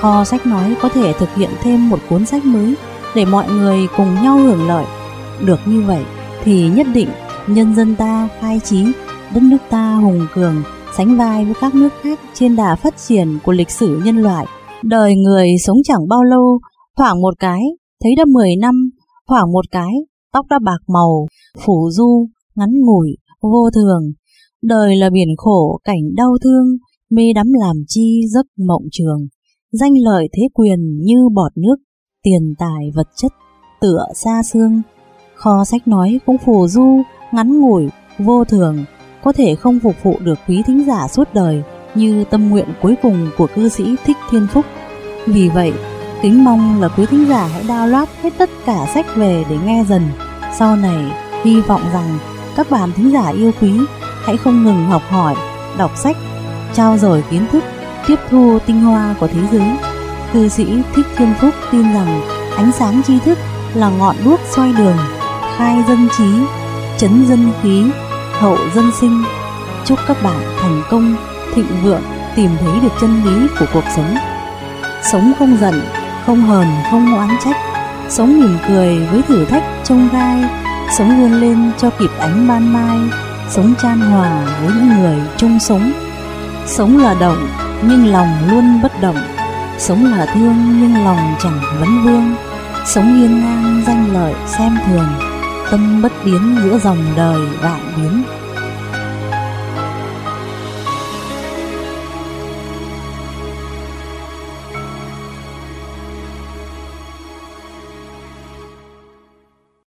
Kho sách nói có thể thực hiện thêm một cuốn sách mới để mọi người cùng nhau hưởng lợi. Được như vậy thì nhất định nhân dân ta khai trí đất nước ta hùng cường, sánh vai với các nước khác trên đà phát triển của lịch sử nhân loại. Đời người sống chẳng bao lâu, khoảng một cái, thấy đã 10 năm, khoảng một cái, tóc đã bạc màu, phủ du, ngắn ngủi, vô thường. Đời là biển khổ, cảnh đau thương, mê đắm làm chi giấc mộng trường. Danh lợi thế quyền như bọt nước, tiền tài vật chất, tựa xa xương. Kho sách nói cũng phù du, ngắn ngủi, vô thường, có thể không phục vụ được quý thính giả suốt đời như tâm nguyện cuối cùng của cư sĩ Thích Thiên Phúc. Vì vậy, kính mong là quý thính giả hãy download hết tất cả sách về để nghe dần. Sau này, hy vọng rằng các bạn thính giả yêu quý hãy không ngừng học hỏi, đọc sách, trao dồi kiến thức, tiếp thu tinh hoa của thế giới. Cư sĩ Thích Thiên Phúc tin rằng ánh sáng tri thức là ngọn đuốc soi đường, khai dân trí, chấn dân khí, hậu dân sinh. Chúc các bạn thành công, thịnh vượng, tìm thấy được chân lý của cuộc sống. Sống không giận, không hờn, không oán trách, sống mỉm cười với thử thách trông gai, sống vươn lên cho kịp ánh ban mai, sống chan hòa với những người chung sống. Sống là động, nhưng lòng luôn bất động, sống là thương nhưng lòng chẳng vấn vương, sống yên ngang danh lợi xem thường, tâm bất biến giữa dòng đời vạn biến.